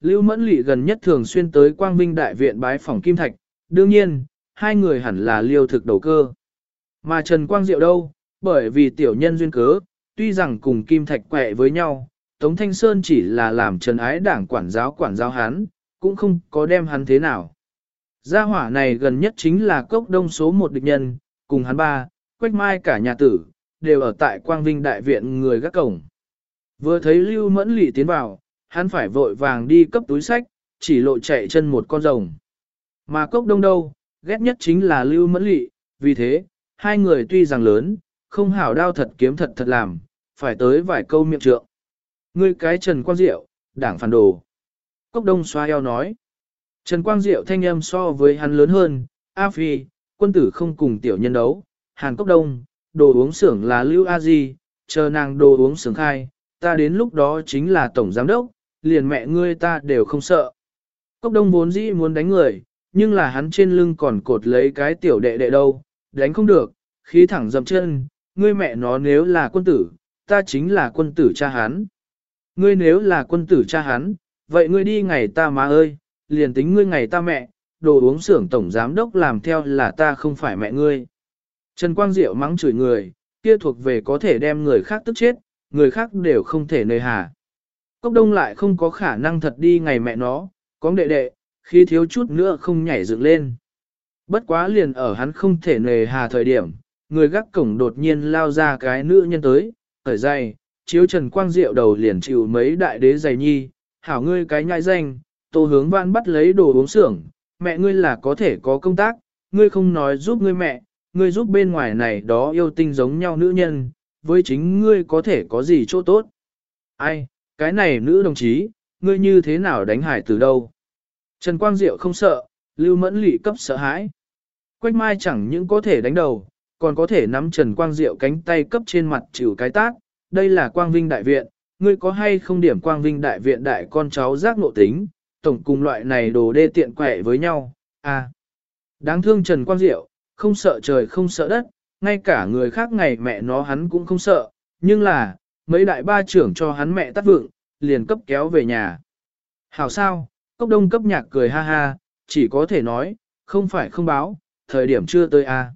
Lưu Mẫn Lị gần nhất thường xuyên tới Quang Vinh Đại Viện bái phòng Kim Thạch, đương nhiên, hai người hẳn là liêu thực đầu cơ. Mà Trần Quang Diệu đâu, bởi vì tiểu nhân duyên cớ, tuy rằng cùng Kim Thạch quẹ với nhau, Tống Thanh Sơn chỉ là làm trần ái đảng quản giáo quản giáo hắn, cũng không có đem hắn thế nào. Gia hỏa này gần nhất chính là cốc đông số một địch nhân, cùng hắn ba, quách mai cả nhà tử, đều ở tại Quang Vinh Đại Viện người gác cổng. Vừa thấy Lưu Mẫn Lị tiến vào, hắn phải vội vàng đi cấp túi sách, chỉ lộ chạy chân một con rồng. Mà cốc đông đâu, ghét nhất chính là Lưu Mẫn Lị, vì thế, hai người tuy rằng lớn, không hảo đao thật kiếm thật thật làm, phải tới vài câu miệng trượng. Ngươi cái Trần Quang Diệu, đảng phản đồ. Cốc đông xoa eo nói. Trần Quang Diệu thanh âm so với hắn lớn hơn, A Phi, quân tử không cùng tiểu nhân đấu, Hàn Cốc Đông, đồ uống xưởng là Lưu A Di, chờ nàng đồ uống xưởng khai, ta đến lúc đó chính là tổng giám đốc, liền mẹ ngươi ta đều không sợ. Cốc Đông vốn dĩ muốn đánh người, nhưng là hắn trên lưng còn cột lấy cái tiểu đệ đệ đâu, đánh không được, khí thẳng dậm chân, ngươi mẹ nó nếu là quân tử, ta chính là quân tử cha hắn. Ngươi nếu là quân tử cha hắn, vậy ngươi đi ngày ta má ơi, liền tính ngươi ngày ta mẹ, đồ uống xưởng tổng giám đốc làm theo là ta không phải mẹ ngươi. Trần Quang Diệu mắng chửi người, kia thuộc về có thể đem người khác tức chết, người khác đều không thể nơi hà. Cốc đông lại không có khả năng thật đi ngày mẹ nó, có đệ đệ, khi thiếu chút nữa không nhảy dựng lên. Bất quá liền ở hắn không thể nề hà thời điểm, người gác cổng đột nhiên lao ra cái nữ nhân tới, khởi dày, chiếu Trần Quang Diệu đầu liền chịu mấy đại đế giày nhi, hảo ngươi cái nhai danh, tô hướng văn bắt lấy đồ uống xưởng, mẹ ngươi là có thể có công tác, ngươi không nói giúp ngươi mẹ, ngươi giúp bên ngoài này đó yêu tinh giống nhau nữ nhân, với chính ngươi có thể có gì chỗ tốt. Ai, cái này nữ đồng chí, ngươi như thế nào đánh hải từ đâu? Trần Quang Diệu không sợ, Lưu Mẫn Lị cấp sợ hãi. Quách Mai chẳng những có thể đánh đầu, còn có thể nắm Trần Quang Diệu cánh tay cấp trên mặt chịu cái tác. Đây là Quang Vinh Đại Viện, ngươi có hay không điểm Quang Vinh Đại Viện đại con cháu giác nộ tính, tổng cùng loại này đồ đê tiện quẻ với nhau, à. Đáng thương Trần Quang Diệu, không sợ trời không sợ đất, ngay cả người khác ngày mẹ nó hắn cũng không sợ, nhưng là, mấy đại ba trưởng cho hắn mẹ tắt vượng, liền cấp kéo về nhà. Hảo sao, cốc đông cấp nhạc cười ha ha, chỉ có thể nói, không phải không báo, thời điểm chưa tới à.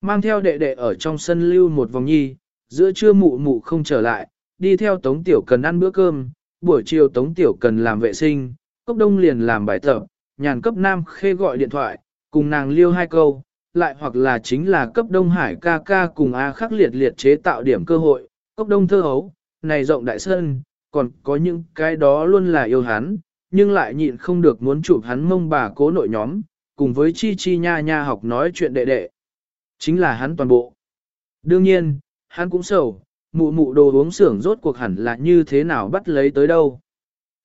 Mang theo đệ đệ ở trong sân lưu một vòng nhi, giữa trưa mụ mụ không trở lại, đi theo Tống Tiểu Cần ăn bữa cơm, buổi chiều Tống Tiểu Cần làm vệ sinh, Cốc Đông liền làm bài tập, nhàn cấp Nam Khê gọi điện thoại, cùng nàng liêu hai câu, lại hoặc là chính là cấp Đông Hải ca ca cùng A khắc liệt liệt chế tạo điểm cơ hội, Cốc Đông thơ hấu, này rộng đại sơn, còn có những cái đó luôn là yêu hắn, nhưng lại nhịn không được muốn chụp hắn mông bà cố nội nhóm, cùng với chi chi nha nha học nói chuyện đệ đệ. Chính là hắn toàn bộ. Đương nhiên, hắn cũng sầu, mụ mụ đồ uống sưởng rốt cuộc hẳn là như thế nào bắt lấy tới đâu.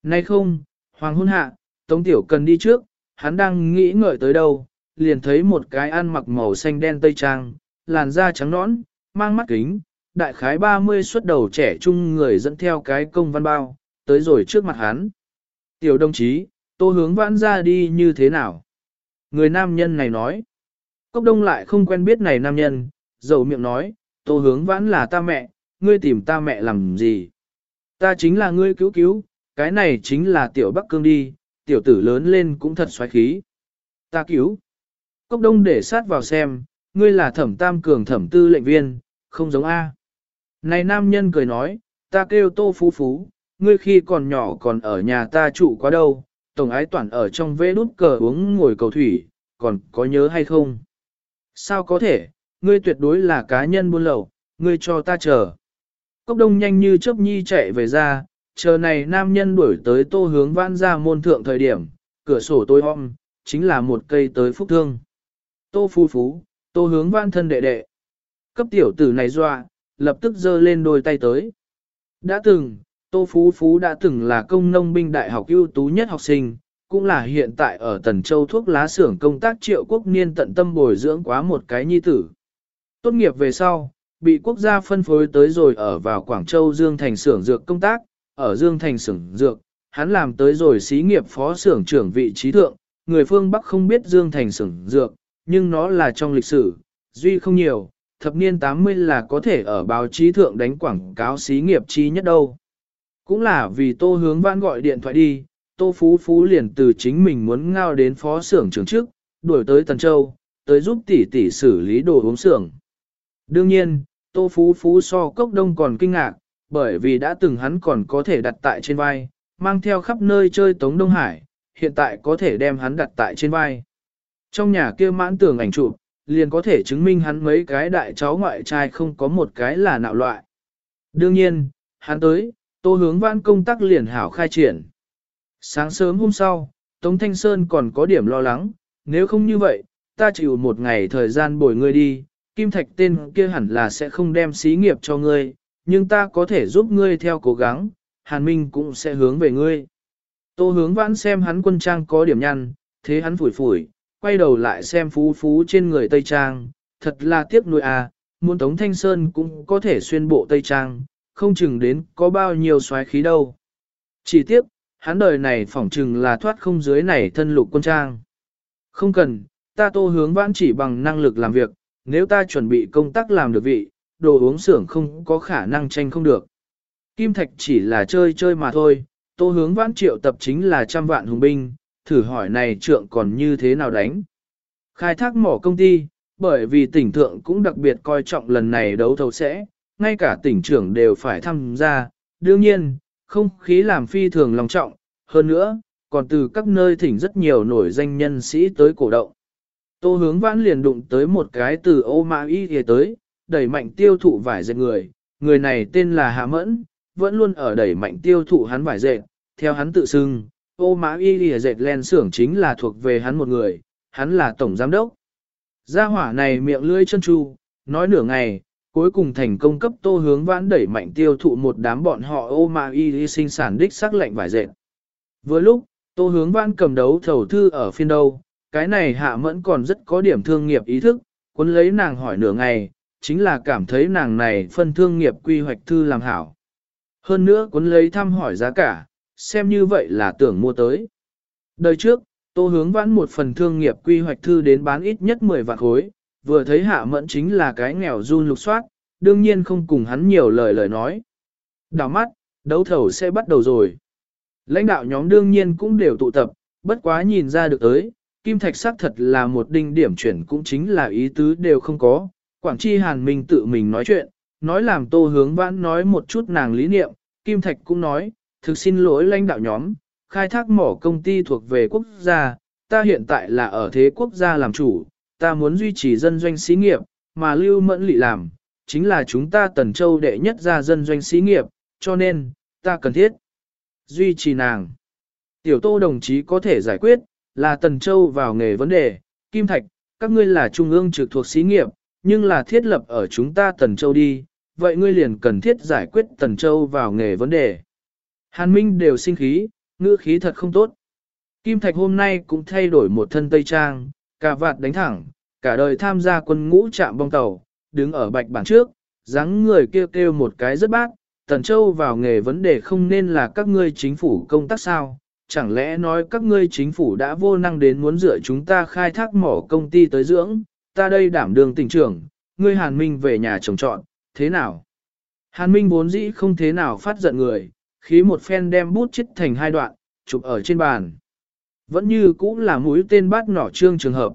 Nay không, hoàng hôn hạ, Tống Tiểu cần đi trước, hắn đang nghĩ ngợi tới đâu, liền thấy một cái ăn mặc màu xanh đen tây trang, làn da trắng nõn, mang mắt kính, đại khái 30 xuất đầu trẻ trung người dẫn theo cái công văn bao, tới rồi trước mặt hắn. Tiểu đồng chí, tô hướng vãn ra đi như thế nào? Người nam nhân này nói. Cốc đông lại không quen biết này nam nhân, dầu miệng nói, tô hướng vãn là ta mẹ, ngươi tìm ta mẹ làm gì? Ta chính là ngươi cứu cứu, cái này chính là tiểu Bắc Cương đi, tiểu tử lớn lên cũng thật xoáy khí. Ta cứu. Cốc đông để sát vào xem, ngươi là thẩm tam cường thẩm tư lệnh viên, không giống A. Này nam nhân cười nói, ta kêu tô phú phú, ngươi khi còn nhỏ còn ở nhà ta trụ quá đâu, tổng ái toàn ở trong vế nút cờ uống ngồi cầu thủy, còn có nhớ hay không? Sao có thể, ngươi tuyệt đối là cá nhân buôn lậu, ngươi cho ta chờ. Cốc đông nhanh như chớp nhi chạy về ra, chờ này nam nhân đuổi tới tô hướng vãn ra môn thượng thời điểm, cửa sổ tôi om, chính là một cây tới phúc thương. Tô phú phú, tô hướng vãn thân đệ đệ. Cấp tiểu tử này dọa, lập tức giơ lên đôi tay tới. Đã từng, tô phú phú đã từng là công nông binh đại học ưu tú nhất học sinh, cũng là hiện tại ở Tần Châu thuốc lá xưởng công tác triệu quốc niên tận tâm bồi dưỡng quá một cái nhi tử. Tốt nghiệp về sau, bị quốc gia phân phối tới rồi ở vào Quảng Châu Dương Thành xưởng dược công tác, ở Dương Thành xưởng dược, hắn làm tới rồi xí nghiệp phó xưởng trưởng vị trí thượng, người phương Bắc không biết Dương Thành xưởng dược, nhưng nó là trong lịch sử, duy không nhiều, thập niên 80 là có thể ở báo chí thượng đánh quảng cáo xí nghiệp chi nhất đâu. Cũng là vì tô hướng vãn gọi điện thoại đi, Tô Phú Phú liền từ chính mình muốn ngao đến phó xưởng trưởng trước, đuổi tới Tần Châu, tới giúp tỷ tỷ xử lý đồ uống xưởng. Đương nhiên, Tô Phú Phú so cốc đông còn kinh ngạc, bởi vì đã từng hắn còn có thể đặt tại trên vai, mang theo khắp nơi chơi Tống Đông Hải, hiện tại có thể đem hắn đặt tại trên vai. Trong nhà kia mãn tường ảnh chụp, liền có thể chứng minh hắn mấy cái đại cháu ngoại trai không có một cái là nạo loại. Đương nhiên, hắn tới, tô hướng vãn công tác liền hảo khai triển. Sáng sớm hôm sau, Tống Thanh Sơn còn có điểm lo lắng, nếu không như vậy, ta chịu một ngày thời gian bồi ngươi đi, Kim Thạch tên kia hẳn là sẽ không đem xí nghiệp cho ngươi, nhưng ta có thể giúp ngươi theo cố gắng, Hàn Minh cũng sẽ hướng về ngươi. Tô hướng vãn xem hắn quân trang có điểm nhăn, thế hắn phủi phủi, quay đầu lại xem phú phú trên người Tây Trang, thật là tiếc nuôi à, muốn Tống Thanh Sơn cũng có thể xuyên bộ Tây Trang, không chừng đến có bao nhiêu xoáy khí đâu. Chỉ tiếc, hắn đời này phỏng chừng là thoát không dưới này thân lục quân trang. Không cần, ta tô hướng vãn chỉ bằng năng lực làm việc, nếu ta chuẩn bị công tác làm được vị, đồ uống xưởng không có khả năng tranh không được. Kim Thạch chỉ là chơi chơi mà thôi, tô hướng vãn triệu tập chính là trăm vạn hùng binh, thử hỏi này trượng còn như thế nào đánh. Khai thác mỏ công ty, bởi vì tỉnh thượng cũng đặc biệt coi trọng lần này đấu thầu sẽ, ngay cả tỉnh trưởng đều phải tham gia, đương nhiên, không khí làm phi thường lòng trọng, hơn nữa, còn từ các nơi thỉnh rất nhiều nổi danh nhân sĩ tới cổ động. Tô hướng vãn liền đụng tới một cái từ ô mã y thì tới, đẩy mạnh tiêu thụ vải dệt người, người này tên là Hạ Mẫn, vẫn luôn ở đẩy mạnh tiêu thụ hắn vải dệt, theo hắn tự xưng, ô mã y lìa dệt len xưởng chính là thuộc về hắn một người, hắn là tổng giám đốc. Gia hỏa này miệng lưỡi chân chu, nói nửa ngày, cuối cùng thành công cấp tô hướng vãn đẩy mạnh tiêu thụ một đám bọn họ ô mã y sinh sản đích sắc lệnh vải dệt. Với lúc, tô hướng vãn cầm đấu thầu thư ở phiên đâu, cái này hạ mẫn còn rất có điểm thương nghiệp ý thức, cuốn lấy nàng hỏi nửa ngày, chính là cảm thấy nàng này phân thương nghiệp quy hoạch thư làm hảo. Hơn nữa cuốn lấy thăm hỏi giá cả, xem như vậy là tưởng mua tới. Đời trước, tô hướng vãn một phần thương nghiệp quy hoạch thư đến bán ít nhất 10 vạn khối, vừa thấy hạ mẫn chính là cái nghèo run lục soát, đương nhiên không cùng hắn nhiều lời lời nói. Đào mắt, đấu thầu sẽ bắt đầu rồi. Lãnh đạo nhóm đương nhiên cũng đều tụ tập, bất quá nhìn ra được tới, Kim Thạch xác thật là một đinh điểm chuyển cũng chính là ý tứ đều không có. Quảng Chi Hàn Minh tự mình nói chuyện, nói làm tô hướng vãn nói một chút nàng lý niệm, Kim Thạch cũng nói, thực xin lỗi lãnh đạo nhóm, khai thác mỏ công ty thuộc về quốc gia, ta hiện tại là ở thế quốc gia làm chủ, ta muốn duy trì dân doanh xí nghiệp, mà Lưu Mẫn Lị làm, chính là chúng ta Tần Châu đệ nhất ra dân doanh xí nghiệp, cho nên, ta cần thiết duy trì nàng. Tiểu Tô đồng chí có thể giải quyết, là Tần Châu vào nghề vấn đề, Kim Thạch, các ngươi là trung ương trực thuộc xí nghiệp, nhưng là thiết lập ở chúng ta Tần Châu đi, vậy ngươi liền cần thiết giải quyết Tần Châu vào nghề vấn đề. Hàn Minh đều sinh khí, ngữ khí thật không tốt. Kim Thạch hôm nay cũng thay đổi một thân tây trang, cả vạt đánh thẳng, cả đời tham gia quân ngũ trạm bong tàu, đứng ở bạch bản trước, dáng người kêu kêu một cái rất bác, Tần Châu vào nghề vấn đề không nên là các ngươi chính phủ công tác sao, chẳng lẽ nói các ngươi chính phủ đã vô năng đến muốn dựa chúng ta khai thác mỏ công ty tới dưỡng, ta đây đảm đường tỉnh trưởng, ngươi Hàn Minh về nhà trồng trọn, thế nào? Hàn Minh vốn dĩ không thế nào phát giận người, khí một phen đem bút chích thành hai đoạn, chụp ở trên bàn. Vẫn như cũ là mũi tên bát nỏ trương trường hợp.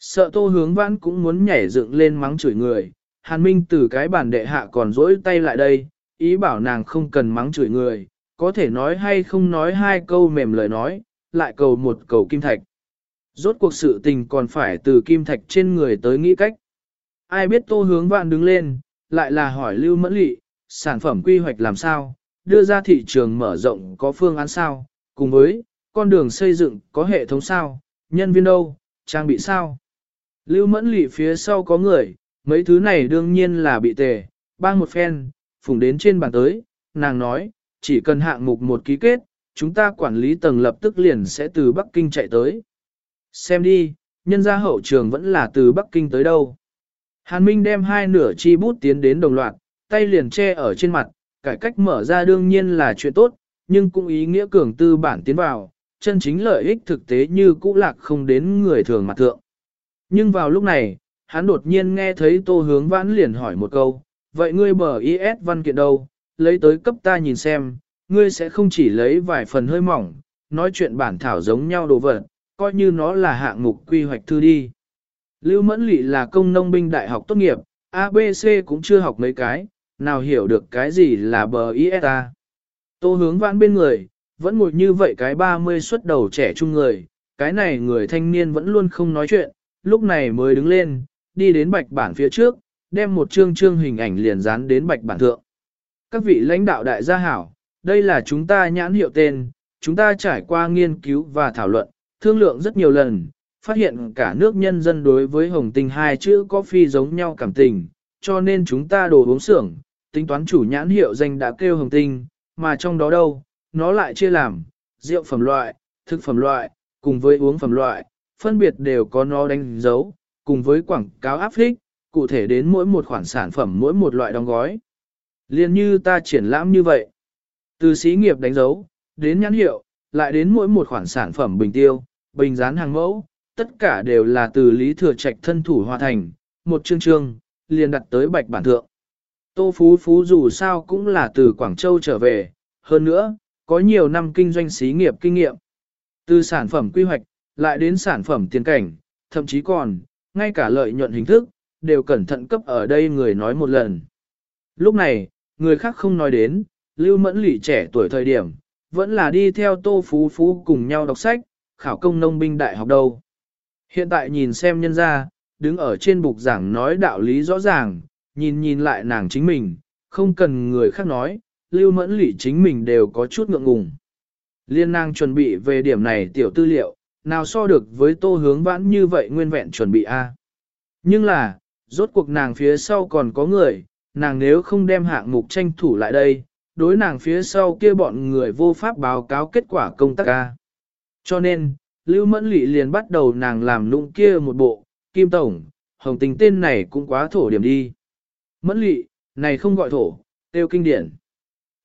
Sợ tô hướng vãn cũng muốn nhảy dựng lên mắng chửi người, Hàn Minh từ cái bàn đệ hạ còn rỗi tay lại đây, ý bảo nàng không cần mắng chửi người, có thể nói hay không nói hai câu mềm lời nói, lại cầu một cầu kim thạch. Rốt cuộc sự tình còn phải từ kim thạch trên người tới nghĩ cách. Ai biết tô hướng vạn đứng lên, lại là hỏi Lưu Mẫn Lị, sản phẩm quy hoạch làm sao, đưa ra thị trường mở rộng có phương án sao, cùng với, con đường xây dựng có hệ thống sao, nhân viên đâu, trang bị sao. Lưu Mẫn Lị phía sau có người, mấy thứ này đương nhiên là bị tề, bang một phen, phùng đến trên bàn tới, nàng nói, chỉ cần hạng mục một ký kết, chúng ta quản lý tầng lập tức liền sẽ từ Bắc Kinh chạy tới. Xem đi, nhân gia hậu trường vẫn là từ Bắc Kinh tới đâu. Hàn Minh đem hai nửa chi bút tiến đến đồng loạt, tay liền che ở trên mặt, cải cách mở ra đương nhiên là chuyện tốt, nhưng cũng ý nghĩa cường tư bản tiến vào, chân chính lợi ích thực tế như cũ lạc không đến người thường mặt thượng. Nhưng vào lúc này, hắn đột nhiên nghe thấy tô hướng vãn liền hỏi một câu, vậy ngươi bờ IS văn kiện đâu, lấy tới cấp ta nhìn xem, ngươi sẽ không chỉ lấy vài phần hơi mỏng, nói chuyện bản thảo giống nhau đồ vật, coi như nó là hạng mục quy hoạch thư đi. Lưu Mẫn Lị là công nông binh đại học tốt nghiệp, ABC cũng chưa học mấy cái, nào hiểu được cái gì là bờ ISA. Tô hướng vãn bên người, vẫn ngồi như vậy cái 30 xuất đầu trẻ trung người, cái này người thanh niên vẫn luôn không nói chuyện, lúc này mới đứng lên, đi đến bạch bản phía trước, đem một chương chương hình ảnh liền dán đến bạch bản thượng. Các vị lãnh đạo đại gia hảo, đây là chúng ta nhãn hiệu tên, chúng ta trải qua nghiên cứu và thảo luận, thương lượng rất nhiều lần, phát hiện cả nước nhân dân đối với hồng tinh hai chữ có phi giống nhau cảm tình, cho nên chúng ta đồ uống xưởng, tính toán chủ nhãn hiệu danh đã kêu hồng tinh, mà trong đó đâu, nó lại chia làm, rượu phẩm loại, thực phẩm loại, cùng với uống phẩm loại, phân biệt đều có nó đánh dấu, cùng với quảng cáo áp thích cụ thể đến mỗi một khoản sản phẩm mỗi một loại đóng gói. Liên như ta triển lãm như vậy. Từ xí nghiệp đánh dấu, đến nhãn hiệu, lại đến mỗi một khoản sản phẩm bình tiêu, bình dán hàng mẫu, tất cả đều là từ lý thừa trạch thân thủ hòa thành, một chương chương, liền đặt tới bạch bản thượng. Tô Phú Phú dù sao cũng là từ Quảng Châu trở về, hơn nữa, có nhiều năm kinh doanh xí nghiệp kinh nghiệm. Từ sản phẩm quy hoạch, lại đến sản phẩm tiền cảnh, thậm chí còn, ngay cả lợi nhuận hình thức, đều cẩn thận cấp ở đây người nói một lần. Lúc này, người khác không nói đến, Lưu Mẫn Lỷ trẻ tuổi thời điểm, vẫn là đi theo Tô Phú Phú cùng nhau đọc sách, khảo công nông binh đại học đâu. Hiện tại nhìn xem nhân ra, đứng ở trên bục giảng nói đạo lý rõ ràng, nhìn nhìn lại nàng chính mình, không cần người khác nói, Lưu Mẫn Lỷ chính mình đều có chút ngượng ngùng. Liên nàng chuẩn bị về điểm này tiểu tư liệu, nào so được với tô hướng vãn như vậy nguyên vẹn chuẩn bị a à. Nhưng là, rốt cuộc nàng phía sau còn có người, nàng nếu không đem hạng mục tranh thủ lại đây, đối nàng phía sau kia bọn người vô pháp báo cáo kết quả công tác ca. À. Cho nên, Lưu Mẫn Lị liền bắt đầu nàng làm nụng kia một bộ, Kim Tổng, Hồng Tình tên này cũng quá thổ điểm đi. Mẫn Lị, này không gọi thổ, tiêu kinh điển.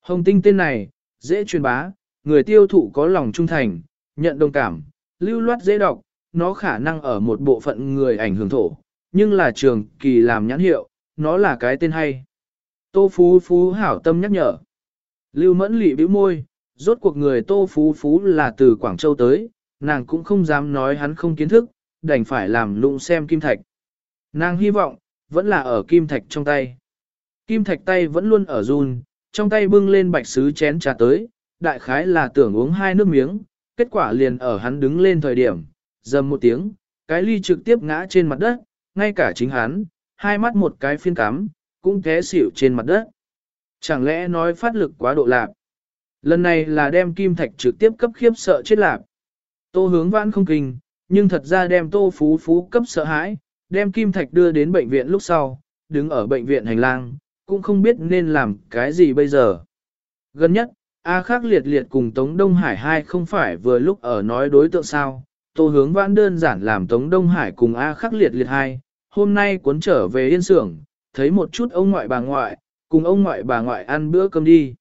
Hồng Tinh tên này, dễ truyền bá, người tiêu thụ có lòng trung thành, nhận đồng cảm, lưu loát dễ đọc, nó khả năng ở một bộ phận người ảnh hưởng thổ, nhưng là trường kỳ làm nhãn hiệu, nó là cái tên hay. Tô Phú Phú hảo tâm nhắc nhở. Lưu Mẫn Lị bĩu môi, rốt cuộc người Tô Phú Phú là từ Quảng Châu tới, nàng cũng không dám nói hắn không kiến thức, đành phải làm lụng xem kim thạch. Nàng hy vọng, vẫn là ở kim thạch trong tay. Kim thạch tay vẫn luôn ở run, trong tay bưng lên bạch sứ chén trà tới, đại khái là tưởng uống hai nước miếng, kết quả liền ở hắn đứng lên thời điểm, dầm một tiếng, cái ly trực tiếp ngã trên mặt đất, ngay cả chính hắn, hai mắt một cái phiên cắm, cũng té xỉu trên mặt đất. Chẳng lẽ nói phát lực quá độ lạc? Lần này là đem kim thạch trực tiếp cấp khiếp sợ chết lạc. Tô hướng vãn không kinh, nhưng thật ra đem tô phú phú cấp sợ hãi, đem kim thạch đưa đến bệnh viện lúc sau, đứng ở bệnh viện hành lang, cũng không biết nên làm cái gì bây giờ. Gần nhất, A Khắc liệt liệt cùng Tống Đông Hải hai không phải vừa lúc ở nói đối tượng sao, tô hướng vãn đơn giản làm Tống Đông Hải cùng A Khắc liệt liệt hai, hôm nay cuốn trở về yên xưởng, thấy một chút ông ngoại bà ngoại, cùng ông ngoại bà ngoại ăn bữa cơm đi.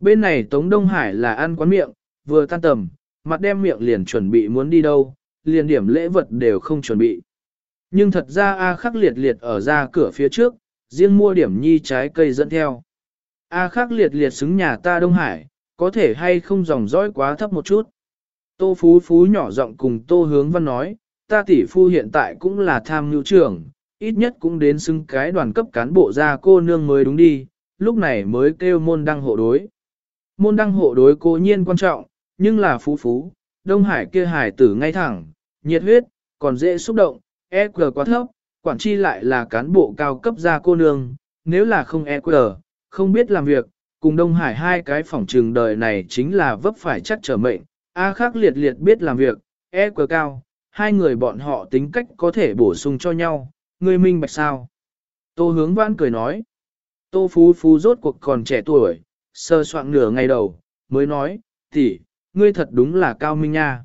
Bên này Tống Đông Hải là ăn quán miệng, vừa tan tầm, mặt đem miệng liền chuẩn bị muốn đi đâu, liền điểm lễ vật đều không chuẩn bị. Nhưng thật ra A khắc liệt liệt ở ra cửa phía trước, riêng mua điểm nhi trái cây dẫn theo. A khắc liệt liệt xứng nhà ta Đông Hải, có thể hay không dòng dõi quá thấp một chút. Tô Phú Phú nhỏ giọng cùng Tô Hướng Văn nói, ta tỷ phu hiện tại cũng là tham nhu trưởng, ít nhất cũng đến xưng cái đoàn cấp cán bộ ra cô nương mới đúng đi, lúc này mới kêu môn đăng hộ đối. Môn đăng hộ đối cố nhiên quan trọng, nhưng là phú phú, Đông Hải kia hải tử ngay thẳng, nhiệt huyết, còn dễ xúc động, EQ quá thấp, quản chi lại là cán bộ cao cấp gia cô nương, nếu là không EQ, không biết làm việc, cùng Đông Hải hai cái phòng trường đời này chính là vấp phải chắc trở mệnh, A khác liệt liệt biết làm việc, EQ cao, hai người bọn họ tính cách có thể bổ sung cho nhau, người minh bạch sao. Tô hướng vãn cười nói, Tô Phú Phú rốt cuộc còn trẻ tuổi, sơ soạn nửa ngày đầu, mới nói, tỷ, ngươi thật đúng là cao minh nha.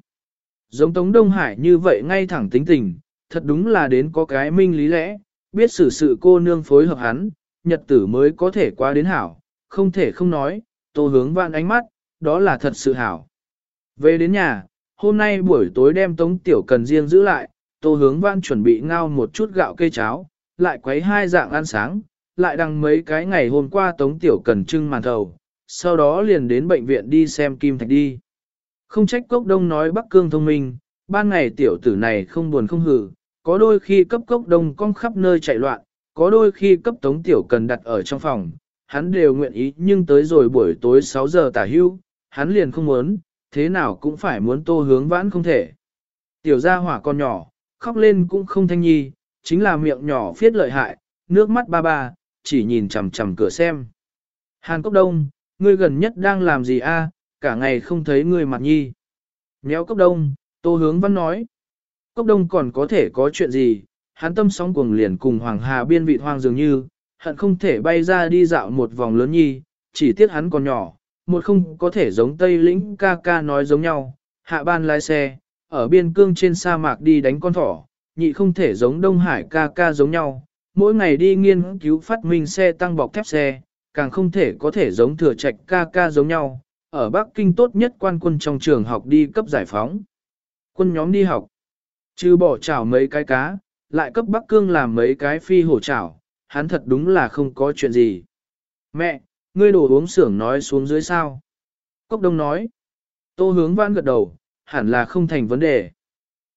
Giống Tống Đông Hải như vậy ngay thẳng tính tình, thật đúng là đến có cái minh lý lẽ, biết xử sự cô nương phối hợp hắn, nhật tử mới có thể qua đến hảo, không thể không nói, tô hướng vạn ánh mắt, đó là thật sự hảo. Về đến nhà, hôm nay buổi tối đem Tống Tiểu Cần riêng giữ lại, tô hướng vạn chuẩn bị ngao một chút gạo cây cháo, lại quấy hai dạng ăn sáng, lại đăng mấy cái ngày hôm qua Tống Tiểu Cần trưng màn thầu, sau đó liền đến bệnh viện đi xem Kim Thạch đi. Không trách cốc đông nói Bắc Cương thông minh, ban ngày tiểu tử này không buồn không hử, có đôi khi cấp cốc đông cong khắp nơi chạy loạn, có đôi khi cấp tống tiểu cần đặt ở trong phòng, hắn đều nguyện ý nhưng tới rồi buổi tối 6 giờ tả hưu, hắn liền không muốn, thế nào cũng phải muốn tô hướng vãn không thể. Tiểu gia hỏa con nhỏ, khóc lên cũng không thanh nhi, chính là miệng nhỏ phiết lợi hại, nước mắt ba ba, chỉ nhìn chằm chằm cửa xem. Hàn Cốc Đông, ngươi gần nhất đang làm gì a? cả ngày không thấy ngươi mặt nhi. Nhéo Cốc Đông, Tô Hướng Văn nói. Cốc Đông còn có thể có chuyện gì, hắn tâm sóng cuồng liền cùng Hoàng Hà biên vị hoang dường như, hận không thể bay ra đi dạo một vòng lớn nhi, chỉ tiếc hắn còn nhỏ, một không có thể giống Tây lĩnh ca ca nói giống nhau, hạ ban lái xe, ở biên cương trên sa mạc đi đánh con thỏ, nhị không thể giống Đông Hải ca ca giống nhau, mỗi ngày đi nghiên cứu phát minh xe tăng bọc thép xe, càng không thể có thể giống thừa trạch ca ca giống nhau, ở Bắc Kinh tốt nhất quan quân trong trường học đi cấp giải phóng. Quân nhóm đi học, chứ bỏ chảo mấy cái cá, lại cấp Bắc Cương làm mấy cái phi hổ chảo, hắn thật đúng là không có chuyện gì. Mẹ, ngươi đồ uống sưởng nói xuống dưới sao? Cốc đông nói. Tô hướng vãn gật đầu, hẳn là không thành vấn đề.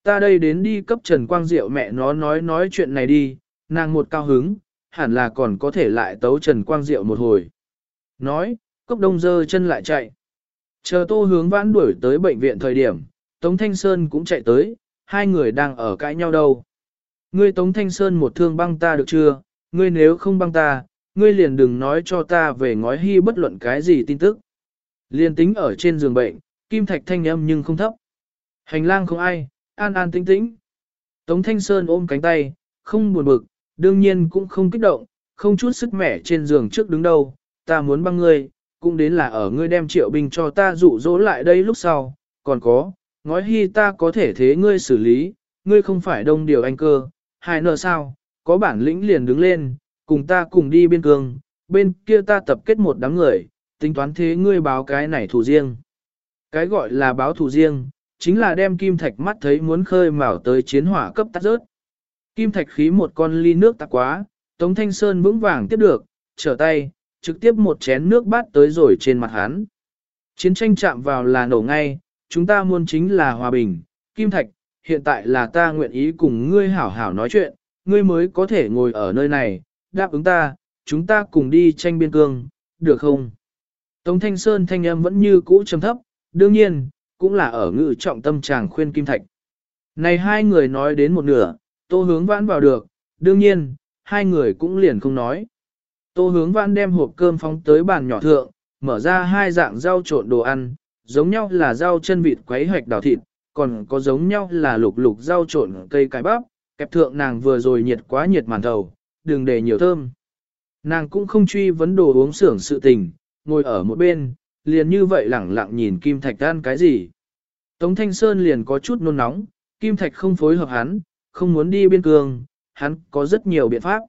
Ta đây đến đi cấp Trần Quang Diệu mẹ nó nói nói chuyện này đi, nàng một cao hứng, hẳn là còn có thể lại tấu Trần Quang Diệu một hồi. Nói, cốc đông dơ chân lại chạy. Chờ tô hướng vãn đuổi tới bệnh viện thời điểm, Tống Thanh Sơn cũng chạy tới, hai người đang ở cãi nhau đâu. Ngươi Tống Thanh Sơn một thương băng ta được chưa, ngươi nếu không băng ta, ngươi liền đừng nói cho ta về ngói hy bất luận cái gì tin tức. Liên tính ở trên giường bệnh, kim thạch thanh âm nhưng không thấp. Hành lang không ai, an an tĩnh tĩnh. Tống Thanh Sơn ôm cánh tay, không buồn bực, đương nhiên cũng không kích động, không chút sức mẻ trên giường trước đứng đâu, ta muốn băng ngươi, cũng đến là ở ngươi đem triệu binh cho ta dụ dỗ lại đây lúc sau, còn có, ngói hy ta có thể thế ngươi xử lý, ngươi không phải đông điều anh cơ, hai nợ sao, có bản lĩnh liền đứng lên, cùng ta cùng đi biên cương, bên kia ta tập kết một đám người, tính toán thế ngươi báo cái này thủ riêng. Cái gọi là báo thủ riêng, chính là đem kim thạch mắt thấy muốn khơi mào tới chiến hỏa cấp tắt rớt. Kim thạch khí một con ly nước tạc quá, Tống Thanh Sơn vững vàng tiếp được, trở tay, trực tiếp một chén nước bát tới rồi trên mặt hắn. Chiến tranh chạm vào là nổ ngay, chúng ta muốn chính là hòa bình, Kim Thạch, hiện tại là ta nguyện ý cùng ngươi hảo hảo nói chuyện, ngươi mới có thể ngồi ở nơi này, đáp ứng ta, chúng ta cùng đi tranh biên cương, được không? Tống Thanh Sơn thanh âm vẫn như cũ trầm thấp, đương nhiên, cũng là ở ngự trọng tâm chàng khuyên Kim Thạch. Này hai người nói đến một nửa, tô hướng vãn vào được, đương nhiên, hai người cũng liền không nói. Tô hướng vãn đem hộp cơm phóng tới bàn nhỏ thượng, mở ra hai dạng rau trộn đồ ăn, giống nhau là rau chân vịt quấy hoạch đào thịt, còn có giống nhau là lục lục rau trộn cây cải bắp, kẹp thượng nàng vừa rồi nhiệt quá nhiệt màn thầu, đừng để nhiều thơm. Nàng cũng không truy vấn đồ uống sưởng sự tình, ngồi ở một bên, liền như vậy lẳng lặng nhìn Kim Thạch ăn cái gì. Tống Thanh Sơn liền có chút nôn nóng, Kim Thạch không phối hợp hắn, không muốn đi biên cương, hắn có rất nhiều biện pháp.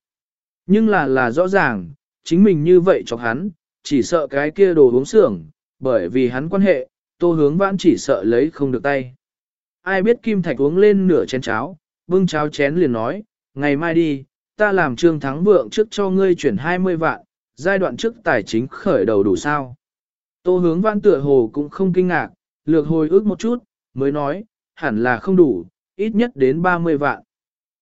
Nhưng là là rõ ràng, chính mình như vậy cho hắn, chỉ sợ cái kia đồ uống sưởng bởi vì hắn quan hệ, tô hướng vãn chỉ sợ lấy không được tay. Ai biết Kim Thạch uống lên nửa chén cháo, bưng cháo chén liền nói, ngày mai đi, ta làm trương thắng vượng trước cho ngươi chuyển 20 vạn, giai đoạn trước tài chính khởi đầu đủ sao. Tô hướng vãn tựa hồ cũng không kinh ngạc, lược hồi ước một chút, mới nói, hẳn là không đủ, ít nhất đến 30 vạn.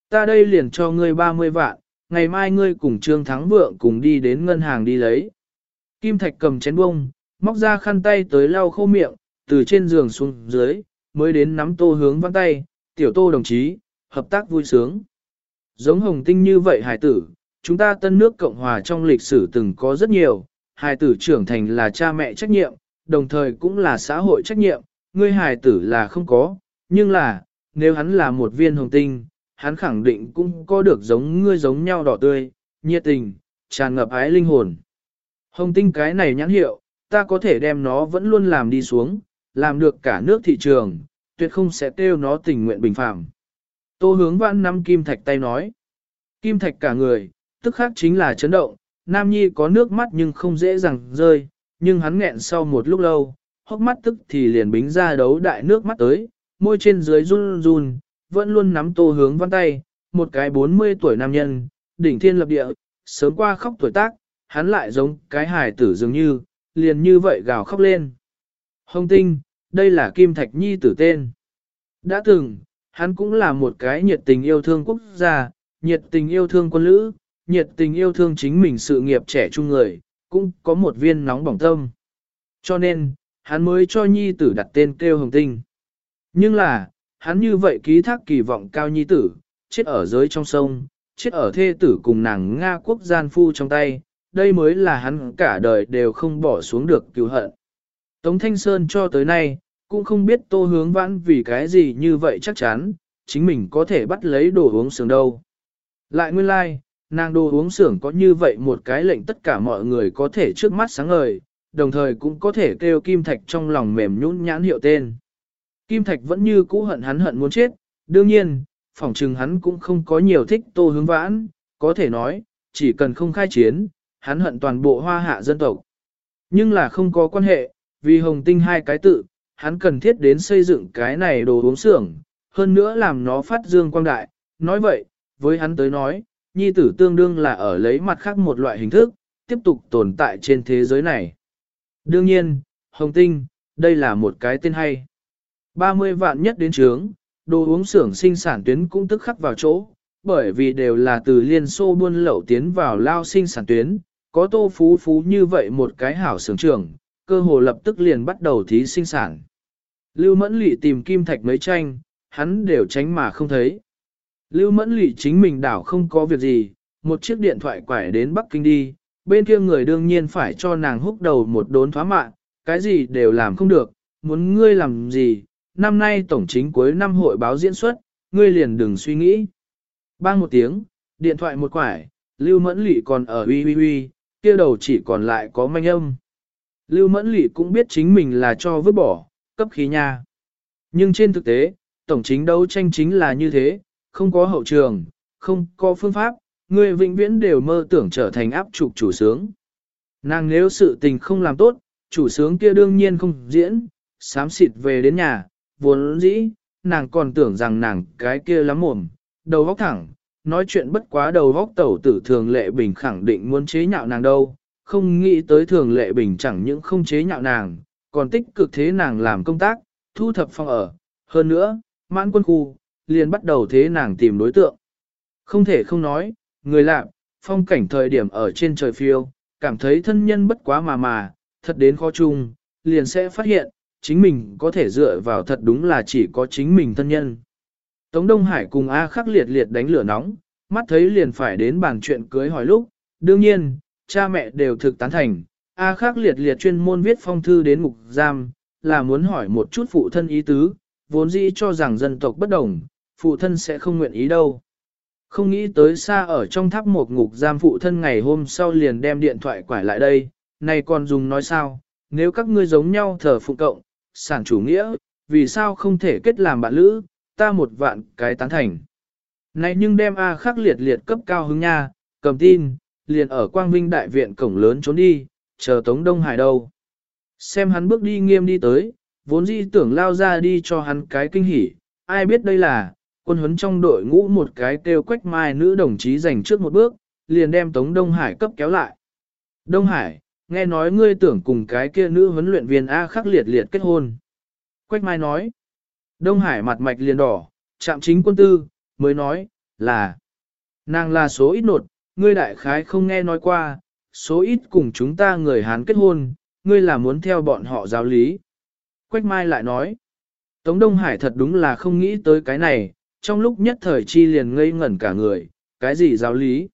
Ta đây liền cho ngươi 30 vạn, ngày mai ngươi cùng Trương Thắng Vượng cùng đi đến ngân hàng đi lấy. Kim Thạch cầm chén bông, móc ra khăn tay tới lau khô miệng, từ trên giường xuống dưới, mới đến nắm tô hướng văng tay, tiểu tô đồng chí, hợp tác vui sướng. Giống hồng tinh như vậy hải tử, chúng ta tân nước Cộng Hòa trong lịch sử từng có rất nhiều, hải tử trưởng thành là cha mẹ trách nhiệm, đồng thời cũng là xã hội trách nhiệm, ngươi hải tử là không có, nhưng là, nếu hắn là một viên hồng tinh, hắn khẳng định cũng có được giống ngươi giống nhau đỏ tươi, nhiệt tình, tràn ngập ái linh hồn. Hồng tinh cái này nhãn hiệu, ta có thể đem nó vẫn luôn làm đi xuống, làm được cả nước thị trường, tuyệt không sẽ tiêu nó tình nguyện bình phạm. Tô hướng vãn năm kim thạch tay nói. Kim thạch cả người, tức khác chính là chấn động, Nam Nhi có nước mắt nhưng không dễ dàng rơi, nhưng hắn nghẹn sau một lúc lâu, hốc mắt tức thì liền bính ra đấu đại nước mắt tới, môi trên dưới run run, vẫn luôn nắm tô hướng văn tay, một cái 40 tuổi nam nhân, đỉnh thiên lập địa, sớm qua khóc tuổi tác, hắn lại giống cái hài tử dường như, liền như vậy gào khóc lên. Hồng tinh, đây là Kim Thạch Nhi tử tên. Đã từng, hắn cũng là một cái nhiệt tình yêu thương quốc gia, nhiệt tình yêu thương quân lữ, nhiệt tình yêu thương chính mình sự nghiệp trẻ trung người, cũng có một viên nóng bỏng tâm. Cho nên, hắn mới cho Nhi tử đặt tên kêu Hồng Tinh. Nhưng là, hắn như vậy ký thác kỳ vọng cao Nhi tử, chết ở giới trong sông, chết ở thê tử cùng nàng Nga quốc gian phu trong tay, đây mới là hắn cả đời đều không bỏ xuống được cứu hận. Tống Thanh Sơn cho tới nay, cũng không biết tô hướng vãn vì cái gì như vậy chắc chắn, chính mình có thể bắt lấy đồ uống sướng đâu. Lại nguyên lai, like, nàng đồ uống sưởng có như vậy một cái lệnh tất cả mọi người có thể trước mắt sáng ngời, đồng thời cũng có thể kêu Kim Thạch trong lòng mềm nhũn nhãn hiệu tên. Kim Thạch vẫn như cũ hận hắn hận muốn chết, đương nhiên, phỏng chừng hắn cũng không có nhiều thích tô hướng vãn, có thể nói, chỉ cần không khai chiến, hắn hận toàn bộ hoa hạ dân tộc. Nhưng là không có quan hệ, vì hồng tinh hai cái tự, hắn cần thiết đến xây dựng cái này đồ uống xưởng, hơn nữa làm nó phát dương quang đại. Nói vậy, với hắn tới nói, nhi tử tương đương là ở lấy mặt khác một loại hình thức, tiếp tục tồn tại trên thế giới này. Đương nhiên, hồng tinh, đây là một cái tên hay. 30 vạn nhất đến trướng, đồ uống xưởng sinh sản tuyến cũng tức khắc vào chỗ, bởi vì đều là từ Liên Xô buôn lậu tiến vào lao sinh sản tuyến, có tô phú phú như vậy một cái hảo sướng trưởng, cơ hồ lập tức liền bắt đầu thí sinh sản. Lưu Mẫn Lị tìm kim thạch mấy tranh, hắn đều tránh mà không thấy. Lưu Mẫn Lị chính mình đảo không có việc gì, một chiếc điện thoại quải đến Bắc Kinh đi, bên kia người đương nhiên phải cho nàng húc đầu một đốn thoá mạng, cái gì đều làm không được, muốn ngươi làm gì, năm nay tổng chính cuối năm hội báo diễn xuất, ngươi liền đừng suy nghĩ. Bang một tiếng, điện thoại một quải, Lưu Mẫn Lị còn ở uy uy uy, kia đầu chỉ còn lại có manh âm. Lưu Mẫn Lị cũng biết chính mình là cho vứt bỏ, cấp khí nha. Nhưng trên thực tế, tổng chính đấu tranh chính là như thế, không có hậu trường, không có phương pháp, người vĩnh viễn đều mơ tưởng trở thành áp trục chủ sướng. Nàng nếu sự tình không làm tốt, chủ sướng kia đương nhiên không diễn, sám xịt về đến nhà, vốn dĩ, nàng còn tưởng rằng nàng cái kia lắm mồm, đầu góc thẳng, nói chuyện bất quá đầu góc tẩu tử thường lệ bình khẳng định muốn chế nhạo nàng đâu, không nghĩ tới thường lệ bình chẳng những không chế nhạo nàng, còn tích cực thế nàng làm công tác, thu thập phòng ở, hơn nữa, mãn quân khu, liền bắt đầu thế nàng tìm đối tượng. Không thể không nói, người lạ, phong cảnh thời điểm ở trên trời phiêu, cảm thấy thân nhân bất quá mà mà, thật đến khó chung, liền sẽ phát hiện, chính mình có thể dựa vào thật đúng là chỉ có chính mình thân nhân. Tống Đông Hải cùng A khắc liệt liệt đánh lửa nóng, mắt thấy liền phải đến bàn chuyện cưới hỏi lúc, đương nhiên, cha mẹ đều thực tán thành, A khắc liệt liệt chuyên môn viết phong thư đến ngục giam, là muốn hỏi một chút phụ thân ý tứ, vốn dĩ cho rằng dân tộc bất đồng, phụ thân sẽ không nguyện ý đâu. Không nghĩ tới xa ở trong tháp một ngục giam phụ thân ngày hôm sau liền đem điện thoại quải lại đây, này còn dùng nói sao, nếu các ngươi giống nhau thờ phụ cộng, sản chủ nghĩa, vì sao không thể kết làm bạn lữ, ta một vạn cái tán thành. Này nhưng đem A khắc liệt liệt cấp cao hứng nha, cầm tin, liền ở Quang Vinh Đại Viện cổng lớn trốn đi, chờ Tống Đông Hải đâu. Xem hắn bước đi nghiêm đi tới, vốn dĩ tưởng lao ra đi cho hắn cái kinh hỉ, ai biết đây là, quân huấn trong đội ngũ một cái kêu quách mai nữ đồng chí giành trước một bước, liền đem Tống Đông Hải cấp kéo lại. Đông Hải, nghe nói ngươi tưởng cùng cái kia nữ huấn luyện viên A khắc liệt liệt kết hôn. Quách mai nói, Đông Hải mặt mạch liền đỏ, chạm chính quân tư, mới nói, là, nàng là số ít nột, ngươi đại khái không nghe nói qua, số ít cùng chúng ta người Hán kết hôn, ngươi là muốn theo bọn họ giáo lý. Quách Mai lại nói, Tống Đông Hải thật đúng là không nghĩ tới cái này, trong lúc nhất thời chi liền ngây ngẩn cả người, cái gì giáo lý.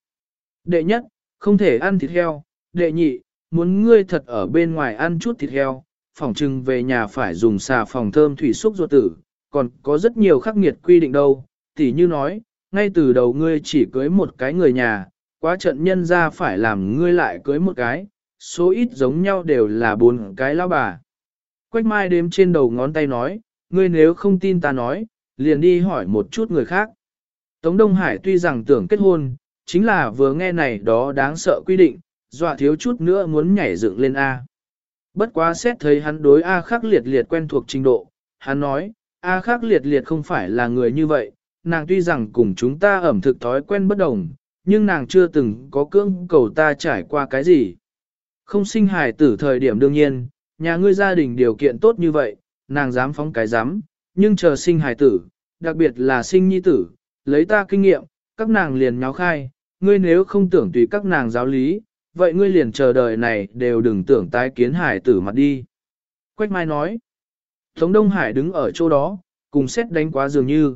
Đệ nhất, không thể ăn thịt heo, đệ nhị, muốn ngươi thật ở bên ngoài ăn chút thịt heo, phòng trưng về nhà phải dùng xà phòng thơm thủy xúc ruột tử, còn có rất nhiều khắc nghiệt quy định đâu, tỉ như nói, ngay từ đầu ngươi chỉ cưới một cái người nhà, quá trận nhân ra phải làm ngươi lại cưới một cái, số ít giống nhau đều là bốn cái lao bà. Quách mai đếm trên đầu ngón tay nói, ngươi nếu không tin ta nói, liền đi hỏi một chút người khác. Tống Đông Hải tuy rằng tưởng kết hôn, chính là vừa nghe này đó đáng sợ quy định, dọa thiếu chút nữa muốn nhảy dựng lên A. Bất quá xét thấy hắn đối A khắc liệt liệt quen thuộc trình độ, hắn nói, A khác liệt liệt không phải là người như vậy, nàng tuy rằng cùng chúng ta ẩm thực thói quen bất đồng, nhưng nàng chưa từng có cưỡng cầu ta trải qua cái gì. Không sinh hài tử thời điểm đương nhiên, nhà ngươi gia đình điều kiện tốt như vậy, nàng dám phóng cái dám, nhưng chờ sinh hài tử, đặc biệt là sinh nhi tử, lấy ta kinh nghiệm, các nàng liền nháo khai, ngươi nếu không tưởng tùy các nàng giáo lý, vậy ngươi liền chờ đời này đều đừng tưởng tái kiến hài tử mặt đi. Quách Mai nói, Tống Đông Hải đứng ở chỗ đó, cùng xét đánh quá dường như.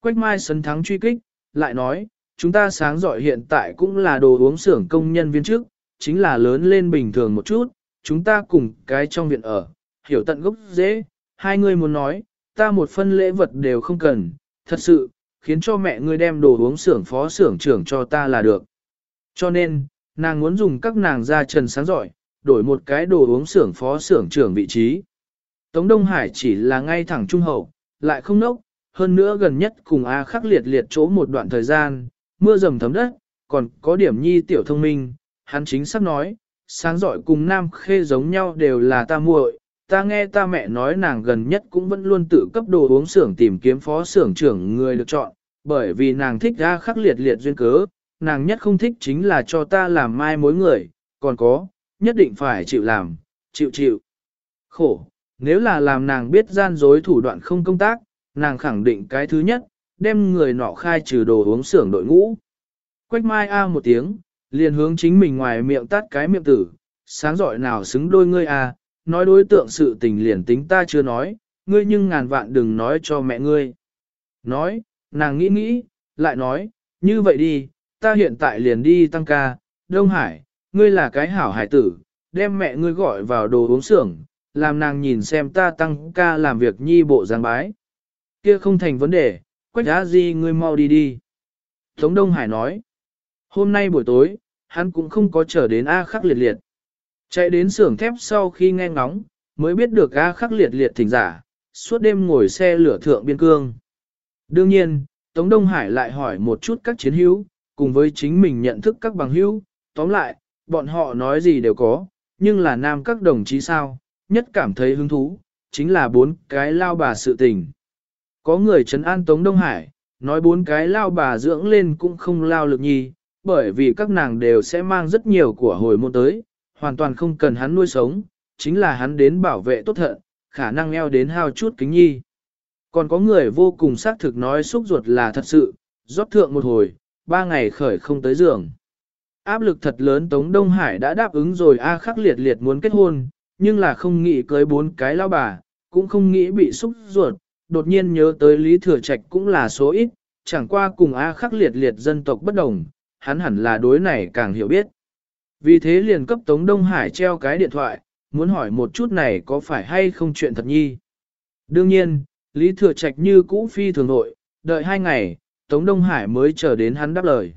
Quách Mai sấn thắng truy kích, lại nói, chúng ta sáng giỏi hiện tại cũng là đồ uống xưởng công nhân viên trước, chính là lớn lên bình thường một chút, chúng ta cùng cái trong viện ở, hiểu tận gốc dễ, hai người muốn nói, ta một phân lễ vật đều không cần, thật sự, khiến cho mẹ ngươi đem đồ uống xưởng phó xưởng trưởng cho ta là được. Cho nên, nàng muốn dùng các nàng ra trần sáng giỏi, đổi một cái đồ uống xưởng phó xưởng trưởng vị trí. Tống Đông Hải chỉ là ngay thẳng trung hậu, lại không nốc, hơn nữa gần nhất cùng A khắc liệt liệt chỗ một đoạn thời gian, mưa dầm thấm đất, còn có điểm nhi tiểu thông minh, hắn chính xác nói, sáng giỏi cùng nam khê giống nhau đều là ta muội, ta nghe ta mẹ nói nàng gần nhất cũng vẫn luôn tự cấp đồ uống xưởng tìm kiếm phó xưởng trưởng người được chọn, bởi vì nàng thích A khắc liệt liệt duyên cớ, nàng nhất không thích chính là cho ta làm mai mối người, còn có, nhất định phải chịu làm, chịu chịu. Khổ, nếu là làm nàng biết gian dối thủ đoạn không công tác, nàng khẳng định cái thứ nhất, đem người nọ khai trừ đồ uống xưởng đội ngũ. Quách mai a một tiếng, liền hướng chính mình ngoài miệng tắt cái miệng tử, sáng giỏi nào xứng đôi ngươi a, nói đối tượng sự tình liền tính ta chưa nói, ngươi nhưng ngàn vạn đừng nói cho mẹ ngươi. Nói, nàng nghĩ nghĩ, lại nói, như vậy đi, ta hiện tại liền đi tăng ca, Đông Hải, ngươi là cái hảo hải tử, đem mẹ ngươi gọi vào đồ uống xưởng, làm nàng nhìn xem ta tăng ca làm việc nhi bộ giang bái. Kia không thành vấn đề, quách á gì ngươi mau đi đi. Tống Đông Hải nói, hôm nay buổi tối, hắn cũng không có chờ đến A khắc liệt liệt. Chạy đến xưởng thép sau khi nghe ngóng, mới biết được A khắc liệt liệt thỉnh giả, suốt đêm ngồi xe lửa thượng biên cương. Đương nhiên, Tống Đông Hải lại hỏi một chút các chiến hữu, cùng với chính mình nhận thức các bằng hữu, tóm lại, bọn họ nói gì đều có, nhưng là nam các đồng chí sao, nhất cảm thấy hứng thú, chính là bốn cái lao bà sự tình. Có người trấn an Tống Đông Hải, nói bốn cái lao bà dưỡng lên cũng không lao lực nhi, bởi vì các nàng đều sẽ mang rất nhiều của hồi môn tới, hoàn toàn không cần hắn nuôi sống, chính là hắn đến bảo vệ tốt thận, khả năng eo đến hao chút kính nhi. Còn có người vô cùng xác thực nói xúc ruột là thật sự, rót thượng một hồi, ba ngày khởi không tới giường. Áp lực thật lớn Tống Đông Hải đã đáp ứng rồi A khắc liệt liệt muốn kết hôn, nhưng là không nghĩ cưới bốn cái lao bà, cũng không nghĩ bị xúc ruột, đột nhiên nhớ tới Lý Thừa Trạch cũng là số ít, chẳng qua cùng A khắc liệt liệt dân tộc bất đồng, hắn hẳn là đối này càng hiểu biết. Vì thế liền cấp Tống Đông Hải treo cái điện thoại, muốn hỏi một chút này có phải hay không chuyện thật nhi. Đương nhiên, Lý Thừa Trạch như cũ phi thường nội, đợi hai ngày, Tống Đông Hải mới chờ đến hắn đáp lời.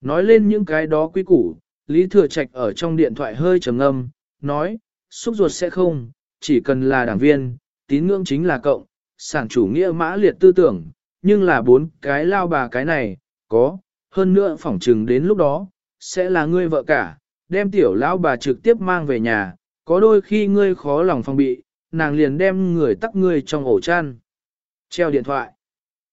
Nói lên những cái đó quý củ, Lý Thừa Trạch ở trong điện thoại hơi trầm ngâm, nói, xúc ruột sẽ không, chỉ cần là đảng viên, tín ngưỡng chính là cộng, sản chủ nghĩa mã liệt tư tưởng, nhưng là bốn cái lao bà cái này, có, hơn nữa phỏng chừng đến lúc đó, sẽ là ngươi vợ cả, đem tiểu lão bà trực tiếp mang về nhà, có đôi khi ngươi khó lòng phòng bị, nàng liền đem người tắc ngươi trong ổ chăn. Treo điện thoại.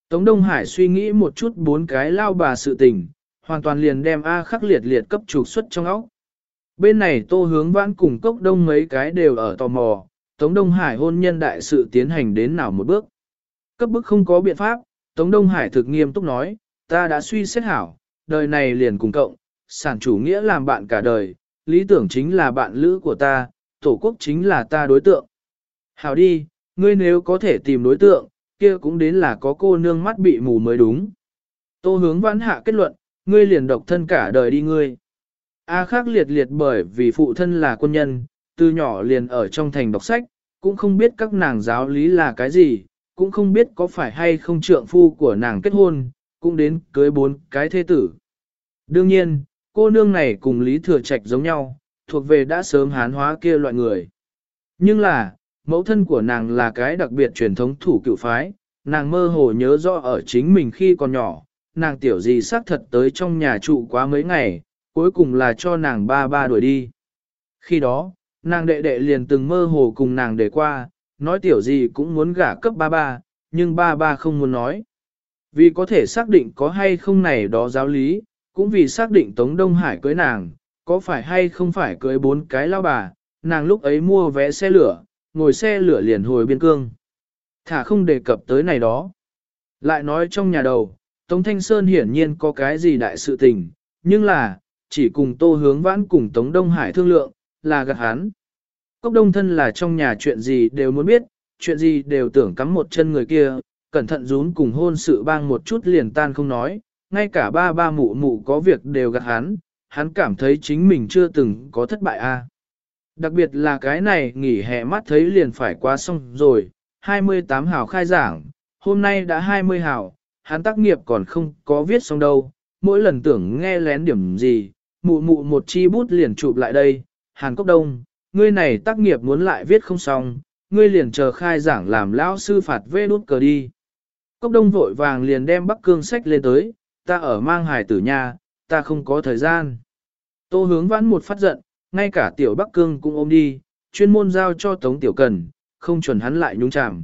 Tống Đông Hải suy nghĩ một chút bốn cái lao bà sự tình, hoàn toàn liền đem A khắc liệt liệt cấp trục xuất trong óc. Bên này tô hướng vãn cùng cốc đông mấy cái đều ở tò mò, Tống Đông Hải hôn nhân đại sự tiến hành đến nào một bước. Cấp bức không có biện pháp, Tống Đông Hải thực nghiêm túc nói, ta đã suy xét hảo, đời này liền cùng cộng, sản chủ nghĩa làm bạn cả đời, lý tưởng chính là bạn lữ của ta, tổ quốc chính là ta đối tượng. Hảo đi, ngươi nếu có thể tìm đối tượng, kia cũng đến là có cô nương mắt bị mù mới đúng. Tô hướng vãn hạ kết luận, ngươi liền độc thân cả đời đi ngươi. A khác liệt liệt bởi vì phụ thân là quân nhân, từ nhỏ liền ở trong thành đọc sách, cũng không biết các nàng giáo lý là cái gì, cũng không biết có phải hay không trượng phu của nàng kết hôn, cũng đến cưới bốn cái thế tử. Đương nhiên, cô nương này cùng Lý Thừa Trạch giống nhau, thuộc về đã sớm hán hóa kia loại người. Nhưng là, mẫu thân của nàng là cái đặc biệt truyền thống thủ cựu phái, nàng mơ hồ nhớ rõ ở chính mình khi còn nhỏ, nàng tiểu gì xác thật tới trong nhà trụ quá mấy ngày, cuối cùng là cho nàng ba ba đuổi đi. Khi đó, nàng đệ đệ liền từng mơ hồ cùng nàng để qua, nói tiểu gì cũng muốn gả cấp ba ba, nhưng ba ba không muốn nói. Vì có thể xác định có hay không này đó giáo lý, cũng vì xác định Tống Đông Hải cưới nàng, có phải hay không phải cưới bốn cái lao bà, nàng lúc ấy mua vé xe lửa, ngồi xe lửa liền hồi biên cương. Thả không đề cập tới này đó. Lại nói trong nhà đầu, Tống Thanh Sơn hiển nhiên có cái gì đại sự tình, nhưng là, chỉ cùng tô hướng vãn cùng Tống Đông Hải thương lượng, là gạt hắn. Cốc đông thân là trong nhà chuyện gì đều muốn biết, chuyện gì đều tưởng cắm một chân người kia, cẩn thận rún cùng hôn sự bang một chút liền tan không nói, ngay cả ba ba mụ mụ có việc đều gạt hắn, hắn cảm thấy chính mình chưa từng có thất bại a. Đặc biệt là cái này nghỉ hè mắt thấy liền phải qua xong rồi, 28 hào khai giảng, hôm nay đã 20 hào, hắn tác nghiệp còn không có viết xong đâu, mỗi lần tưởng nghe lén điểm gì, mụ mụ một chi bút liền chụp lại đây, Hàn Cốc Đông, ngươi này tác nghiệp muốn lại viết không xong, ngươi liền chờ khai giảng làm lão sư phạt vê đút cờ đi. Cốc Đông vội vàng liền đem Bắc Cương sách lên tới, ta ở mang Hải tử nhà, ta không có thời gian. Tô hướng vãn một phát giận, ngay cả tiểu Bắc Cương cũng ôm đi, chuyên môn giao cho Tống Tiểu Cần, không chuẩn hắn lại nhúng chạm.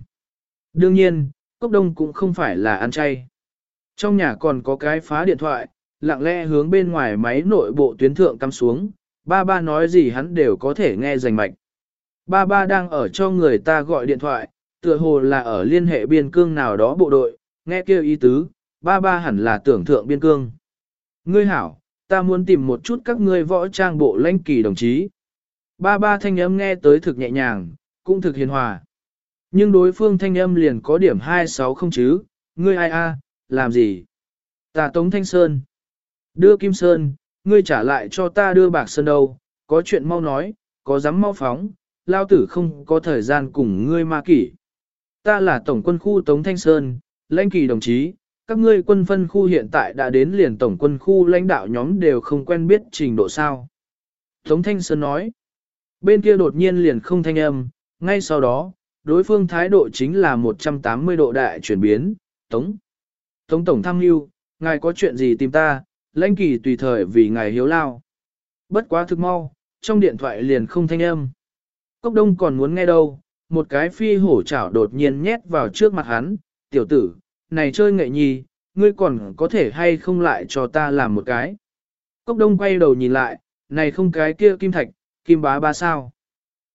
Đương nhiên, Cốc Đông cũng không phải là ăn chay. Trong nhà còn có cái phá điện thoại, lặng lẽ hướng bên ngoài máy nội bộ tuyến thượng cắm xuống, ba ba nói gì hắn đều có thể nghe rành mạch. Ba ba đang ở cho người ta gọi điện thoại, tựa hồ là ở liên hệ biên cương nào đó bộ đội, nghe kêu ý tứ, ba ba hẳn là tưởng thượng biên cương. Ngươi hảo, ta muốn tìm một chút các ngươi võ trang bộ lãnh kỳ đồng chí. Ba ba thanh âm nghe tới thực nhẹ nhàng, cũng thực hiền hòa. Nhưng đối phương thanh âm liền có điểm 26 không chứ, ngươi ai a, làm gì? Ta Tống Thanh Sơn. Đưa Kim Sơn, ngươi trả lại cho ta đưa bạc sơn đâu, có chuyện mau nói, có dám mau phóng, lao tử không có thời gian cùng ngươi ma kỷ. Ta là tổng quân khu Tống Thanh Sơn, lãnh kỳ đồng chí, các ngươi quân phân khu hiện tại đã đến liền tổng quân khu lãnh đạo nhóm đều không quen biết trình độ sao. Tống Thanh Sơn nói, bên kia đột nhiên liền không thanh âm, ngay sau đó, đối phương thái độ chính là 180 độ đại chuyển biến, Tống. Tống Tổng tham mưu, ngài có chuyện gì tìm ta, lãnh kỳ tùy thời vì ngài hiếu lao. Bất quá thực mau, trong điện thoại liền không thanh âm. Cốc đông còn muốn nghe đâu, một cái phi hổ chảo đột nhiên nhét vào trước mặt hắn, tiểu tử, này chơi nghệ nhi, ngươi còn có thể hay không lại cho ta làm một cái. Cốc đông quay đầu nhìn lại, này không cái kia kim thạch, kim bá ba sao.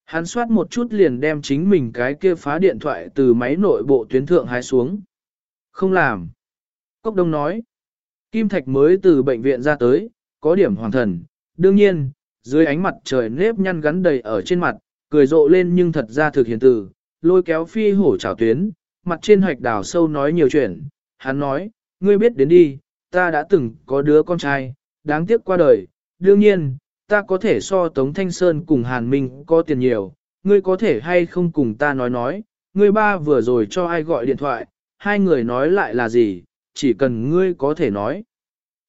Hắn soát một chút liền đem chính mình cái kia phá điện thoại từ máy nội bộ tuyến thượng hái xuống. Không làm. Cốc đông nói. Kim Thạch mới từ bệnh viện ra tới, có điểm hoàng thần, đương nhiên, dưới ánh mặt trời nếp nhăn gắn đầy ở trên mặt, cười rộ lên nhưng thật ra thực hiện từ, lôi kéo phi hổ trào tuyến, mặt trên hoạch đào sâu nói nhiều chuyện, hắn nói, ngươi biết đến đi, ta đã từng có đứa con trai, đáng tiếc qua đời, đương nhiên, ta có thể so Tống Thanh Sơn cùng Hàn Minh có tiền nhiều, ngươi có thể hay không cùng ta nói nói, ngươi ba vừa rồi cho ai gọi điện thoại, hai người nói lại là gì, chỉ cần ngươi có thể nói.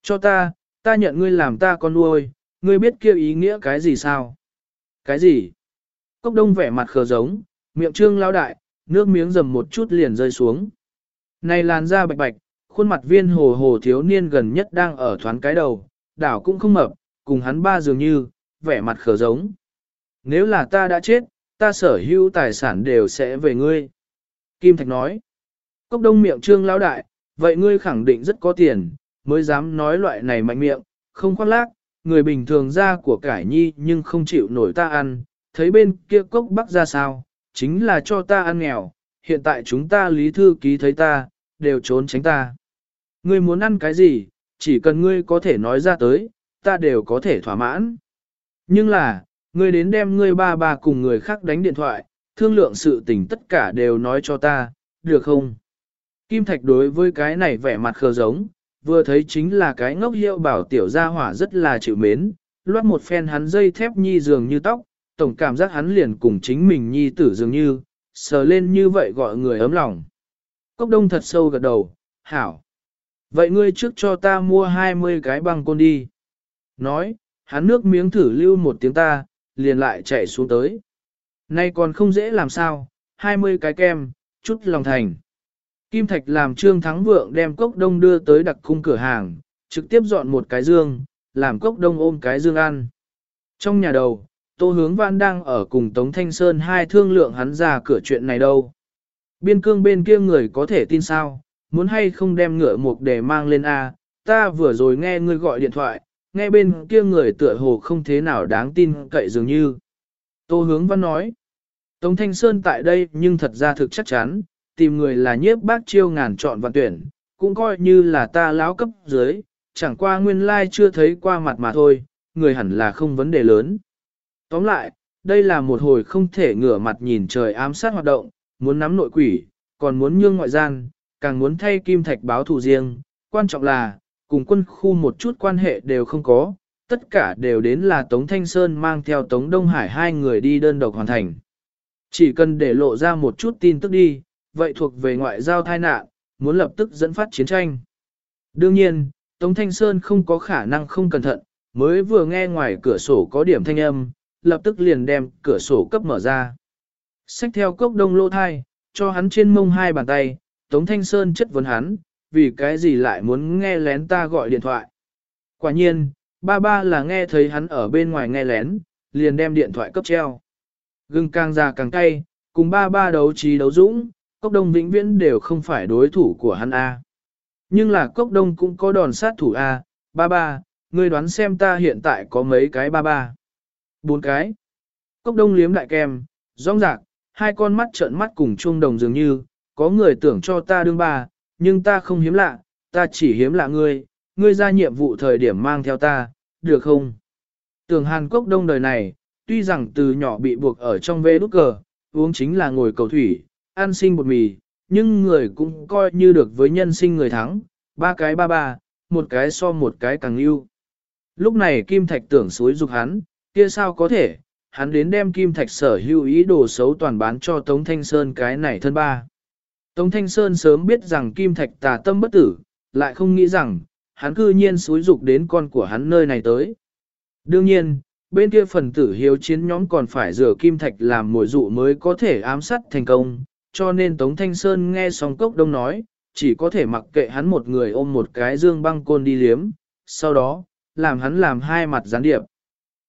Cho ta, ta nhận ngươi làm ta con nuôi, ngươi biết kêu ý nghĩa cái gì sao? Cái gì? Cốc đông vẻ mặt khờ giống, miệng trương lao đại, nước miếng dầm một chút liền rơi xuống. Này làn da bạch bạch, khuôn mặt viên hồ hồ thiếu niên gần nhất đang ở thoáng cái đầu, đảo cũng không mập, cùng hắn ba dường như, vẻ mặt khờ giống. Nếu là ta đã chết, ta sở hữu tài sản đều sẽ về ngươi. Kim Thạch nói. Cốc đông miệng trương lao đại, vậy ngươi khẳng định rất có tiền, mới dám nói loại này mạnh miệng, không khoác lác, người bình thường ra của cải nhi nhưng không chịu nổi ta ăn, thấy bên kia cốc bắc ra sao, chính là cho ta ăn nghèo, hiện tại chúng ta lý thư ký thấy ta, đều trốn tránh ta. Ngươi muốn ăn cái gì, chỉ cần ngươi có thể nói ra tới, ta đều có thể thỏa mãn. Nhưng là, ngươi đến đem ngươi ba ba cùng người khác đánh điện thoại, thương lượng sự tình tất cả đều nói cho ta, được không? Kim Thạch đối với cái này vẻ mặt khờ giống, vừa thấy chính là cái ngốc hiệu bảo tiểu gia hỏa rất là chịu mến, loát một phen hắn dây thép nhi dường như tóc, tổng cảm giác hắn liền cùng chính mình nhi tử dường như, sờ lên như vậy gọi người ấm lòng. Cốc đông thật sâu gật đầu, hảo. Vậy ngươi trước cho ta mua 20 cái băng côn đi. Nói, hắn nước miếng thử lưu một tiếng ta, liền lại chạy xuống tới. Nay còn không dễ làm sao, 20 cái kem, chút lòng thành. Kim Thạch làm Trương Thắng Vượng đem cốc đông đưa tới đặc khung cửa hàng, trực tiếp dọn một cái dương, làm cốc đông ôm cái dương ăn. Trong nhà đầu, Tô Hướng Văn đang ở cùng Tống Thanh Sơn hai thương lượng hắn ra cửa chuyện này đâu. Biên cương bên kia người có thể tin sao, muốn hay không đem ngựa mục để mang lên A, ta vừa rồi nghe ngươi gọi điện thoại, nghe bên kia người tựa hồ không thế nào đáng tin cậy dường như. Tô Hướng Văn nói, Tống Thanh Sơn tại đây nhưng thật ra thực chắc chắn, tìm người là nhiếp bác chiêu ngàn chọn và tuyển, cũng coi như là ta lão cấp dưới, chẳng qua nguyên lai chưa thấy qua mặt mà thôi, người hẳn là không vấn đề lớn. Tóm lại, đây là một hồi không thể ngửa mặt nhìn trời ám sát hoạt động, muốn nắm nội quỷ, còn muốn nhương ngoại gian, càng muốn thay kim thạch báo thù riêng, quan trọng là, cùng quân khu một chút quan hệ đều không có, tất cả đều đến là Tống Thanh Sơn mang theo Tống Đông Hải hai người đi đơn độc hoàn thành. Chỉ cần để lộ ra một chút tin tức đi, vậy thuộc về ngoại giao thai nạn, muốn lập tức dẫn phát chiến tranh. Đương nhiên, Tống Thanh Sơn không có khả năng không cẩn thận, mới vừa nghe ngoài cửa sổ có điểm thanh âm, lập tức liền đem cửa sổ cấp mở ra. Xách theo cốc đông lô thai, cho hắn trên mông hai bàn tay, Tống Thanh Sơn chất vấn hắn, vì cái gì lại muốn nghe lén ta gọi điện thoại. Quả nhiên, ba ba là nghe thấy hắn ở bên ngoài nghe lén, liền đem điện thoại cấp treo. Gừng càng già càng cay, cùng ba ba đấu trí đấu dũng, cốc đông vĩnh viễn đều không phải đối thủ của hắn A. Nhưng là cốc đông cũng có đòn sát thủ A, ba ba, ngươi đoán xem ta hiện tại có mấy cái ba ba. Bốn cái. Cốc đông liếm đại kem, rong rạc, hai con mắt trợn mắt cùng chung đồng dường như, có người tưởng cho ta đương ba, nhưng ta không hiếm lạ, ta chỉ hiếm lạ ngươi, ngươi ra nhiệm vụ thời điểm mang theo ta, được không? Tưởng Hàn Cốc đông đời này, tuy rằng từ nhỏ bị buộc ở trong vê đút cờ, uống chính là ngồi cầu thủy, ăn sinh bột mì, nhưng người cũng coi như được với nhân sinh người thắng, ba cái ba ba, một cái so một cái càng yêu. Lúc này Kim Thạch tưởng suối dục hắn, kia sao có thể, hắn đến đem Kim Thạch sở hữu ý đồ xấu toàn bán cho Tống Thanh Sơn cái này thân ba. Tống Thanh Sơn sớm biết rằng Kim Thạch tà tâm bất tử, lại không nghĩ rằng, hắn cư nhiên suối dục đến con của hắn nơi này tới. Đương nhiên, bên kia phần tử hiếu chiến nhóm còn phải rửa Kim Thạch làm mồi dụ mới có thể ám sát thành công, cho nên Tống Thanh Sơn nghe xong cốc đông nói, chỉ có thể mặc kệ hắn một người ôm một cái dương băng côn đi liếm, sau đó, làm hắn làm hai mặt gián điệp.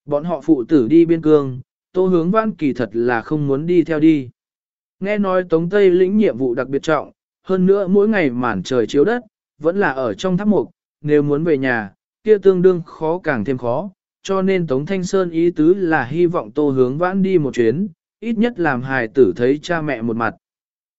Bọn họ phụ tử đi biên cương, tô hướng văn kỳ thật là không muốn đi theo đi. Nghe nói Tống Tây lĩnh nhiệm vụ đặc biệt trọng, hơn nữa mỗi ngày màn trời chiếu đất, vẫn là ở trong tháp mục, nếu muốn về nhà, kia tương đương khó càng thêm khó, cho nên Tống Thanh Sơn ý tứ là hy vọng tô hướng vãn đi một chuyến, ít nhất làm hài tử thấy cha mẹ một mặt.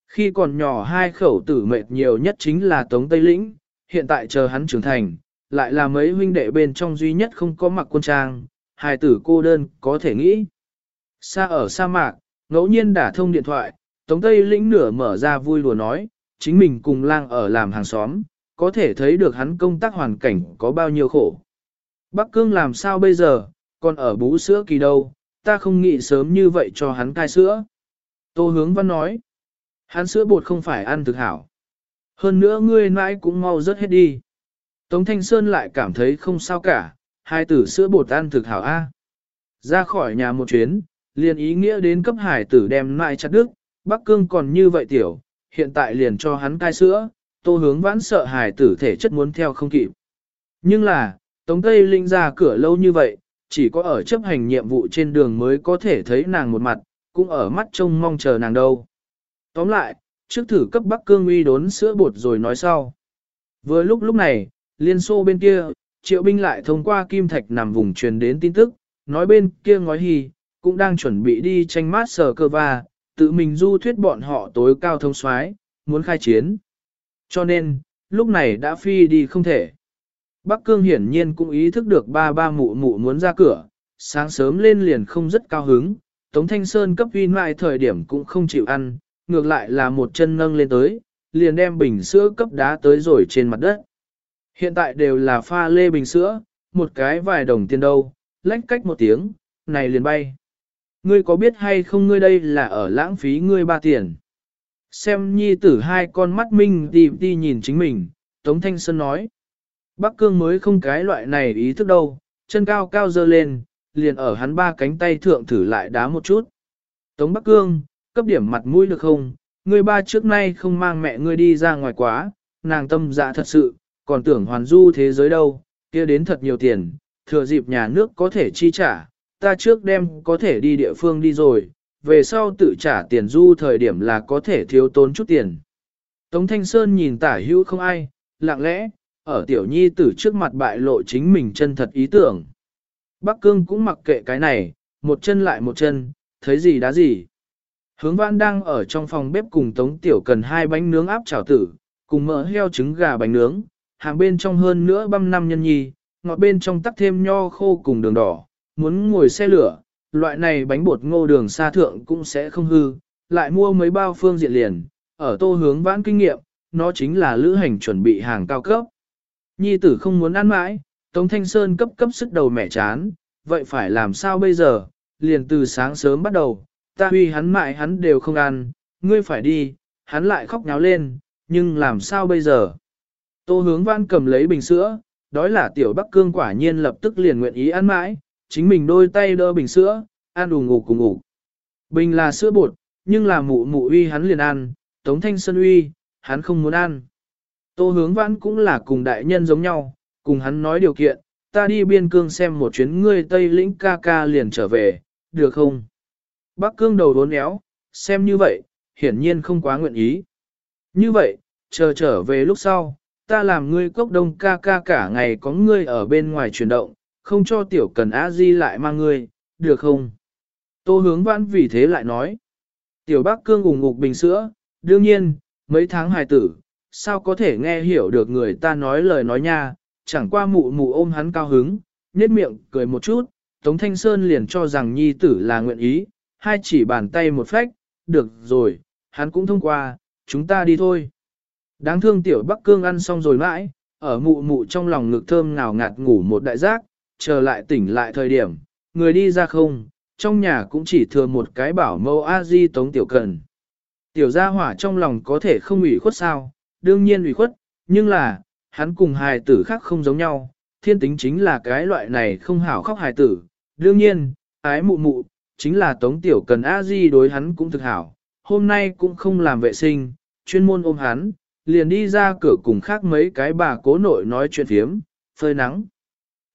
Khi còn nhỏ hai khẩu tử mệt nhiều nhất chính là Tống Tây Lĩnh, hiện tại chờ hắn trưởng thành, lại là mấy huynh đệ bên trong duy nhất không có mặc quân trang, hài tử cô đơn có thể nghĩ. Xa ở sa mạc, ngẫu nhiên đả thông điện thoại, Tống Tây Lĩnh nửa mở ra vui lùa nói, chính mình cùng lang ở làm hàng xóm, có thể thấy được hắn công tác hoàn cảnh có bao nhiêu khổ. Bắc Cương làm sao bây giờ, còn ở bú sữa kỳ đâu, ta không nghĩ sớm như vậy cho hắn cai sữa. Tô hướng văn nói, hắn sữa bột không phải ăn thực hảo. Hơn nữa ngươi mãi cũng mau rớt hết đi. Tống Thanh Sơn lại cảm thấy không sao cả, hai tử sữa bột ăn thực hảo A. Ra khỏi nhà một chuyến, liền ý nghĩa đến cấp hải tử đem nãi chặt đức, Bắc Cương còn như vậy tiểu, hiện tại liền cho hắn cai sữa, tô hướng vãn sợ hải tử thể chất muốn theo không kịp. Nhưng là, Tống Tây Linh ra cửa lâu như vậy, chỉ có ở chấp hành nhiệm vụ trên đường mới có thể thấy nàng một mặt, cũng ở mắt trông mong chờ nàng đâu. Tóm lại, trước thử cấp Bắc Cương uy đốn sữa bột rồi nói sau. Vừa lúc lúc này, Liên Xô bên kia, triệu binh lại thông qua Kim Thạch nằm vùng truyền đến tin tức, nói bên kia ngói hì, cũng đang chuẩn bị đi tranh mát sở cơ va, tự mình du thuyết bọn họ tối cao thông soái muốn khai chiến. Cho nên, lúc này đã phi đi không thể. Bắc Cương hiển nhiên cũng ý thức được ba ba mụ mụ muốn ra cửa, sáng sớm lên liền không rất cao hứng, Tống Thanh Sơn cấp vi mại thời điểm cũng không chịu ăn, ngược lại là một chân nâng lên tới, liền đem bình sữa cấp đá tới rồi trên mặt đất. Hiện tại đều là pha lê bình sữa, một cái vài đồng tiền đâu, lách cách một tiếng, này liền bay. Ngươi có biết hay không ngươi đây là ở lãng phí ngươi ba tiền. Xem nhi tử hai con mắt minh đi đi nhìn chính mình, Tống Thanh Sơn nói. Bắc Cương mới không cái loại này ý thức đâu, chân cao cao dơ lên, liền ở hắn ba cánh tay thượng thử lại đá một chút. Tống Bắc Cương, cấp điểm mặt mũi được không? Ngươi ba trước nay không mang mẹ ngươi đi ra ngoài quá, nàng tâm dạ thật sự, còn tưởng hoàn du thế giới đâu, kia đến thật nhiều tiền, thừa dịp nhà nước có thể chi trả, ta trước đem có thể đi địa phương đi rồi, về sau tự trả tiền du thời điểm là có thể thiếu tốn chút tiền. Tống Thanh Sơn nhìn tả hữu không ai, lặng lẽ, ở tiểu nhi tử trước mặt bại lộ chính mình chân thật ý tưởng. Bắc Cương cũng mặc kệ cái này, một chân lại một chân, thấy gì đá gì. Hướng vãn đang ở trong phòng bếp cùng Tống Tiểu cần hai bánh nướng áp chảo tử, cùng mỡ heo trứng gà bánh nướng, hàng bên trong hơn nữa băm năm nhân nhi, ngọt bên trong tắc thêm nho khô cùng đường đỏ, muốn ngồi xe lửa, loại này bánh bột ngô đường xa thượng cũng sẽ không hư, lại mua mấy bao phương diện liền, ở tô hướng vãn kinh nghiệm, nó chính là lữ hành chuẩn bị hàng cao cấp. Nhi tử không muốn ăn mãi, Tống Thanh Sơn cấp cấp sức đầu mẹ chán, vậy phải làm sao bây giờ, liền từ sáng sớm bắt đầu, ta huy hắn mãi hắn đều không ăn, ngươi phải đi, hắn lại khóc nháo lên, nhưng làm sao bây giờ? Tô hướng văn cầm lấy bình sữa, đói là tiểu bắc cương quả nhiên lập tức liền nguyện ý ăn mãi, chính mình đôi tay đỡ bình sữa, ăn ủng ngủ cùng ngủ. Bình là sữa bột, nhưng là mụ mụ uy hắn liền ăn, tống thanh sơn uy, hắn không muốn ăn. Tô hướng văn cũng là cùng đại nhân giống nhau, cùng hắn nói điều kiện, ta đi biên cương xem một chuyến ngươi Tây lĩnh ca ca liền trở về, được không? Bắc cương đầu đốn éo, xem như vậy, hiển nhiên không quá nguyện ý. Như vậy, chờ trở về lúc sau, ta làm ngươi cốc đông ca ca cả ngày có ngươi ở bên ngoài chuyển động, không cho tiểu cần á di lại mang ngươi, được không? Tô hướng vãn vì thế lại nói. Tiểu bác cương ủng ngục bình sữa, đương nhiên, mấy tháng hài tử, sao có thể nghe hiểu được người ta nói lời nói nha, chẳng qua mụ mụ ôm hắn cao hứng, nết miệng, cười một chút, Tống Thanh Sơn liền cho rằng nhi tử là nguyện ý, hai chỉ bàn tay một phách, được rồi, hắn cũng thông qua, chúng ta đi thôi. Đáng thương tiểu Bắc Cương ăn xong rồi mãi, ở mụ mụ trong lòng ngực thơm ngào ngạt ngủ một đại giác, chờ lại tỉnh lại thời điểm, người đi ra không, trong nhà cũng chỉ thừa một cái bảo mâu A-di tống tiểu cần. Tiểu gia hỏa trong lòng có thể không ủy khuất sao, đương nhiên ủy khuất, nhưng là, hắn cùng hài tử khác không giống nhau, thiên tính chính là cái loại này không hảo khóc hài tử. Đương nhiên, ái mụ mụ, chính là tống tiểu cần A-di đối hắn cũng thực hảo, hôm nay cũng không làm vệ sinh, chuyên môn ôm hắn, liền đi ra cửa cùng khác mấy cái bà cố nội nói chuyện phiếm, phơi nắng.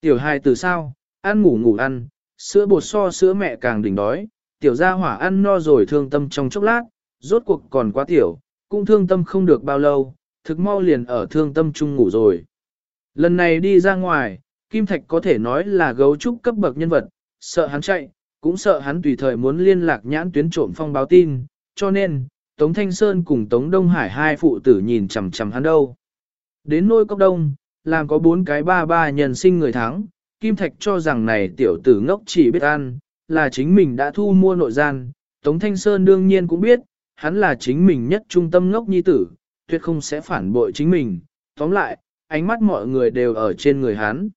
Tiểu hai từ sao, ăn ngủ ngủ ăn, sữa bột so sữa mẹ càng đỉnh đói, tiểu gia hỏa ăn no rồi thương tâm trong chốc lát, rốt cuộc còn quá tiểu, cũng thương tâm không được bao lâu, thực mau liền ở thương tâm chung ngủ rồi. Lần này đi ra ngoài, Kim Thạch có thể nói là gấu trúc cấp bậc nhân vật, sợ hắn chạy, cũng sợ hắn tùy thời muốn liên lạc nhãn tuyến trộm phong báo tin, cho nên, Tống Thanh Sơn cùng Tống Đông Hải hai phụ tử nhìn chằm chằm hắn đâu. Đến nôi cốc đông, làm có bốn cái ba ba nhân sinh người thắng, Kim Thạch cho rằng này tiểu tử ngốc chỉ biết ăn, là chính mình đã thu mua nội gian, Tống Thanh Sơn đương nhiên cũng biết, hắn là chính mình nhất trung tâm ngốc nhi tử, tuyệt không sẽ phản bội chính mình. Tóm lại, ánh mắt mọi người đều ở trên người hắn.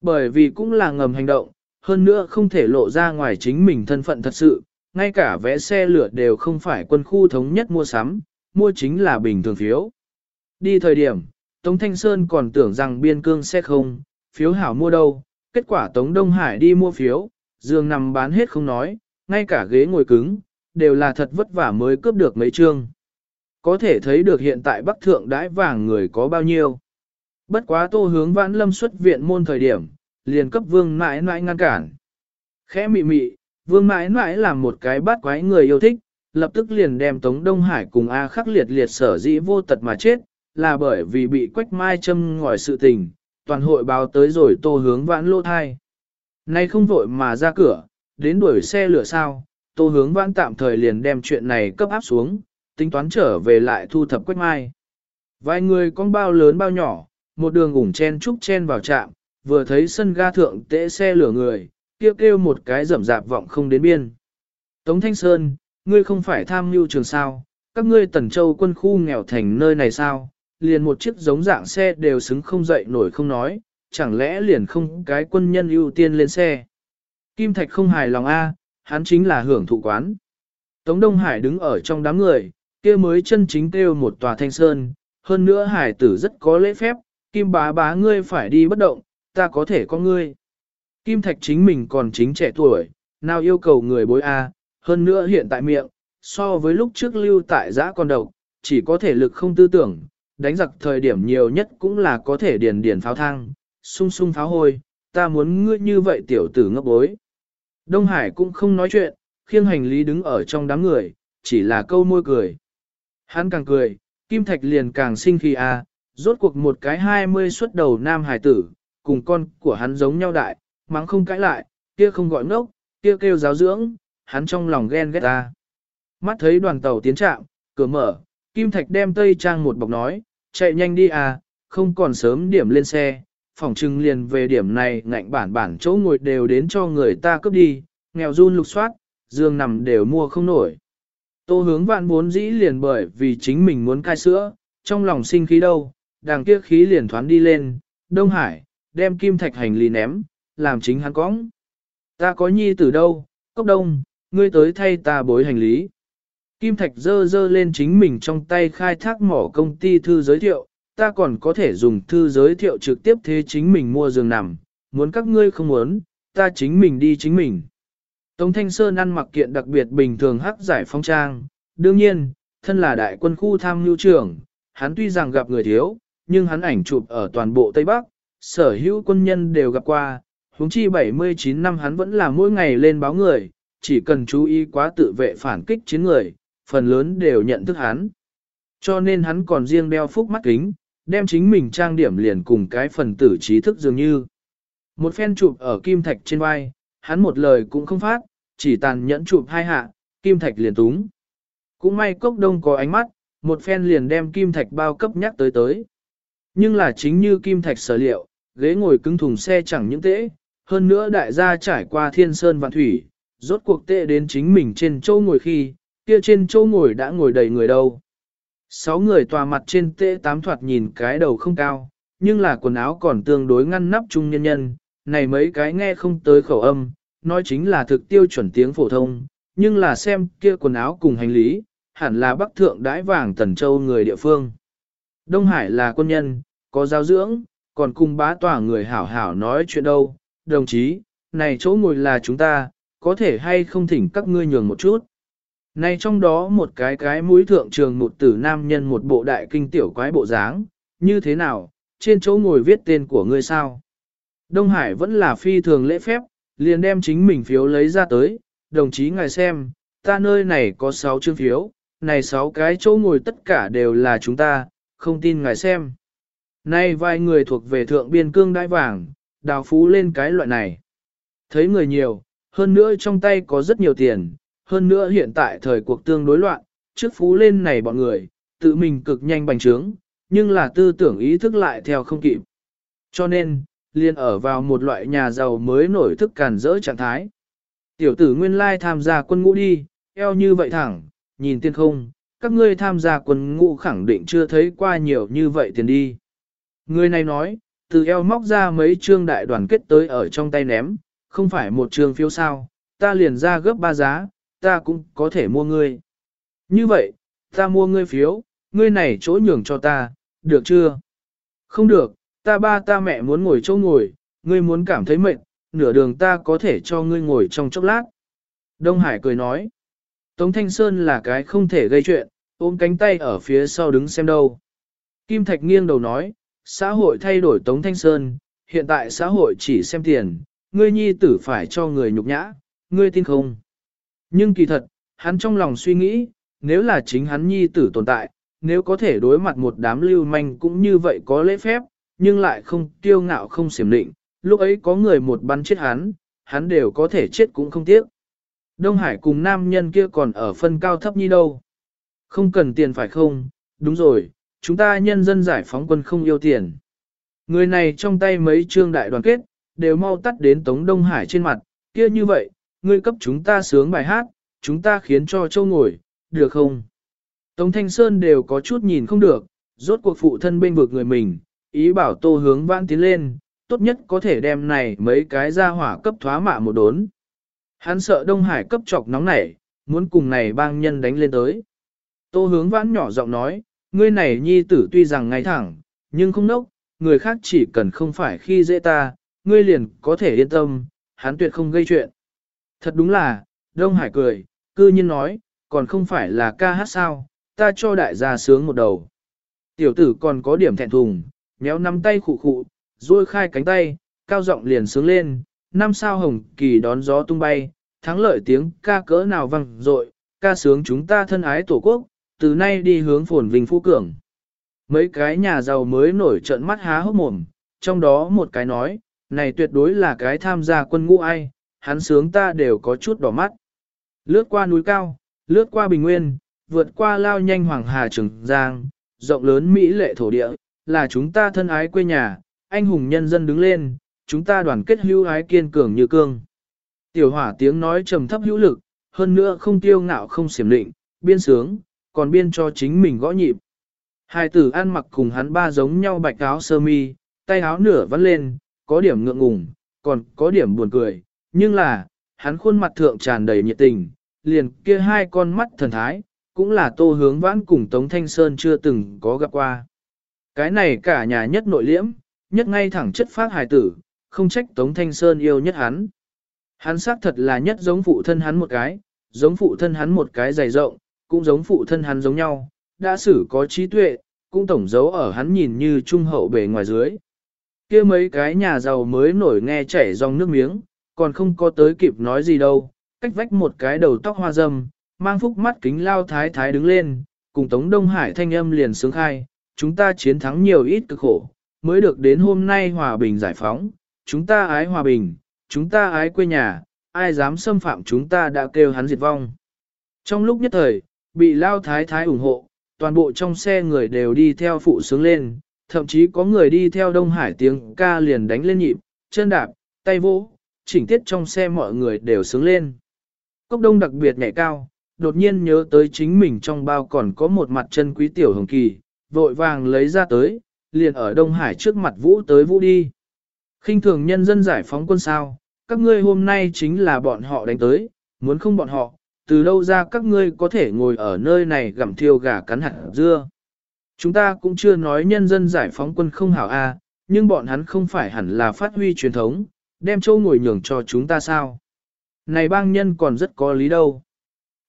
Bởi vì cũng là ngầm hành động, hơn nữa không thể lộ ra ngoài chính mình thân phận thật sự, ngay cả vé xe lửa đều không phải quân khu thống nhất mua sắm, mua chính là bình thường phiếu. Đi thời điểm, Tống Thanh Sơn còn tưởng rằng biên cương sẽ không, phiếu hảo mua đâu, kết quả Tống Đông Hải đi mua phiếu, giường nằm bán hết không nói, ngay cả ghế ngồi cứng, đều là thật vất vả mới cướp được mấy chương. Có thể thấy được hiện tại Bắc Thượng đãi vàng người có bao nhiêu. Bất quá tô hướng vãn lâm xuất viện môn thời điểm, liền cấp vương mãi mãi ngăn cản. Khẽ mị mị, vương mãi mãi làm một cái bát quái người yêu thích, lập tức liền đem Tống Đông Hải cùng A khắc liệt liệt sở dĩ vô tật mà chết, là bởi vì bị quách mai châm ngòi sự tình, toàn hội báo tới rồi tô hướng vãn lô thai. Nay không vội mà ra cửa, đến đuổi xe lửa sao, tô hướng vãn tạm thời liền đem chuyện này cấp áp xuống, tính toán trở về lại thu thập quách mai. Vài người con bao lớn bao nhỏ, một đường ủng chen trúc chen vào trạm, vừa thấy sân ga thượng tễ xe lửa người, kêu kêu một cái rầm rạp vọng không đến biên. Tống Thanh Sơn, ngươi không phải tham mưu trường sao, các ngươi tần châu quân khu nghèo thành nơi này sao, liền một chiếc giống dạng xe đều xứng không dậy nổi không nói, chẳng lẽ liền không cái quân nhân ưu tiên lên xe. Kim Thạch không hài lòng a, hắn chính là hưởng thụ quán. Tống Đông Hải đứng ở trong đám người, kia mới chân chính kêu một tòa thanh sơn, hơn nữa hải tử rất có lễ phép, Kim bá bá ngươi phải đi bất động, ta có thể có ngươi. Kim Thạch chính mình còn chính trẻ tuổi, nào yêu cầu người bối A, hơn nữa hiện tại miệng, so với lúc trước lưu tại giã con độc, chỉ có thể lực không tư tưởng, đánh giặc thời điểm nhiều nhất cũng là có thể điền điền pháo thang, sung sung pháo hôi, ta muốn ngươi như vậy tiểu tử ngốc bối. Đông Hải cũng không nói chuyện, khiêng hành lý đứng ở trong đám người, chỉ là câu môi cười. Hắn càng cười, Kim Thạch liền càng sinh khi a, rốt cuộc một cái hai mươi xuất đầu nam hải tử, cùng con của hắn giống nhau đại, mắng không cãi lại, kia không gọi ngốc, kia kêu giáo dưỡng, hắn trong lòng ghen ghét ta. Mắt thấy đoàn tàu tiến trạm, cửa mở, Kim Thạch đem tây trang một bọc nói, chạy nhanh đi à, không còn sớm điểm lên xe, phòng trưng liền về điểm này ngạnh bản bản chỗ ngồi đều đến cho người ta cướp đi, nghèo run lục soát, giường nằm đều mua không nổi. Tô hướng vạn bốn dĩ liền bởi vì chính mình muốn cai sữa, trong lòng sinh khí đâu, đằng kia khí liền thoán đi lên, Đông Hải, đem kim thạch hành lý ném, làm chính hắn cõng. Ta có nhi từ đâu, cốc đông, ngươi tới thay ta bối hành lý. Kim thạch dơ dơ lên chính mình trong tay khai thác mỏ công ty thư giới thiệu, ta còn có thể dùng thư giới thiệu trực tiếp thế chính mình mua giường nằm, muốn các ngươi không muốn, ta chính mình đi chính mình. Tống Thanh Sơn ăn mặc kiện đặc biệt bình thường hắc giải phong trang, đương nhiên, thân là đại quân khu tham lưu trưởng, hắn tuy rằng gặp người thiếu, nhưng hắn ảnh chụp ở toàn bộ Tây Bắc, sở hữu quân nhân đều gặp qua, huống chi 79 năm hắn vẫn là mỗi ngày lên báo người, chỉ cần chú ý quá tự vệ phản kích chiến người, phần lớn đều nhận thức hắn. Cho nên hắn còn riêng đeo phúc mắt kính, đem chính mình trang điểm liền cùng cái phần tử trí thức dường như. Một phen chụp ở kim thạch trên vai, hắn một lời cũng không phát, chỉ tàn nhẫn chụp hai hạ, kim thạch liền túng. Cũng may cốc đông có ánh mắt, một phen liền đem kim thạch bao cấp nhắc tới tới. Nhưng là chính như kim thạch sở liệu, ghế ngồi cứng thùng xe chẳng những tễ, hơn nữa đại gia trải qua thiên sơn vạn thủy, rốt cuộc tệ đến chính mình trên châu ngồi khi, kia trên châu ngồi đã ngồi đầy người đâu. Sáu người tòa mặt trên tệ tám thoạt nhìn cái đầu không cao, nhưng là quần áo còn tương đối ngăn nắp trung nhân nhân, này mấy cái nghe không tới khẩu âm, nói chính là thực tiêu chuẩn tiếng phổ thông, nhưng là xem kia quần áo cùng hành lý, hẳn là bắc thượng đãi vàng tần châu người địa phương. Đông Hải là quân nhân, có giáo dưỡng, còn cùng bá tỏa người hảo hảo nói chuyện đâu, đồng chí, này chỗ ngồi là chúng ta, có thể hay không thỉnh các ngươi nhường một chút. Này trong đó một cái cái mũi thượng trường một tử nam nhân một bộ đại kinh tiểu quái bộ dáng, như thế nào, trên chỗ ngồi viết tên của ngươi sao? Đông Hải vẫn là phi thường lễ phép, liền đem chính mình phiếu lấy ra tới, đồng chí ngài xem, ta nơi này có 6 chương phiếu, này 6 cái chỗ ngồi tất cả đều là chúng ta, không tin ngài xem. Nay vài người thuộc về thượng biên cương đai vàng, đào phú lên cái loại này. Thấy người nhiều, hơn nữa trong tay có rất nhiều tiền, hơn nữa hiện tại thời cuộc tương đối loạn, trước phú lên này bọn người, tự mình cực nhanh bành trướng, nhưng là tư tưởng ý thức lại theo không kịp. Cho nên, liền ở vào một loại nhà giàu mới nổi thức cản rỡ trạng thái. Tiểu tử nguyên lai tham gia quân ngũ đi, eo như vậy thẳng, nhìn tiên không, các ngươi tham gia quân ngũ khẳng định chưa thấy qua nhiều như vậy tiền đi. Người này nói, từ eo móc ra mấy trương đại đoàn kết tới ở trong tay ném, không phải một trương phiếu sao, ta liền ra gấp ba giá, ta cũng có thể mua ngươi. Như vậy, ta mua ngươi phiếu, ngươi này chỗ nhường cho ta, được chưa? Không được, ta ba ta mẹ muốn ngồi chỗ ngồi, ngươi muốn cảm thấy mệt, nửa đường ta có thể cho ngươi ngồi trong chốc lát. Đông Hải cười nói, Tống Thanh Sơn là cái không thể gây chuyện, ôm cánh tay ở phía sau đứng xem đâu. Kim Thạch nghiêng đầu nói, xã hội thay đổi Tống Thanh Sơn, hiện tại xã hội chỉ xem tiền, ngươi nhi tử phải cho người nhục nhã, ngươi tin không? Nhưng kỳ thật, hắn trong lòng suy nghĩ, nếu là chính hắn nhi tử tồn tại, nếu có thể đối mặt một đám lưu manh cũng như vậy có lễ phép, nhưng lại không tiêu ngạo không xiểm định, lúc ấy có người một bắn chết hắn, hắn đều có thể chết cũng không tiếc. Đông Hải cùng nam nhân kia còn ở phân cao thấp như đâu. Không cần tiền phải không? Đúng rồi, chúng ta nhân dân giải phóng quân không yêu tiền. Người này trong tay mấy trương đại đoàn kết, đều mau tắt đến Tống Đông Hải trên mặt, kia như vậy, ngươi cấp chúng ta sướng bài hát, chúng ta khiến cho châu ngồi, được không? Tống Thanh Sơn đều có chút nhìn không được, rốt cuộc phụ thân bên vực người mình, ý bảo tô hướng vãn tiến lên, tốt nhất có thể đem này mấy cái ra hỏa cấp thoá mạ một đốn. Hắn sợ Đông Hải cấp chọc nóng nảy, muốn cùng này bang nhân đánh lên tới. Tô hướng vãn nhỏ giọng nói, ngươi này nhi tử tuy rằng ngay thẳng, nhưng không nốc, người khác chỉ cần không phải khi dễ ta, ngươi liền có thể yên tâm, hắn tuyệt không gây chuyện. Thật đúng là, Đông Hải cười, cư nhiên nói, còn không phải là ca hát sao, ta cho đại gia sướng một đầu. Tiểu tử còn có điểm thẹn thùng, méo nắm tay khụ khụ, duỗi khai cánh tay, cao giọng liền sướng lên, năm sao hồng kỳ đón gió tung bay, thắng lợi tiếng ca cỡ nào vang dội, ca sướng chúng ta thân ái tổ quốc, từ nay đi hướng phồn vinh phú cường. Mấy cái nhà giàu mới nổi trận mắt há hốc mồm, trong đó một cái nói, này tuyệt đối là cái tham gia quân ngũ ai, hắn sướng ta đều có chút đỏ mắt. Lướt qua núi cao, lướt qua bình nguyên, vượt qua lao nhanh hoàng hà trường giang, rộng lớn Mỹ lệ thổ địa, là chúng ta thân ái quê nhà, anh hùng nhân dân đứng lên, chúng ta đoàn kết hữu ái kiên cường như cương. Tiểu hỏa tiếng nói trầm thấp hữu lực, hơn nữa không tiêu ngạo không xiểm định, biên sướng, còn biên cho chính mình gõ nhịp. Hai tử ăn mặc cùng hắn ba giống nhau bạch áo sơ mi, tay áo nửa vắt lên, có điểm ngượng ngùng, còn có điểm buồn cười, nhưng là, hắn khuôn mặt thượng tràn đầy nhiệt tình, liền kia hai con mắt thần thái, cũng là tô hướng vãn cùng Tống Thanh Sơn chưa từng có gặp qua. Cái này cả nhà nhất nội liễm, nhất ngay thẳng chất phát hài tử, không trách Tống Thanh Sơn yêu nhất hắn. Hắn xác thật là nhất giống phụ thân hắn một cái, giống phụ thân hắn một cái dày rộng, cũng giống phụ thân hắn giống nhau, đã xử có trí tuệ, cũng tổng dấu ở hắn nhìn như trung hậu bề ngoài dưới. kia mấy cái nhà giàu mới nổi nghe chảy dòng nước miếng, còn không có tới kịp nói gì đâu, cách vách một cái đầu tóc hoa râm, mang phúc mắt kính lao thái thái đứng lên, cùng Tống Đông Hải thanh âm liền sướng khai, chúng ta chiến thắng nhiều ít cực khổ, mới được đến hôm nay hòa bình giải phóng, chúng ta ái hòa bình, chúng ta ái quê nhà, ai dám xâm phạm chúng ta đã kêu hắn diệt vong. Trong lúc nhất thời, bị lao thái thái ủng hộ, toàn bộ trong xe người đều đi theo phụ sướng lên, thậm chí có người đi theo Đông Hải tiếng ca liền đánh lên nhịp, chân đạp, tay vỗ, chỉnh tiết trong xe mọi người đều sướng lên. Cốc đông đặc biệt nhảy cao, đột nhiên nhớ tới chính mình trong bao còn có một mặt chân quý tiểu hồng kỳ, vội vàng lấy ra tới, liền ở Đông Hải trước mặt vũ tới vũ đi. khinh thường nhân dân giải phóng quân sao, các ngươi hôm nay chính là bọn họ đánh tới, muốn không bọn họ, từ đâu ra các ngươi có thể ngồi ở nơi này gặm thiêu gà cắn hạt dưa. Chúng ta cũng chưa nói nhân dân giải phóng quân không hảo a, nhưng bọn hắn không phải hẳn là phát huy truyền thống, đem châu ngồi nhường cho chúng ta sao. Này bang nhân còn rất có lý đâu.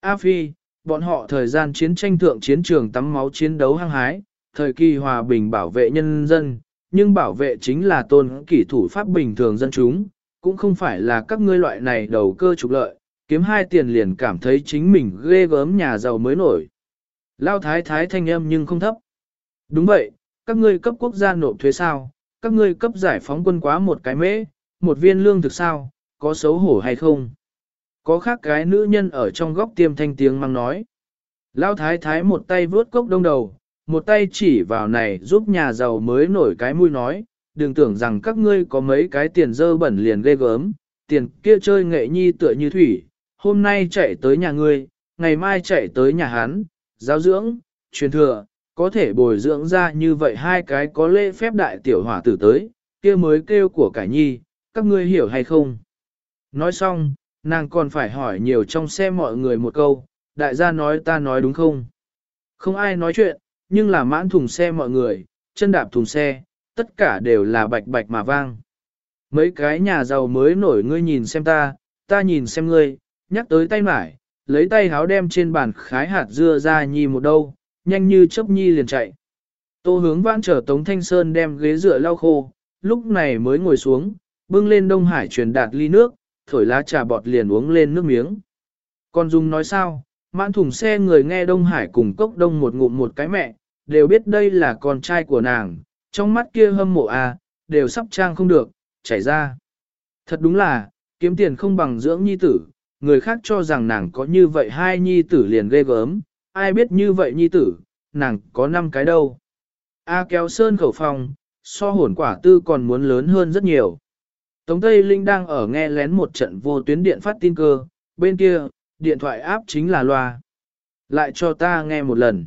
A Phi, bọn họ thời gian chiến tranh thượng chiến trường tắm máu chiến đấu hăng hái, thời kỳ hòa bình bảo vệ nhân dân, nhưng bảo vệ chính là tôn kỷ thủ pháp bình thường dân chúng, cũng không phải là các ngươi loại này đầu cơ trục lợi, kiếm hai tiền liền cảm thấy chính mình ghê gớm nhà giàu mới nổi. Lao thái thái thanh âm nhưng không thấp. Đúng vậy, các ngươi cấp quốc gia nộp thuế sao, các ngươi cấp giải phóng quân quá một cái mễ, một viên lương thực sao, có xấu hổ hay không? Có khác cái nữ nhân ở trong góc tiêm thanh tiếng mang nói. Lao thái thái một tay vướt cốc đông đầu, một tay chỉ vào này giúp nhà giàu mới nổi cái mũi nói, đừng tưởng rằng các ngươi có mấy cái tiền dơ bẩn liền ghê gớm, tiền kia chơi nghệ nhi tựa như thủy, hôm nay chạy tới nhà ngươi, ngày mai chạy tới nhà hắn, giáo dưỡng, truyền thừa, có thể bồi dưỡng ra như vậy hai cái có lễ phép đại tiểu hỏa tử tới, kia mới kêu của cải nhi, các ngươi hiểu hay không? Nói xong, nàng còn phải hỏi nhiều trong xe mọi người một câu, đại gia nói ta nói đúng không? Không ai nói chuyện, nhưng là mãn thùng xe mọi người, chân đạp thùng xe, tất cả đều là bạch bạch mà vang. Mấy cái nhà giàu mới nổi ngươi nhìn xem ta, ta nhìn xem ngươi, nhắc tới tay mải, lấy tay háo đem trên bàn khái hạt dưa ra nhi một đâu, nhanh như chớp nhi liền chạy. Tô hướng vãn trở Tống Thanh Sơn đem ghế dựa lau khô, lúc này mới ngồi xuống, bưng lên Đông Hải truyền đạt ly nước, thổi lá trà bọt liền uống lên nước miếng. Con Dung nói sao, mãn thùng xe người nghe Đông Hải cùng cốc đông một ngụm một cái mẹ, đều biết đây là con trai của nàng, trong mắt kia hâm mộ à, đều sắp trang không được, chảy ra. Thật đúng là, kiếm tiền không bằng dưỡng nhi tử, người khác cho rằng nàng có như vậy hai nhi tử liền ghê gớm, ai biết như vậy nhi tử, nàng có năm cái đâu. A kéo sơn khẩu phòng, so hồn quả tư còn muốn lớn hơn rất nhiều. Tống Tây Linh đang ở nghe lén một trận vô tuyến điện phát tin cơ, bên kia, điện thoại áp chính là loa. Lại cho ta nghe một lần.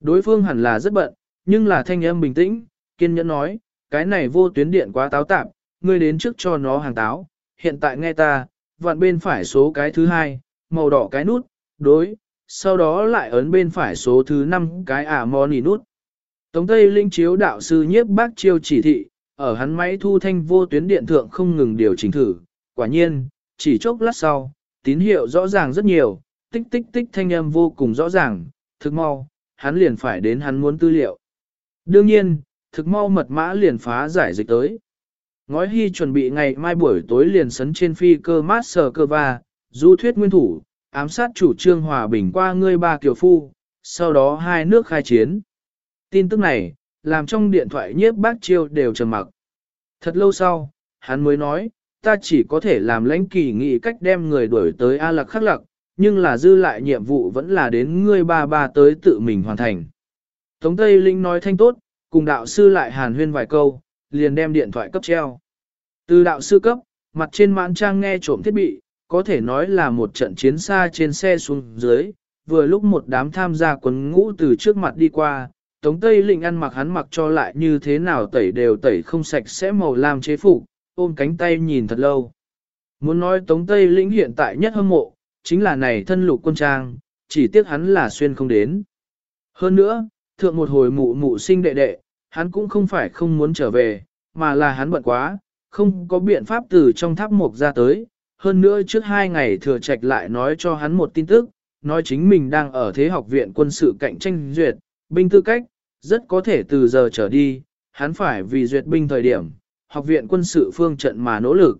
Đối phương hẳn là rất bận, nhưng là thanh âm bình tĩnh, kiên nhẫn nói, cái này vô tuyến điện quá táo tạp, ngươi đến trước cho nó hàng táo, hiện tại nghe ta, vặn bên phải số cái thứ hai, màu đỏ cái nút, đối, sau đó lại ấn bên phải số thứ năm cái ả mò nỉ nút. Tống Tây Linh chiếu đạo sư nhiếp bác chiêu chỉ thị, ở hắn máy thu thanh vô tuyến điện thượng không ngừng điều chỉnh thử, quả nhiên, chỉ chốc lát sau, tín hiệu rõ ràng rất nhiều, tích tích tích thanh âm vô cùng rõ ràng, thực mau, hắn liền phải đến hắn muốn tư liệu. Đương nhiên, thực mau mật mã liền phá giải dịch tới. Ngói hy chuẩn bị ngày mai buổi tối liền sấn trên phi cơ Master cơ va, du thuyết nguyên thủ, ám sát chủ trương hòa bình qua ngươi ba kiều phu, sau đó hai nước khai chiến. Tin tức này, làm trong điện thoại nhiếp bác chiêu đều trầm mặc. Thật lâu sau, hắn mới nói, ta chỉ có thể làm lãnh kỳ nghị cách đem người đuổi tới A lạc khắc lạc, nhưng là dư lại nhiệm vụ vẫn là đến ngươi ba ba tới tự mình hoàn thành. Tống Tây Linh nói thanh tốt, cùng đạo sư lại hàn huyên vài câu, liền đem điện thoại cấp treo. Từ đạo sư cấp, mặt trên mãn trang nghe trộm thiết bị, có thể nói là một trận chiến xa trên xe xuống dưới, vừa lúc một đám tham gia quấn ngũ từ trước mặt đi qua, Tống Tây Linh ăn mặc hắn mặc cho lại như thế nào tẩy đều tẩy không sạch sẽ màu lam chế phục, ôm cánh tay nhìn thật lâu. Muốn nói Tống Tây Linh hiện tại nhất hâm mộ, chính là này thân lục quân trang, chỉ tiếc hắn là xuyên không đến. Hơn nữa, thượng một hồi mụ mụ sinh đệ đệ, hắn cũng không phải không muốn trở về, mà là hắn bận quá, không có biện pháp từ trong tháp mục ra tới. Hơn nữa trước hai ngày thừa trạch lại nói cho hắn một tin tức, nói chính mình đang ở thế học viện quân sự cạnh tranh duyệt, binh tư cách, rất có thể từ giờ trở đi, hắn phải vì duyệt binh thời điểm, học viện quân sự phương trận mà nỗ lực.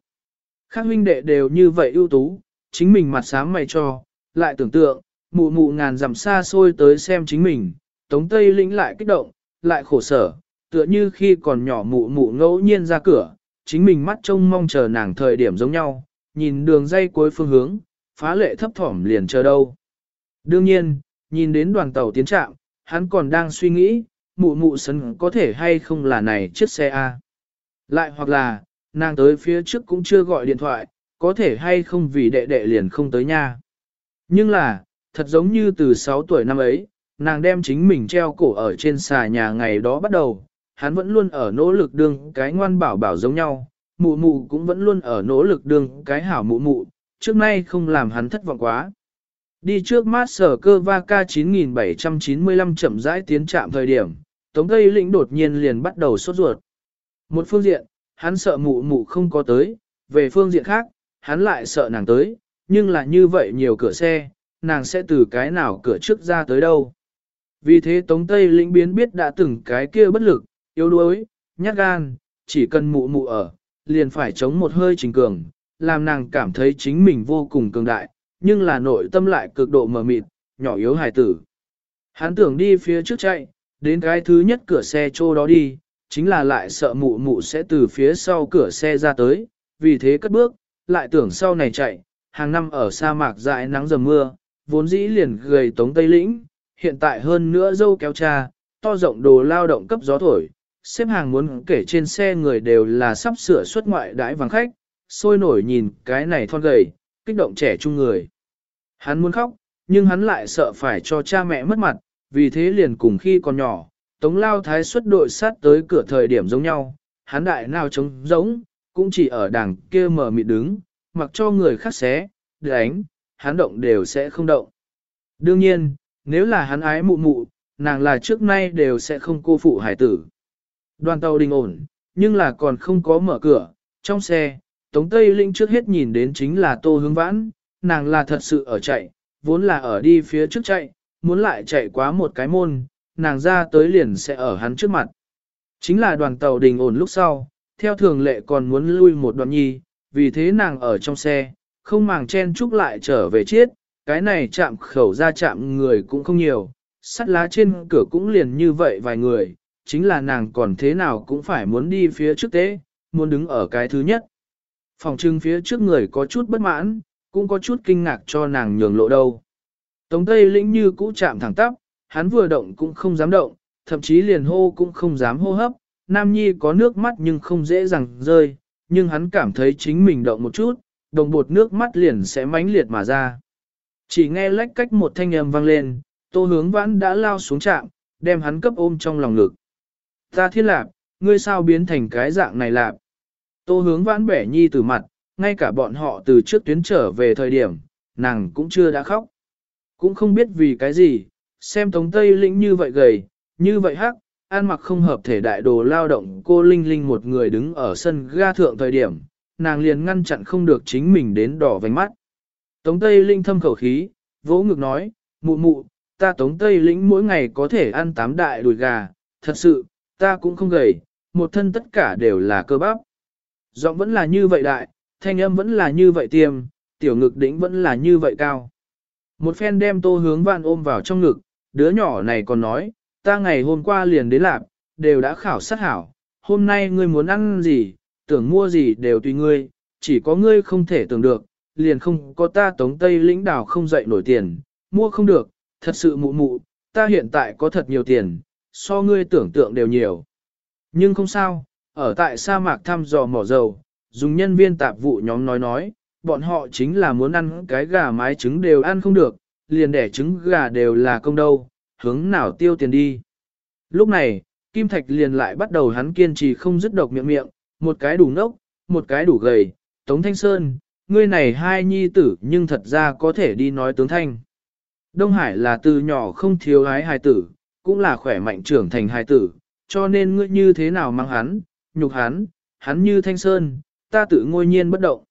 Các huynh đệ đều như vậy ưu tú, chính mình mặt sáng mày cho, lại tưởng tượng, mụ mụ ngàn dặm xa xôi tới xem chính mình, Tống Tây Lĩnh lại kích động, lại khổ sở, tựa như khi còn nhỏ mụ mụ ngẫu nhiên ra cửa, chính mình mắt trông mong chờ nàng thời điểm giống nhau, nhìn đường dây cuối phương hướng, phá lệ thấp thỏm liền chờ đâu. Đương nhiên, nhìn đến đoàn tàu tiến trạm, hắn còn đang suy nghĩ, mụ mụ sân có thể hay không là này chiếc xe A. Lại hoặc là, nàng tới phía trước cũng chưa gọi điện thoại, có thể hay không vì đệ đệ liền không tới nha. Nhưng là, thật giống như từ 6 tuổi năm ấy, nàng đem chính mình treo cổ ở trên xà nhà ngày đó bắt đầu, hắn vẫn luôn ở nỗ lực đương cái ngoan bảo bảo giống nhau, mụ mụ cũng vẫn luôn ở nỗ lực đương cái hảo mụ mụ, trước nay không làm hắn thất vọng quá. Đi trước mát sở cơ va ca 9795 chậm rãi tiến chạm thời điểm, Tống Tây Lĩnh đột nhiên liền bắt đầu sốt ruột. Một phương diện, hắn sợ mụ mụ không có tới, về phương diện khác, hắn lại sợ nàng tới, nhưng là như vậy nhiều cửa xe, nàng sẽ từ cái nào cửa trước ra tới đâu. Vì thế Tống Tây Lĩnh biến biết đã từng cái kia bất lực, yếu đuối, nhát gan, chỉ cần mụ mụ ở, liền phải chống một hơi trình cường, làm nàng cảm thấy chính mình vô cùng cường đại, nhưng là nội tâm lại cực độ mờ mịt, nhỏ yếu hài tử. Hắn tưởng đi phía trước chạy, đến cái thứ nhất cửa xe trô đó đi, chính là lại sợ mụ mụ sẽ từ phía sau cửa xe ra tới, vì thế cất bước, lại tưởng sau này chạy, hàng năm ở sa mạc dại nắng dầm mưa, vốn dĩ liền gầy tống tây lĩnh, hiện tại hơn nữa dâu kéo cha, to rộng đồ lao động cấp gió thổi, xếp hàng muốn kể trên xe người đều là sắp sửa xuất ngoại đãi vắng khách, sôi nổi nhìn cái này thon gầy, kích động trẻ trung người. Hắn muốn khóc, nhưng hắn lại sợ phải cho cha mẹ mất mặt, vì thế liền cùng khi còn nhỏ, Tống Lao Thái xuất đội sát tới cửa thời điểm giống nhau, hắn đại nào trống giống, cũng chỉ ở đằng kia mở mịt đứng, mặc cho người khác xé, đánh, hắn động đều sẽ không động. Đương nhiên, nếu là hắn ái mụ mụ, nàng là trước nay đều sẽ không cô phụ hải tử. Đoàn tàu đình ổn, nhưng là còn không có mở cửa, trong xe, Tống Tây Linh trước hết nhìn đến chính là Tô Hướng Vãn, nàng là thật sự ở chạy, vốn là ở đi phía trước chạy, muốn lại chạy quá một cái môn, nàng ra tới liền sẽ ở hắn trước mặt. Chính là đoàn tàu đình ổn lúc sau, theo thường lệ còn muốn lui một đoạn nhi, vì thế nàng ở trong xe, không màng chen chúc lại trở về chết, cái này chạm khẩu ra chạm người cũng không nhiều, sắt lá trên cửa cũng liền như vậy vài người, chính là nàng còn thế nào cũng phải muốn đi phía trước tế, muốn đứng ở cái thứ nhất. Phòng trưng phía trước người có chút bất mãn, cũng có chút kinh ngạc cho nàng nhường lộ đâu. Tống Tây lĩnh như cũ chạm thẳng tắp, hắn vừa động cũng không dám động, thậm chí liền hô cũng không dám hô hấp, Nam Nhi có nước mắt nhưng không dễ dàng rơi, nhưng hắn cảm thấy chính mình động một chút, đồng bột nước mắt liền sẽ mãnh liệt mà ra. Chỉ nghe lách cách một thanh âm vang lên, tô hướng vãn đã lao xuống trạm, đem hắn cấp ôm trong lòng ngực. Ta thiên lạp, ngươi sao biến thành cái dạng này lạp? Tô hướng vãn bẻ nhi từ mặt, ngay cả bọn họ từ trước tuyến trở về thời điểm, nàng cũng chưa đã khóc. Cũng không biết vì cái gì, xem Tống Tây Lĩnh như vậy gầy, như vậy hắc, ăn mặc không hợp thể đại đồ lao động cô Linh Linh một người đứng ở sân ga thượng thời điểm, nàng liền ngăn chặn không được chính mình đến đỏ vành mắt. Tống Tây Linh thâm khẩu khí, vỗ ngực nói, mụ mụ, ta Tống Tây Lĩnh mỗi ngày có thể ăn tám đại đùi gà, thật sự, ta cũng không gầy, một thân tất cả đều là cơ bắp. Giọng vẫn là như vậy đại, thanh âm vẫn là như vậy tiêm, tiểu ngực đỉnh vẫn là như vậy cao. Một phen đem tô hướng vạn ôm vào trong ngực, đứa nhỏ này còn nói, ta ngày hôm qua liền đến lạp, đều đã khảo sát hảo, hôm nay ngươi muốn ăn gì, tưởng mua gì đều tùy ngươi, chỉ có ngươi không thể tưởng được, liền không có ta tống tây lĩnh đảo không dậy nổi tiền, mua không được, thật sự mụ mụ, ta hiện tại có thật nhiều tiền, so ngươi tưởng tượng đều nhiều. Nhưng không sao, ở tại sa mạc thăm dò mỏ dầu, dùng nhân viên tạp vụ nhóm nói nói, bọn họ chính là muốn ăn cái gà mái trứng đều ăn không được, liền đẻ trứng gà đều là công đâu, hướng nào tiêu tiền đi. Lúc này, Kim Thạch liền lại bắt đầu hắn kiên trì không dứt độc miệng miệng, một cái đủ nốc, một cái đủ gầy, Tống Thanh Sơn, ngươi này hai nhi tử nhưng thật ra có thể đi nói tướng thanh. Đông Hải là từ nhỏ không thiếu ái hài tử, cũng là khỏe mạnh trưởng thành hài tử, cho nên ngươi như thế nào mang hắn, nhục hắn, hắn như Thanh Sơn, ta tự ngôi nhiên bất động.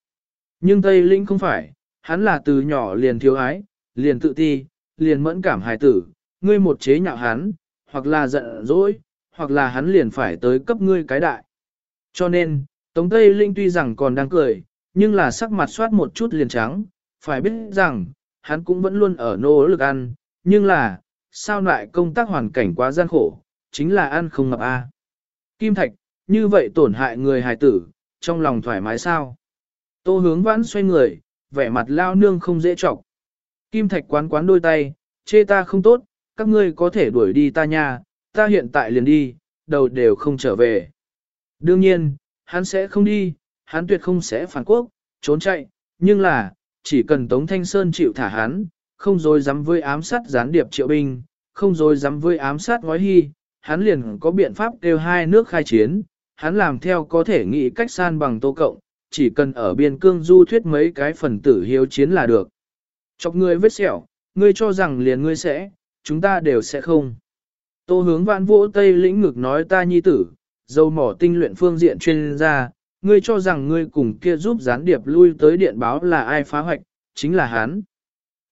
Nhưng Tây Linh không phải, hắn là từ nhỏ liền thiếu ái, liền tự ti, liền mẫn cảm hài tử, ngươi một chế nhạo hắn, hoặc là giận dỗi, hoặc là hắn liền phải tới cấp ngươi cái đại. Cho nên, Tống Tây Linh tuy rằng còn đang cười, nhưng là sắc mặt soát một chút liền trắng, phải biết rằng, hắn cũng vẫn luôn ở nỗ lực ăn, nhưng là, sao lại công tác hoàn cảnh quá gian khổ, chính là ăn không ngập a. Kim Thạch, như vậy tổn hại người hài tử, trong lòng thoải mái sao? Tô hướng vãn xoay người, vẻ mặt lao nương không dễ chọc. Kim Thạch quán quán đôi tay, chê ta không tốt, các ngươi có thể đuổi đi ta nha, ta hiện tại liền đi, đầu đều không trở về. Đương nhiên, hắn sẽ không đi, hắn tuyệt không sẽ phản quốc, trốn chạy, nhưng là, chỉ cần Tống Thanh Sơn chịu thả hắn, không dối dám với ám sát gián điệp triệu binh, không dối dám với ám sát ngói hy, hắn liền có biện pháp kêu hai nước khai chiến, hắn làm theo có thể nghĩ cách san bằng tô cộng, chỉ cần ở biên cương du thuyết mấy cái phần tử hiếu chiến là được. Chọc ngươi vết sẹo, ngươi cho rằng liền ngươi sẽ, chúng ta đều sẽ không. Tô hướng vạn vỗ tây lĩnh ngực nói ta nhi tử, dâu mỏ tinh luyện phương diện chuyên gia, ngươi cho rằng ngươi cùng kia giúp gián điệp lui tới điện báo là ai phá hoạch, chính là hắn.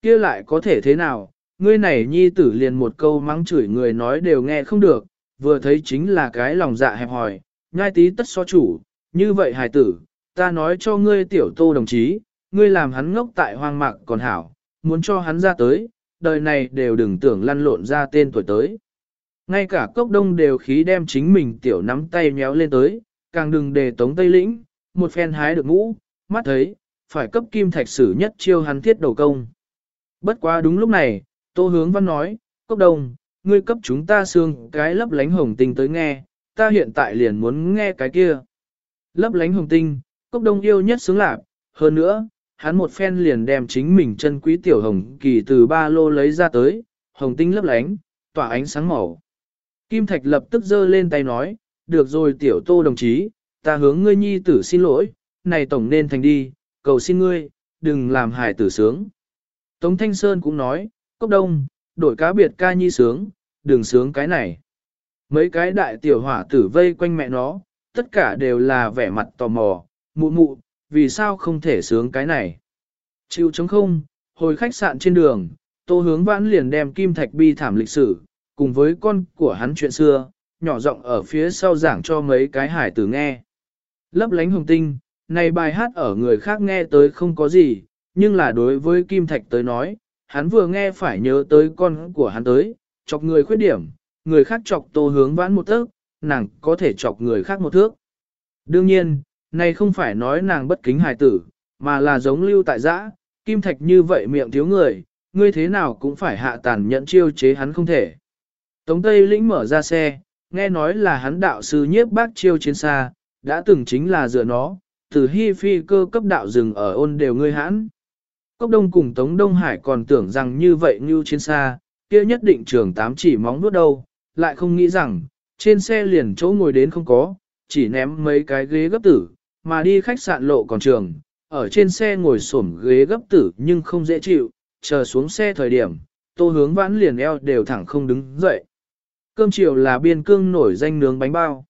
Kia lại có thể thế nào, ngươi này nhi tử liền một câu mắng chửi người nói đều nghe không được, vừa thấy chính là cái lòng dạ hẹp hòi, nhai tí tất so chủ, như vậy hài tử, ta nói cho ngươi tiểu tô đồng chí, ngươi làm hắn ngốc tại hoang mạc còn hảo, muốn cho hắn ra tới, đời này đều đừng tưởng lăn lộn ra tên tuổi tới. Ngay cả cốc đông đều khí đem chính mình tiểu nắm tay nhéo lên tới, càng đừng để tống tây lĩnh, một phen hái được ngũ, mắt thấy, phải cấp kim thạch sử nhất chiêu hắn thiết đầu công. Bất quá đúng lúc này, tô hướng văn nói, cốc đông, ngươi cấp chúng ta xương cái lấp lánh hồng tinh tới nghe, ta hiện tại liền muốn nghe cái kia. Lấp lánh hồng tinh, cốc đông yêu nhất sướng lạc, hơn nữa, hắn một phen liền đem chính mình chân quý tiểu hồng kỳ từ ba lô lấy ra tới, hồng tinh lấp lánh, tỏa ánh sáng màu. Kim Thạch lập tức giơ lên tay nói, được rồi tiểu tô đồng chí, ta hướng ngươi nhi tử xin lỗi, này tổng nên thành đi, cầu xin ngươi, đừng làm hài tử sướng. Tống Thanh Sơn cũng nói, cốc đông, đổi cá biệt ca nhi sướng, đừng sướng cái này. Mấy cái đại tiểu hỏa tử vây quanh mẹ nó, tất cả đều là vẻ mặt tò mò, mụ mụ, vì sao không thể sướng cái này. Chịu chống không, hồi khách sạn trên đường, tô hướng vãn liền đem kim thạch bi thảm lịch sử, cùng với con của hắn chuyện xưa, nhỏ giọng ở phía sau giảng cho mấy cái hải tử nghe. Lấp lánh hồng tinh, này bài hát ở người khác nghe tới không có gì, nhưng là đối với Kim Thạch tới nói, hắn vừa nghe phải nhớ tới con của hắn tới, chọc người khuyết điểm, người khác chọc tô hướng vãn một thước, nàng có thể chọc người khác một thước. Đương nhiên, này không phải nói nàng bất kính hài tử, mà là giống lưu tại giã, Kim Thạch như vậy miệng thiếu người, ngươi thế nào cũng phải hạ tàn nhận chiêu chế hắn không thể. Tống Tây Lĩnh mở ra xe, nghe nói là hắn đạo sư nhiếp bác chiêu chiến xa, đã từng chính là dựa nó, từ hy phi cơ cấp đạo rừng ở ôn đều ngươi hãn. Cốc Đông cùng Tống Đông Hải còn tưởng rằng như vậy như chiến xa, kia nhất định trường tám chỉ móng nuốt đâu, lại không nghĩ rằng, trên xe liền chỗ ngồi đến không có, chỉ ném mấy cái ghế gấp tử, mà đi khách sạn lộ còn trường, ở trên xe ngồi xổm ghế gấp tử nhưng không dễ chịu, chờ xuống xe thời điểm, tô hướng vãn liền eo đều thẳng không đứng dậy. Cơm chiều là biên cương nổi danh nướng bánh bao.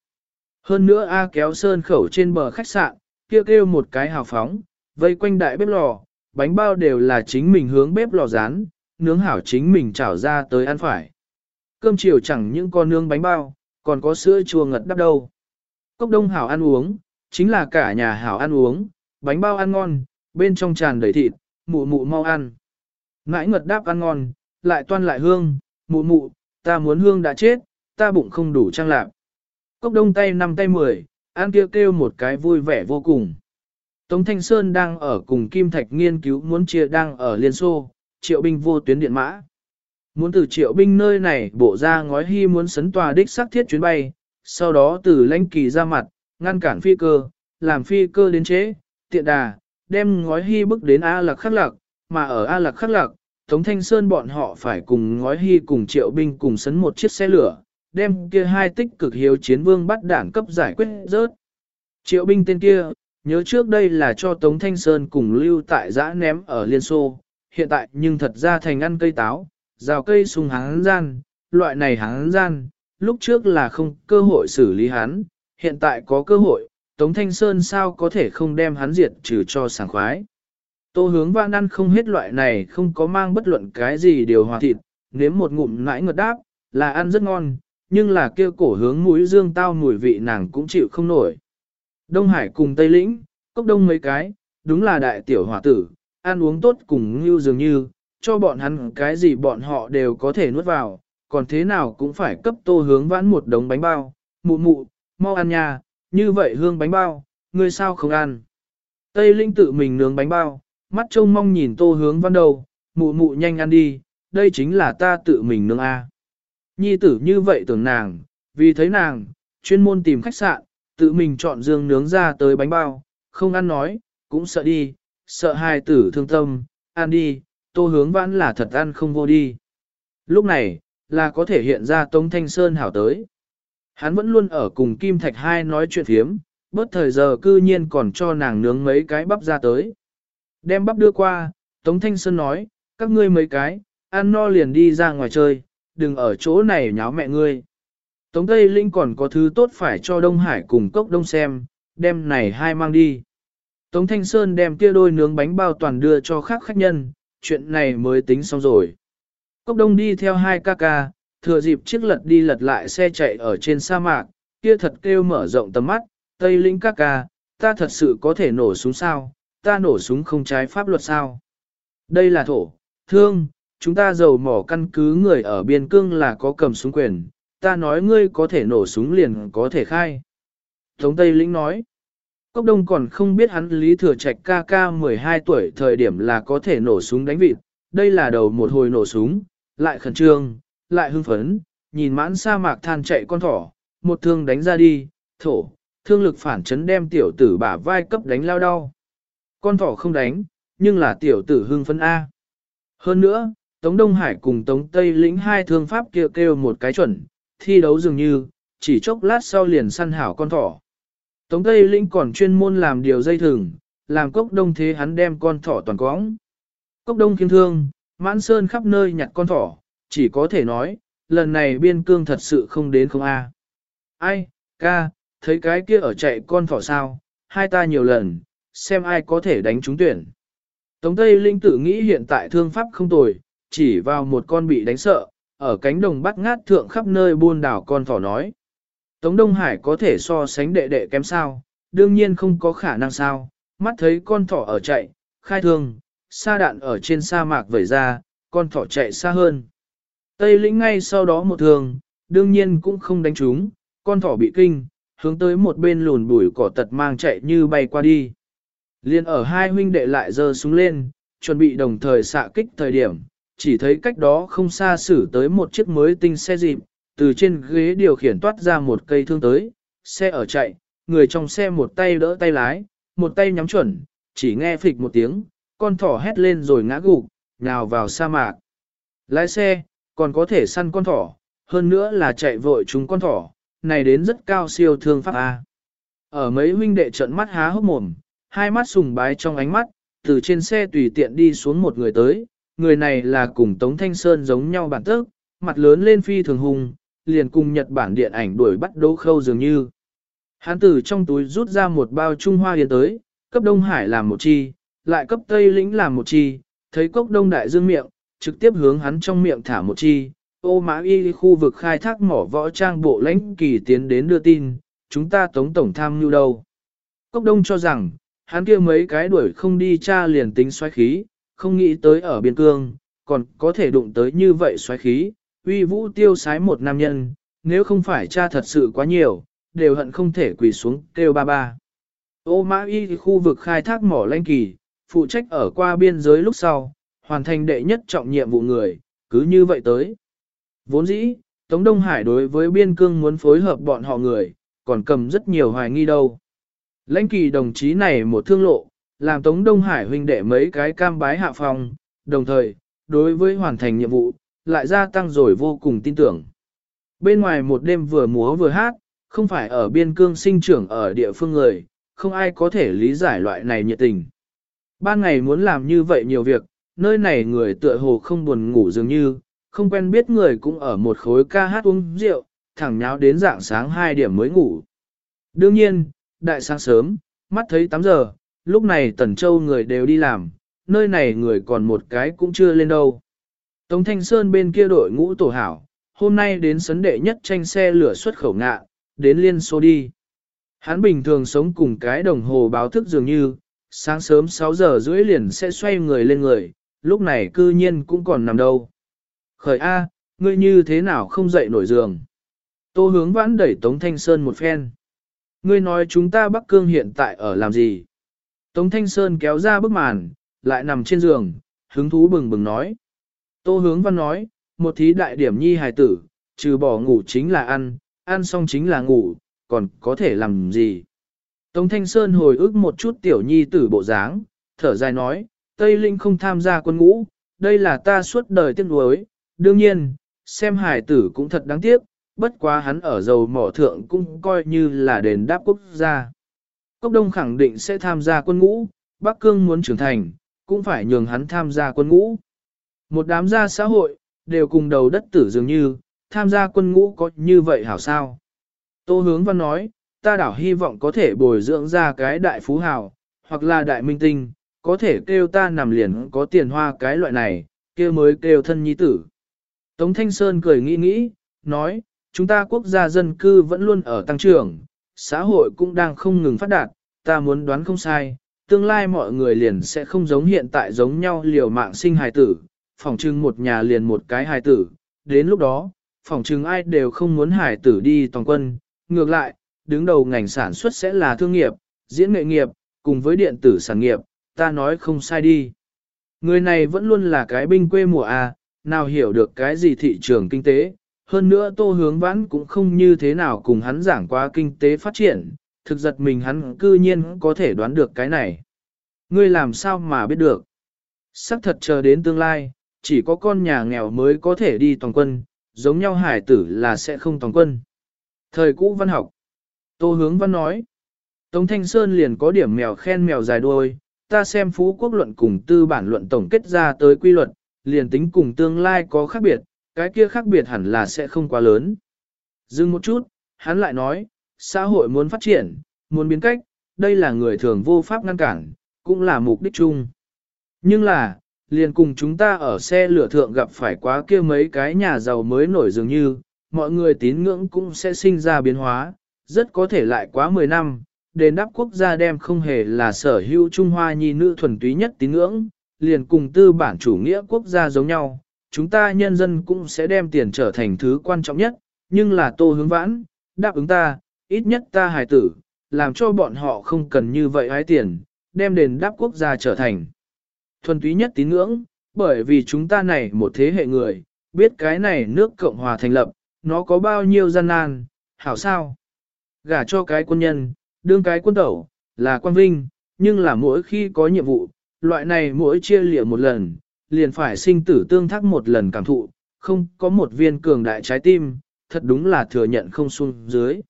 Hơn nữa A kéo sơn khẩu trên bờ khách sạn, kia kêu, một cái hào phóng, vây quanh đại bếp lò, bánh bao đều là chính mình hướng bếp lò rán, nướng hảo chính mình trảo ra tới ăn phải. Cơm chiều chẳng những con nướng bánh bao, còn có sữa chua ngật đắp đâu. Cốc đông hảo ăn uống, chính là cả nhà hảo ăn uống, bánh bao ăn ngon, bên trong tràn đầy thịt, mụ mụ mau ăn. Ngãi ngật đáp ăn ngon, lại toan lại hương, mụ mụ, ta muốn hương đã chết, ta bụng không đủ trang lạc. Cốc đông tay năm tay mười, ăn kêu kêu một cái vui vẻ vô cùng. Tống Thanh Sơn đang ở cùng Kim Thạch nghiên cứu muốn chia đang ở Liên Xô, triệu binh vô tuyến điện mã. Muốn từ triệu binh nơi này bộ ra ngói hy muốn sấn tòa đích xác thiết chuyến bay, sau đó từ lãnh kỳ ra mặt, ngăn cản phi cơ, làm phi cơ đến chế, tiện đà, đem ngói hy bước đến A Lạc Khắc Lạc, mà ở A Lạc Khắc Lạc, Tống Thanh Sơn bọn họ phải cùng ngói hy cùng triệu binh cùng sấn một chiếc xe lửa, đem kia hai tích cực hiếu chiến vương bắt đảng cấp giải quyết rớt. Triệu binh tên kia, nhớ trước đây là cho Tống Thanh Sơn cùng lưu tại giã ném ở Liên Xô, hiện tại nhưng thật ra thành ăn cây táo, rào cây sung hán gian, loại này hán gian, lúc trước là không cơ hội xử lý hắn, hiện tại có cơ hội, Tống Thanh Sơn sao có thể không đem hắn diệt trừ cho sảng khoái. Tô hướng vãn ăn không hết loại này không có mang bất luận cái gì điều hòa thịt, nếm một ngụm nãi ngợt đáp, là ăn rất ngon, nhưng là kia cổ hướng mũi dương tao mùi vị nàng cũng chịu không nổi. Đông Hải cùng Tây Lĩnh, cốc đông mấy cái, đúng là đại tiểu hỏa tử, ăn uống tốt cùng như dường như, cho bọn hắn cái gì bọn họ đều có thể nuốt vào, còn thế nào cũng phải cấp tô hướng vãn một đống bánh bao, mụ mụ, mau ăn nha, như vậy hương bánh bao, ngươi sao không ăn. Tây Linh tự mình nướng bánh bao, mắt trông mong nhìn tô hướng văn đầu, mụ mụ nhanh ăn đi, đây chính là ta tự mình nướng a. Nhi tử như vậy tưởng nàng, vì thấy nàng, chuyên môn tìm khách sạn, tự mình chọn dương nướng ra tới bánh bao, không ăn nói, cũng sợ đi, sợ hai tử thương tâm, ăn đi, tô hướng vãn là thật ăn không vô đi. Lúc này, là có thể hiện ra Tống Thanh Sơn hảo tới. Hắn vẫn luôn ở cùng Kim Thạch hai nói chuyện thiếm, bớt thời giờ cư nhiên còn cho nàng nướng mấy cái bắp ra tới. Đem bắp đưa qua, Tống Thanh Sơn nói, các ngươi mấy cái, ăn no liền đi ra ngoài chơi, đừng ở chỗ này nháo mẹ ngươi. Tống Tây Linh còn có thứ tốt phải cho Đông Hải cùng cốc đông xem, đem này hai mang đi. Tống Thanh Sơn đem kia đôi nướng bánh bao toàn đưa cho khác khách nhân, chuyện này mới tính xong rồi. Cốc đông đi theo hai ca ca, thừa dịp chiếc lật đi lật lại xe chạy ở trên sa mạc, kia thật kêu mở rộng tầm mắt, Tây Linh ca ca, ta thật sự có thể nổ súng sao, ta nổ súng không trái pháp luật sao. Đây là thổ, thương, chúng ta giàu mỏ căn cứ người ở biên cương là có cầm súng quyền, ta nói ngươi có thể nổ súng liền có thể khai. Tống Tây Lĩnh nói, Cốc Đông còn không biết hắn Lý Thừa Trạch ca ca 12 tuổi thời điểm là có thể nổ súng đánh vịt, đây là đầu một hồi nổ súng, lại khẩn trương, lại hưng phấn, nhìn mãn sa mạc than chạy con thỏ, một thương đánh ra đi, thổ, thương lực phản chấn đem tiểu tử bả vai cấp đánh lao đau. Con thỏ không đánh, nhưng là tiểu tử hưng phấn A. Hơn nữa, Tống Đông Hải cùng Tống Tây lĩnh hai thương pháp kêu kêu một cái chuẩn, thi đấu dường như, chỉ chốc lát sau liền săn hảo con thỏ. Tống Tây Linh còn chuyên môn làm điều dây thừng, làm cốc đông thế hắn đem con thỏ toàn cõng. Cốc đông kiên thương, mãn sơn khắp nơi nhặt con thỏ, chỉ có thể nói, lần này biên cương thật sự không đến không a. Ai, ca, thấy cái kia ở chạy con thỏ sao, hai ta nhiều lần, xem ai có thể đánh trúng tuyển. Tống Tây Linh tự nghĩ hiện tại thương pháp không tồi, chỉ vào một con bị đánh sợ, ở cánh đồng bắt ngát thượng khắp nơi buôn đảo con thỏ nói. Tống Đông Hải có thể so sánh đệ đệ kém sao, đương nhiên không có khả năng sao, mắt thấy con thỏ ở chạy, khai thương, sa đạn ở trên sa mạc vẩy ra, con thỏ chạy xa hơn. Tây lĩnh ngay sau đó một thường, đương nhiên cũng không đánh trúng, con thỏ bị kinh, hướng tới một bên lùn bùi cỏ tật mang chạy như bay qua đi. Liên ở hai huynh đệ lại giơ súng lên, chuẩn bị đồng thời xạ kích thời điểm, chỉ thấy cách đó không xa xử tới một chiếc mới tinh xe dịp, từ trên ghế điều khiển toát ra một cây thương tới, xe ở chạy, người trong xe một tay đỡ tay lái, một tay nhắm chuẩn, chỉ nghe phịch một tiếng, con thỏ hét lên rồi ngã gục, nhào vào sa mạc. Lái xe, còn có thể săn con thỏ, hơn nữa là chạy vội chúng con thỏ, này đến rất cao siêu thương pháp A. Ở mấy huynh đệ trận mắt há hốc mồm, hai mắt sùng bái trong ánh mắt, từ trên xe tùy tiện đi xuống một người tới, người này là cùng Tống Thanh Sơn giống nhau bản tức, mặt lớn lên phi thường hùng, liền cùng Nhật Bản điện ảnh đuổi bắt đỗ khâu dường như. Hán tử trong túi rút ra một bao Trung Hoa Yên tới, cấp Đông Hải làm một chi, lại cấp Tây Lĩnh làm một chi, thấy cốc Đông Đại dương miệng, trực tiếp hướng hắn trong miệng thả một chi. Ô mã y khu vực khai thác mỏ võ trang bộ lãnh kỳ tiến đến đưa tin, chúng ta tống tổng tham như đâu. Cốc Đông cho rằng, hắn kia mấy cái đuổi không đi cha liền tính xoáy khí, không nghĩ tới ở biên cương, còn có thể đụng tới như vậy xoáy khí, uy vũ tiêu sái một nam nhân, nếu không phải cha thật sự quá nhiều, đều hận không thể quỳ xuống kêu ba ba. Ô Mã Y khu vực khai thác mỏ lanh kỳ, phụ trách ở qua biên giới lúc sau, hoàn thành đệ nhất trọng nhiệm vụ người, cứ như vậy tới. Vốn dĩ, Tống Đông Hải đối với biên cương muốn phối hợp bọn họ người, còn cầm rất nhiều hoài nghi đâu. Lãnh kỳ đồng chí này một thương lộ, làm Tống Đông Hải huynh đệ mấy cái cam bái hạ phòng, đồng thời, đối với hoàn thành nhiệm vụ, lại gia tăng rồi vô cùng tin tưởng. Bên ngoài một đêm vừa múa vừa hát, không phải ở biên cương sinh trưởng ở địa phương người, không ai có thể lý giải loại này nhiệt tình. Ban ngày muốn làm như vậy nhiều việc, nơi này người tựa hồ không buồn ngủ dường như, không quen biết người cũng ở một khối ca hát uống rượu, thẳng nháo đến dạng sáng 2 điểm mới ngủ. Đương nhiên, đại sáng sớm, mắt thấy 8 giờ, lúc này Tần Châu người đều đi làm, nơi này người còn một cái cũng chưa lên đâu. Tống Thanh Sơn bên kia đội ngũ tổ hảo, hôm nay đến sấn đệ nhất tranh xe lửa xuất khẩu ngạ, đến liên xô đi. Hắn bình thường sống cùng cái đồng hồ báo thức dường như, sáng sớm 6 giờ rưỡi liền sẽ xoay người lên người, lúc này cư nhiên cũng còn nằm đâu. Khởi A, ngươi như thế nào không dậy nổi giường? Tô hướng vãn đẩy Tống Thanh Sơn một phen. Ngươi nói chúng ta Bắc Cương hiện tại ở làm gì? Tống Thanh Sơn kéo ra bức màn, lại nằm trên giường, hứng thú bừng bừng nói. Tô hướng văn nói, một thí đại điểm nhi hài tử, trừ bỏ ngủ chính là ăn, ăn xong chính là ngủ, còn có thể làm gì? Tống Thanh Sơn hồi ức một chút tiểu nhi tử bộ dáng, thở dài nói, Tây Linh không tham gia quân ngũ, đây là ta suốt đời tiếc nuối, đương nhiên, xem hải tử cũng thật đáng tiếc, bất quá hắn ở dầu mỏ thượng cũng coi như là đền đáp quốc gia. Cốc Đông khẳng định sẽ tham gia quân ngũ, Bắc Cương muốn trưởng thành, cũng phải nhường hắn tham gia quân ngũ. Một đám gia xã hội, đều cùng đầu đất tử dường như, tham gia quân ngũ có như vậy hảo sao? Tô hướng văn nói, ta đảo hy vọng có thể bồi dưỡng ra cái đại phú hào, hoặc là đại minh tinh, có thể kêu ta nằm liền có tiền hoa cái loại này, kêu mới kêu thân nhi tử. Tống Thanh Sơn cười nghĩ nghĩ, nói, chúng ta quốc gia dân cư vẫn luôn ở tăng trưởng, xã hội cũng đang không ngừng phát đạt, ta muốn đoán không sai, tương lai mọi người liền sẽ không giống hiện tại giống nhau liều mạng sinh hài tử, phòng trưng một nhà liền một cái hài tử, đến lúc đó, phòng trưng ai đều không muốn hài tử đi toàn quân, ngược lại, đứng đầu ngành sản xuất sẽ là thương nghiệp, diễn nghệ nghiệp, cùng với điện tử sản nghiệp, ta nói không sai đi. Người này vẫn luôn là cái binh quê mùa à? nào hiểu được cái gì thị trường kinh tế, hơn nữa tô hướng vãn cũng không như thế nào cùng hắn giảng qua kinh tế phát triển, thực giật mình hắn cư nhiên có thể đoán được cái này. Ngươi làm sao mà biết được? Sắc thật chờ đến tương lai, chỉ có con nhà nghèo mới có thể đi toàn quân, giống nhau hải tử là sẽ không toàn quân. Thời cũ văn học. Tô hướng văn nói. Tống Thanh Sơn liền có điểm mèo khen mèo dài đuôi, ta xem phú quốc luận cùng tư bản luận tổng kết ra tới quy luật, liền tính cùng tương lai có khác biệt, cái kia khác biệt hẳn là sẽ không quá lớn. Dừng một chút, hắn lại nói, xã hội muốn phát triển, muốn biến cách, đây là người thường vô pháp ngăn cản, cũng là mục đích chung. Nhưng là, liền cùng chúng ta ở xe lửa thượng gặp phải quá kia mấy cái nhà giàu mới nổi dường như, mọi người tín ngưỡng cũng sẽ sinh ra biến hóa, rất có thể lại quá 10 năm, đền đáp quốc gia đem không hề là sở hữu Trung Hoa nhi nữ thuần túy nhất tín ngưỡng, liền cùng tư bản chủ nghĩa quốc gia giống nhau, chúng ta nhân dân cũng sẽ đem tiền trở thành thứ quan trọng nhất, nhưng là tô hướng vãn, đáp ứng ta, ít nhất ta hài tử, làm cho bọn họ không cần như vậy hái tiền, đem đền đáp quốc gia trở thành thuần túy nhất tín ngưỡng, bởi vì chúng ta này một thế hệ người, biết cái này nước Cộng Hòa thành lập, nó có bao nhiêu gian nan, hảo sao? Gả cho cái quân nhân, đương cái quân tẩu, là quan vinh, nhưng là mỗi khi có nhiệm vụ, loại này mỗi chia lịa một lần, liền phải sinh tử tương thác một lần cảm thụ, không có một viên cường đại trái tim, thật đúng là thừa nhận không xuống dưới.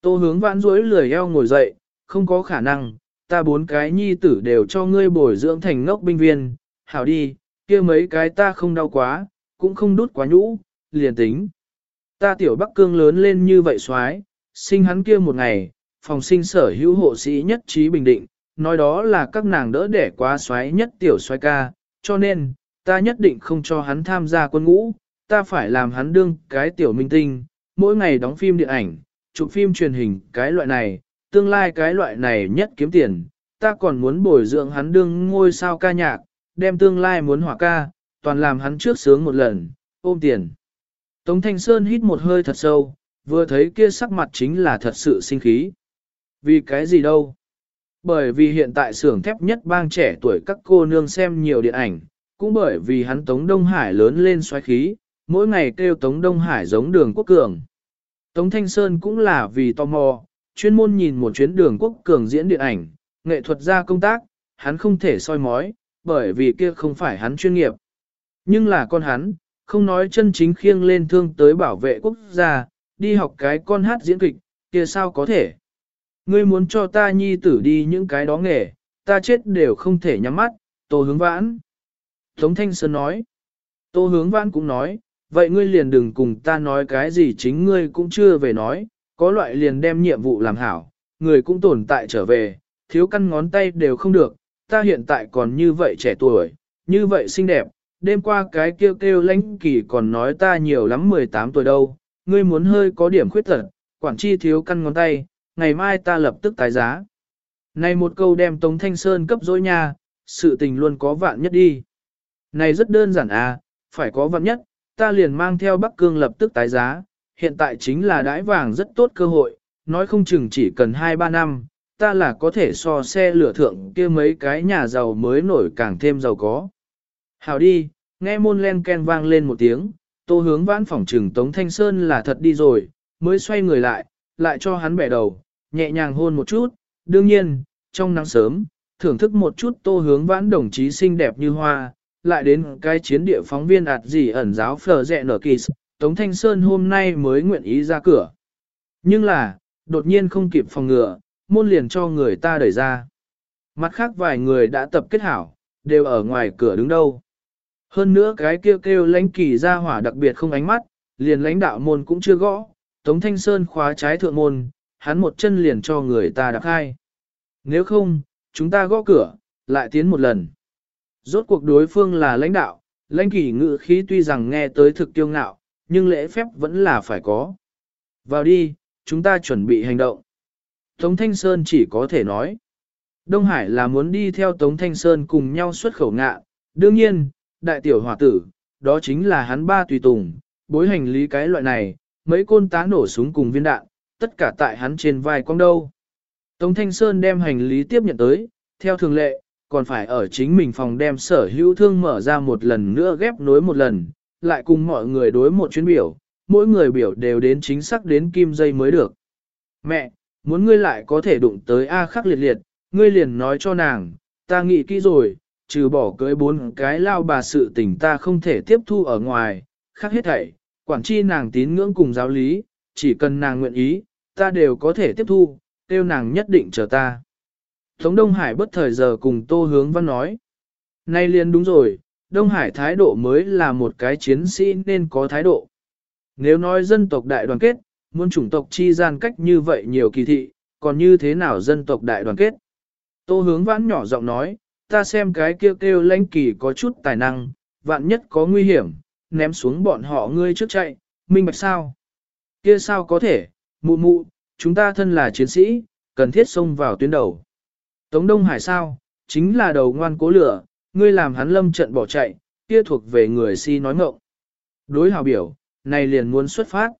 Tô hướng vãn rối lười eo ngồi dậy, không có khả năng, ta bốn cái nhi tử đều cho ngươi bồi dưỡng thành ngốc binh viên, hảo đi, kia mấy cái ta không đau quá, cũng không đút quá nhũ, liền tính. Ta tiểu Bắc Cương lớn lên như vậy xoái, sinh hắn kia một ngày, phòng sinh sở hữu hộ sĩ nhất trí bình định, nói đó là các nàng đỡ đẻ quá xoái nhất tiểu xoái ca, cho nên, ta nhất định không cho hắn tham gia quân ngũ, ta phải làm hắn đương cái tiểu minh tinh, mỗi ngày đóng phim điện ảnh, chụp phim truyền hình cái loại này, tương lai cái loại này nhất kiếm tiền, ta còn muốn bồi dưỡng hắn đương ngôi sao ca nhạc, đem tương lai muốn hỏa ca, toàn làm hắn trước sướng một lần, ôm tiền. Tống Thanh Sơn hít một hơi thật sâu, vừa thấy kia sắc mặt chính là thật sự sinh khí. Vì cái gì đâu? Bởi vì hiện tại xưởng thép nhất bang trẻ tuổi các cô nương xem nhiều điện ảnh, cũng bởi vì hắn Tống Đông Hải lớn lên xoáy khí, mỗi ngày kêu Tống Đông Hải giống đường quốc cường. Tống Thanh Sơn cũng là vì tò mò, chuyên môn nhìn một chuyến đường quốc cường diễn điện ảnh, nghệ thuật ra công tác, hắn không thể soi mói, bởi vì kia không phải hắn chuyên nghiệp. Nhưng là con hắn, không nói chân chính khiêng lên thương tới bảo vệ quốc gia, đi học cái con hát diễn kịch, kia sao có thể. Ngươi muốn cho ta nhi tử đi những cái đó nghề, ta chết đều không thể nhắm mắt, tô hướng vãn. Tống Thanh Sơn nói, tô hướng vãn cũng nói, vậy ngươi liền đừng cùng ta nói cái gì chính ngươi cũng chưa về nói, có loại liền đem nhiệm vụ làm hảo, người cũng tồn tại trở về, thiếu căn ngón tay đều không được, ta hiện tại còn như vậy trẻ tuổi, như vậy xinh đẹp, đêm qua cái kêu kêu lãnh kỳ còn nói ta nhiều lắm 18 tuổi đâu, ngươi muốn hơi có điểm khuyết tật, quản chi thiếu căn ngón tay, ngày mai ta lập tức tái giá. Này một câu đem Tống Thanh Sơn cấp dối nha, sự tình luôn có vạn nhất đi. Này rất đơn giản à, phải có vạn nhất, ta liền mang theo Bắc Cương lập tức tái giá, hiện tại chính là đãi vàng rất tốt cơ hội, nói không chừng chỉ cần 2-3 năm, ta là có thể so xe lửa thượng kia mấy cái nhà giàu mới nổi càng thêm giàu có. Hào đi, nghe môn len ken vang lên một tiếng, tô hướng vãn phỏng trừng Tống Thanh Sơn là thật đi rồi, mới xoay người lại, lại cho hắn bẻ đầu, nhẹ nhàng hôn một chút, đương nhiên, trong nắng sớm, thưởng thức một chút tô hướng vãn đồng chí xinh đẹp như hoa, lại đến cái chiến địa phóng viên ạt gì ẩn giáo phở rẹ nở kỳ Tống Thanh Sơn hôm nay mới nguyện ý ra cửa. Nhưng là, đột nhiên không kịp phòng ngừa, môn liền cho người ta đẩy ra. Mặt khác vài người đã tập kết hảo, đều ở ngoài cửa đứng đâu. Hơn nữa cái kêu kêu lãnh kỳ ra hỏa đặc biệt không ánh mắt, liền lãnh đạo môn cũng chưa gõ, Tống Thanh Sơn khóa trái thượng môn, hắn một chân liền cho người ta đạp khai. Nếu không, chúng ta gõ cửa, lại tiến một lần. Rốt cuộc đối phương là lãnh đạo, lãnh kỷ ngự khí tuy rằng nghe tới thực tiêu ngạo, nhưng lễ phép vẫn là phải có. Vào đi, chúng ta chuẩn bị hành động. Tống Thanh Sơn chỉ có thể nói. Đông Hải là muốn đi theo Tống Thanh Sơn cùng nhau xuất khẩu ngạ. Đương nhiên, đại tiểu hòa tử, đó chính là hắn ba tùy tùng, bối hành lý cái loại này, mấy côn tá nổ súng cùng viên đạn, tất cả tại hắn trên vai quang đâu. Tống Thanh Sơn đem hành lý tiếp nhận tới, theo thường lệ, còn phải ở chính mình phòng đem sở hữu thương mở ra một lần nữa ghép nối một lần, lại cùng mọi người đối một chuyến biểu, mỗi người biểu đều đến chính xác đến kim dây mới được. Mẹ, muốn ngươi lại có thể đụng tới A khắc liệt liệt, ngươi liền nói cho nàng, ta nghĩ kỹ rồi, trừ bỏ cưới bốn cái lao bà sự tình ta không thể tiếp thu ở ngoài, khác hết thảy, quản chi nàng tín ngưỡng cùng giáo lý, chỉ cần nàng nguyện ý, ta đều có thể tiếp thu, tiêu nàng nhất định chờ ta. Tống Đông Hải bất thời giờ cùng Tô Hướng Văn nói. Nay liền đúng rồi, Đông Hải thái độ mới là một cái chiến sĩ nên có thái độ. Nếu nói dân tộc đại đoàn kết, muốn chủng tộc chi gian cách như vậy nhiều kỳ thị, còn như thế nào dân tộc đại đoàn kết? Tô hướng vãn nhỏ giọng nói, ta xem cái kêu kêu lãnh kỳ có chút tài năng, vạn nhất có nguy hiểm, ném xuống bọn họ ngươi trước chạy, minh bạch sao? Kia sao có thể, mụ mụ, chúng ta thân là chiến sĩ, cần thiết xông vào tuyến đầu. Tống Đông Hải sao, chính là đầu ngoan cố lửa, ngươi làm hắn lâm trận bỏ chạy, kia thuộc về người si nói ngộng. Đối hào biểu, này liền muốn xuất phát.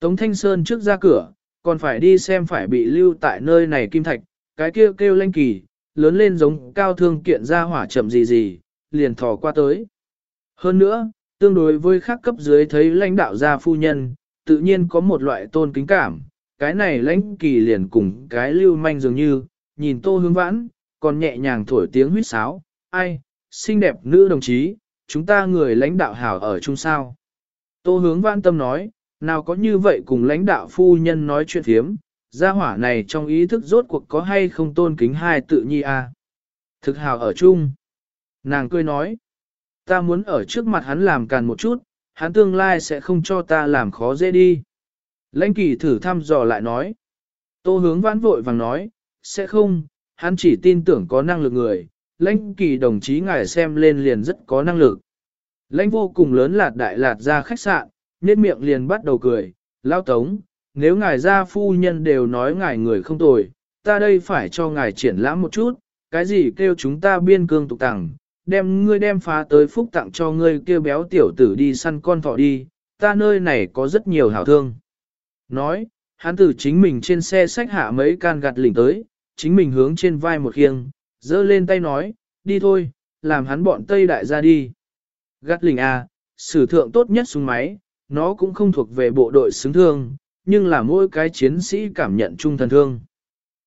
Tống Thanh Sơn trước ra cửa, còn phải đi xem phải bị lưu tại nơi này kim thạch, cái kia kêu, kêu lanh kỳ, lớn lên giống cao thương kiện ra hỏa chậm gì gì, liền thò qua tới. Hơn nữa, tương đối với khác cấp dưới thấy lãnh đạo gia phu nhân, tự nhiên có một loại tôn kính cảm, cái này lãnh kỳ liền cùng cái lưu manh dường như, nhìn tô hướng vãn, còn nhẹ nhàng thổi tiếng huyết sáo, ai, xinh đẹp nữ đồng chí, chúng ta người lãnh đạo hảo ở chung sao. Tô hướng vãn tâm nói, nào có như vậy cùng lãnh đạo phu nhân nói chuyện thiếm, gia hỏa này trong ý thức rốt cuộc có hay không tôn kính hai tự nhi a à? Thực hào ở chung. Nàng cười nói, ta muốn ở trước mặt hắn làm càn một chút, hắn tương lai sẽ không cho ta làm khó dễ đi. Lãnh kỳ thử thăm dò lại nói. Tô hướng vãn vội vàng nói, sẽ không, hắn chỉ tin tưởng có năng lực người, lãnh kỳ đồng chí ngài xem lên liền rất có năng lực. Lãnh vô cùng lớn lạt đại lạt ra khách sạn, nên miệng liền bắt đầu cười, lao tống, nếu ngài ra phu nhân đều nói ngài người không tồi, ta đây phải cho ngài triển lãm một chút, cái gì kêu chúng ta biên cương tục tặng, đem ngươi đem phá tới phúc tặng cho ngươi kia béo tiểu tử đi săn con thỏ đi, ta nơi này có rất nhiều hảo thương. Nói, hắn từ chính mình trên xe sách hạ mấy can gạt lỉnh tới, chính mình hướng trên vai một khiêng, dơ lên tay nói, đi thôi, làm hắn bọn Tây đại ra đi. Gắt lình A, à, sử thượng tốt nhất súng máy, nó cũng không thuộc về bộ đội xứng thương, nhưng là mỗi cái chiến sĩ cảm nhận chung thần thương.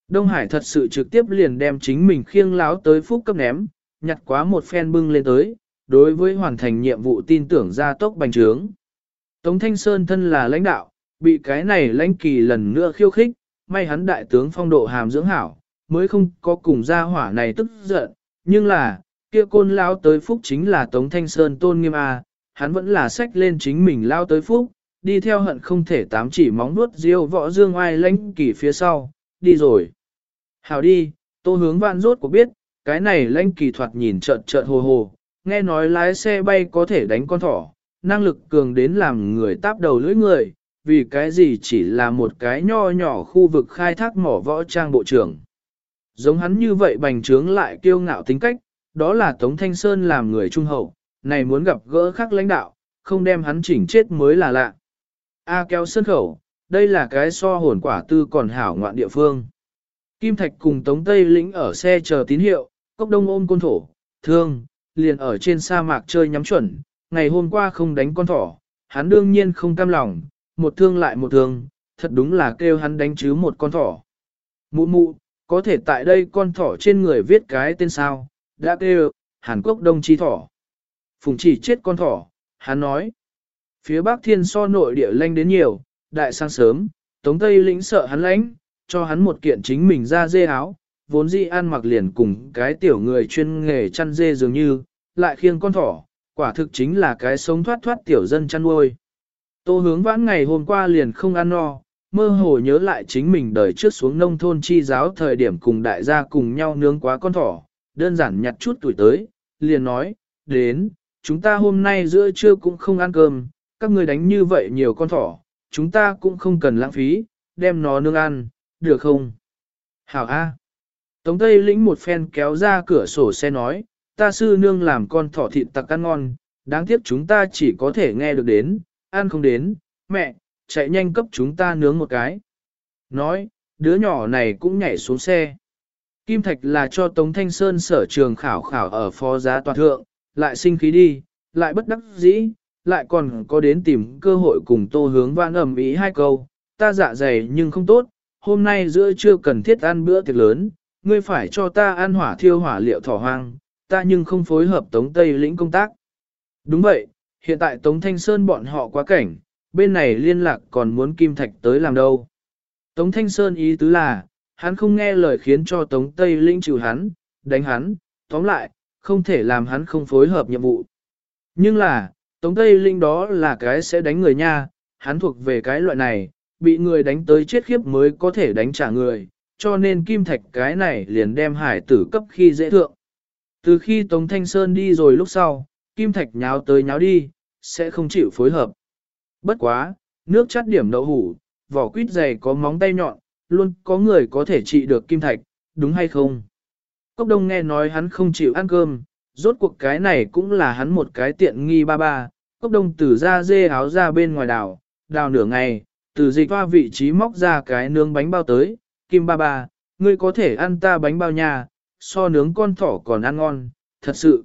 Đông Hải thật sự trực tiếp liền đem chính mình khiêng láo tới phúc cấp ném, nhặt quá một phen bưng lên tới, đối với hoàn thành nhiệm vụ tin tưởng ra tốc bành trướng. Tống Thanh Sơn thân là lãnh đạo, bị cái này lãnh kỳ lần nữa khiêu khích, may hắn đại tướng phong độ hàm dưỡng hảo, mới không có cùng gia hỏa này tức giận, nhưng là, kia côn lao tới phúc chính là Tống Thanh Sơn tôn nghiêm A, hắn vẫn là sách lên chính mình lao tới phúc, đi theo hận không thể tám chỉ móng nuốt diêu võ dương ai lãnh kỳ phía sau, đi rồi. Hảo đi, tô hướng vạn rốt của biết, cái này lãnh kỳ thoạt nhìn trợn trợn hồ hồ, nghe nói lái xe bay có thể đánh con thỏ, năng lực cường đến làm người táp đầu lưỡi người, vì cái gì chỉ là một cái nho nhỏ khu vực khai thác mỏ võ trang bộ trưởng. Giống hắn như vậy bành trướng lại kiêu ngạo tính cách, đó là Tống Thanh Sơn làm người trung hậu, này muốn gặp gỡ khác lãnh đạo, không đem hắn chỉnh chết mới là lạ. A kéo sân khẩu, đây là cái so hồn quả tư còn hảo ngoạn địa phương. Kim Thạch cùng Tống Tây lĩnh ở xe chờ tín hiệu, cốc đông ôm côn thổ, thương, liền ở trên sa mạc chơi nhắm chuẩn, ngày hôm qua không đánh con thỏ, hắn đương nhiên không cam lòng, một thương lại một thương, thật đúng là kêu hắn đánh chứ một con thỏ. Mụ mụ, có thể tại đây con thỏ trên người viết cái tên sao, đã kêu, Hàn Quốc Đông Chi Thỏ. Phùng chỉ chết con thỏ, hắn nói. Phía Bắc Thiên so nội địa lanh đến nhiều, đại sang sớm, Tống Tây lĩnh sợ hắn lãnh, cho hắn một kiện chính mình ra dê áo, vốn dĩ ăn mặc liền cùng cái tiểu người chuyên nghề chăn dê dường như, lại khiêng con thỏ, quả thực chính là cái sống thoát thoát tiểu dân chăn nuôi. Tô hướng vãn ngày hôm qua liền không ăn no, mơ hồ nhớ lại chính mình đời trước xuống nông thôn chi giáo thời điểm cùng đại gia cùng nhau nướng quá con thỏ, đơn giản nhặt chút tuổi tới, liền nói, đến, chúng ta hôm nay giữa trưa cũng không ăn cơm, các người đánh như vậy nhiều con thỏ, chúng ta cũng không cần lãng phí, đem nó nướng ăn, được không? Hảo A. Tống Tây lĩnh một phen kéo ra cửa sổ xe nói, ta sư nương làm con thỏ thịt tặc ăn ngon, đáng tiếc chúng ta chỉ có thể nghe được đến, ăn không đến, mẹ, chạy nhanh cấp chúng ta nướng một cái. Nói, đứa nhỏ này cũng nhảy xuống xe. Kim Thạch là cho Tống Thanh Sơn sở trường khảo khảo ở phó giá toàn thượng, lại sinh khí đi, lại bất đắc dĩ, lại còn có đến tìm cơ hội cùng tô hướng vãn ẩm ý hai câu, ta dạ dày nhưng không tốt, hôm nay giữa trưa cần thiết ăn bữa tiệc lớn, ngươi phải cho ta ăn hỏa thiêu hỏa liệu thỏ hoang, ta nhưng không phối hợp Tống Tây lĩnh công tác. Đúng vậy, hiện tại Tống Thanh Sơn bọn họ quá cảnh, bên này liên lạc còn muốn Kim Thạch tới làm đâu. Tống Thanh Sơn ý tứ là, hắn không nghe lời khiến cho Tống Tây Linh trừ hắn, đánh hắn, tóm lại, không thể làm hắn không phối hợp nhiệm vụ. Nhưng là, Tống Tây Linh đó là cái sẽ đánh người nha, hắn thuộc về cái loại này, bị người đánh tới chết khiếp mới có thể đánh trả người, cho nên Kim Thạch cái này liền đem hải tử cấp khi dễ thượng. Từ khi Tống Thanh Sơn đi rồi lúc sau, Kim Thạch nháo tới nháo đi, sẽ không chịu phối hợp. Bất quá, nước chắt điểm đậu hủ, vỏ quýt dày có móng tay nhọn, luôn có người có thể trị được Kim Thạch, đúng hay không? Cốc đông nghe nói hắn không chịu ăn cơm, rốt cuộc cái này cũng là hắn một cái tiện nghi ba ba. Cốc đông từ ra dê áo ra bên ngoài đảo, đào nửa ngày, từ dịch qua vị trí móc ra cái nướng bánh bao tới, Kim ba ba, ngươi có thể ăn ta bánh bao nhà, so nướng con thỏ còn ăn ngon, thật sự.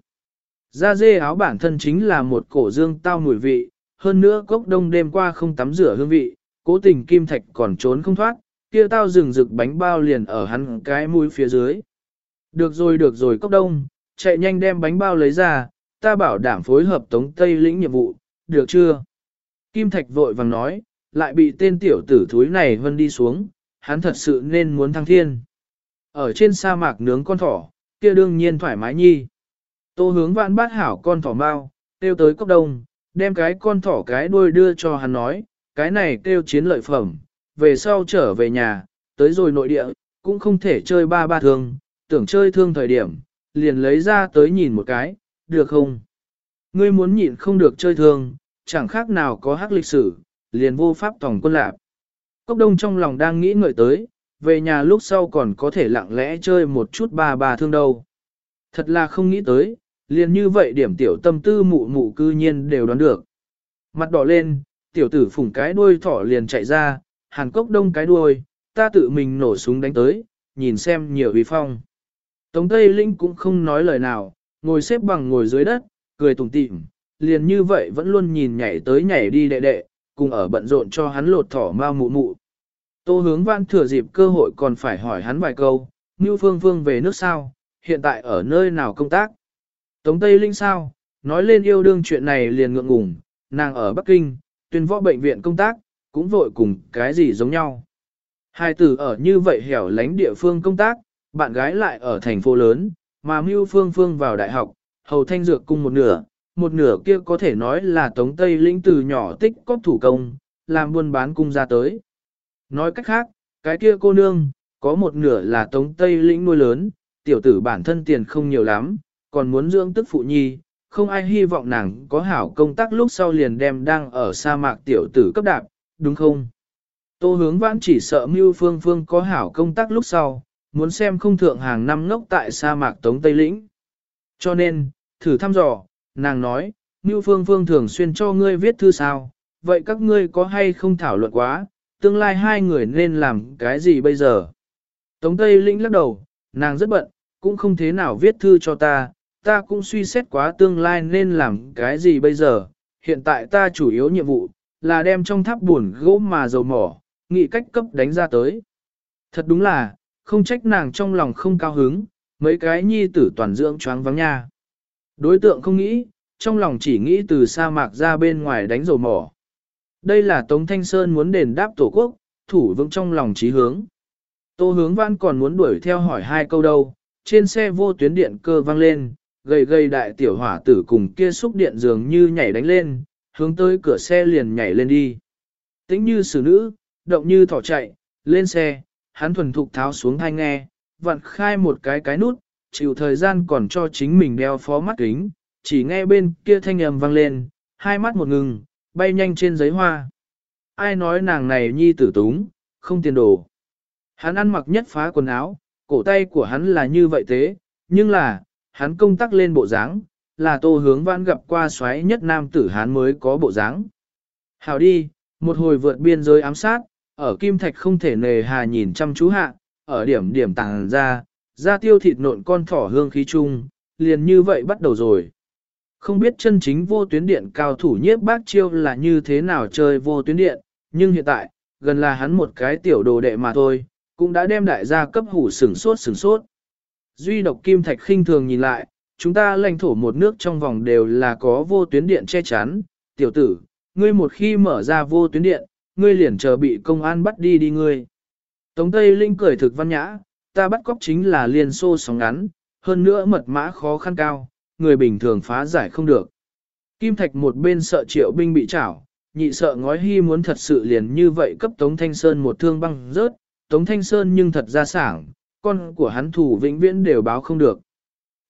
Da dê áo bản thân chính là một cổ dương tao mùi vị, hơn nữa cốc đông đêm qua không tắm rửa hương vị, cố tình kim thạch còn trốn không thoát, kia tao rừng rực bánh bao liền ở hắn cái mũi phía dưới. Được rồi được rồi cốc đông, chạy nhanh đem bánh bao lấy ra, ta bảo đảm phối hợp tống tây lĩnh nhiệm vụ, được chưa? Kim thạch vội vàng nói, lại bị tên tiểu tử thúi này vân đi xuống, hắn thật sự nên muốn thăng thiên. Ở trên sa mạc nướng con thỏ, kia đương nhiên thoải mái nhi. Tô hướng vạn bát hảo con thỏ mau, tiêu tới cốc đông, đem cái con thỏ cái đuôi đưa cho hắn nói, cái này kêu chiến lợi phẩm, về sau trở về nhà, tới rồi nội địa, cũng không thể chơi ba ba thương, tưởng chơi thương thời điểm, liền lấy ra tới nhìn một cái, được không? Ngươi muốn nhịn không được chơi thương, chẳng khác nào có hắc lịch sử, liền vô pháp tổng quân lạc. Cốc đông trong lòng đang nghĩ ngợi tới, về nhà lúc sau còn có thể lặng lẽ chơi một chút ba bà thương đâu. Thật là không nghĩ tới, liền như vậy điểm tiểu tâm tư mụ mụ cư nhiên đều đoán được. Mặt đỏ lên, tiểu tử phủng cái đuôi thỏ liền chạy ra, hàn cốc đông cái đuôi, ta tự mình nổ súng đánh tới, nhìn xem nhiều uy phong. Tống Tây Linh cũng không nói lời nào, ngồi xếp bằng ngồi dưới đất, cười tủm tỉm, liền như vậy vẫn luôn nhìn nhảy tới nhảy đi đệ đệ, cùng ở bận rộn cho hắn lột thỏ mau mụ mụ. Tô hướng văn thừa dịp cơ hội còn phải hỏi hắn vài câu, Ngưu Phương Phương về nước sao, hiện tại ở nơi nào công tác. Tống Tây Linh sao, nói lên yêu đương chuyện này liền ngượng ngùng, nàng ở Bắc Kinh, tuyên võ bệnh viện công tác, cũng vội cùng cái gì giống nhau. Hai tử ở như vậy hẻo lánh địa phương công tác, bạn gái lại ở thành phố lớn, mà Mưu Phương Phương vào đại học, hầu thanh dược cung một nửa, một nửa kia có thể nói là Tống Tây lĩnh từ nhỏ tích cóp thủ công, làm buôn bán cung ra tới. Nói cách khác, cái kia cô nương, có một nửa là Tống Tây lĩnh nuôi lớn, tiểu tử bản thân tiền không nhiều lắm, còn muốn dưỡng tức phụ nhi, không ai hy vọng nàng có hảo công tác lúc sau liền đem đang ở sa mạc tiểu tử cấp đạp, đúng không? Tô hướng vãn chỉ sợ mưu phương phương có hảo công tác lúc sau, muốn xem không thượng hàng năm ngốc tại sa mạc Tống Tây Lĩnh. Cho nên, thử thăm dò, nàng nói, Ngưu phương phương thường xuyên cho ngươi viết thư sao, vậy các ngươi có hay không thảo luận quá, tương lai hai người nên làm cái gì bây giờ? Tống Tây Lĩnh lắc đầu, nàng rất bận, cũng không thế nào viết thư cho ta, ta cũng suy xét quá tương lai nên làm cái gì bây giờ, hiện tại ta chủ yếu nhiệm vụ, là đem trong tháp buồn gỗ mà dầu mỏ, nghị cách cấp đánh ra tới. Thật đúng là, không trách nàng trong lòng không cao hứng, mấy cái nhi tử toàn dưỡng choáng vắng nha. Đối tượng không nghĩ, trong lòng chỉ nghĩ từ sa mạc ra bên ngoài đánh dầu mỏ. Đây là Tống Thanh Sơn muốn đền đáp tổ quốc, thủ vững trong lòng trí hướng. Tô hướng văn còn muốn đuổi theo hỏi hai câu đâu, trên xe vô tuyến điện cơ vang lên, gầy gầy đại tiểu hỏa tử cùng kia xúc điện dường như nhảy đánh lên, hướng tới cửa xe liền nhảy lên đi. Tính như xử nữ, động như thỏ chạy, lên xe, hắn thuần thục tháo xuống thanh nghe, vặn khai một cái cái nút, chịu thời gian còn cho chính mình đeo phó mắt kính, chỉ nghe bên kia thanh âm vang lên, hai mắt một ngừng, bay nhanh trên giấy hoa. Ai nói nàng này nhi tử túng, không tiền đồ. Hắn ăn mặc nhất phá quần áo, cổ tay của hắn là như vậy thế, nhưng là, hắn công tác lên bộ dáng, là tô hướng văn gặp qua xoáy nhất nam tử hắn mới có bộ dáng. Hào đi, một hồi vượt biên giới ám sát, ở kim thạch không thể nề hà nhìn chăm chú hạ, ở điểm điểm tàng ra, ra tiêu thịt nộn con thỏ hương khí chung, liền như vậy bắt đầu rồi. Không biết chân chính vô tuyến điện cao thủ nhiếp bác chiêu là như thế nào chơi vô tuyến điện, nhưng hiện tại, gần là hắn một cái tiểu đồ đệ mà thôi, cũng đã đem đại gia cấp hủ sừng sốt sừng sốt. Duy độc kim thạch khinh thường nhìn lại, chúng ta lãnh thổ một nước trong vòng đều là có vô tuyến điện che chắn, tiểu tử, ngươi một khi mở ra vô tuyến điện, ngươi liền chờ bị công an bắt đi đi ngươi. Tống Tây Linh cười thực văn nhã, ta bắt cóc chính là liên xô sóng ngắn, hơn nữa mật mã khó khăn cao, người bình thường phá giải không được. Kim Thạch một bên sợ triệu binh bị chảo, nhị sợ ngói hy muốn thật sự liền như vậy cấp Tống Thanh Sơn một thương băng rớt, Tống Thanh Sơn nhưng thật ra sảng, con của hắn thủ vĩnh viễn đều báo không được.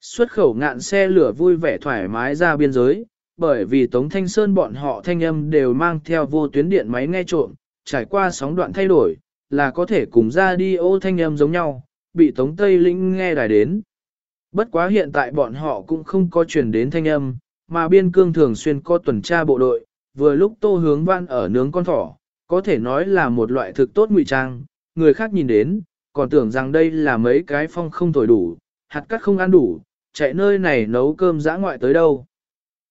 Xuất khẩu ngạn xe lửa vui vẻ thoải mái ra biên giới, bởi vì Tống Thanh Sơn bọn họ thanh âm đều mang theo vô tuyến điện máy nghe trộm, trải qua sóng đoạn thay đổi, là có thể cùng ra đi ô thanh âm giống nhau, bị Tống Tây Lĩnh nghe đài đến. Bất quá hiện tại bọn họ cũng không có truyền đến thanh âm, mà biên cương thường xuyên có tuần tra bộ đội, vừa lúc tô hướng văn ở nướng con thỏ, có thể nói là một loại thực tốt ngụy trang, người khác nhìn đến, còn tưởng rằng đây là mấy cái phong không thổi đủ, hạt cắt không ăn đủ, chạy nơi này nấu cơm dã ngoại tới đâu.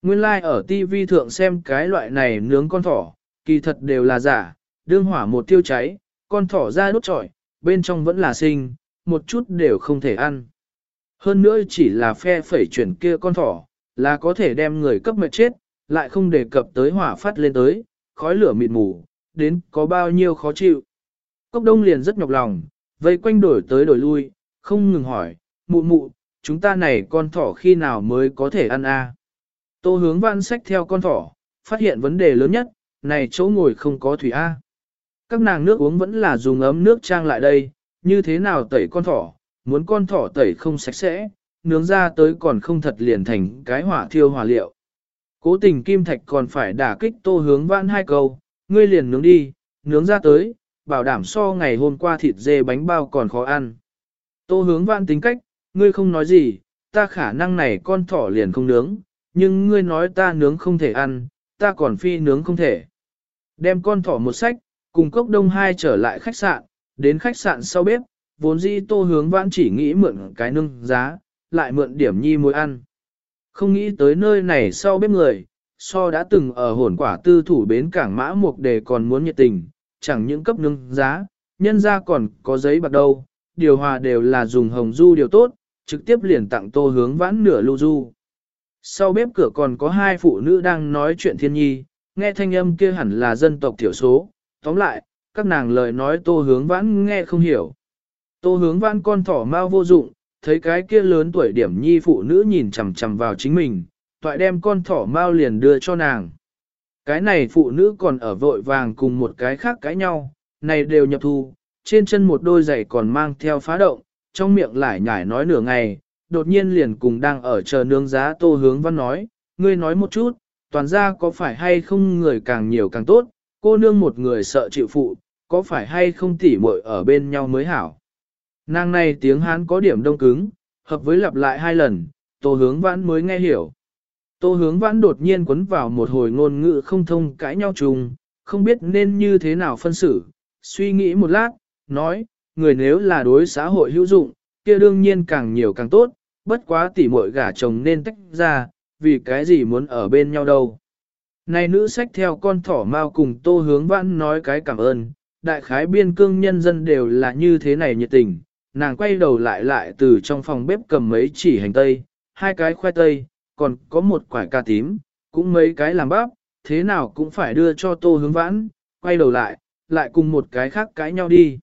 Nguyên lai like ở TV thượng xem cái loại này nướng con thỏ, kỳ thật đều là giả, đương hỏa một tiêu cháy, con thỏ ra đốt trọi, bên trong vẫn là sinh, một chút đều không thể ăn. Hơn nữa chỉ là phe phẩy chuyển kia con thỏ, là có thể đem người cấp mệt chết, lại không đề cập tới hỏa phát lên tới, khói lửa mịt mù, đến có bao nhiêu khó chịu. Cốc đông liền rất nhọc lòng, vây quanh đổi tới đổi lui, không ngừng hỏi, mụ mụ, chúng ta này con thỏ khi nào mới có thể ăn a? Tô hướng văn sách theo con thỏ, phát hiện vấn đề lớn nhất, này chỗ ngồi không có thủy A. Các nàng nước uống vẫn là dùng ấm nước trang lại đây, như thế nào tẩy con thỏ, muốn con thỏ tẩy không sạch sẽ, nướng ra tới còn không thật liền thành cái hỏa thiêu hỏa liệu. Cố tình kim thạch còn phải đả kích tô hướng vãn hai câu, ngươi liền nướng đi, nướng ra tới, bảo đảm so ngày hôm qua thịt dê bánh bao còn khó ăn. Tô hướng vãn tính cách, ngươi không nói gì, ta khả năng này con thỏ liền không nướng, nhưng ngươi nói ta nướng không thể ăn, ta còn phi nướng không thể. Đem con thỏ một sách, cùng cốc đông hai trở lại khách sạn, đến khách sạn sau bếp, vốn dĩ tô hướng vãn chỉ nghĩ mượn cái nâng giá, lại mượn điểm nhi mối ăn. Không nghĩ tới nơi này sau bếp người, so đã từng ở hồn quả tư thủ bến cảng mã mục đề còn muốn nhiệt tình, chẳng những cấp nâng giá, nhân ra còn có giấy bạc đâu, điều hòa đều là dùng hồng du điều tốt, trực tiếp liền tặng tô hướng vãn nửa lưu du. Sau bếp cửa còn có hai phụ nữ đang nói chuyện thiên nhi, nghe thanh âm kia hẳn là dân tộc thiểu số, tóm lại, các nàng lời nói tô hướng vãn nghe không hiểu. Tô hướng vãn con thỏ mau vô dụng, thấy cái kia lớn tuổi điểm nhi phụ nữ nhìn chằm chằm vào chính mình, toại đem con thỏ mau liền đưa cho nàng. Cái này phụ nữ còn ở vội vàng cùng một cái khác cãi nhau, này đều nhập thu, trên chân một đôi giày còn mang theo phá động, trong miệng lại nhải nói nửa ngày, đột nhiên liền cùng đang ở chờ nướng giá tô hướng văn nói, ngươi nói một chút, toàn ra có phải hay không người càng nhiều càng tốt, cô nương một người sợ chịu phụ, có phải hay không tỉ muội ở bên nhau mới hảo. Nàng này tiếng Hán có điểm đông cứng, hợp với lặp lại hai lần, tô hướng vãn mới nghe hiểu. Tô hướng vãn đột nhiên quấn vào một hồi ngôn ngữ không thông cãi nhau chung, không biết nên như thế nào phân xử, suy nghĩ một lát, nói, người nếu là đối xã hội hữu dụng, kia đương nhiên càng nhiều càng tốt, bất quá tỉ muội gả chồng nên tách ra, vì cái gì muốn ở bên nhau đâu. Này nữ sách theo con thỏ mau cùng tô hướng vãn nói cái cảm ơn, đại khái biên cương nhân dân đều là như thế này nhiệt tình, nàng quay đầu lại lại từ trong phòng bếp cầm mấy chỉ hành tây, hai cái khoai tây, còn có một quả cà tím, cũng mấy cái làm bắp, thế nào cũng phải đưa cho tô hướng vãn, quay đầu lại, lại cùng một cái khác cãi nhau đi.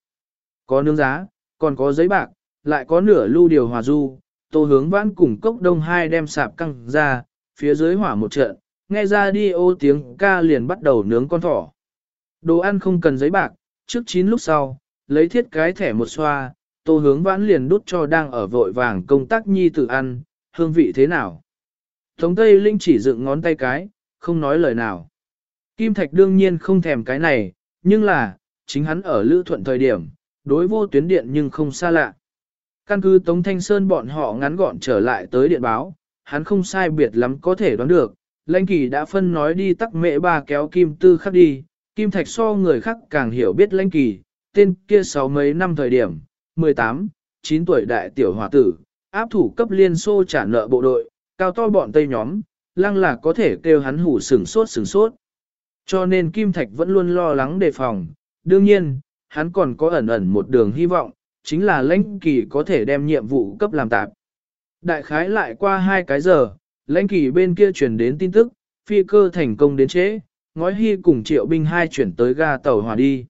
Có nướng giá, còn có giấy bạc, lại có nửa lưu điều hòa du, tô hướng vãn cùng cốc đông hai đem sạp căng ra, phía dưới hỏa một trận, nghe ra đi ô tiếng ca liền bắt đầu nướng con thỏ. Đồ ăn không cần giấy bạc, trước chín lúc sau, lấy thiết cái thẻ một xoa, tô hướng vãn liền đút cho đang ở vội vàng công tác nhi tự ăn, hương vị thế nào. Tống Tây Linh chỉ dựng ngón tay cái, không nói lời nào. Kim Thạch đương nhiên không thèm cái này, nhưng là, chính hắn ở Lữ Thuận thời điểm, đối vô tuyến điện nhưng không xa lạ. Căn cứ Tống Thanh Sơn bọn họ ngắn gọn trở lại tới điện báo, hắn không sai biệt lắm có thể đoán được, lãnh kỳ đã phân nói đi tắc mẹ ba kéo kim tư khắc đi, kim thạch so người khác càng hiểu biết lãnh kỳ, tên kia sáu mấy năm thời điểm, 18, 9 tuổi đại tiểu hòa tử, áp thủ cấp liên xô trả nợ bộ đội, cao to bọn tây nhóm, lăng là có thể kêu hắn hủ sừng sốt sừng sốt. Cho nên Kim Thạch vẫn luôn lo lắng đề phòng, đương nhiên, hắn còn có ẩn ẩn một đường hy vọng, chính là lãnh kỳ có thể đem nhiệm vụ cấp làm tạp. Đại khái lại qua hai cái giờ, lãnh kỳ bên kia truyền đến tin tức, phi cơ thành công đến chế, ngói hy cùng triệu binh hai chuyển tới ga tàu hòa đi.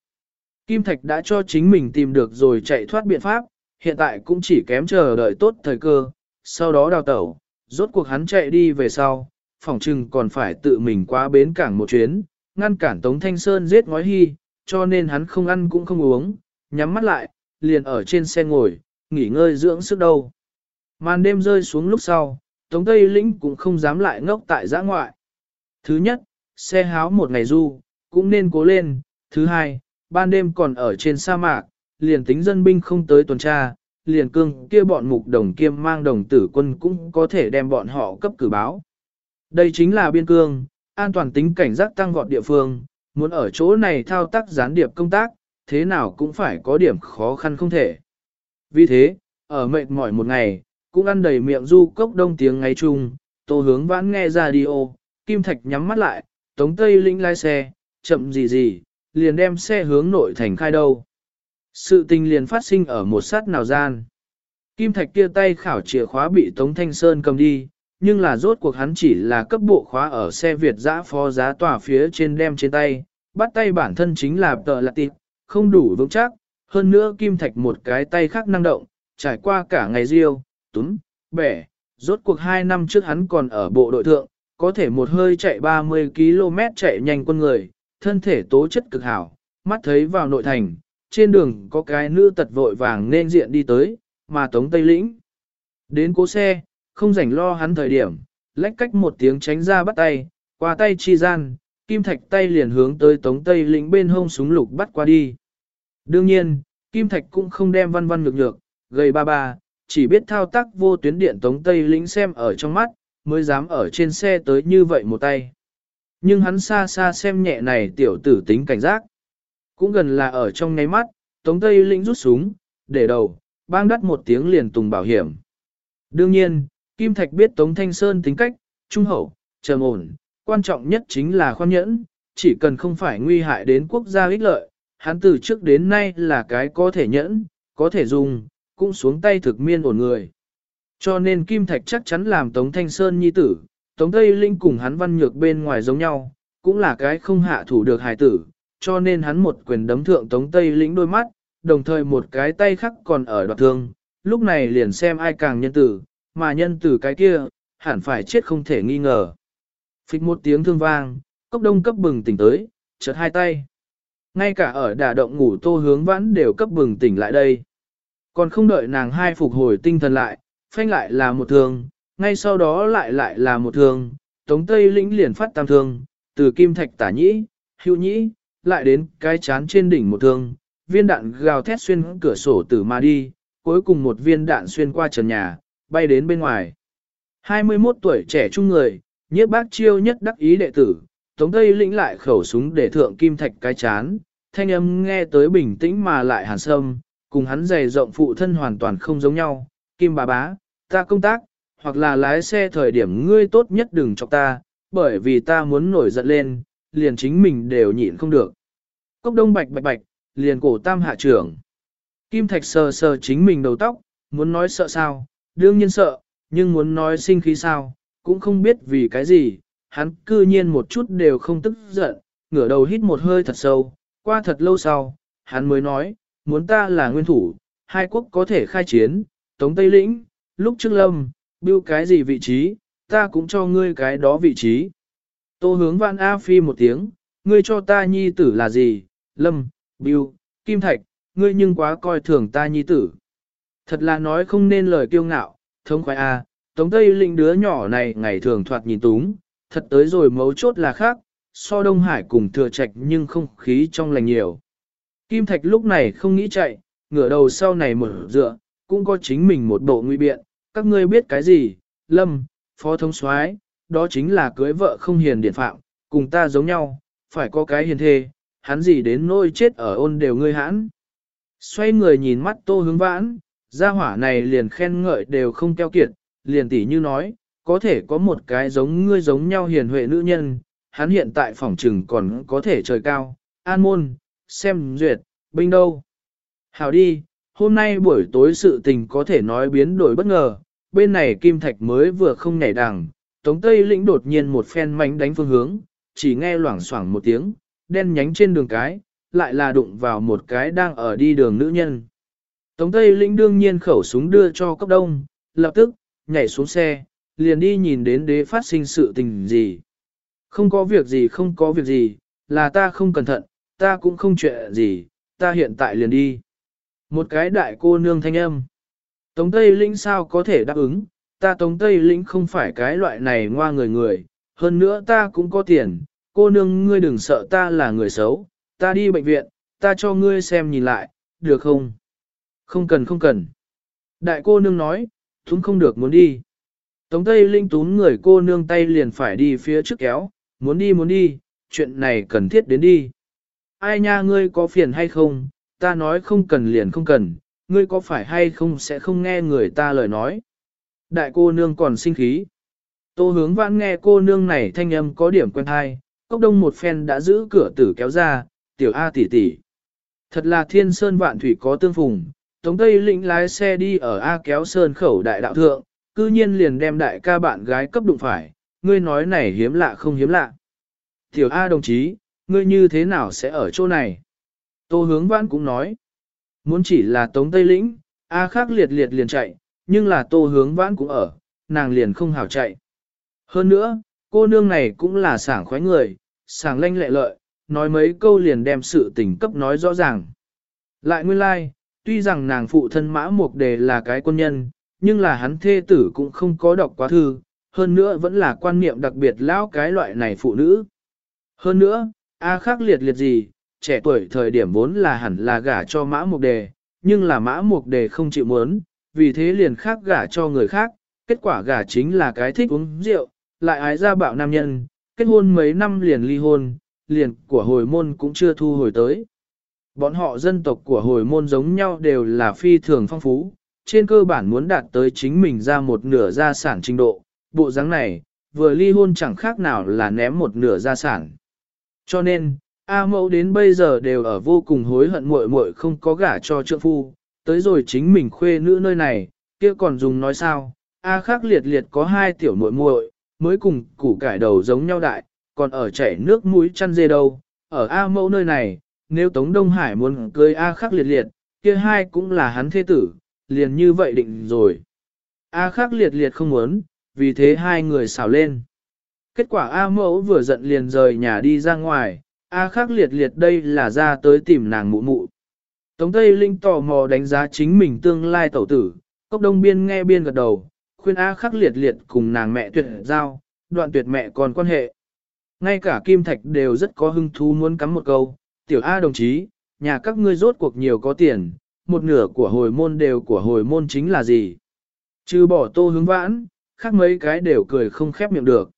Kim Thạch đã cho chính mình tìm được rồi chạy thoát biện pháp, hiện tại cũng chỉ kém chờ đợi tốt thời cơ, sau đó đào tẩu, rốt cuộc hắn chạy đi về sau, phòng trừng còn phải tự mình qua bến cảng một chuyến, ngăn cản Tống Thanh Sơn giết ngói hy, cho nên hắn không ăn cũng không uống, nhắm mắt lại, liền ở trên xe ngồi, nghỉ ngơi dưỡng sức đâu. Màn đêm rơi xuống lúc sau, Tống Tây Lĩnh cũng không dám lại ngốc tại giã ngoại. Thứ nhất, xe háo một ngày du, cũng nên cố lên. Thứ hai, ban đêm còn ở trên sa mạc, liền tính dân binh không tới tuần tra, liền cương kia bọn mục đồng kiêm mang đồng tử quân cũng có thể đem bọn họ cấp cử báo. Đây chính là biên cương, an toàn tính cảnh giác tăng vọt địa phương, muốn ở chỗ này thao tác gián điệp công tác, thế nào cũng phải có điểm khó khăn không thể. Vì thế, ở mệt mỏi một ngày, cũng ăn đầy miệng du cốc đông tiếng ngày chung, tô hướng vãn nghe ra đi ô, kim thạch nhắm mắt lại, tống tây linh lái xe, chậm gì gì, liền đem xe hướng nội thành khai đâu. Sự tình liền phát sinh ở một sát nào gian. Kim thạch kia tay khảo chìa khóa bị Tống Thanh Sơn cầm đi, nhưng là rốt cuộc hắn chỉ là cấp bộ khóa ở xe Việt giã phó giá tòa phía trên đem trên tay, bắt tay bản thân chính là tợ lạc tịp, không đủ vững chắc, hơn nữa kim thạch một cái tay khác năng động, trải qua cả ngày riêu, túm, bẻ, rốt cuộc hai năm trước hắn còn ở bộ đội thượng, có thể một hơi chạy 30 km chạy nhanh quân người, thân thể tố chất cực hảo, mắt thấy vào nội thành, trên đường có cái nữ tật vội vàng nên diện đi tới, mà tống tây lĩnh. Đến cố xe, không rảnh lo hắn thời điểm, lách cách một tiếng tránh ra bắt tay, qua tay chi gian, kim thạch tay liền hướng tới tống tây lĩnh bên hông súng lục bắt qua đi. Đương nhiên, kim thạch cũng không đem văn văn nhược nhược, gầy ba ba, chỉ biết thao tác vô tuyến điện tống tây lĩnh xem ở trong mắt, mới dám ở trên xe tới như vậy một tay. Nhưng hắn xa xa xem nhẹ này tiểu tử tính cảnh giác. Cũng gần là ở trong ngay mắt, tống tây lĩnh rút súng, để đầu, bang đắt một tiếng liền tùng bảo hiểm. Đương nhiên, Kim Thạch biết Tống Thanh Sơn tính cách, trung hậu, trầm ổn, quan trọng nhất chính là khoan nhẫn, chỉ cần không phải nguy hại đến quốc gia ích lợi, hắn từ trước đến nay là cái có thể nhẫn, có thể dùng, cũng xuống tay thực miên ổn người. Cho nên Kim Thạch chắc chắn làm Tống Thanh Sơn nhi tử, Tống Tây Linh cùng hắn văn nhược bên ngoài giống nhau, cũng là cái không hạ thủ được hài tử, cho nên hắn một quyền đấm thượng Tống Tây Lĩnh đôi mắt, đồng thời một cái tay khác còn ở đoạt thương, lúc này liền xem ai càng nhân tử, mà nhân tử cái kia, hẳn phải chết không thể nghi ngờ. Phích một tiếng thương vang, cốc đông cấp bừng tỉnh tới, chợt hai tay. Ngay cả ở đà động ngủ tô hướng vãn đều cấp bừng tỉnh lại đây. Còn không đợi nàng hai phục hồi tinh thần lại, phanh lại là một thương, ngay sau đó lại lại là một thương, tống tây lĩnh liền phát tam thương, từ kim thạch tả nhĩ, hữu nhĩ, lại đến cái chán trên đỉnh một thương, viên đạn gào thét xuyên cửa sổ tử mà đi, cuối cùng một viên đạn xuyên qua trần nhà, bay đến bên ngoài. 21 tuổi trẻ trung người, nhiếp bác chiêu nhất đắc ý đệ tử, Tống Tây lĩnh lại khẩu súng để thượng kim thạch cái chán, thanh âm nghe tới bình tĩnh mà lại hàn sâm, cùng hắn dày rộng phụ thân hoàn toàn không giống nhau. Kim bà bá, ta công tác, hoặc là lái xe thời điểm ngươi tốt nhất đừng chọc ta, bởi vì ta muốn nổi giận lên, liền chính mình đều nhịn không được. Cốc đông bạch bạch bạch, liền cổ tam hạ trưởng. Kim thạch sờ sờ chính mình đầu tóc, muốn nói sợ sao, đương nhiên sợ, nhưng muốn nói sinh khí sao, cũng không biết vì cái gì, hắn cư nhiên một chút đều không tức giận, ngửa đầu hít một hơi thật sâu, qua thật lâu sau, hắn mới nói, muốn ta là nguyên thủ, hai quốc có thể khai chiến, Tống Tây Lĩnh, lúc trước lâm, bưu cái gì vị trí, ta cũng cho ngươi cái đó vị trí. Tô hướng văn A Phi một tiếng, ngươi cho ta nhi tử là gì, lâm, bưu, kim thạch, ngươi nhưng quá coi thường ta nhi tử. Thật là nói không nên lời kiêu ngạo, thống khoái A, Tống Tây Lĩnh đứa nhỏ này ngày thường thoạt nhìn túng, thật tới rồi mấu chốt là khác, so Đông Hải cùng thừa trạch nhưng không khí trong lành nhiều. Kim Thạch lúc này không nghĩ chạy, ngửa đầu sau này mở dựa, cũng có chính mình một bộ nguy biện, các ngươi biết cái gì, Lâm, Phó Thống soái đó chính là cưới vợ không hiền điển phạm, cùng ta giống nhau, phải có cái hiền thê, hắn gì đến nôi chết ở ôn đều ngươi hãn. Xoay người nhìn mắt tô hướng vãn, gia hỏa này liền khen ngợi đều không keo kiệt, liền tỉ như nói, có thể có một cái giống ngươi giống nhau hiền huệ nữ nhân, hắn hiện tại phòng trừng còn có thể trời cao, an môn, xem duyệt, binh đâu. Hảo đi, hôm nay buổi tối sự tình có thể nói biến đổi bất ngờ, bên này Kim Thạch mới vừa không nhảy đằng, Tống Tây Lĩnh đột nhiên một phen mánh đánh phương hướng, chỉ nghe loảng xoảng một tiếng, đen nhánh trên đường cái, lại là đụng vào một cái đang ở đi đường nữ nhân. Tống Tây Lĩnh đương nhiên khẩu súng đưa cho cấp đông, lập tức, nhảy xuống xe, liền đi nhìn đến đế phát sinh sự tình gì. Không có việc gì không có việc gì, là ta không cẩn thận, ta cũng không chuyện gì, ta hiện tại liền đi. Một cái đại cô nương thanh âm. Tống Tây Lĩnh sao có thể đáp ứng, ta Tống Tây Lĩnh không phải cái loại này ngoa người người, hơn nữa ta cũng có tiền, cô nương ngươi đừng sợ ta là người xấu, ta đi bệnh viện, ta cho ngươi xem nhìn lại, được không? Không cần không cần. Đại cô nương nói, thúng không được muốn đi. Tống Tây Linh túm người cô nương tay liền phải đi phía trước kéo, muốn đi muốn đi, chuyện này cần thiết đến đi. Ai nha ngươi có phiền hay không, ta nói không cần liền không cần, ngươi có phải hay không sẽ không nghe người ta lời nói. Đại cô nương còn sinh khí. Tô hướng vãn nghe cô nương này thanh âm có điểm quen thai, cốc đông một phen đã giữ cửa tử kéo ra, tiểu A tỷ tỷ. Thật là thiên sơn vạn thủy có tương phùng, Tống Tây Lĩnh lái xe đi ở A kéo sơn khẩu đại đạo thượng, cư nhiên liền đem đại ca bạn gái cấp đụng phải, ngươi nói này hiếm lạ không hiếm lạ. Tiểu A đồng chí, ngươi như thế nào sẽ ở chỗ này? Tô hướng vãn cũng nói, muốn chỉ là Tống Tây Lĩnh, A khác liệt liệt liền chạy, nhưng là tô hướng vãn cũng ở, nàng liền không hào chạy. Hơn nữa, cô nương này cũng là sảng khoái người, sảng lanh lệ lợi, nói mấy câu liền đem sự tình cấp nói rõ ràng. Lại nguyên lai, like, tuy rằng nàng phụ thân mã mục đề là cái quân nhân, nhưng là hắn thê tử cũng không có đọc quá thư, hơn nữa vẫn là quan niệm đặc biệt lão cái loại này phụ nữ. Hơn nữa, A khác liệt liệt gì, trẻ tuổi thời điểm vốn là hẳn là gả cho mã mục đề, nhưng là mã mục đề không chịu muốn, vì thế liền khác gả cho người khác, kết quả gả chính là cái thích uống rượu, lại ái ra bạo nam nhân, kết hôn mấy năm liền ly hôn, liền của hồi môn cũng chưa thu hồi tới. Bọn họ dân tộc của hồi môn giống nhau đều là phi thường phong phú, trên cơ bản muốn đạt tới chính mình ra một nửa gia sản trình độ, bộ dáng này, vừa ly hôn chẳng khác nào là ném một nửa gia sản. Cho nên, A mẫu đến bây giờ đều ở vô cùng hối hận muội muội không có gả cho trượng phu, tới rồi chính mình khuê nữ nơi này, kia còn dùng nói sao, A khác liệt liệt có hai tiểu muội muội, mới cùng củ cải đầu giống nhau đại, còn ở chảy nước mũi chăn dê đâu, ở A mẫu nơi này, nếu Tống Đông Hải muốn cưới A khắc liệt liệt, kia hai cũng là hắn thế tử, liền như vậy định rồi. A khắc liệt liệt không muốn, vì thế hai người xào lên. Kết quả A mẫu vừa giận liền rời nhà đi ra ngoài, A khắc liệt liệt đây là ra tới tìm nàng mụ mụ. Tống Tây Linh tò mò đánh giá chính mình tương lai tẩu tử, cốc đông biên nghe biên gật đầu, khuyên A khắc liệt liệt cùng nàng mẹ tuyệt giao, đoạn tuyệt mẹ còn quan hệ. Ngay cả Kim Thạch đều rất có hứng thú muốn cắm một câu, tiểu A đồng chí, nhà các ngươi rốt cuộc nhiều có tiền, một nửa của hồi môn đều của hồi môn chính là gì? Trừ bỏ tô hướng vãn, khác mấy cái đều cười không khép miệng được.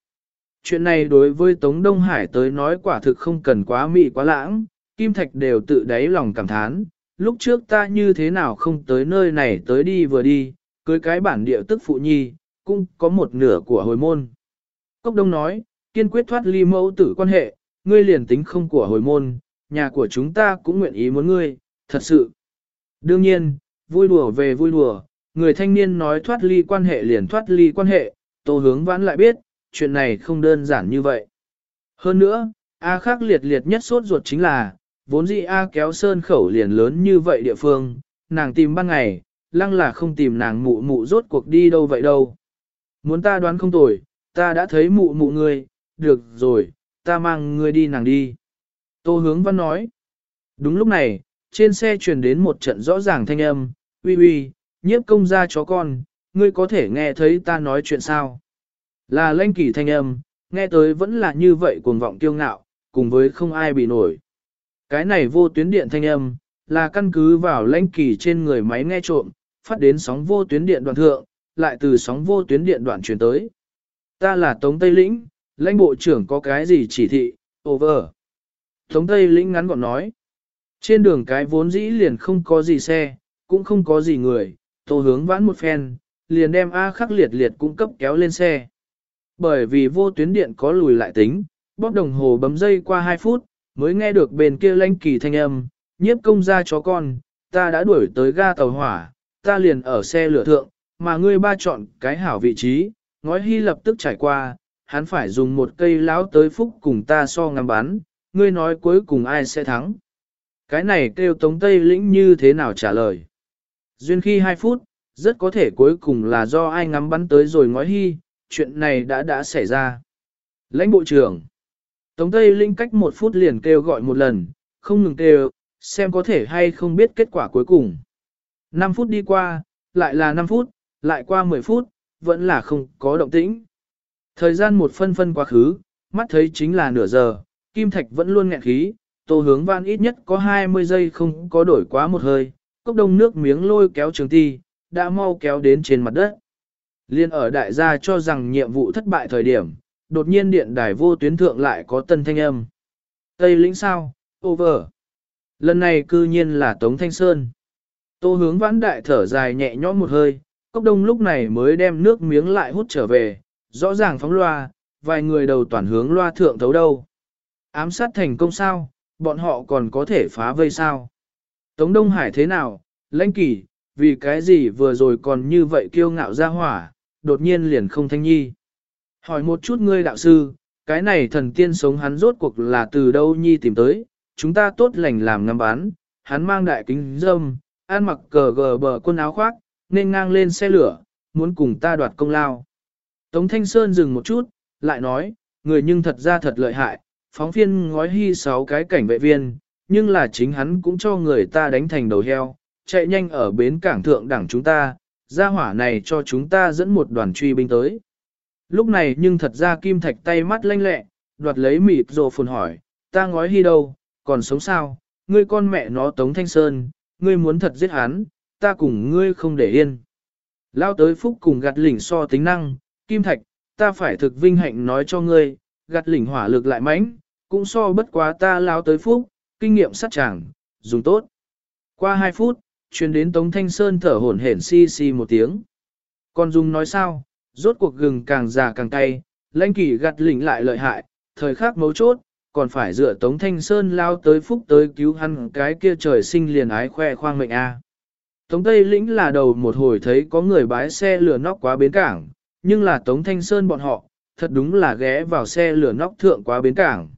Chuyện này đối với Tống Đông Hải tới nói quả thực không cần quá mị quá lãng, Kim Thạch đều tự đáy lòng cảm thán, lúc trước ta như thế nào không tới nơi này tới đi vừa đi, cưới cái bản địa tức phụ nhi, cũng có một nửa của hồi môn. Cốc Đông nói, kiên quyết thoát ly mẫu tử quan hệ, ngươi liền tính không của hồi môn, nhà của chúng ta cũng nguyện ý muốn ngươi, thật sự. Đương nhiên, vui đùa về vui đùa, người thanh niên nói thoát ly quan hệ liền thoát ly quan hệ, tô hướng vãn lại biết, chuyện này không đơn giản như vậy. Hơn nữa, A khác liệt liệt nhất sốt ruột chính là, vốn dĩ A kéo sơn khẩu liền lớn như vậy địa phương, nàng tìm ban ngày, lăng là không tìm nàng mụ mụ rốt cuộc đi đâu vậy đâu. Muốn ta đoán không tồi, ta đã thấy mụ mụ ngươi, được rồi, ta mang ngươi đi nàng đi. Tô hướng văn nói. Đúng lúc này, trên xe truyền đến một trận rõ ràng thanh âm, uy uy, nhiếp công gia chó con, ngươi có thể nghe thấy ta nói chuyện sao? Là lanh kỳ thanh âm, nghe tới vẫn là như vậy cuồng vọng kiêu ngạo, cùng với không ai bị nổi. Cái này vô tuyến điện thanh âm, là căn cứ vào lãnh kỳ trên người máy nghe trộm, phát đến sóng vô tuyến điện đoạn thượng, lại từ sóng vô tuyến điện đoạn truyền tới. Ta là Tống Tây Lĩnh, lãnh bộ trưởng có cái gì chỉ thị, over. Tống Tây Lĩnh ngắn gọn nói. Trên đường cái vốn dĩ liền không có gì xe, cũng không có gì người, tô hướng vãn một phen, liền đem A khắc liệt liệt cung cấp kéo lên xe. Bởi vì vô tuyến điện có lùi lại tính, bóp đồng hồ bấm dây qua 2 phút, mới nghe được bên kia lanh kỳ thanh âm, nhiếp công ra chó con, ta đã đuổi tới ga tàu hỏa, ta liền ở xe lửa thượng, mà ngươi ba chọn cái hảo vị trí, ngói hy lập tức trải qua, hắn phải dùng một cây láo tới phúc cùng ta so ngắm bắn, ngươi nói cuối cùng ai sẽ thắng. Cái này kêu Tống Tây Lĩnh như thế nào trả lời. Duyên khi 2 phút, rất có thể cuối cùng là do ai ngắm bắn tới rồi ngói hy, chuyện này đã đã xảy ra. Lãnh bộ trưởng Tống Tây Linh cách một phút liền kêu gọi một lần, không ngừng kêu, xem có thể hay không biết kết quả cuối cùng. 5 phút đi qua, lại là 5 phút, lại qua 10 phút, vẫn là không có động tĩnh. Thời gian một phân phân quá khứ, mắt thấy chính là nửa giờ, Kim Thạch vẫn luôn nghẹn khí, tô hướng văn ít nhất có 20 giây không có đổi quá một hơi, cốc đông nước miếng lôi kéo trường ti, đã mau kéo đến trên mặt đất. Liên ở đại gia cho rằng nhiệm vụ thất bại thời điểm, đột nhiên điện đài vô tuyến thượng lại có tân thanh âm. Tây lĩnh sao, over. Lần này cư nhiên là Tống Thanh Sơn. Tô hướng vãn đại thở dài nhẹ nhõm một hơi, cốc đông lúc này mới đem nước miếng lại hút trở về, rõ ràng phóng loa, vài người đầu toàn hướng loa thượng thấu đâu. Ám sát thành công sao, bọn họ còn có thể phá vây sao. Tống Đông Hải thế nào, lãnh kỷ vì cái gì vừa rồi còn như vậy kiêu ngạo ra hỏa, đột nhiên liền không thanh nhi. Hỏi một chút ngươi đạo sư, cái này thần tiên sống hắn rốt cuộc là từ đâu nhi tìm tới, chúng ta tốt lành làm ngắm bán, hắn mang đại kính dâm, ăn mặc cờ gờ bờ quân áo khoác, nên ngang lên xe lửa, muốn cùng ta đoạt công lao. Tống Thanh Sơn dừng một chút, lại nói, người nhưng thật ra thật lợi hại, phóng viên ngói hy sáu cái cảnh vệ viên, nhưng là chính hắn cũng cho người ta đánh thành đầu heo, chạy nhanh ở bến cảng thượng đảng chúng ta, gia hỏa này cho chúng ta dẫn một đoàn truy binh tới. Lúc này nhưng thật ra Kim Thạch tay mắt lanh lẹ, đoạt lấy mịt rồ phồn hỏi, ta ngói hy đâu, còn sống sao, ngươi con mẹ nó Tống Thanh Sơn, ngươi muốn thật giết hắn, ta cùng ngươi không để yên. Lao tới phúc cùng gạt lỉnh so tính năng, Kim Thạch, ta phải thực vinh hạnh nói cho ngươi, gạt lỉnh hỏa lực lại mãnh, cũng so bất quá ta lao tới phúc, kinh nghiệm sát chẳng, dùng tốt. Qua 2 phút, truyền đến Tống Thanh Sơn thở hổn hển xi xi một tiếng. Còn dung nói sao, rốt cuộc gừng càng già càng cay, lãnh kỳ gặt lỉnh lại lợi hại, thời khắc mấu chốt, còn phải dựa Tống Thanh Sơn lao tới phúc tới cứu hắn cái kia trời sinh liền ái khoe khoang mệnh A. Tống Tây Lĩnh là đầu một hồi thấy có người bái xe lửa nóc quá bến cảng, nhưng là Tống Thanh Sơn bọn họ, thật đúng là ghé vào xe lửa nóc thượng quá bến cảng.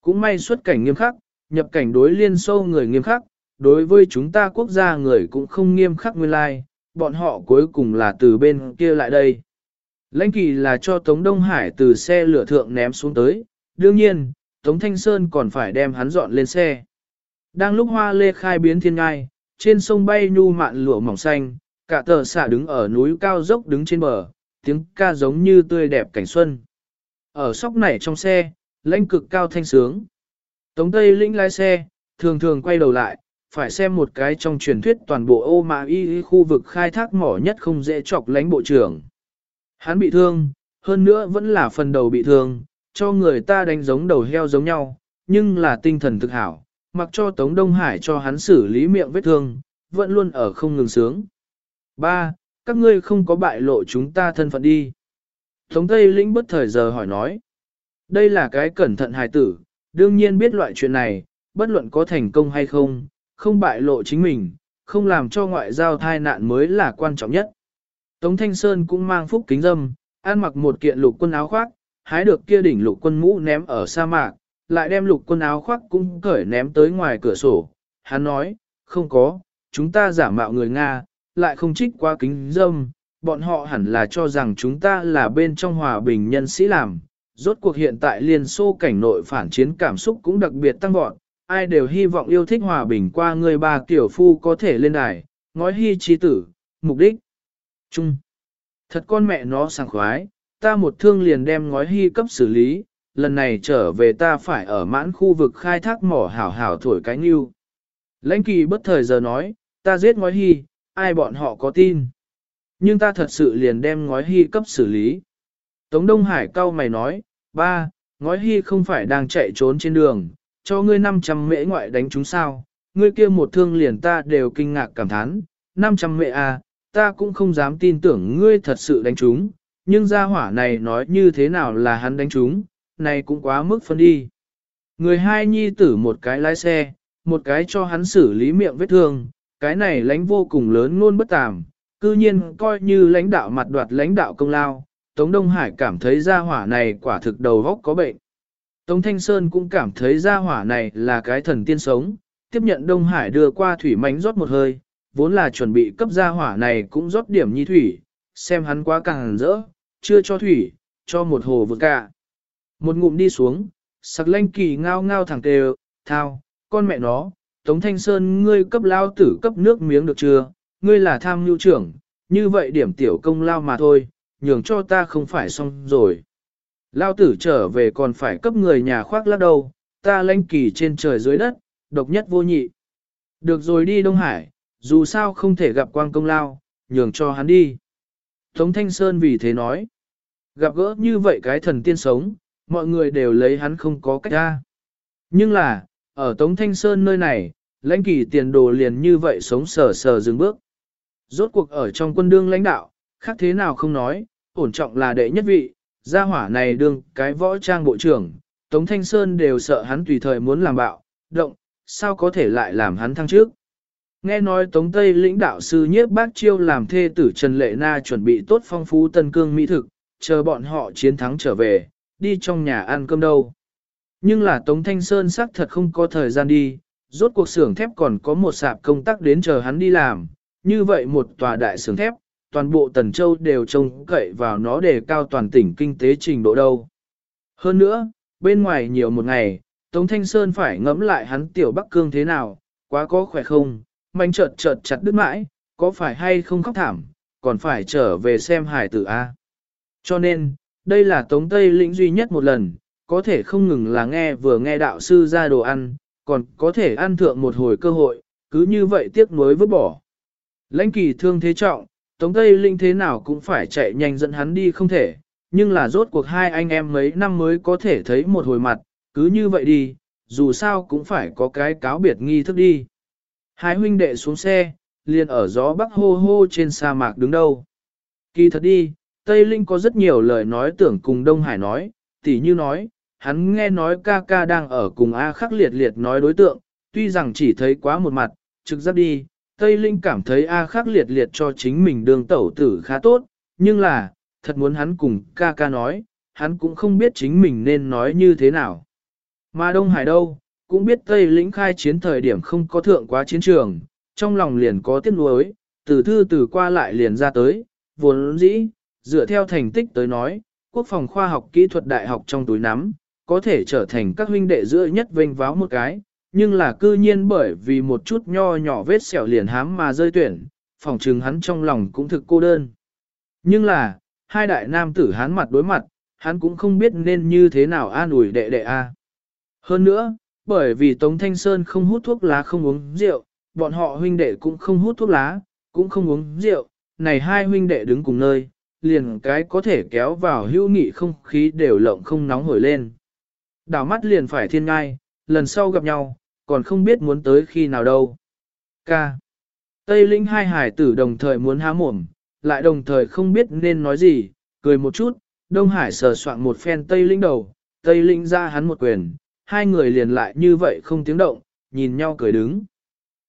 Cũng may xuất cảnh nghiêm khắc, nhập cảnh đối liên sâu người nghiêm khắc, đối với chúng ta quốc gia người cũng không nghiêm khắc nguyên lai, bọn họ cuối cùng là từ bên kia lại đây. Lãnh kỳ là cho Tống Đông Hải từ xe lửa thượng ném xuống tới, đương nhiên, Tống Thanh Sơn còn phải đem hắn dọn lên xe. Đang lúc hoa lê khai biến thiên ngai, trên sông bay nhu mạn lụa mỏng xanh, cả tờ xả đứng ở núi cao dốc đứng trên bờ, tiếng ca giống như tươi đẹp cảnh xuân. Ở sóc này trong xe, lãnh cực cao thanh sướng. Tống Tây lĩnh lái xe, thường thường quay đầu lại, phải xem một cái trong truyền thuyết toàn bộ ô mạ y khu vực khai thác mỏ nhất không dễ chọc lãnh bộ trưởng. Hắn bị thương, hơn nữa vẫn là phần đầu bị thương, cho người ta đánh giống đầu heo giống nhau, nhưng là tinh thần thực hảo, mặc cho Tống Đông Hải cho hắn xử lý miệng vết thương, vẫn luôn ở không ngừng sướng. 3. Các ngươi không có bại lộ chúng ta thân phận đi. Tống Tây Lĩnh bất thời giờ hỏi nói. Đây là cái cẩn thận hài tử, đương nhiên biết loại chuyện này, bất luận có thành công hay không, không bại lộ chính mình, không làm cho ngoại giao thai nạn mới là quan trọng nhất. Tống Thanh Sơn cũng mang phúc kính dâm, ăn mặc một kiện lục quân áo khoác, hái được kia đỉnh lục quân mũ ném ở sa mạc, lại đem lục quân áo khoác cũng cởi ném tới ngoài cửa sổ. Hắn nói, không có, chúng ta giả mạo người Nga, lại không trích qua kính dâm, bọn họ hẳn là cho rằng chúng ta là bên trong hòa bình nhân sĩ làm. Rốt cuộc hiện tại Liên Xô cảnh nội phản chiến cảm xúc cũng đặc biệt tăng vọt, ai đều hy vọng yêu thích hòa bình qua người bà tiểu phu có thể lên đài, ngói hy trí tử, mục đích. Chung. Thật con mẹ nó sảng khoái, ta một thương liền đem ngói hy cấp xử lý, lần này trở về ta phải ở mãn khu vực khai thác mỏ hảo hảo thổi cái nghiêu. Lãnh kỳ bất thời giờ nói, ta giết ngói hy, ai bọn họ có tin. Nhưng ta thật sự liền đem ngói hy cấp xử lý. Tống Đông Hải cao mày nói, ba, ngói hy không phải đang chạy trốn trên đường, cho ngươi 500 mễ ngoại đánh chúng sao, ngươi kia một thương liền ta đều kinh ngạc cảm thán, 500 mễ à, ta cũng không dám tin tưởng ngươi thật sự đánh chúng, nhưng gia hỏa này nói như thế nào là hắn đánh chúng, này cũng quá mức phân đi. Người hai nhi tử một cái lái xe, một cái cho hắn xử lý miệng vết thương, cái này lãnh vô cùng lớn luôn bất tàm, cư nhiên coi như lãnh đạo mặt đoạt lãnh đạo công lao, Tống Đông Hải cảm thấy gia hỏa này quả thực đầu góc có bệnh. Tống Thanh Sơn cũng cảm thấy gia hỏa này là cái thần tiên sống, tiếp nhận Đông Hải đưa qua thủy mánh rót một hơi, vốn là chuẩn bị cấp gia hỏa này cũng rót điểm nhi thủy, xem hắn quá càng rỡ, chưa cho thủy, cho một hồ vượt cả. Một ngụm đi xuống, sặc lanh kỳ ngao ngao thẳng tề, thao, con mẹ nó, Tống Thanh Sơn ngươi cấp lao tử cấp nước miếng được chưa, ngươi là tham nhu trưởng, như vậy điểm tiểu công lao mà thôi, nhường cho ta không phải xong rồi. Lao tử trở về còn phải cấp người nhà khoác lắc đầu, ta lãnh kỳ trên trời dưới đất, độc nhất vô nhị. Được rồi đi Đông Hải, dù sao không thể gặp quang công lao, nhường cho hắn đi. Tống Thanh Sơn vì thế nói, gặp gỡ như vậy cái thần tiên sống, mọi người đều lấy hắn không có cách ra. Nhưng là, ở Tống Thanh Sơn nơi này, lãnh kỳ tiền đồ liền như vậy sống sờ sờ dừng bước. Rốt cuộc ở trong quân đương lãnh đạo, khác thế nào không nói, ổn trọng là đệ nhất vị, gia hỏa này đương cái võ trang bộ trưởng, Tống Thanh Sơn đều sợ hắn tùy thời muốn làm bạo, động, sao có thể lại làm hắn thăng trước. Nghe nói Tống Tây lĩnh đạo sư nhiếp bác chiêu làm thê tử Trần Lệ Na chuẩn bị tốt phong phú tân cương mỹ thực, chờ bọn họ chiến thắng trở về, đi trong nhà ăn cơm đâu. Nhưng là Tống Thanh Sơn xác thật không có thời gian đi, rốt cuộc xưởng thép còn có một sạp công tác đến chờ hắn đi làm, như vậy một tòa đại xưởng thép, toàn bộ Tần Châu đều trông cậy vào nó để cao toàn tỉnh kinh tế trình độ đâu. Hơn nữa, bên ngoài nhiều một ngày, Tống Thanh Sơn phải ngẫm lại hắn tiểu Bắc Cương thế nào, quá có khỏe không, manh chợt chợt chặt đứt mãi, có phải hay không khóc thảm, còn phải trở về xem hải tử A. Cho nên, đây là Tống Tây lĩnh duy nhất một lần, có thể không ngừng là nghe vừa nghe đạo sư ra đồ ăn, còn có thể ăn thượng một hồi cơ hội, cứ như vậy tiếc nuối vứt bỏ. Lãnh kỳ thương thế trọng, Tống Tây Linh thế nào cũng phải chạy nhanh dẫn hắn đi không thể, nhưng là rốt cuộc hai anh em mấy năm mới có thể thấy một hồi mặt, cứ như vậy đi, dù sao cũng phải có cái cáo biệt nghi thức đi. Hai huynh đệ xuống xe, liền ở gió bắc hô hô trên sa mạc đứng đâu. Kỳ thật đi, Tây Linh có rất nhiều lời nói tưởng cùng Đông Hải nói, tỉ như nói, hắn nghe nói ca ca đang ở cùng A khắc liệt liệt nói đối tượng, tuy rằng chỉ thấy quá một mặt, trực giác đi, Tây Linh cảm thấy A khắc liệt liệt cho chính mình đường tẩu tử khá tốt, nhưng là, thật muốn hắn cùng ca ca nói, hắn cũng không biết chính mình nên nói như thế nào. Mà Đông Hải đâu, cũng biết Tây Lĩnh khai chiến thời điểm không có thượng quá chiến trường, trong lòng liền có tiếc nuối, từ thư từ qua lại liền ra tới, vốn dĩ, dựa theo thành tích tới nói, quốc phòng khoa học kỹ thuật đại học trong túi nắm, có thể trở thành các huynh đệ giữa nhất vinh váo một cái, nhưng là cư nhiên bởi vì một chút nho nhỏ vết sẹo liền hám mà rơi tuyển, phòng trừng hắn trong lòng cũng thực cô đơn. Nhưng là, hai đại nam tử hắn mặt đối mặt, hắn cũng không biết nên như thế nào an ủi đệ đệ a. Hơn nữa, bởi vì Tống Thanh Sơn không hút thuốc lá không uống rượu, bọn họ huynh đệ cũng không hút thuốc lá, cũng không uống rượu, này hai huynh đệ đứng cùng nơi, liền cái có thể kéo vào hữu nghị không khí đều lộng không nóng hổi lên. Đảo mắt liền phải thiên ngai, lần sau gặp nhau, còn không biết muốn tới khi nào đâu. Ca. Tây Linh hai hải tử đồng thời muốn há mồm, lại đồng thời không biết nên nói gì, cười một chút, Đông Hải sờ soạn một phen Tây Linh đầu, Tây Linh ra hắn một quyền, hai người liền lại như vậy không tiếng động, nhìn nhau cười đứng.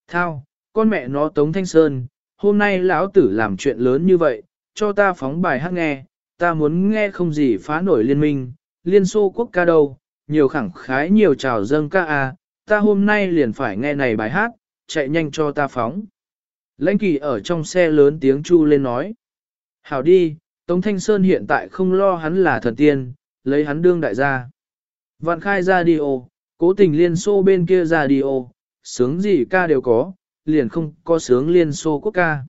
Thao, con mẹ nó Tống Thanh Sơn, hôm nay lão tử làm chuyện lớn như vậy, cho ta phóng bài hát nghe, ta muốn nghe không gì phá nổi liên minh, liên xô quốc ca đâu, nhiều khẳng khái nhiều trào dâng ca à, ta hôm nay liền phải nghe này bài hát, chạy nhanh cho ta phóng. Lãnh kỳ ở trong xe lớn tiếng chu lên nói. Hảo đi, Tống Thanh Sơn hiện tại không lo hắn là thần tiên, lấy hắn đương đại gia. Vạn khai radio, cố tình liên xô bên kia radio, sướng gì ca đều có, liền không có sướng liên xô quốc ca.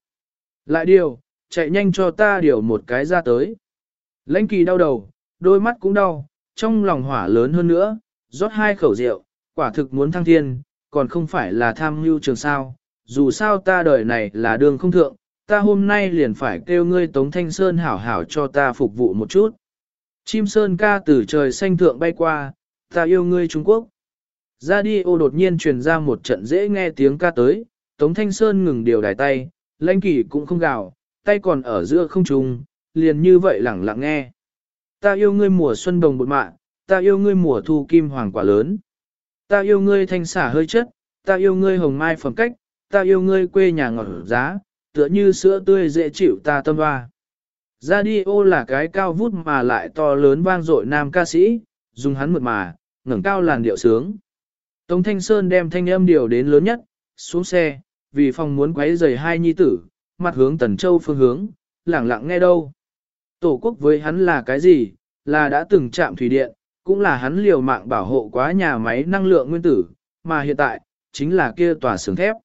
Lại điều, chạy nhanh cho ta điều một cái ra tới. Lãnh kỳ đau đầu, đôi mắt cũng đau, trong lòng hỏa lớn hơn nữa, rót hai khẩu rượu, quả thực muốn thăng thiên, còn không phải là tham mưu trường sao. Dù sao ta đời này là đường không thượng, ta hôm nay liền phải kêu ngươi Tống Thanh Sơn hảo hảo cho ta phục vụ một chút. Chim Sơn ca từ trời xanh thượng bay qua, ta yêu ngươi Trung Quốc. Radio đột nhiên truyền ra một trận dễ nghe tiếng ca tới, Tống Thanh Sơn ngừng điều đài tay, lãnh kỷ cũng không gào, tay còn ở giữa không trùng, liền như vậy lẳng lặng nghe. Ta yêu ngươi mùa xuân đồng bột mạ, ta yêu ngươi mùa thu kim hoàng quả lớn. Ta yêu ngươi thanh xả hơi chất, ta yêu ngươi hồng mai phẩm cách, ta yêu ngươi quê nhà ngọt giá, tựa như sữa tươi dễ chịu ta tâm hoa. Radio là cái cao vút mà lại to lớn vang dội nam ca sĩ, dùng hắn mượt mà, ngẩng cao làn điệu sướng. Tống Thanh Sơn đem thanh âm điều đến lớn nhất, xuống xe, vì phòng muốn quấy rầy hai nhi tử, mặt hướng Tần Châu phương hướng, lẳng lặng nghe đâu. Tổ quốc với hắn là cái gì, là đã từng chạm thủy điện, cũng là hắn liều mạng bảo hộ quá nhà máy năng lượng nguyên tử, mà hiện tại, chính là kia tòa xưởng thép.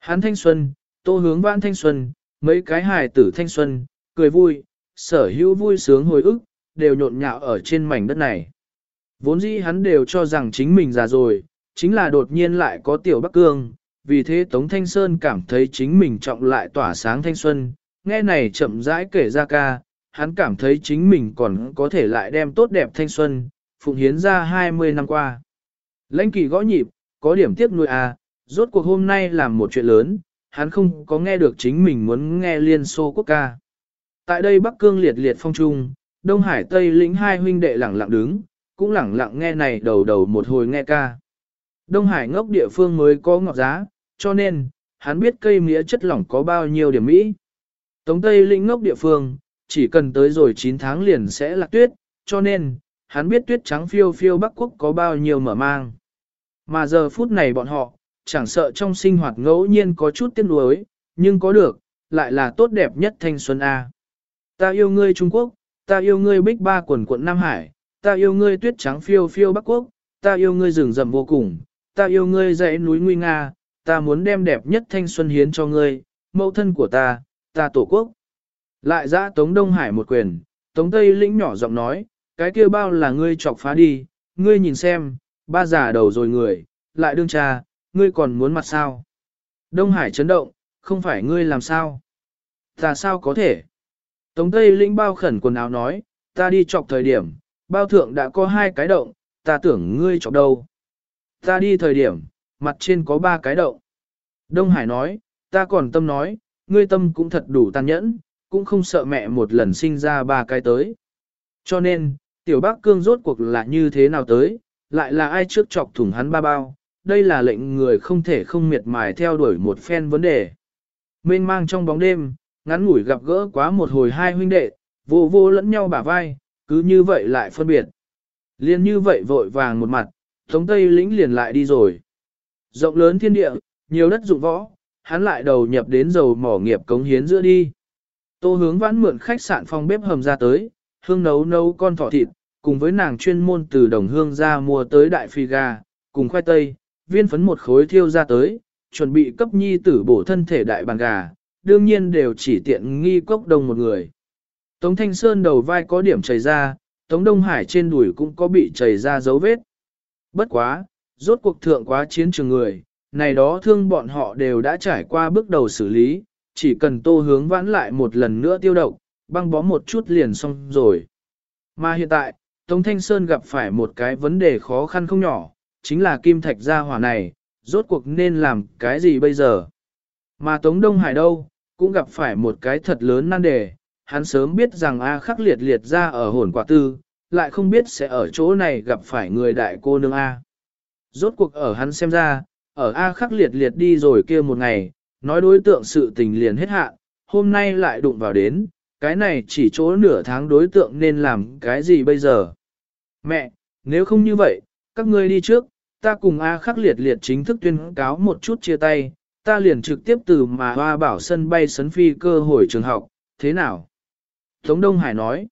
Hắn thanh xuân, tô hướng vãn thanh xuân, mấy cái hài tử thanh xuân, cười vui, sở hữu vui sướng hồi ức, đều nhộn nhạo ở trên mảnh đất này. Vốn dĩ hắn đều cho rằng chính mình già rồi, chính là đột nhiên lại có tiểu Bắc Cương, vì thế Tống Thanh Sơn cảm thấy chính mình trọng lại tỏa sáng thanh xuân, nghe này chậm rãi kể ra ca, hắn cảm thấy chính mình còn có thể lại đem tốt đẹp thanh xuân, phụng hiến ra 20 năm qua. Lãnh kỳ gõ nhịp, có điểm tiếc nuôi à, rốt cuộc hôm nay làm một chuyện lớn, hắn không có nghe được chính mình muốn nghe liên xô quốc ca. Tại đây Bắc Cương liệt liệt phong trung, Đông Hải Tây lĩnh hai huynh đệ lẳng lặng đứng, cũng lẳng lặng nghe này đầu đầu một hồi nghe ca. Đông Hải ngốc địa phương mới có ngọt giá, cho nên, hắn biết cây mía chất lỏng có bao nhiêu điểm mỹ. Tống Tây lĩnh ngốc địa phương, chỉ cần tới rồi 9 tháng liền sẽ lạc tuyết, cho nên, hắn biết tuyết trắng phiêu phiêu Bắc Quốc có bao nhiêu mở mang. Mà giờ phút này bọn họ, chẳng sợ trong sinh hoạt ngẫu nhiên có chút tiếc nuối, nhưng có được, lại là tốt đẹp nhất thanh xuân A. Ta yêu ngươi Trung Quốc, ta yêu ngươi Bích Ba quần quận Nam Hải, ta yêu ngươi tuyết trắng phiêu phiêu Bắc Quốc, ta yêu ngươi rừng rậm vô cùng, ta yêu ngươi dãy núi nguy nga, ta muốn đem đẹp nhất thanh xuân hiến cho ngươi, mẫu thân của ta, ta tổ quốc. Lại ra Tống Đông Hải một quyền, Tống Tây Lĩnh nhỏ giọng nói, cái kia bao là ngươi chọc phá đi, ngươi nhìn xem, ba giả đầu rồi người, lại đương cha, ngươi còn muốn mặt sao? Đông Hải chấn động, không phải ngươi làm sao? Ta sao có thể? Tống Tây Lĩnh bao khẩn quần áo nói, ta đi chọc thời điểm, bao thượng đã có hai cái động, ta tưởng ngươi chọc đâu. Ta đi thời điểm, mặt trên có ba cái động. Đông Hải nói, ta còn tâm nói, ngươi tâm cũng thật đủ tàn nhẫn, cũng không sợ mẹ một lần sinh ra ba cái tới. Cho nên, tiểu bác cương rốt cuộc là như thế nào tới, lại là ai trước chọc thủng hắn ba bao, đây là lệnh người không thể không miệt mài theo đuổi một phen vấn đề. Mênh mang trong bóng đêm, ngắn ngủi gặp gỡ quá một hồi hai huynh đệ, vô vô lẫn nhau bả vai, cứ như vậy lại phân biệt. Liên như vậy vội vàng một mặt, thống tây lĩnh liền lại đi rồi. Rộng lớn thiên địa, nhiều đất dụng võ, hắn lại đầu nhập đến dầu mỏ nghiệp cống hiến giữa đi. Tô hướng vãn mượn khách sạn phòng bếp hầm ra tới, hương nấu nấu con thỏ thịt, cùng với nàng chuyên môn từ đồng hương ra mua tới đại phi gà, cùng khoai tây, viên phấn một khối thiêu ra tới, chuẩn bị cấp nhi tử bổ thân thể đại bàn gà, đương nhiên đều chỉ tiện nghi cốc đông một người. Tống Thanh Sơn đầu vai có điểm chảy ra, Tống Đông Hải trên đùi cũng có bị chảy ra dấu vết. Bất quá, rốt cuộc thượng quá chiến trường người, này đó thương bọn họ đều đã trải qua bước đầu xử lý, chỉ cần tô hướng vãn lại một lần nữa tiêu độc, băng bó một chút liền xong rồi. Mà hiện tại, Tống Thanh Sơn gặp phải một cái vấn đề khó khăn không nhỏ, chính là kim thạch gia hỏa này, rốt cuộc nên làm cái gì bây giờ? Mà Tống Đông Hải đâu, cũng gặp phải một cái thật lớn nan đề, hắn sớm biết rằng A khắc liệt liệt ra ở hồn quả tư, lại không biết sẽ ở chỗ này gặp phải người đại cô nương A. Rốt cuộc ở hắn xem ra, ở A khắc liệt liệt đi rồi kia một ngày, nói đối tượng sự tình liền hết hạn, hôm nay lại đụng vào đến, cái này chỉ chỗ nửa tháng đối tượng nên làm cái gì bây giờ? Mẹ, nếu không như vậy, các ngươi đi trước, ta cùng A khắc liệt liệt chính thức tuyên cáo một chút chia tay, ta liền trực tiếp từ mà hoa bảo sân bay sấn phi cơ hồi trường học, thế nào? Tống Đông Hải nói,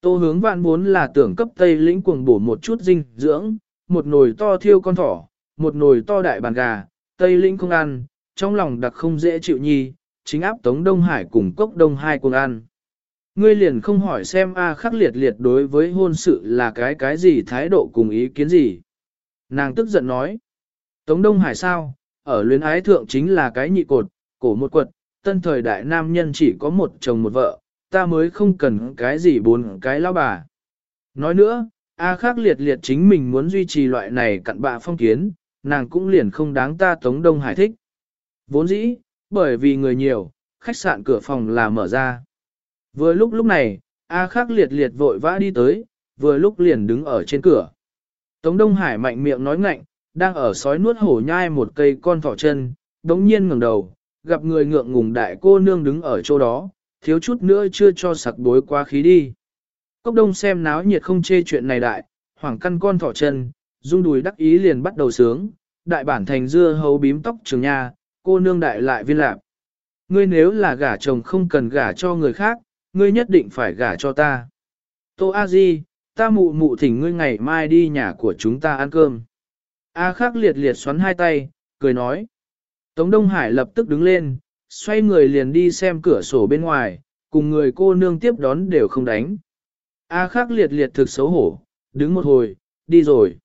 tô hướng vạn muốn là tưởng cấp Tây lĩnh cuồng bổ một chút dinh dưỡng, một nồi to thiêu con thỏ, một nồi to đại bàn gà, Tây lĩnh không ăn, trong lòng đặc không dễ chịu nhi, chính áp Tống Đông Hải cùng cốc đông hai cùng ăn. Ngươi liền không hỏi xem A khắc liệt liệt đối với hôn sự là cái cái gì thái độ cùng ý kiến gì. Nàng tức giận nói. Tống Đông Hải sao, ở luyến ái thượng chính là cái nhị cột, cổ một quật, tân thời đại nam nhân chỉ có một chồng một vợ, ta mới không cần cái gì bốn cái lao bà. Nói nữa, A khắc liệt liệt chính mình muốn duy trì loại này cặn bạ phong kiến, nàng cũng liền không đáng ta Tống Đông Hải thích. Vốn dĩ, bởi vì người nhiều, khách sạn cửa phòng là mở ra. Vừa lúc lúc này, A khắc liệt liệt vội vã đi tới, vừa lúc liền đứng ở trên cửa. Tống Đông Hải mạnh miệng nói ngạnh, đang ở sói nuốt hổ nhai một cây con thỏ chân, đống nhiên ngẩng đầu, gặp người ngượng ngùng đại cô nương đứng ở chỗ đó, thiếu chút nữa chưa cho sặc bối quá khí đi. Cốc đông xem náo nhiệt không chê chuyện này đại, hoảng căn con thỏ chân, rung đùi đắc ý liền bắt đầu sướng, đại bản thành dưa hấu bím tóc trường nha, cô nương đại lại viên lạc. Ngươi nếu là gả chồng không cần gả cho người khác, ngươi nhất định phải gả cho ta. Tô A Di, ta mụ mụ thỉnh ngươi ngày mai đi nhà của chúng ta ăn cơm. A khắc liệt liệt xoắn hai tay, cười nói. Tống Đông Hải lập tức đứng lên, xoay người liền đi xem cửa sổ bên ngoài, cùng người cô nương tiếp đón đều không đánh. A khắc liệt liệt thực xấu hổ, đứng một hồi, đi rồi.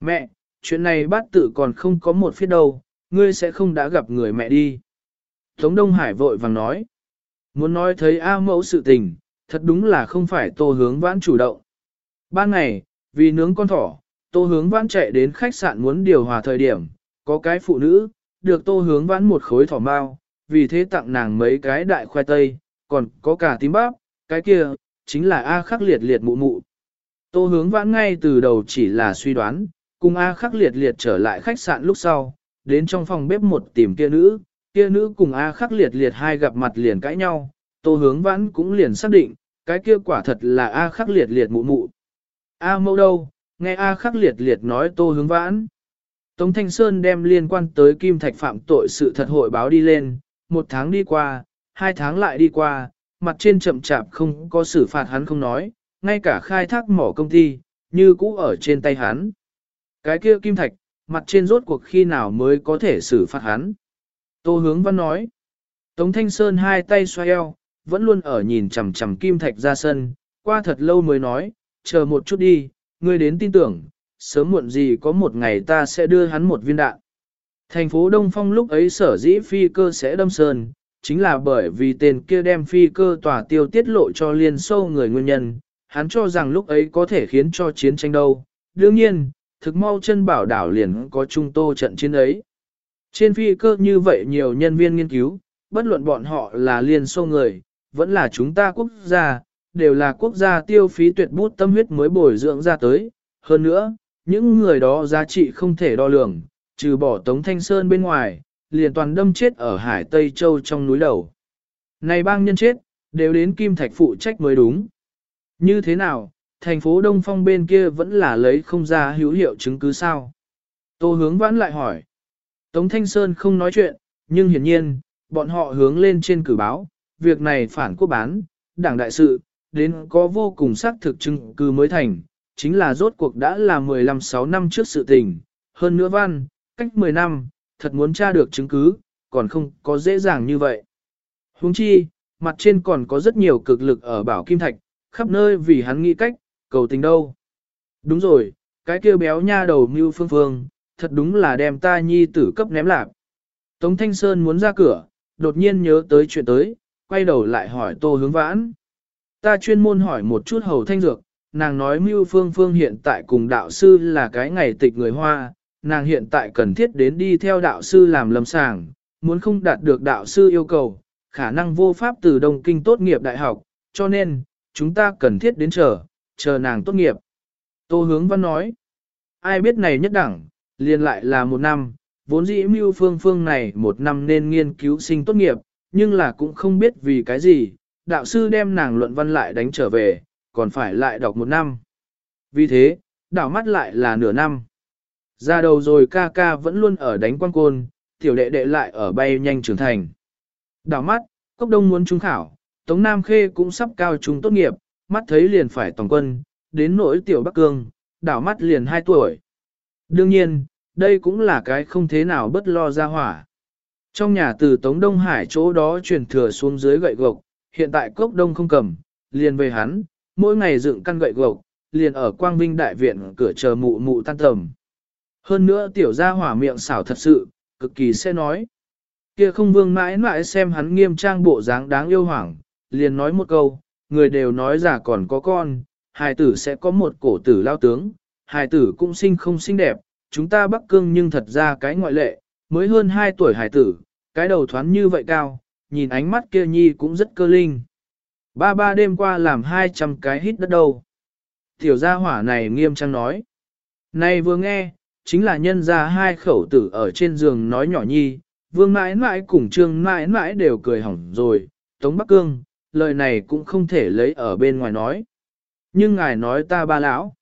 Mẹ, chuyện này bát tự còn không có một phía đâu, ngươi sẽ không đã gặp người mẹ đi. Tống Đông Hải vội vàng nói. Muốn nói thấy A mẫu sự tình, thật đúng là không phải tô hướng vãn chủ động. Ban ngày, vì nướng con thỏ, tô hướng vãn chạy đến khách sạn muốn điều hòa thời điểm, có cái phụ nữ, được tô hướng vãn một khối thỏ bao, vì thế tặng nàng mấy cái đại khoai tây, còn có cả tím bắp, cái kia, chính là A khắc liệt liệt mụ mụ. Tô hướng vãn ngay từ đầu chỉ là suy đoán, cùng A khắc liệt liệt trở lại khách sạn lúc sau, đến trong phòng bếp một tìm kia nữ, kia nữ cùng A khắc liệt liệt hai gặp mặt liền cãi nhau, tô hướng vãn cũng liền xác định, cái kia quả thật là A khắc liệt liệt mụ mụ. A mẫu đâu, nghe A khắc liệt liệt nói tô hướng vãn. Tống Thanh Sơn đem liên quan tới Kim Thạch phạm tội sự thật hội báo đi lên, một tháng đi qua, hai tháng lại đi qua, mặt trên chậm chạp không có xử phạt hắn không nói, ngay cả khai thác mỏ công ty, như cũ ở trên tay hắn. Cái kia Kim Thạch, mặt trên rốt cuộc khi nào mới có thể xử phạt hắn. Tô hướng văn nói, Tống Thanh Sơn hai tay xoay eo, vẫn luôn ở nhìn chằm chằm Kim Thạch ra sân, qua thật lâu mới nói, chờ một chút đi, ngươi đến tin tưởng, sớm muộn gì có một ngày ta sẽ đưa hắn một viên đạn. Thành phố Đông Phong lúc ấy sở dĩ phi cơ sẽ đâm sơn, chính là bởi vì tên kia đem phi cơ tỏa tiêu tiết lộ cho liên sâu người nguyên nhân, hắn cho rằng lúc ấy có thể khiến cho chiến tranh đâu. Đương nhiên, thực mau chân bảo đảo liền có trung tô trận chiến ấy. Trên phi cơ như vậy nhiều nhân viên nghiên cứu, bất luận bọn họ là liên xô người, vẫn là chúng ta quốc gia, đều là quốc gia tiêu phí tuyệt bút tâm huyết mới bồi dưỡng ra tới. Hơn nữa, những người đó giá trị không thể đo lường, trừ bỏ Tống Thanh Sơn bên ngoài, liền toàn đâm chết ở Hải Tây Châu trong núi đầu. Này bang nhân chết, đều đến Kim Thạch phụ trách mới đúng. Như thế nào, thành phố Đông Phong bên kia vẫn là lấy không ra hữu hiệu chứng cứ sao? Tô hướng vãn lại hỏi. Tống Thanh Sơn không nói chuyện, nhưng hiển nhiên, bọn họ hướng lên trên cử báo, việc này phản quốc bán, đảng đại sự, đến có vô cùng xác thực chứng cứ mới thành, chính là rốt cuộc đã là 15-6 năm trước sự tình, hơn nữa văn, cách 10 năm, thật muốn tra được chứng cứ, còn không có dễ dàng như vậy. Huống chi, mặt trên còn có rất nhiều cực lực ở bảo kim thạch, khắp nơi vì hắn nghĩ cách, cầu tình đâu. Đúng rồi, cái kia béo nha đầu mưu phương phương, thật đúng là đem ta nhi tử cấp ném lạc. Tống Thanh Sơn muốn ra cửa, đột nhiên nhớ tới chuyện tới, quay đầu lại hỏi tô hướng vãn. Ta chuyên môn hỏi một chút hầu thanh dược, nàng nói mưu phương phương hiện tại cùng đạo sư là cái ngày tịch người Hoa, nàng hiện tại cần thiết đến đi theo đạo sư làm lâm sàng, muốn không đạt được đạo sư yêu cầu, khả năng vô pháp từ Đông Kinh tốt nghiệp đại học, cho nên, chúng ta cần thiết đến chờ, chờ nàng tốt nghiệp. Tô hướng văn nói, ai biết này nhất đẳng, liền lại là một năm, vốn dĩ mưu phương phương này một năm nên nghiên cứu sinh tốt nghiệp, nhưng là cũng không biết vì cái gì, đạo sư đem nàng luận văn lại đánh trở về, còn phải lại đọc một năm. Vì thế, đảo mắt lại là nửa năm. Ra đầu rồi ca ca vẫn luôn ở đánh quan côn, tiểu đệ đệ lại ở bay nhanh trưởng thành. Đảo mắt, cốc đông muốn trung khảo, Tống Nam Khê cũng sắp cao trung tốt nghiệp, mắt thấy liền phải tổng quân, đến nỗi tiểu Bắc Cương, đảo mắt liền 2 tuổi. Đương nhiên, đây cũng là cái không thế nào bất lo ra hỏa. Trong nhà từ Tống Đông Hải chỗ đó truyền thừa xuống dưới gậy gộc, hiện tại cốc đông không cầm, liền về hắn, mỗi ngày dựng căn gậy gộc, liền ở Quang Vinh Đại Viện cửa chờ mụ mụ tan tầm. Hơn nữa tiểu gia hỏa miệng xảo thật sự, cực kỳ sẽ nói. Kia không vương mãi mãi xem hắn nghiêm trang bộ dáng đáng yêu hoảng, liền nói một câu, người đều nói giả còn có con, hài tử sẽ có một cổ tử lao tướng, hài tử cũng sinh không xinh đẹp, chúng ta Bắc Cương nhưng thật ra cái ngoại lệ, mới hơn 2 tuổi hải tử, cái đầu thoáng như vậy cao, nhìn ánh mắt kia nhi cũng rất cơ linh. Ba ba đêm qua làm 200 cái hít đất đầu Tiểu gia hỏa này nghiêm trang nói. Này vừa nghe, chính là nhân ra hai khẩu tử ở trên giường nói nhỏ nhi, vương mãi mãi cùng trương mãi mãi đều cười hỏng rồi, Tống Bắc Cương, lời này cũng không thể lấy ở bên ngoài nói. Nhưng ngài nói ta ba lão.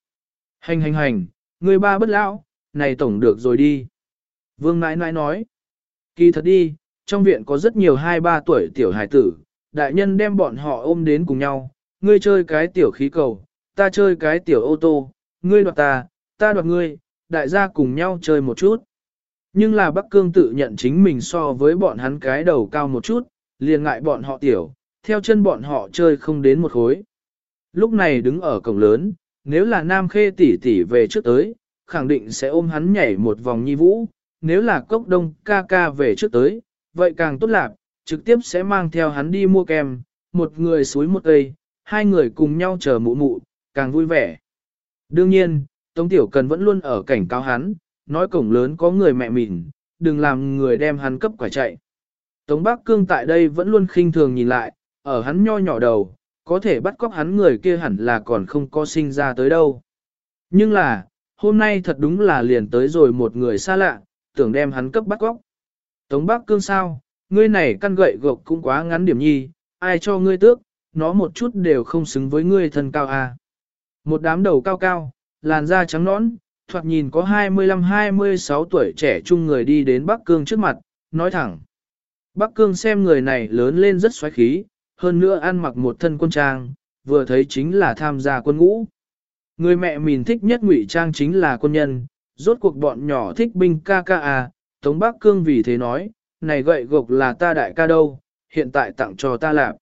Hành hành hành, người ba bất lão, này tổng được rồi đi. Vương nãi nãi nói. Kỳ thật đi, trong viện có rất nhiều hai ba tuổi tiểu hải tử, đại nhân đem bọn họ ôm đến cùng nhau, ngươi chơi cái tiểu khí cầu, ta chơi cái tiểu ô tô, ngươi đoạt ta, ta đoạt ngươi, đại gia cùng nhau chơi một chút. Nhưng là Bắc Cương tự nhận chính mình so với bọn hắn cái đầu cao một chút, liền ngại bọn họ tiểu, theo chân bọn họ chơi không đến một khối. Lúc này đứng ở cổng lớn, nếu là Nam Khê tỷ tỷ về trước tới, khẳng định sẽ ôm hắn nhảy một vòng nhi vũ, nếu là cốc đông ca ca về trước tới, vậy càng tốt lạc, trực tiếp sẽ mang theo hắn đi mua kem, một người suối một cây, hai người cùng nhau chờ mụ mụ, càng vui vẻ. Đương nhiên, Tống Tiểu Cần vẫn luôn ở cảnh cáo hắn, nói cổng lớn có người mẹ mình, đừng làm người đem hắn cấp quả chạy. Tống Bắc Cương tại đây vẫn luôn khinh thường nhìn lại, ở hắn nho nhỏ đầu, có thể bắt cóc hắn người kia hẳn là còn không có sinh ra tới đâu. Nhưng là, hôm nay thật đúng là liền tới rồi một người xa lạ, tưởng đem hắn cấp bắt góc. Tống Bắc Cương sao, ngươi này căn gậy gộc cũng quá ngắn điểm nhi, ai cho ngươi tước, nó một chút đều không xứng với ngươi thân cao à. Một đám đầu cao cao, làn da trắng nõn, thoạt nhìn có 25-26 tuổi trẻ trung người đi đến Bắc Cương trước mặt, nói thẳng. Bắc Cương xem người này lớn lên rất xoáy khí, hơn nữa ăn mặc một thân quân trang, vừa thấy chính là tham gia quân ngũ. Người mẹ mình thích nhất ngụy trang chính là quân nhân, rốt cuộc bọn nhỏ thích binh ca ca à, Tống Bắc Cương vì thế nói, này gậy gộc là ta đại ca đâu, hiện tại tặng cho ta làm.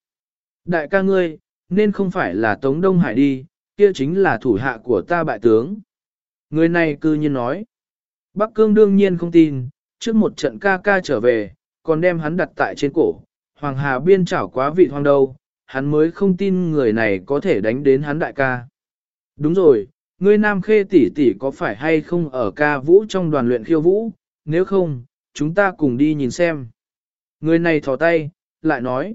Đại ca ngươi, nên không phải là Tống Đông Hải đi, kia chính là thủ hạ của ta bại tướng. Người này cư nhiên nói. Bắc Cương đương nhiên không tin, trước một trận ca ca trở về, còn đem hắn đặt tại trên cổ. Hoàng Hà biên chảo quá vị hoang đâu, hắn mới không tin người này có thể đánh đến hắn đại ca. Đúng rồi, ngươi nam khê tỷ tỷ có phải hay không ở ca vũ trong đoàn luyện khiêu vũ, nếu không, chúng ta cùng đi nhìn xem. Người này thò tay, lại nói.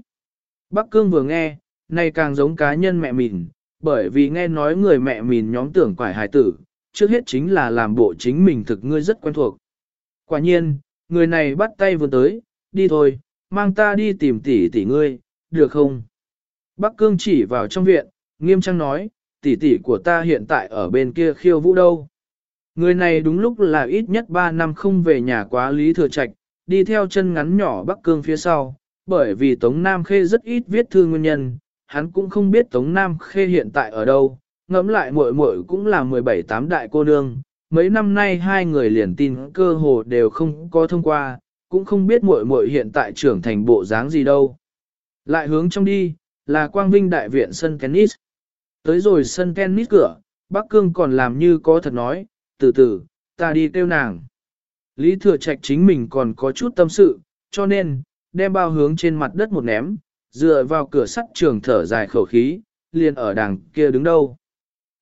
Bắc Cương vừa nghe, này càng giống cá nhân mẹ mình, bởi vì nghe nói người mẹ mình nhóm tưởng quải hài tử, trước hết chính là làm bộ chính mình thực ngươi rất quen thuộc. Quả nhiên, người này bắt tay vừa tới, đi thôi, mang ta đi tìm tỷ tỷ ngươi, được không? Bắc Cương chỉ vào trong viện, nghiêm trang nói, tỷ tỷ của ta hiện tại ở bên kia khiêu vũ đâu. Người này đúng lúc là ít nhất 3 năm không về nhà quá Lý Thừa Trạch, đi theo chân ngắn nhỏ Bắc Cương phía sau, bởi vì Tống Nam Khê rất ít viết thư nguyên nhân, hắn cũng không biết Tống Nam Khê hiện tại ở đâu, ngẫm lại muội muội cũng là 17 tám đại cô nương, mấy năm nay hai người liền tin cơ hồ đều không có thông qua, cũng không biết muội muội hiện tại trưởng thành bộ dáng gì đâu. Lại hướng trong đi, là Quang Vinh Đại viện sân tennis. Tới rồi sân tennis cửa, Bắc Cương còn làm như có thật nói, từ từ, ta đi kêu nàng. Lý Thừa Trạch chính mình còn có chút tâm sự, cho nên, đem bao hướng trên mặt đất một ném, dựa vào cửa sắt trường thở dài khẩu khí, liền ở đằng kia đứng đâu.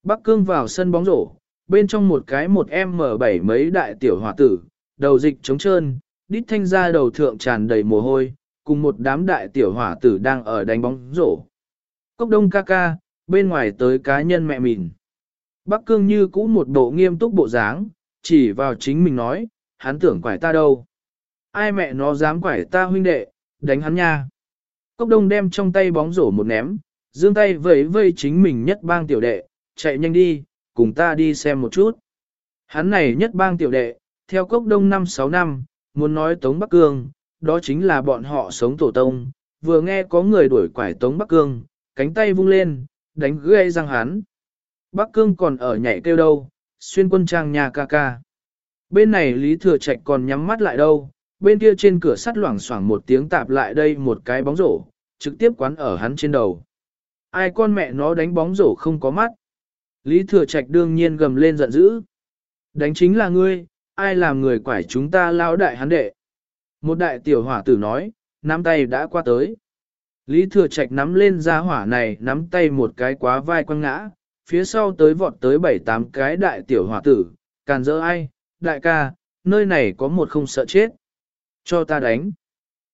Bắc Cương vào sân bóng rổ, bên trong một cái một em mở bảy mấy đại tiểu hòa tử, đầu dịch trống trơn, đít thanh ra đầu thượng tràn đầy mồ hôi, cùng một đám đại tiểu hỏa tử đang ở đánh bóng rổ. Cốc đông ca ca, bên ngoài tới cá nhân mẹ mình. Bắc cương như cũ một bộ nghiêm túc bộ dáng, chỉ vào chính mình nói, hắn tưởng quải ta đâu. Ai mẹ nó dám quải ta huynh đệ, đánh hắn nha. Cốc đông đem trong tay bóng rổ một ném, dương tay vẫy vây chính mình nhất bang tiểu đệ, chạy nhanh đi, cùng ta đi xem một chút. Hắn này nhất bang tiểu đệ, theo cốc đông năm sáu năm, muốn nói Tống Bắc Cương, đó chính là bọn họ sống tổ tông, vừa nghe có người đuổi quải Tống Bắc Cương, cánh tay vung lên, đánh gây răng hắn. Bắc Cương còn ở nhảy kêu đâu, xuyên quân trang nhà ca ca. Bên này Lý Thừa Trạch còn nhắm mắt lại đâu, bên kia trên cửa sắt loảng xoảng một tiếng tạp lại đây một cái bóng rổ, trực tiếp quán ở hắn trên đầu. Ai con mẹ nó đánh bóng rổ không có mắt. Lý Thừa Trạch đương nhiên gầm lên giận dữ. Đánh chính là ngươi, ai làm người quải chúng ta lao đại hắn đệ. Một đại tiểu hỏa tử nói, nắm tay đã qua tới. Lý Thừa Trạch nắm lên ra hỏa này nắm tay một cái quá vai quăng ngã, phía sau tới vọt tới bảy tám cái đại tiểu hỏa tử, càn dỡ ai, đại ca, nơi này có một không sợ chết. Cho ta đánh.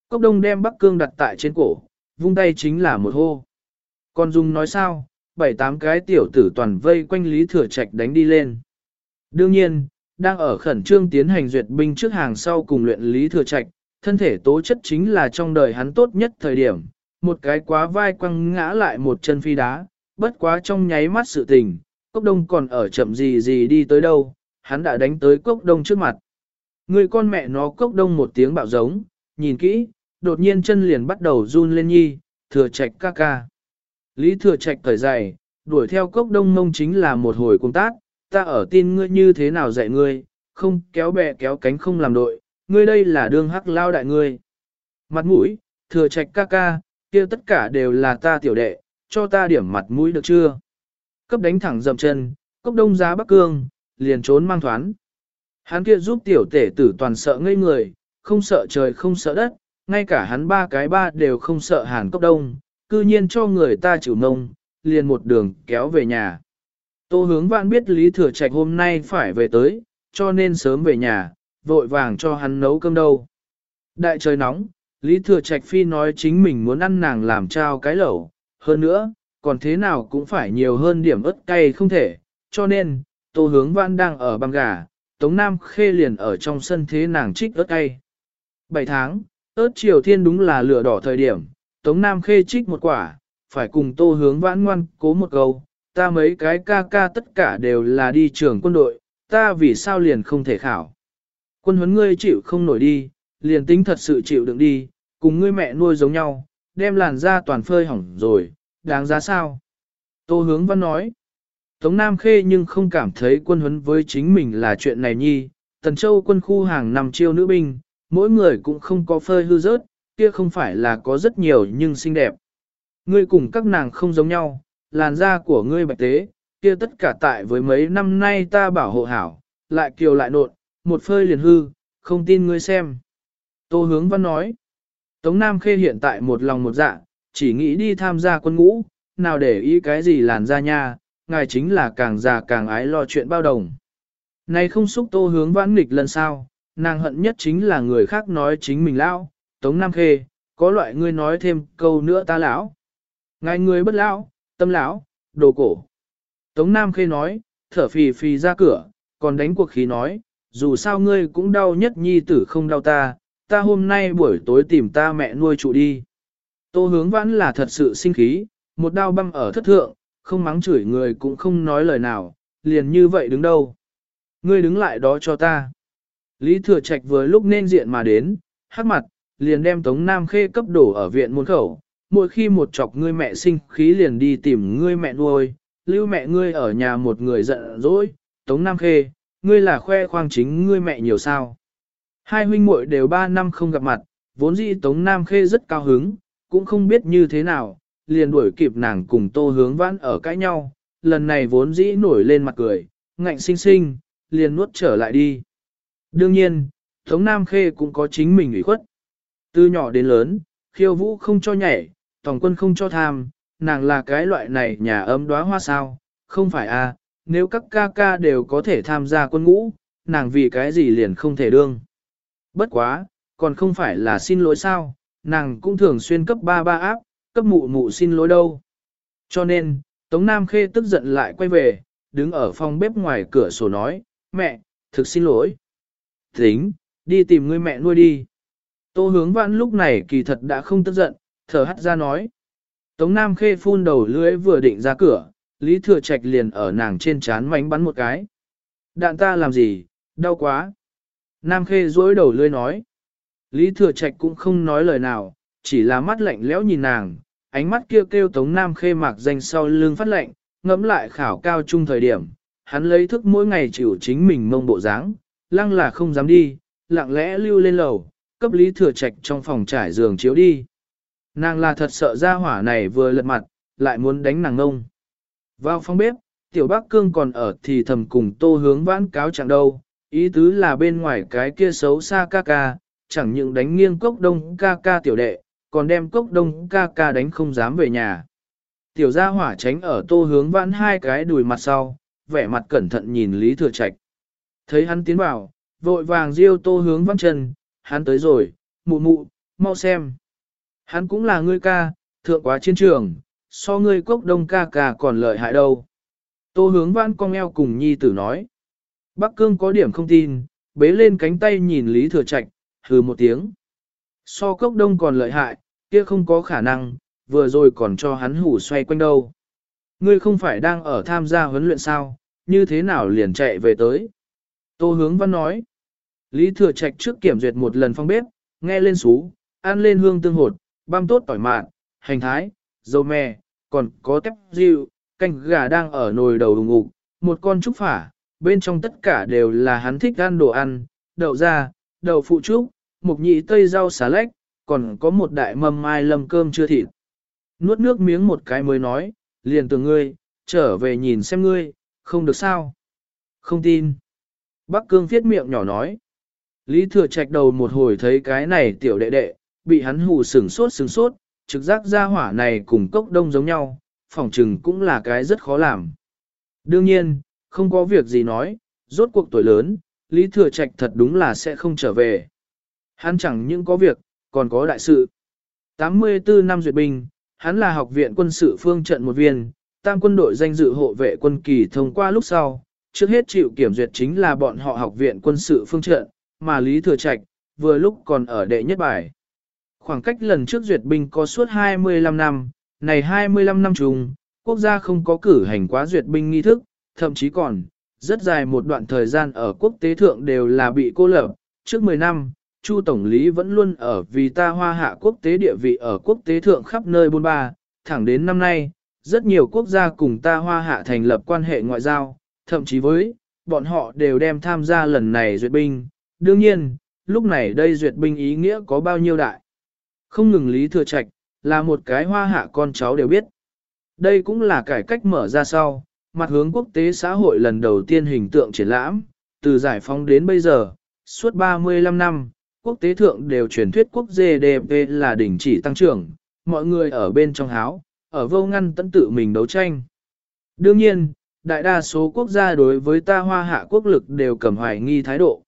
Cốc đông đem Bắc Cương đặt tại trên cổ, vung tay chính là một hô. Con Dung nói sao, bảy tám cái tiểu tử toàn vây quanh Lý Thừa Trạch đánh đi lên. Đương nhiên, đang ở khẩn trương tiến hành duyệt binh trước hàng sau cùng luyện Lý Thừa Trạch, thân thể tố chất chính là trong đời hắn tốt nhất thời điểm, một cái quá vai quăng ngã lại một chân phi đá, bất quá trong nháy mắt sự tình, cốc đông còn ở chậm gì gì đi tới đâu, hắn đã đánh tới cốc đông trước mặt. Người con mẹ nó cốc đông một tiếng bạo giống, nhìn kỹ, đột nhiên chân liền bắt đầu run lên nhi, thừa trạch ca ca. Lý thừa trạch cởi dày, đuổi theo cốc đông mông chính là một hồi công tác, ta ở tin ngươi như thế nào dạy ngươi, không kéo bè kéo cánh không làm đội, ngươi đây là đương hắc lao đại ngươi. Mặt mũi, thừa trạch ca ca, kia tất cả đều là ta tiểu đệ, cho ta điểm mặt mũi được chưa? Cấp đánh thẳng dầm chân, cốc đông giá bắc cương, liền trốn mang thoán. Hắn kia giúp tiểu tể tử toàn sợ ngây người, không sợ trời không sợ đất, ngay cả hắn ba cái ba đều không sợ hàn cốc đông, cư nhiên cho người ta chịu nông, liền một đường kéo về nhà. Tô hướng vạn biết Lý Thừa Trạch hôm nay phải về tới, cho nên sớm về nhà, vội vàng cho hắn nấu cơm đâu. Đại trời nóng, Lý Thừa Trạch Phi nói chính mình muốn ăn nàng làm trao cái lẩu, hơn nữa, còn thế nào cũng phải nhiều hơn điểm ớt cay không thể, cho nên, Tô Hướng Văn đang ở băng gà, Tống Nam Khê liền ở trong sân thế nàng trích ớt cay. 7 tháng, ớt triều thiên đúng là lửa đỏ thời điểm, Tống Nam Khê trích một quả, phải cùng Tô Hướng Vãn ngoan cố một câu, ta mấy cái ca ca tất cả đều là đi trường quân đội, ta vì sao liền không thể khảo. Quân huấn ngươi chịu không nổi đi, liền tính thật sự chịu đựng đi, cùng ngươi mẹ nuôi giống nhau, đem làn da toàn phơi hỏng rồi, đáng giá sao? Tô hướng văn nói, Tống Nam Khê nhưng không cảm thấy quân huấn với chính mình là chuyện này nhi, Tần Châu quân khu hàng năm chiêu nữ binh, mỗi người cũng không có phơi hư rớt, kia không phải là có rất nhiều nhưng xinh đẹp. Ngươi cùng các nàng không giống nhau, làn da của ngươi bạch tế, kia tất cả tại với mấy năm nay ta bảo hộ hảo, lại kiều lại nộn, một phơi liền hư, không tin ngươi xem. Tô hướng văn nói, Tống Nam Khê hiện tại một lòng một dạ, chỉ nghĩ đi tham gia quân ngũ, nào để ý cái gì làn ra nha, ngài chính là càng già càng ái lo chuyện bao đồng. Này không xúc tô hướng Văn nghịch lần sau, nàng hận nhất chính là người khác nói chính mình lão, Tống Nam Khê, có loại ngươi nói thêm câu nữa ta lão. Ngài người bất lão, tâm lão, đồ cổ. Tống Nam Khê nói, thở phì phì ra cửa, còn đánh cuộc khí nói, dù sao ngươi cũng đau nhất nhi tử không đau ta, ta hôm nay buổi tối tìm ta mẹ nuôi trụ đi. Tô hướng vãn là thật sự sinh khí, một đao băm ở thất thượng, không mắng chửi người cũng không nói lời nào, liền như vậy đứng đâu. Ngươi đứng lại đó cho ta. Lý Thừa Trạch vừa lúc nên diện mà đến, hắc mặt, liền đem Tống Nam Khê cấp đổ ở viện môn khẩu. Mỗi khi một chọc ngươi mẹ sinh khí liền đi tìm ngươi mẹ nuôi, lưu mẹ ngươi ở nhà một người giận dỗi, Tống Nam Khê, ngươi là khoe khoang chính ngươi mẹ nhiều sao. Hai huynh muội đều ba năm không gặp mặt, vốn dĩ Tống Nam Khê rất cao hứng, cũng không biết như thế nào, liền đuổi kịp nàng cùng tô hướng vãn ở cãi nhau, lần này vốn dĩ nổi lên mặt cười, ngạnh sinh sinh, liền nuốt trở lại đi. Đương nhiên, Tống Nam Khê cũng có chính mình ủy khuất. Từ nhỏ đến lớn, khiêu vũ không cho nhảy, tổng quân không cho tham, nàng là cái loại này nhà ấm đóa hoa sao, không phải à, nếu các ca ca đều có thể tham gia quân ngũ, nàng vì cái gì liền không thể đương. Bất quá, còn không phải là xin lỗi sao, nàng cũng thường xuyên cấp ba ba áp, cấp mụ mụ xin lỗi đâu. Cho nên, Tống Nam Khê tức giận lại quay về, đứng ở phòng bếp ngoài cửa sổ nói, mẹ, thực xin lỗi. Tính, đi tìm người mẹ nuôi đi. Tô hướng vãn lúc này kỳ thật đã không tức giận, thở hắt ra nói. Tống Nam Khê phun đầu lưỡi vừa định ra cửa, Lý Thừa Trạch liền ở nàng trên chán mánh bắn một cái. Đạn ta làm gì, đau quá. Nam Khê dối đầu lưỡi nói. Lý Thừa Trạch cũng không nói lời nào, chỉ là mắt lạnh lẽo nhìn nàng, ánh mắt kia kêu, kêu Tống Nam Khê mạc danh sau lưng phát lạnh, ngẫm lại khảo cao trung thời điểm, hắn lấy thức mỗi ngày chịu chính mình mông bộ dáng, lăng là không dám đi, lặng lẽ lưu lên lầu, cấp Lý Thừa Trạch trong phòng trải giường chiếu đi. Nàng là thật sợ ra hỏa này vừa lật mặt, lại muốn đánh nàng ngông. Vào phòng bếp, tiểu bác cương còn ở thì thầm cùng tô hướng vãn cáo chẳng đâu, ý tứ là bên ngoài cái kia xấu xa ca ca, chẳng những đánh nghiêng cốc đông ca ca tiểu đệ, còn đem cốc đông ca ca đánh không dám về nhà. Tiểu gia hỏa tránh ở tô hướng vãn hai cái đùi mặt sau, vẻ mặt cẩn thận nhìn Lý Thừa Trạch. Thấy hắn tiến vào, vội vàng riêu tô hướng vãn chân, hắn tới rồi, mụ mụ, mau xem. Hắn cũng là ngươi ca, thượng quá chiến trường, so ngươi cốc đông ca ca còn lợi hại đâu. Tô hướng vãn cong eo cùng nhi tử nói. Bắc cương có điểm không tin, bế lên cánh tay nhìn Lý Thừa Trạch, hừ một tiếng. So cốc đông còn lợi hại, kia không có khả năng, vừa rồi còn cho hắn hủ xoay quanh đâu. Ngươi không phải đang ở tham gia huấn luyện sao, như thế nào liền chạy về tới. Tô hướng văn nói. Lý thừa trạch trước kiểm duyệt một lần phong bếp, nghe lên xú, ăn lên hương tương hột, băm tốt tỏi mạn, hành thái, dầu mè, còn có tép rượu, canh gà đang ở nồi đầu đùng ngục, một con trúc phả, bên trong tất cả đều là hắn thích ăn đồ ăn, đậu da, đậu phụ trúc, mục nhị tây rau xà lách, còn có một đại mâm mai lâm cơm chưa thịt. Nuốt nước miếng một cái mới nói, liền từ ngươi, trở về nhìn xem ngươi, không được sao. Không tin. Bắc cương viết miệng nhỏ nói. Lý thừa trạch đầu một hồi thấy cái này tiểu đệ đệ, bị hắn hù sừng sốt sừng sốt, trực giác ra hỏa này cùng cốc đông giống nhau, phỏng trừng cũng là cái rất khó làm. Đương nhiên, không có việc gì nói, rốt cuộc tuổi lớn, Lý Thừa Trạch thật đúng là sẽ không trở về. Hắn chẳng những có việc, còn có đại sự. 84 năm duyệt binh, hắn là học viện quân sự phương trận một viên, tam quân đội danh dự hộ vệ quân kỳ thông qua lúc sau, trước hết chịu kiểm duyệt chính là bọn họ học viện quân sự phương trận, mà Lý Thừa Trạch, vừa lúc còn ở đệ nhất bài. Khoảng cách lần trước duyệt binh có suốt 25 năm, này 25 năm chung, quốc gia không có cử hành quá duyệt binh nghi thức, thậm chí còn, rất dài một đoạn thời gian ở quốc tế thượng đều là bị cô lập, trước 10 năm, Chu Tổng lý vẫn luôn ở vì ta hoa hạ quốc tế địa vị ở quốc tế thượng khắp nơi bôn ba, thẳng đến năm nay, rất nhiều quốc gia cùng ta hoa hạ thành lập quan hệ ngoại giao, thậm chí với, bọn họ đều đem tham gia lần này duyệt binh. Đương nhiên, lúc này đây duyệt binh ý nghĩa có bao nhiêu đại. Không ngừng lý thừa trạch, là một cái hoa hạ con cháu đều biết. Đây cũng là cải cách mở ra sau, mặt hướng quốc tế xã hội lần đầu tiên hình tượng triển lãm, từ giải phóng đến bây giờ, suốt 35 năm, quốc tế thượng đều truyền thuyết quốc GDP là đỉnh chỉ tăng trưởng, mọi người ở bên trong háo, ở vô ngăn tận tự mình đấu tranh. Đương nhiên, đại đa số quốc gia đối với ta hoa hạ quốc lực đều cầm hoài nghi thái độ.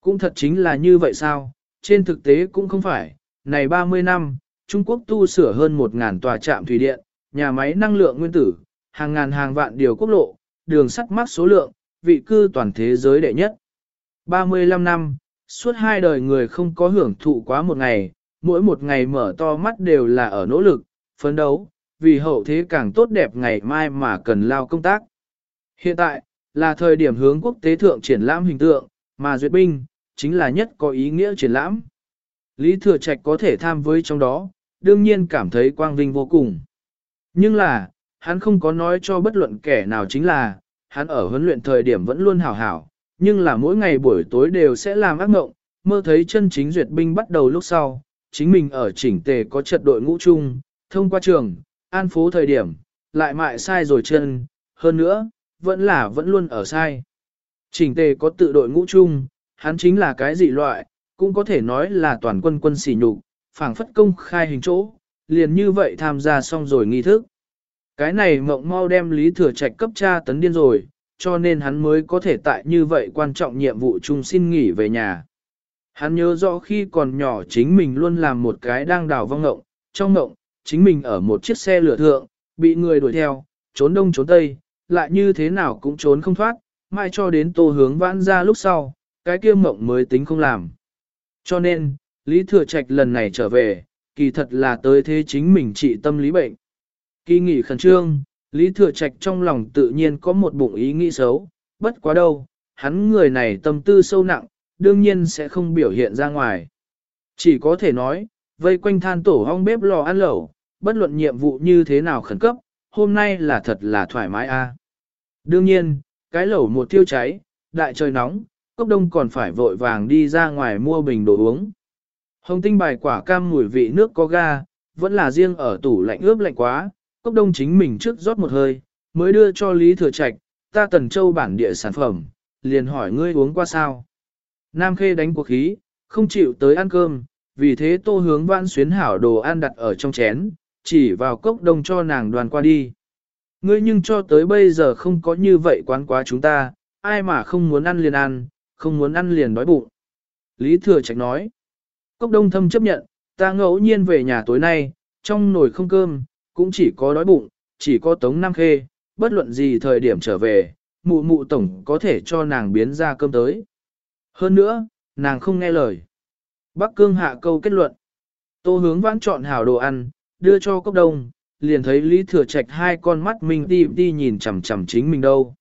Cũng thật chính là như vậy sao, trên thực tế cũng không phải, này 30 năm, Trung Quốc tu sửa hơn 1.000 tòa trạm thủy điện, nhà máy năng lượng nguyên tử, hàng ngàn hàng vạn điều quốc lộ, đường sắt mắc số lượng, vị cư toàn thế giới đệ nhất. 35 năm, suốt hai đời người không có hưởng thụ quá một ngày, mỗi một ngày mở to mắt đều là ở nỗ lực, phấn đấu, vì hậu thế càng tốt đẹp ngày mai mà cần lao công tác. Hiện tại, là thời điểm hướng quốc tế thượng triển lãm hình tượng, mà duyệt binh, chính là nhất có ý nghĩa triển lãm. Lý Thừa Trạch có thể tham với trong đó, đương nhiên cảm thấy quang vinh vô cùng. Nhưng là, hắn không có nói cho bất luận kẻ nào chính là, hắn ở huấn luyện thời điểm vẫn luôn hảo hảo, nhưng là mỗi ngày buổi tối đều sẽ làm ác mộng, mơ thấy chân chính duyệt binh bắt đầu lúc sau, chính mình ở chỉnh tề có trật đội ngũ chung, thông qua trường, an phố thời điểm, lại mại sai rồi chân, hơn nữa, vẫn là vẫn luôn ở sai. Chỉnh tề có tự đội ngũ chung, hắn chính là cái dị loại, cũng có thể nói là toàn quân quân xỉ nhục, phảng phất công khai hình chỗ, liền như vậy tham gia xong rồi nghi thức. Cái này mộng mau đem Lý Thừa Trạch cấp tra tấn điên rồi, cho nên hắn mới có thể tại như vậy quan trọng nhiệm vụ chung xin nghỉ về nhà. Hắn nhớ rõ khi còn nhỏ chính mình luôn làm một cái đang đào vong ngộng, trong ngộng, chính mình ở một chiếc xe lửa thượng, bị người đuổi theo, trốn đông trốn tây, lại như thế nào cũng trốn không thoát, mai cho đến tô hướng vãn ra lúc sau, cái kia mộng mới tính không làm. Cho nên, Lý Thừa Trạch lần này trở về, kỳ thật là tới thế chính mình trị tâm lý bệnh. Kỳ nghỉ khẩn trương, Lý Thừa Trạch trong lòng tự nhiên có một bụng ý nghĩ xấu, bất quá đâu, hắn người này tâm tư sâu nặng, đương nhiên sẽ không biểu hiện ra ngoài. Chỉ có thể nói, vây quanh than tổ hong bếp lò ăn lẩu, bất luận nhiệm vụ như thế nào khẩn cấp, hôm nay là thật là thoải mái a. À. Đương nhiên, cái lẩu một tiêu cháy, đại trời nóng, cốc đông còn phải vội vàng đi ra ngoài mua bình đồ uống. Hồng tinh bài quả cam mùi vị nước có ga, vẫn là riêng ở tủ lạnh ướp lạnh quá, cốc đông chính mình trước rót một hơi, mới đưa cho Lý Thừa Trạch, ta tần châu bản địa sản phẩm, liền hỏi ngươi uống qua sao. Nam Khê đánh cuộc khí, không chịu tới ăn cơm, vì thế tô hướng vãn xuyến hảo đồ ăn đặt ở trong chén, chỉ vào cốc đông cho nàng đoàn qua đi. Ngươi nhưng cho tới bây giờ không có như vậy quán quá chúng ta, ai mà không muốn ăn liền ăn, không muốn ăn liền đói bụng. Lý Thừa Trạch nói, cốc đông thâm chấp nhận, ta ngẫu nhiên về nhà tối nay, trong nồi không cơm, cũng chỉ có đói bụng, chỉ có tống nam khê, bất luận gì thời điểm trở về, mụ mụ tổng có thể cho nàng biến ra cơm tới. Hơn nữa, nàng không nghe lời. Bắc cương hạ câu kết luận. Tô hướng vãn chọn hảo đồ ăn, đưa cho cốc đông, liền thấy Lý Thừa Trạch hai con mắt mình đi đi nhìn chằm chằm chính mình đâu.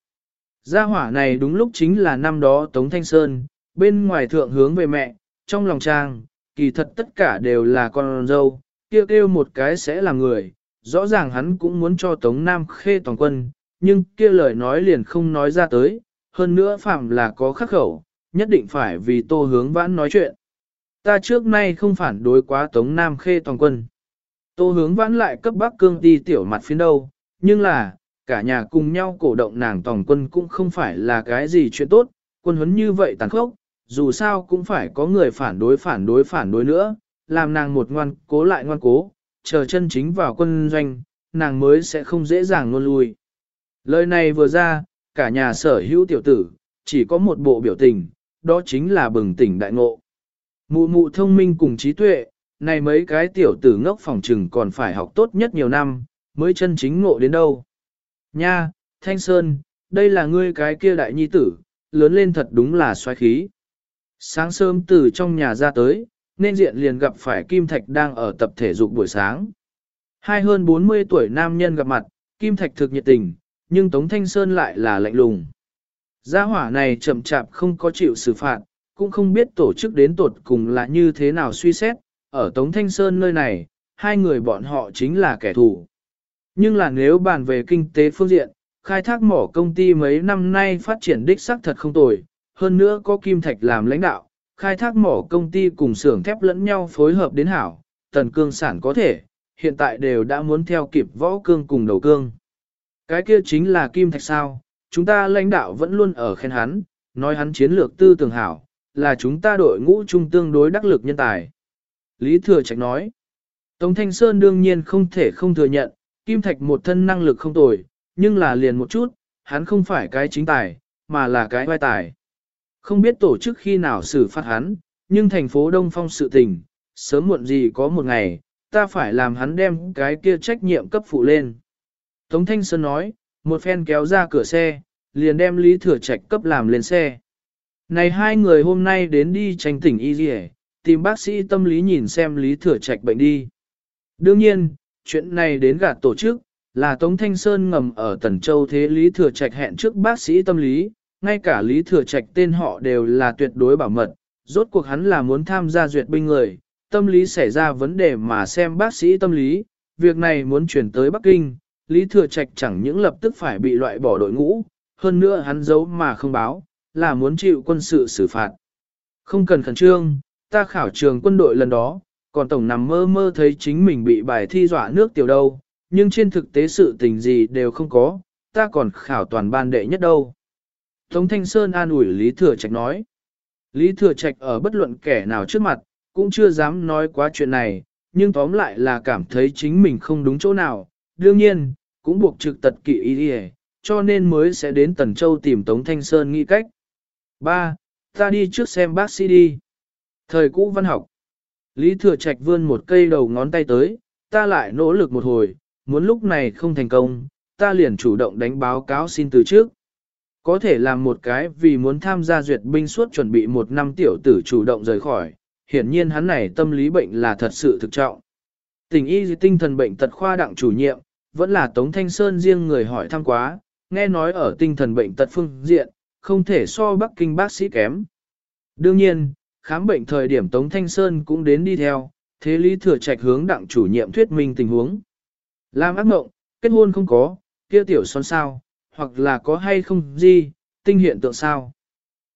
Gia hỏa này đúng lúc chính là năm đó Tống Thanh Sơn, bên ngoài thượng hướng về mẹ, trong lòng trang, kỳ thật tất cả đều là con dâu, kêu kêu một cái sẽ là người, rõ ràng hắn cũng muốn cho Tống Nam khê toàn quân, nhưng kia lời nói liền không nói ra tới, hơn nữa phạm là có khắc khẩu, nhất định phải vì tô hướng vãn nói chuyện. Ta trước nay không phản đối quá Tống Nam khê toàn quân. Tô hướng vãn lại cấp bắc cương đi tiểu mặt phiến đâu, nhưng là, cả nhà cùng nhau cổ động nàng toàn quân cũng không phải là cái gì chuyện tốt, quân huấn như vậy tàn khốc, dù sao cũng phải có người phản đối phản đối phản đối nữa, làm nàng một ngoan cố lại ngoan cố, chờ chân chính vào quân doanh, nàng mới sẽ không dễ dàng luôn lui. Lời này vừa ra, cả nhà sở hữu tiểu tử, chỉ có một bộ biểu tình, đó chính là bừng tỉnh đại ngộ. Mụ mụ thông minh cùng trí tuệ, này mấy cái tiểu tử ngốc phòng trừng còn phải học tốt nhất nhiều năm, mới chân chính ngộ đến đâu. Nha, Thanh Sơn, đây là ngươi cái kia đại nhi tử, lớn lên thật đúng là xoáy khí. Sáng sớm từ trong nhà ra tới, nên diện liền gặp phải Kim Thạch đang ở tập thể dục buổi sáng. Hai hơn 40 tuổi nam nhân gặp mặt, Kim Thạch thực nhiệt tình, nhưng Tống Thanh Sơn lại là lạnh lùng. Gia hỏa này chậm chạp không có chịu xử phạt, cũng không biết tổ chức đến tột cùng là như thế nào suy xét, ở Tống Thanh Sơn nơi này, hai người bọn họ chính là kẻ thù. Nhưng là nếu bàn về kinh tế phương diện, khai thác mỏ công ty mấy năm nay phát triển đích xác thật không tồi, hơn nữa có Kim Thạch làm lãnh đạo, khai thác mỏ công ty cùng xưởng thép lẫn nhau phối hợp đến hảo, tần cương sản có thể, hiện tại đều đã muốn theo kịp võ cương cùng đầu cương. Cái kia chính là Kim Thạch sao, chúng ta lãnh đạo vẫn luôn ở khen hắn, nói hắn chiến lược tư tưởng hảo, là chúng ta đội ngũ trung tương đối đắc lực nhân tài. Lý Thừa Trạch nói, Tống Thanh Sơn đương nhiên không thể không thừa nhận, Kim Thạch một thân năng lực không tồi, nhưng là liền một chút, hắn không phải cái chính tài, mà là cái vai tài. Không biết tổ chức khi nào xử phạt hắn, nhưng thành phố Đông Phong sự tình, sớm muộn gì có một ngày, ta phải làm hắn đem cái kia trách nhiệm cấp phụ lên. Tống Thanh Sơn nói, một phen kéo ra cửa xe, liền đem Lý Thừa Trạch cấp làm lên xe. Này hai người hôm nay đến đi tranh tỉnh Y Dì tìm bác sĩ tâm lý nhìn xem Lý Thừa Trạch bệnh đi. Đương nhiên, chuyện này đến gạt tổ chức, là Tống Thanh Sơn ngầm ở Tần Châu thế Lý Thừa Trạch hẹn trước bác sĩ tâm lý, ngay cả Lý Thừa Trạch tên họ đều là tuyệt đối bảo mật, rốt cuộc hắn là muốn tham gia duyệt binh người, tâm lý xảy ra vấn đề mà xem bác sĩ tâm lý, việc này muốn chuyển tới Bắc Kinh, Lý Thừa Trạch chẳng những lập tức phải bị loại bỏ đội ngũ, hơn nữa hắn giấu mà không báo, là muốn chịu quân sự xử phạt. Không cần khẩn trương, ta khảo trường quân đội lần đó, còn tổng nằm mơ mơ thấy chính mình bị bài thi dọa nước tiểu đâu, nhưng trên thực tế sự tình gì đều không có, ta còn khảo toàn ban đệ nhất đâu. Tống Thanh Sơn an ủi Lý Thừa Trạch nói. Lý Thừa Trạch ở bất luận kẻ nào trước mặt, cũng chưa dám nói quá chuyện này, nhưng tóm lại là cảm thấy chính mình không đúng chỗ nào. Đương nhiên, cũng buộc trực tật kỵ ý đi cho nên mới sẽ đến Tần Châu tìm Tống Thanh Sơn nghĩ cách. 3. Ta đi trước xem bác sĩ đi. Thời cũ văn học. Lý Thừa Trạch vươn một cây đầu ngón tay tới, ta lại nỗ lực một hồi, muốn lúc này không thành công, ta liền chủ động đánh báo cáo xin từ trước. Có thể làm một cái vì muốn tham gia duyệt binh suốt chuẩn bị một năm tiểu tử chủ động rời khỏi, hiển nhiên hắn này tâm lý bệnh là thật sự thực trọng. Tình y tinh thần bệnh tật khoa đặng chủ nhiệm, vẫn là Tống Thanh Sơn riêng người hỏi thăm quá, nghe nói ở tinh thần bệnh tật phương diện, không thể so Bắc Kinh bác sĩ kém. Đương nhiên, khám bệnh thời điểm Tống Thanh Sơn cũng đến đi theo, thế lý thừa trạch hướng đặng chủ nhiệm thuyết minh tình huống. Làm ác mộng, kết hôn không có, kia tiểu son sao, hoặc là có hay không gì, tinh hiện tượng sao.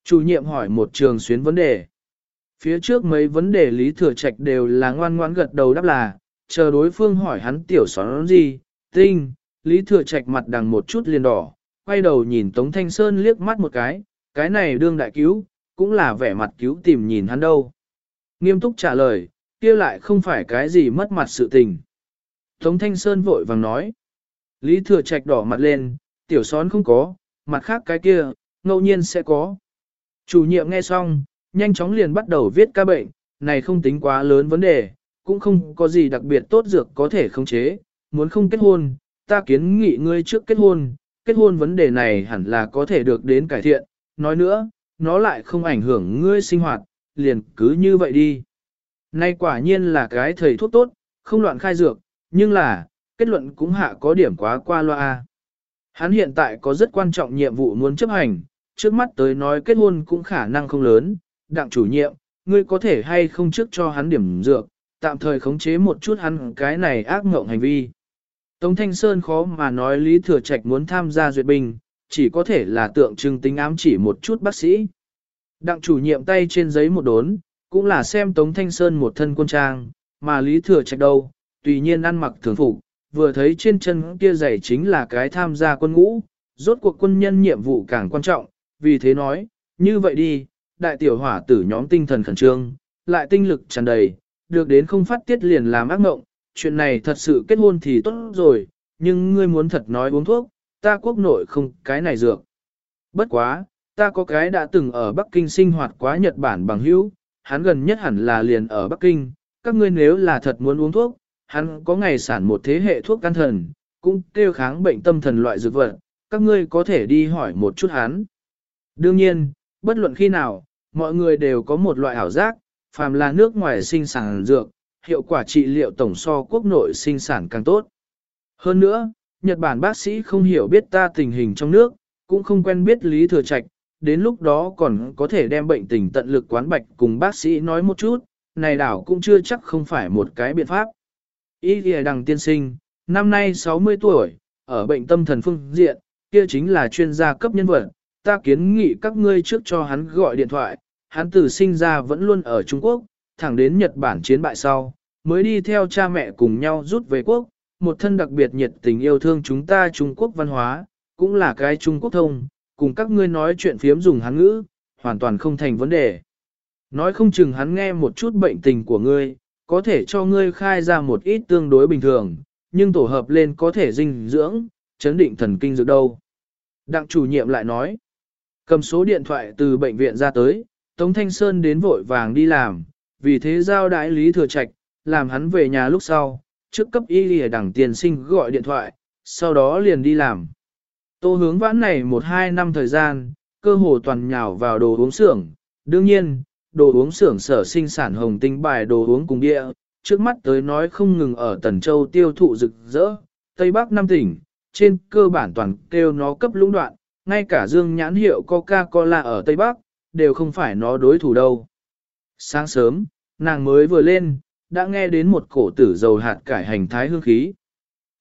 Chủ nhiệm hỏi một trường xuyến vấn đề. Phía trước mấy vấn đề lý thừa trạch đều là ngoan ngoãn gật đầu đáp là, chờ đối phương hỏi hắn tiểu son gì, tinh, lý thừa trạch mặt đằng một chút liền đỏ, quay đầu nhìn Tống Thanh Sơn liếc mắt một cái, cái này đương đại cứu, cũng là vẻ mặt cứu tìm nhìn hắn đâu. Nghiêm túc trả lời, kia lại không phải cái gì mất mặt sự tình. Tống Thanh Sơn vội vàng nói. Lý Thừa Trạch đỏ mặt lên, tiểu xón không có, mặt khác cái kia, ngẫu nhiên sẽ có. Chủ nhiệm nghe xong, nhanh chóng liền bắt đầu viết ca bệnh, này không tính quá lớn vấn đề, cũng không có gì đặc biệt tốt dược có thể khống chế, muốn không kết hôn, ta kiến nghị ngươi trước kết hôn, kết hôn vấn đề này hẳn là có thể được đến cải thiện, nói nữa, nó lại không ảnh hưởng ngươi sinh hoạt, liền cứ như vậy đi. Nay quả nhiên là cái thầy thuốc tốt, không loạn khai dược, nhưng là, kết luận cũng hạ có điểm quá qua loa. Hắn hiện tại có rất quan trọng nhiệm vụ muốn chấp hành, trước mắt tới nói kết hôn cũng khả năng không lớn, đặng chủ nhiệm, ngươi có thể hay không trước cho hắn điểm dược, tạm thời khống chế một chút hắn cái này ác ngộng hành vi. Tống Thanh Sơn khó mà nói Lý Thừa Trạch muốn tham gia duyệt binh, chỉ có thể là tượng trưng tính ám chỉ một chút bác sĩ. Đặng chủ nhiệm tay trên giấy một đốn, cũng là xem Tống Thanh Sơn một thân quân trang, mà Lý Thừa Trạch đâu, tùy nhiên ăn mặc thường phục, vừa thấy trên chân kia giày chính là cái tham gia quân ngũ, rốt cuộc quân nhân nhiệm vụ càng quan trọng, vì thế nói, như vậy đi, đại tiểu hỏa tử nhóm tinh thần khẩn trương, lại tinh lực tràn đầy, được đến không phát tiết liền làm ác mộng, chuyện này thật sự kết hôn thì tốt rồi, nhưng ngươi muốn thật nói uống thuốc, ta quốc nội không cái này dược. Bất quá, ta có cái đã từng ở Bắc Kinh sinh hoạt quá Nhật Bản bằng hữu, hắn gần nhất hẳn là liền ở Bắc Kinh, các ngươi nếu là thật muốn uống thuốc, hắn có ngày sản một thế hệ thuốc can thần, cũng tiêu kháng bệnh tâm thần loại dược vật, các ngươi có thể đi hỏi một chút hắn. Đương nhiên, bất luận khi nào, mọi người đều có một loại ảo giác, phàm là nước ngoài sinh sản dược, hiệu quả trị liệu tổng so quốc nội sinh sản càng tốt. Hơn nữa, Nhật Bản bác sĩ không hiểu biết ta tình hình trong nước, cũng không quen biết Lý Thừa Trạch, đến lúc đó còn có thể đem bệnh tình tận lực quán bạch cùng bác sĩ nói một chút, này đảo cũng chưa chắc không phải một cái biện pháp. Ý kìa đằng tiên sinh, năm nay 60 tuổi, ở bệnh tâm thần phương diện, kia chính là chuyên gia cấp nhân vật, ta kiến nghị các ngươi trước cho hắn gọi điện thoại, hắn từ sinh ra vẫn luôn ở Trung Quốc, thẳng đến Nhật Bản chiến bại sau, mới đi theo cha mẹ cùng nhau rút về quốc, một thân đặc biệt nhiệt tình yêu thương chúng ta Trung Quốc văn hóa, cũng là cái Trung Quốc thông, cùng các ngươi nói chuyện phiếm dùng hắn ngữ, hoàn toàn không thành vấn đề. Nói không chừng hắn nghe một chút bệnh tình của ngươi, có thể cho ngươi khai ra một ít tương đối bình thường, nhưng tổ hợp lên có thể dinh dưỡng, chấn định thần kinh dược đâu. Đặng chủ nhiệm lại nói, Cầm số điện thoại từ bệnh viện ra tới, Tống Thanh Sơn đến vội vàng đi làm, vì thế giao đại lý thừa trạch, làm hắn về nhà lúc sau, trước cấp y lìa đẳng tiền sinh gọi điện thoại, sau đó liền đi làm. Tô hướng vãn này một hai năm thời gian, cơ hồ toàn nhào vào đồ uống xưởng. Đương nhiên, đồ uống xưởng sở sinh sản hồng tinh bài đồ uống cùng địa, trước mắt tới nói không ngừng ở Tần Châu tiêu thụ rực rỡ, Tây Bắc Nam tỉnh, trên cơ bản toàn kêu nó cấp lũng đoạn, ngay cả dương nhãn hiệu Coca-Cola ở Tây Bắc, đều không phải nó đối thủ đâu. Sáng sớm, nàng mới vừa lên, đã nghe đến một cổ tử dầu hạt cải hành thái hương khí.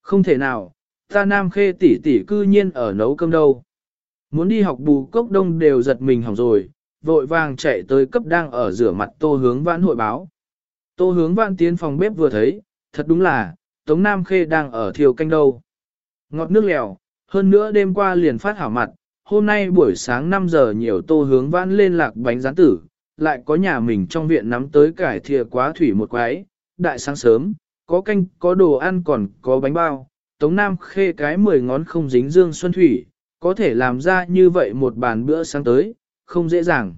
Không thể nào, ta nam khê tỷ tỷ cư nhiên ở nấu cơm đâu. Muốn đi học bù cốc đông đều giật mình hỏng rồi, vội vàng chạy tới cấp đang ở rửa mặt tô hướng vãn hội báo. Tô hướng vãn tiến phòng bếp vừa thấy, thật đúng là, Tống Nam Khê đang ở thiêu canh đâu. Ngọt nước lèo, hơn nữa đêm qua liền phát hảo mặt, hôm nay buổi sáng 5 giờ nhiều tô hướng vãn lên lạc bánh rán tử, lại có nhà mình trong viện nắm tới cải thìa quá thủy một quái, đại sáng sớm, có canh, có đồ ăn còn có bánh bao, Tống Nam khê cái mười ngón không dính dương xuân thủy, có thể làm ra như vậy một bàn bữa sáng tới, không dễ dàng.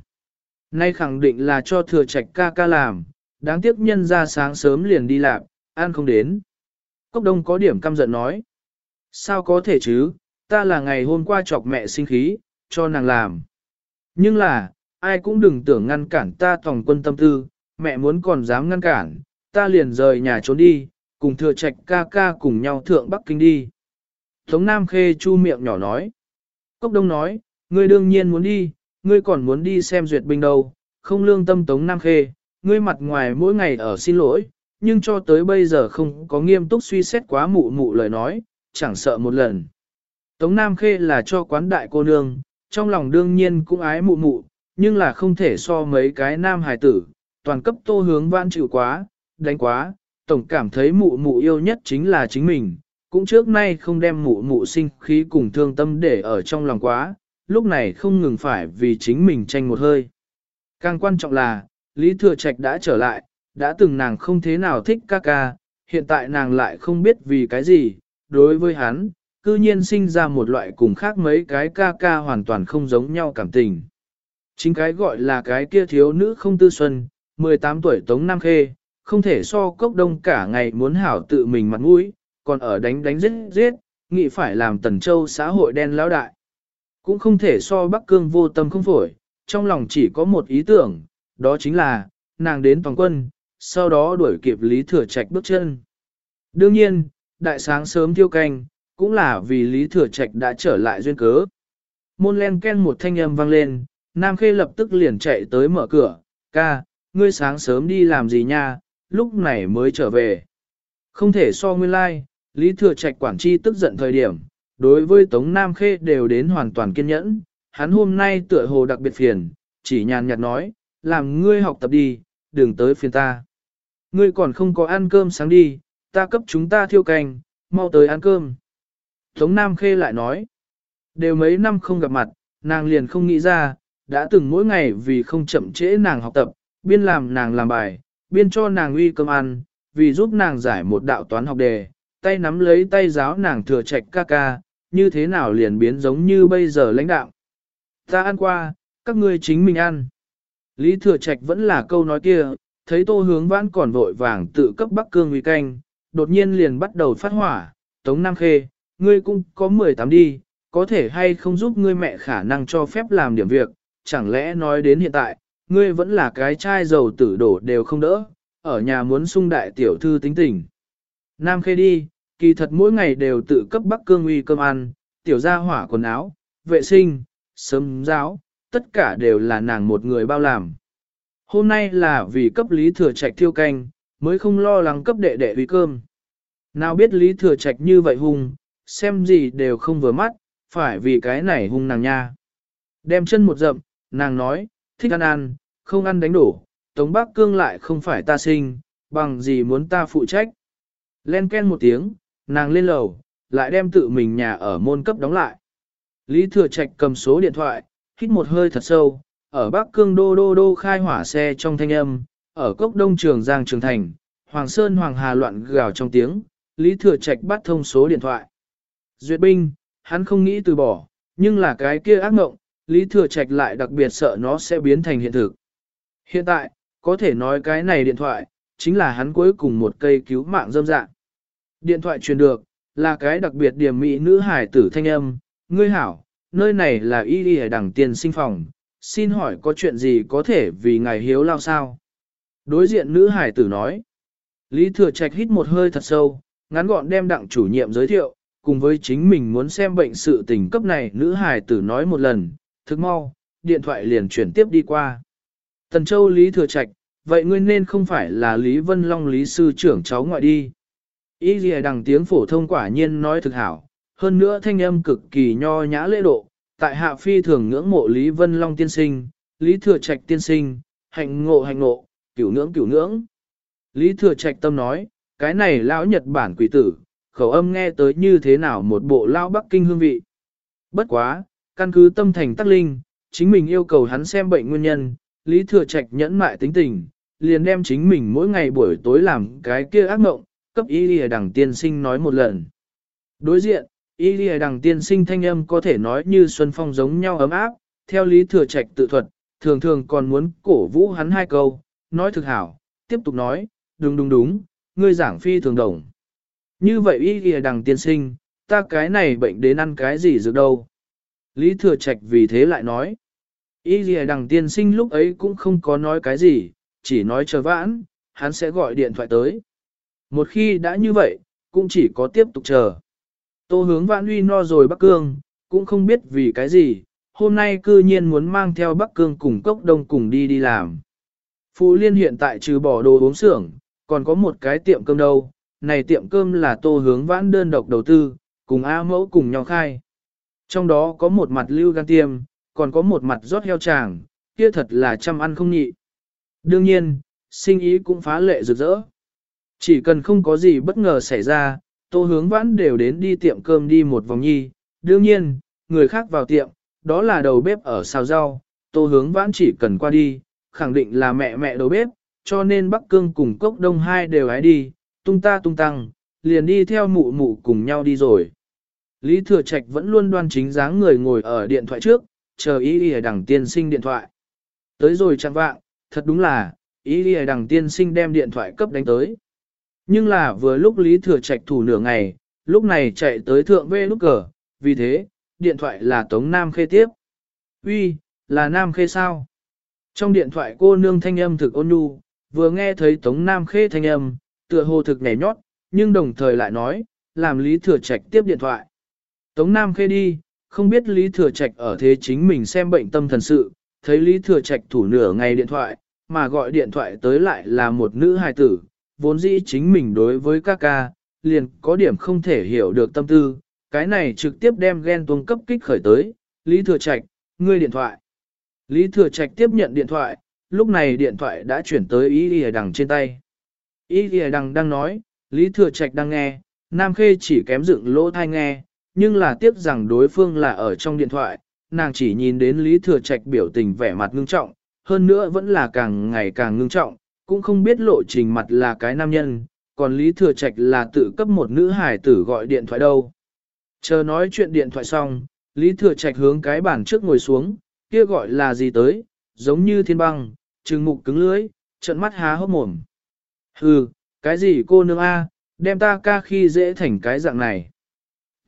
Nay khẳng định là cho thừa trạch ca ca làm, đáng tiếc nhân ra sáng sớm liền đi làm, ăn không đến. Cốc đông có điểm căm giận nói. Sao có thể chứ, ta là ngày hôm qua chọc mẹ sinh khí, cho nàng làm. Nhưng là, ai cũng đừng tưởng ngăn cản ta tòng quân tâm tư, mẹ muốn còn dám ngăn cản, ta liền rời nhà trốn đi, cùng thừa trạch ca ca cùng nhau thượng Bắc Kinh đi. Tống Nam Khê chu miệng nhỏ nói. Cốc Đông nói, ngươi đương nhiên muốn đi, ngươi còn muốn đi xem duyệt binh đâu, không lương tâm Tống Nam Khê, ngươi mặt ngoài mỗi ngày ở xin lỗi, nhưng cho tới bây giờ không có nghiêm túc suy xét quá mụ mụ lời nói, chẳng sợ một lần. Tống Nam Khê là cho quán đại cô nương, trong lòng đương nhiên cũng ái mụ mụ, nhưng là không thể so mấy cái nam hài tử, toàn cấp tô hướng vãn chịu quá, đánh quá, tổng cảm thấy mụ mụ yêu nhất chính là chính mình, cũng trước nay không đem mụ mụ sinh khí cùng thương tâm để ở trong lòng quá, lúc này không ngừng phải vì chính mình tranh một hơi. Càng quan trọng là, Lý Thừa Trạch đã trở lại, đã từng nàng không thế nào thích ca ca, hiện tại nàng lại không biết vì cái gì, đối với hắn, cư nhiên sinh ra một loại cùng khác mấy cái ca ca hoàn toàn không giống nhau cảm tình. Chính cái gọi là cái kia thiếu nữ không tư xuân, 18 tuổi Tống Nam Khê, không thể so cốc đông cả ngày muốn hảo tự mình mặt mũi, còn ở đánh đánh giết giết, nghĩ phải làm tần châu xã hội đen lão đại. Cũng không thể so Bắc Cương vô tâm không phổi, trong lòng chỉ có một ý tưởng, đó chính là, nàng đến toàn quân, sau đó đuổi kịp Lý Thừa Trạch bước chân. Đương nhiên, đại sáng sớm thiêu canh, cũng là vì Lý Thừa Trạch đã trở lại duyên cớ. Môn len ken một thanh âm vang lên, Nam Khê lập tức liền chạy tới mở cửa, ca, ngươi sáng sớm đi làm gì nha, lúc này mới trở về. Không thể so nguyên lai, like, Lý Thừa Trạch quản tri tức giận thời điểm, đối với Tống Nam Khê đều đến hoàn toàn kiên nhẫn, hắn hôm nay tựa hồ đặc biệt phiền, chỉ nhàn nhạt nói, làm ngươi học tập đi, đừng tới phiền ta. Ngươi còn không có ăn cơm sáng đi, ta cấp chúng ta thiêu canh, mau tới ăn cơm. Tống Nam Khê lại nói, đều mấy năm không gặp mặt, nàng liền không nghĩ ra, đã từng mỗi ngày vì không chậm trễ nàng học tập, biên làm nàng làm bài, biên cho nàng uy cơm ăn, vì giúp nàng giải một đạo toán học đề, tay nắm lấy tay giáo nàng thừa trạch ca ca, như thế nào liền biến giống như bây giờ lãnh đạo. Ta ăn qua, các ngươi chính mình ăn. Lý thừa trạch vẫn là câu nói kia, thấy tô hướng vãn còn vội vàng tự cấp bắc cương nguy canh, đột nhiên liền bắt đầu phát hỏa, tống nam khê, ngươi cũng có 18 đi, có thể hay không giúp ngươi mẹ khả năng cho phép làm điểm việc, chẳng lẽ nói đến hiện tại, ngươi vẫn là cái trai giàu tử đổ đều không đỡ, ở nhà muốn sung đại tiểu thư tính tình. Nam khê đi, kỳ thật mỗi ngày đều tự cấp bắc cương uy cơm ăn, tiểu gia hỏa quần áo, vệ sinh, sớm giáo, tất cả đều là nàng một người bao làm. Hôm nay là vì cấp lý thừa trạch thiêu canh, mới không lo lắng cấp đệ đệ uy cơm. Nào biết lý thừa trạch như vậy hung, xem gì đều không vừa mắt, phải vì cái này hung nàng nha. Đem chân một dậm, nàng nói, thích ăn ăn, không ăn đánh đổ, Tống Bắc Cương lại không phải ta sinh, bằng gì muốn ta phụ trách. Len ken một tiếng, nàng lên lầu, lại đem tự mình nhà ở môn cấp đóng lại. Lý Thừa Trạch cầm số điện thoại, hít một hơi thật sâu, ở Bắc Cương đô đô đô khai hỏa xe trong thanh âm, ở cốc đông trường Giang Trường Thành, Hoàng Sơn Hoàng Hà loạn gào trong tiếng, Lý Thừa Trạch bắt thông số điện thoại. Duyệt binh, hắn không nghĩ từ bỏ, nhưng là cái kia ác mộng, Lý Thừa Trạch lại đặc biệt sợ nó sẽ biến thành hiện thực. Hiện tại, có thể nói cái này điện thoại, chính là hắn cuối cùng một cây cứu mạng dâm dạng. Điện thoại truyền được, là cái đặc biệt điểm mỹ nữ hải tử thanh âm, ngươi hảo, nơi này là y y đẳng tiền sinh phòng, xin hỏi có chuyện gì có thể vì ngài hiếu lao sao? Đối diện nữ hải tử nói, Lý Thừa Trạch hít một hơi thật sâu, ngắn gọn đem đặng chủ nhiệm giới thiệu, cùng với chính mình muốn xem bệnh sự tình cấp này nữ hải tử nói một lần, thức mau, điện thoại liền chuyển tiếp đi qua. Tần Châu Lý Thừa Trạch, vậy ngươi nên không phải là Lý Vân Long Lý Sư trưởng cháu ngoại đi. Ý gì đằng tiếng phổ thông quả nhiên nói thực hảo, hơn nữa thanh âm cực kỳ nho nhã lễ độ, tại hạ phi thường ngưỡng mộ Lý Vân Long tiên sinh, Lý Thừa Trạch tiên sinh, hạnh ngộ hạnh ngộ, cửu ngưỡng cửu ngưỡng. Lý Thừa Trạch tâm nói, cái này lão Nhật Bản quỷ tử, khẩu âm nghe tới như thế nào một bộ lao Bắc Kinh hương vị. Bất quá, căn cứ tâm thành tắc linh, chính mình yêu cầu hắn xem bệnh nguyên nhân, Lý Thừa Trạch nhẫn mại tính tình, liền đem chính mình mỗi ngày buổi tối làm cái kia ác mộng, cấp y lìa đằng tiên sinh nói một lần. Đối diện, y lìa đằng tiên sinh thanh âm có thể nói như xuân phong giống nhau ấm áp, theo Lý Thừa Trạch tự thuật, thường thường còn muốn cổ vũ hắn hai câu, nói thực hảo, tiếp tục nói, đúng đúng đúng, ngươi giảng phi thường đồng. Như vậy y lìa đằng tiên sinh, ta cái này bệnh đến ăn cái gì dược đâu. Lý Thừa Trạch vì thế lại nói, y lìa đằng tiên sinh lúc ấy cũng không có nói cái gì, chỉ nói chờ vãn, hắn sẽ gọi điện thoại tới. Một khi đã như vậy, cũng chỉ có tiếp tục chờ. Tô hướng vãn uy no rồi Bắc Cương, cũng không biết vì cái gì, hôm nay cư nhiên muốn mang theo Bắc Cương cùng cốc đông cùng đi đi làm. Phụ Liên hiện tại trừ bỏ đồ uống xưởng, còn có một cái tiệm cơm đâu, này tiệm cơm là tô hướng vãn đơn độc đầu tư, cùng A mẫu cùng nhau khai. Trong đó có một mặt lưu gan tiêm, còn có một mặt rót heo tràng, kia thật là chăm ăn không nhị. Đương nhiên, sinh ý cũng phá lệ rực rỡ. Chỉ cần không có gì bất ngờ xảy ra, tô hướng vãn đều đến đi tiệm cơm đi một vòng nhi. Đương nhiên, người khác vào tiệm, đó là đầu bếp ở xào rau, tô hướng vãn chỉ cần qua đi, khẳng định là mẹ mẹ đầu bếp, cho nên Bắc Cương cùng Cốc Đông hai đều hái đi, tung ta tung tăng, liền đi theo mụ mụ cùng nhau đi rồi. Lý Thừa Trạch vẫn luôn đoan chính dáng người ngồi ở điện thoại trước, chờ ý ý đằng tiên sinh điện thoại. Tới rồi chẳng vạng, thật đúng là, ý ý đằng tiên sinh đem điện thoại cấp đánh tới. Nhưng là vừa lúc Lý Thừa Trạch thủ nửa ngày, lúc này chạy tới thượng vê lúc cờ, vì thế, điện thoại là Tống Nam Khê tiếp. Uy, là Nam Khê sao? Trong điện thoại cô nương thanh âm thực ôn nhu, vừa nghe thấy Tống Nam Khê thanh âm, tựa hồ thực nhảy nhót, nhưng đồng thời lại nói, làm Lý Thừa Trạch tiếp điện thoại. Tống Nam Khê đi, không biết Lý Thừa Trạch ở thế chính mình xem bệnh tâm thần sự, thấy Lý Thừa Trạch thủ nửa ngày điện thoại, mà gọi điện thoại tới lại là một nữ hài tử, vốn dĩ chính mình đối với ca ca, liền có điểm không thể hiểu được tâm tư, cái này trực tiếp đem ghen tuông cấp kích khởi tới, Lý Thừa Trạch, ngươi điện thoại. Lý Thừa Trạch tiếp nhận điện thoại, lúc này điện thoại đã chuyển tới Y Lìa Đằng trên tay. Y Lìa Đằng đang nói, Lý Thừa Trạch đang nghe, Nam Khê chỉ kém dựng lỗ thai nghe, nhưng là tiếc rằng đối phương là ở trong điện thoại, nàng chỉ nhìn đến Lý Thừa Trạch biểu tình vẻ mặt ngưng trọng, hơn nữa vẫn là càng ngày càng ngưng trọng, cũng không biết lộ trình mặt là cái nam nhân, còn Lý Thừa Trạch là tự cấp một nữ hải tử gọi điện thoại đâu. Chờ nói chuyện điện thoại xong, Lý Thừa Trạch hướng cái bàn trước ngồi xuống, kia gọi là gì tới, giống như thiên băng, trừng mục cứng lưới, trận mắt há hốc mồm. Hừ, cái gì cô nương A, đem ta ca khi dễ thành cái dạng này.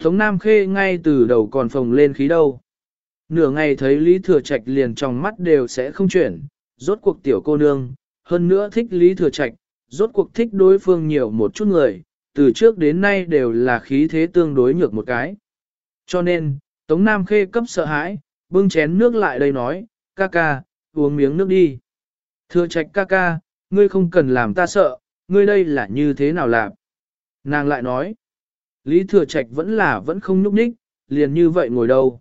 Tống Nam Khê ngay từ đầu còn phồng lên khí đâu. Nửa ngày thấy Lý Thừa Trạch liền trong mắt đều sẽ không chuyển, rốt cuộc tiểu cô nương, hơn nữa thích Lý Thừa Trạch, rốt cuộc thích đối phương nhiều một chút người, từ trước đến nay đều là khí thế tương đối nhược một cái. Cho nên, Tống Nam Khê cấp sợ hãi, bưng chén nước lại đây nói, ca ca, uống miếng nước đi. Thừa Trạch ca ca, ngươi không cần làm ta sợ, ngươi đây là như thế nào làm? Nàng lại nói, Lý Thừa Trạch vẫn là vẫn không nhúc nhích, liền như vậy ngồi đâu.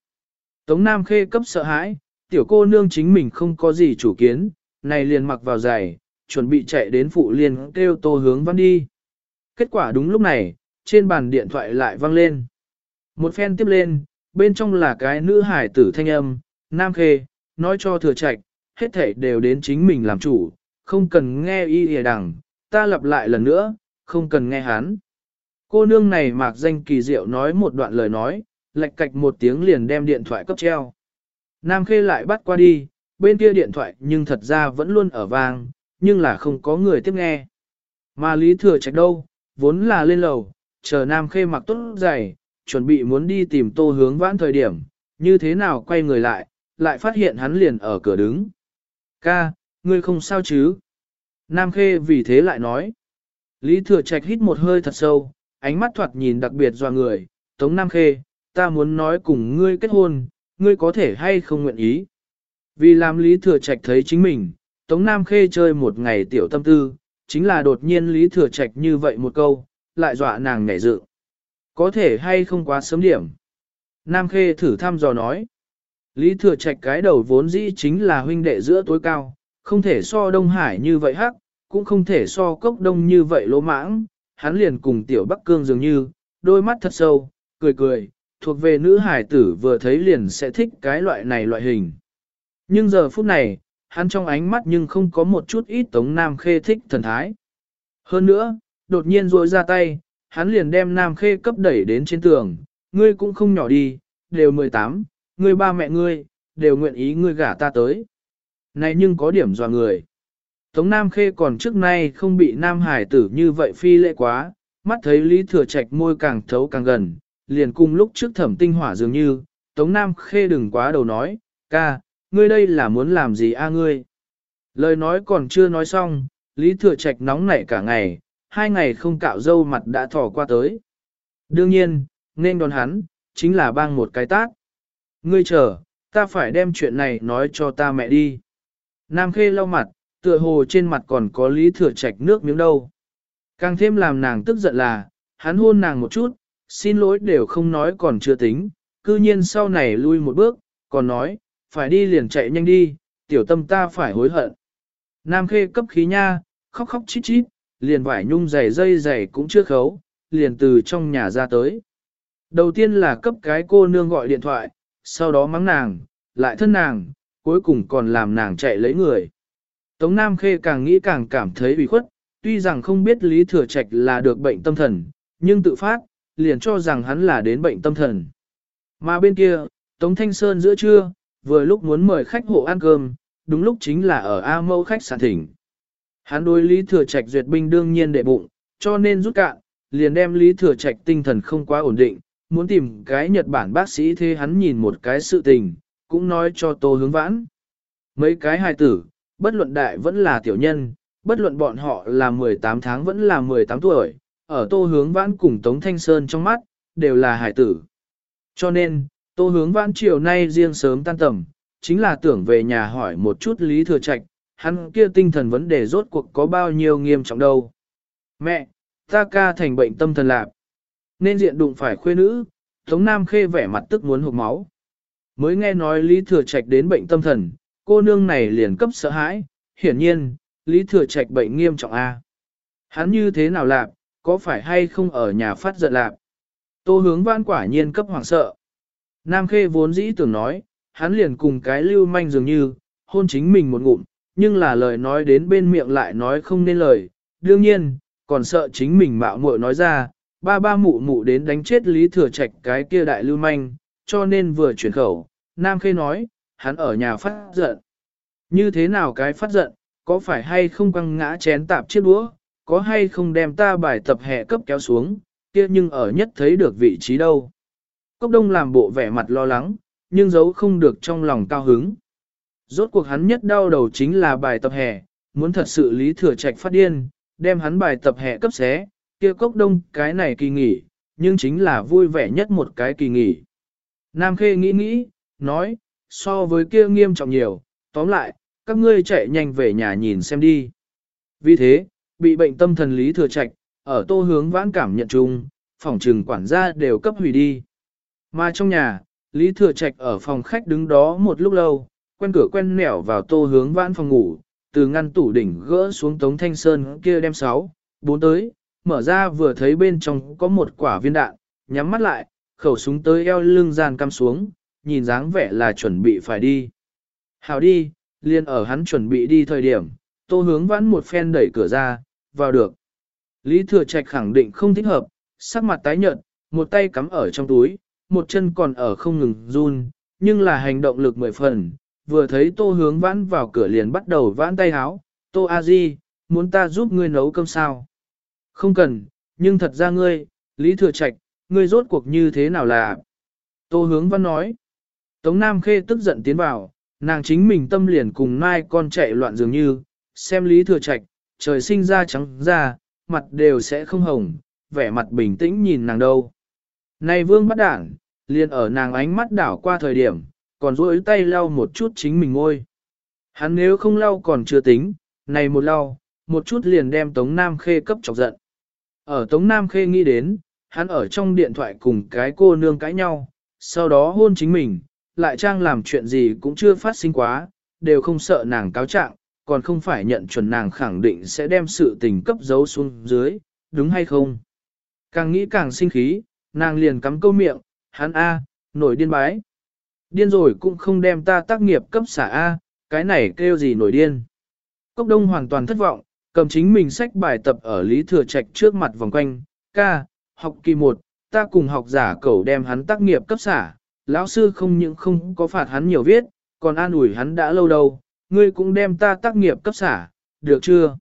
Tống Nam Khê cấp sợ hãi, tiểu cô nương chính mình không có gì chủ kiến, này liền mặc vào giày, chuẩn bị chạy đến phụ liên kêu tô hướng văn đi. Kết quả đúng lúc này, trên bàn điện thoại lại vang lên. Một phen tiếp lên, bên trong là cái nữ hải tử thanh âm, Nam Khê, nói cho thừa trạch, hết thảy đều đến chính mình làm chủ, không cần nghe y hề đằng, ta lặp lại lần nữa, không cần nghe hắn. Cô nương này mạc danh kỳ diệu nói một đoạn lời nói, lạch cạch một tiếng liền đem điện thoại cấp treo. Nam Khê lại bắt qua đi, bên kia điện thoại nhưng thật ra vẫn luôn ở vang, nhưng là không có người tiếp nghe. Mà Lý Thừa Trạch đâu, vốn là lên lầu, chờ Nam Khê mặc tốt giày, chuẩn bị muốn đi tìm tô hướng vãn thời điểm, như thế nào quay người lại, lại phát hiện hắn liền ở cửa đứng. Ca, ngươi không sao chứ? Nam Khê vì thế lại nói. Lý Thừa Trạch hít một hơi thật sâu, ánh mắt thoạt nhìn đặc biệt dò người, Tống Nam Khê, ta muốn nói cùng ngươi kết hôn, ngươi có thể hay không nguyện ý. Vì làm Lý Thừa Trạch thấy chính mình, Tống Nam Khê chơi một ngày tiểu tâm tư, chính là đột nhiên Lý Thừa Trạch như vậy một câu, lại dọa nàng nhảy dự. Có thể hay không quá sớm điểm. Nam Khê thử thăm dò nói. Lý Thừa Trạch cái đầu vốn dĩ chính là huynh đệ giữa tối cao, không thể so Đông Hải như vậy hắc, cũng không thể so cốc đông như vậy lỗ mãng, hắn liền cùng tiểu Bắc Cương dường như, đôi mắt thật sâu, cười cười, thuộc về nữ hải tử vừa thấy liền sẽ thích cái loại này loại hình. Nhưng giờ phút này, hắn trong ánh mắt nhưng không có một chút ít Tống Nam Khê thích thần thái. Hơn nữa, đột nhiên rôi ra tay, hắn liền đem Nam Khê cấp đẩy đến trên tường, ngươi cũng không nhỏ đi, đều 18, ngươi ba mẹ ngươi, đều nguyện ý ngươi gả ta tới. Này nhưng có điểm dò người. Tống Nam Khê còn trước nay không bị Nam Hải tử như vậy phi lệ quá, mắt thấy Lý Thừa Trạch môi càng thấu càng gần, liền cùng lúc trước thẩm tinh hỏa dường như, Tống Nam Khê đừng quá đầu nói, ca, ngươi đây là muốn làm gì a ngươi? Lời nói còn chưa nói xong, Lý Thừa Trạch nóng nảy cả ngày, hai ngày không cạo dâu mặt đã thỏ qua tới. Đương nhiên, nên đón hắn, chính là bang một cái tác. Ngươi chờ, ta phải đem chuyện này nói cho ta mẹ đi. Nam Khê lau mặt, tựa hồ trên mặt còn có Lý Thừa Trạch nước miếng đâu. Càng thêm làm nàng tức giận là, hắn hôn nàng một chút, xin lỗi đều không nói còn chưa tính, cư nhiên sau này lui một bước, còn nói, phải đi liền chạy nhanh đi, tiểu tâm ta phải hối hận. Nam khê cấp khí nha, khóc khóc chít chít, liền vải nhung dày dây dày cũng chưa khấu, liền từ trong nhà ra tới. Đầu tiên là cấp cái cô nương gọi điện thoại, sau đó mắng nàng, lại thân nàng, cuối cùng còn làm nàng chạy lấy người. Tống Nam Khê càng nghĩ càng cảm thấy bị khuất, tuy rằng không biết Lý Thừa Trạch là được bệnh tâm thần, nhưng tự phát, liền cho rằng hắn là đến bệnh tâm thần. Mà bên kia, Tống Thanh Sơn giữa trưa, vừa lúc muốn mời khách hộ ăn cơm, đúng lúc chính là ở A Mâu khách sạn thỉnh. Hắn đối Lý Thừa Trạch duyệt binh đương nhiên đệ bụng, cho nên rút cạn, liền đem Lý Thừa Trạch tinh thần không quá ổn định, muốn tìm cái Nhật Bản bác sĩ thế hắn nhìn một cái sự tình, cũng nói cho Tô Hướng Vãn. Mấy cái hài tử, bất luận đại vẫn là tiểu nhân, bất luận bọn họ là 18 tháng vẫn là 18 tuổi, ở Tô Hướng Vãn cùng Tống Thanh Sơn trong mắt, đều là hài tử. Cho nên, Tô Hướng Vãn chiều nay riêng sớm tan tầm, chính là tưởng về nhà hỏi một chút Lý Thừa Trạch, hắn kia tinh thần vấn đề rốt cuộc có bao nhiêu nghiêm trọng đâu. Mẹ, ta ca thành bệnh tâm thần lạc. Nên diện đụng phải khuê nữ, Tống Nam Khê vẻ mặt tức muốn hụt máu. Mới nghe nói Lý Thừa Trạch đến bệnh tâm thần, cô nương này liền cấp sợ hãi, hiển nhiên, Lý Thừa Trạch bệnh nghiêm trọng A. Hắn như thế nào lạc, có phải hay không ở nhà phát giận lạc? Tô hướng văn quả nhiên cấp hoảng sợ. Nam Khê vốn dĩ tưởng nói, hắn liền cùng cái lưu manh dường như, hôn chính mình một ngụm, nhưng là lời nói đến bên miệng lại nói không nên lời. Đương nhiên, còn sợ chính mình mạo muội nói ra, ba ba mụ mụ đến đánh chết Lý Thừa Trạch cái kia đại lưu manh, cho nên vừa chuyển khẩu, Nam Khê nói, hắn ở nhà phát giận. Như thế nào cái phát giận, có phải hay không quăng ngã chén tạp chiếc đũa, có hay không đem ta bài tập hè cấp kéo xuống, kia nhưng ở nhất thấy được vị trí đâu. Cốc đông làm bộ vẻ mặt lo lắng, nhưng giấu không được trong lòng cao hứng. Rốt cuộc hắn nhất đau đầu chính là bài tập hè, muốn thật sự lý thừa trạch phát điên, đem hắn bài tập hè cấp xé, kia cốc đông cái này kỳ nghỉ, nhưng chính là vui vẻ nhất một cái kỳ nghỉ. Nam Khê nghĩ nghĩ, nói, so với kia nghiêm trọng nhiều, tóm lại, các ngươi chạy nhanh về nhà nhìn xem đi. Vì thế, bị bệnh tâm thần lý thừa trạch, ở tô hướng vãn cảm nhận chung, phòng trừng quản gia đều cấp hủy đi. Mà trong nhà, Lý Thừa Trạch ở phòng khách đứng đó một lúc lâu, quen cửa quen nẻo vào tô hướng vãn phòng ngủ, từ ngăn tủ đỉnh gỡ xuống tống thanh sơn kia đem sáu, bốn tới, mở ra vừa thấy bên trong có một quả viên đạn, nhắm mắt lại, khẩu súng tới eo lưng gian cam xuống, nhìn dáng vẻ là chuẩn bị phải đi. Hào đi, liền ở hắn chuẩn bị đi thời điểm, tô hướng vãn một phen đẩy cửa ra, vào được. Lý Thừa Trạch khẳng định không thích hợp, sắc mặt tái nhợt, một tay cắm ở trong túi, một chân còn ở không ngừng run, nhưng là hành động lực mười phần, vừa thấy tô hướng vãn vào cửa liền bắt đầu vãn tay háo, tô a di, muốn ta giúp ngươi nấu cơm sao? Không cần, nhưng thật ra ngươi, Lý Thừa Trạch, ngươi rốt cuộc như thế nào là? Tô hướng văn nói. Tống Nam Khê tức giận tiến vào, nàng chính mình tâm liền cùng mai con chạy loạn dường như, xem Lý Thừa Trạch, trời sinh ra trắng ra, mặt đều sẽ không hồng, vẻ mặt bình tĩnh nhìn nàng đâu. Này vương bắt đảng, liền ở nàng ánh mắt đảo qua thời điểm, còn duỗi tay lau một chút chính mình ngôi. Hắn nếu không lau còn chưa tính, này một lau, một chút liền đem Tống Nam Khê cấp chọc giận. Ở Tống Nam Khê nghĩ đến, hắn ở trong điện thoại cùng cái cô nương cãi nhau, sau đó hôn chính mình, lại trang làm chuyện gì cũng chưa phát sinh quá, đều không sợ nàng cáo trạng, còn không phải nhận chuẩn nàng khẳng định sẽ đem sự tình cấp giấu xuống dưới, đúng hay không? Càng nghĩ càng sinh khí, nàng liền cắm câu miệng, hắn A, nổi điên bái. Điên rồi cũng không đem ta tác nghiệp cấp xả A, cái này kêu gì nổi điên. Cốc đông hoàn toàn thất vọng, cầm chính mình sách bài tập ở Lý Thừa Trạch trước mặt vòng quanh, ca, học kỳ 1, ta cùng học giả cầu đem hắn tác nghiệp cấp xả, lão sư không những không có phạt hắn nhiều viết, còn an ủi hắn đã lâu đâu, ngươi cũng đem ta tác nghiệp cấp xả, được chưa?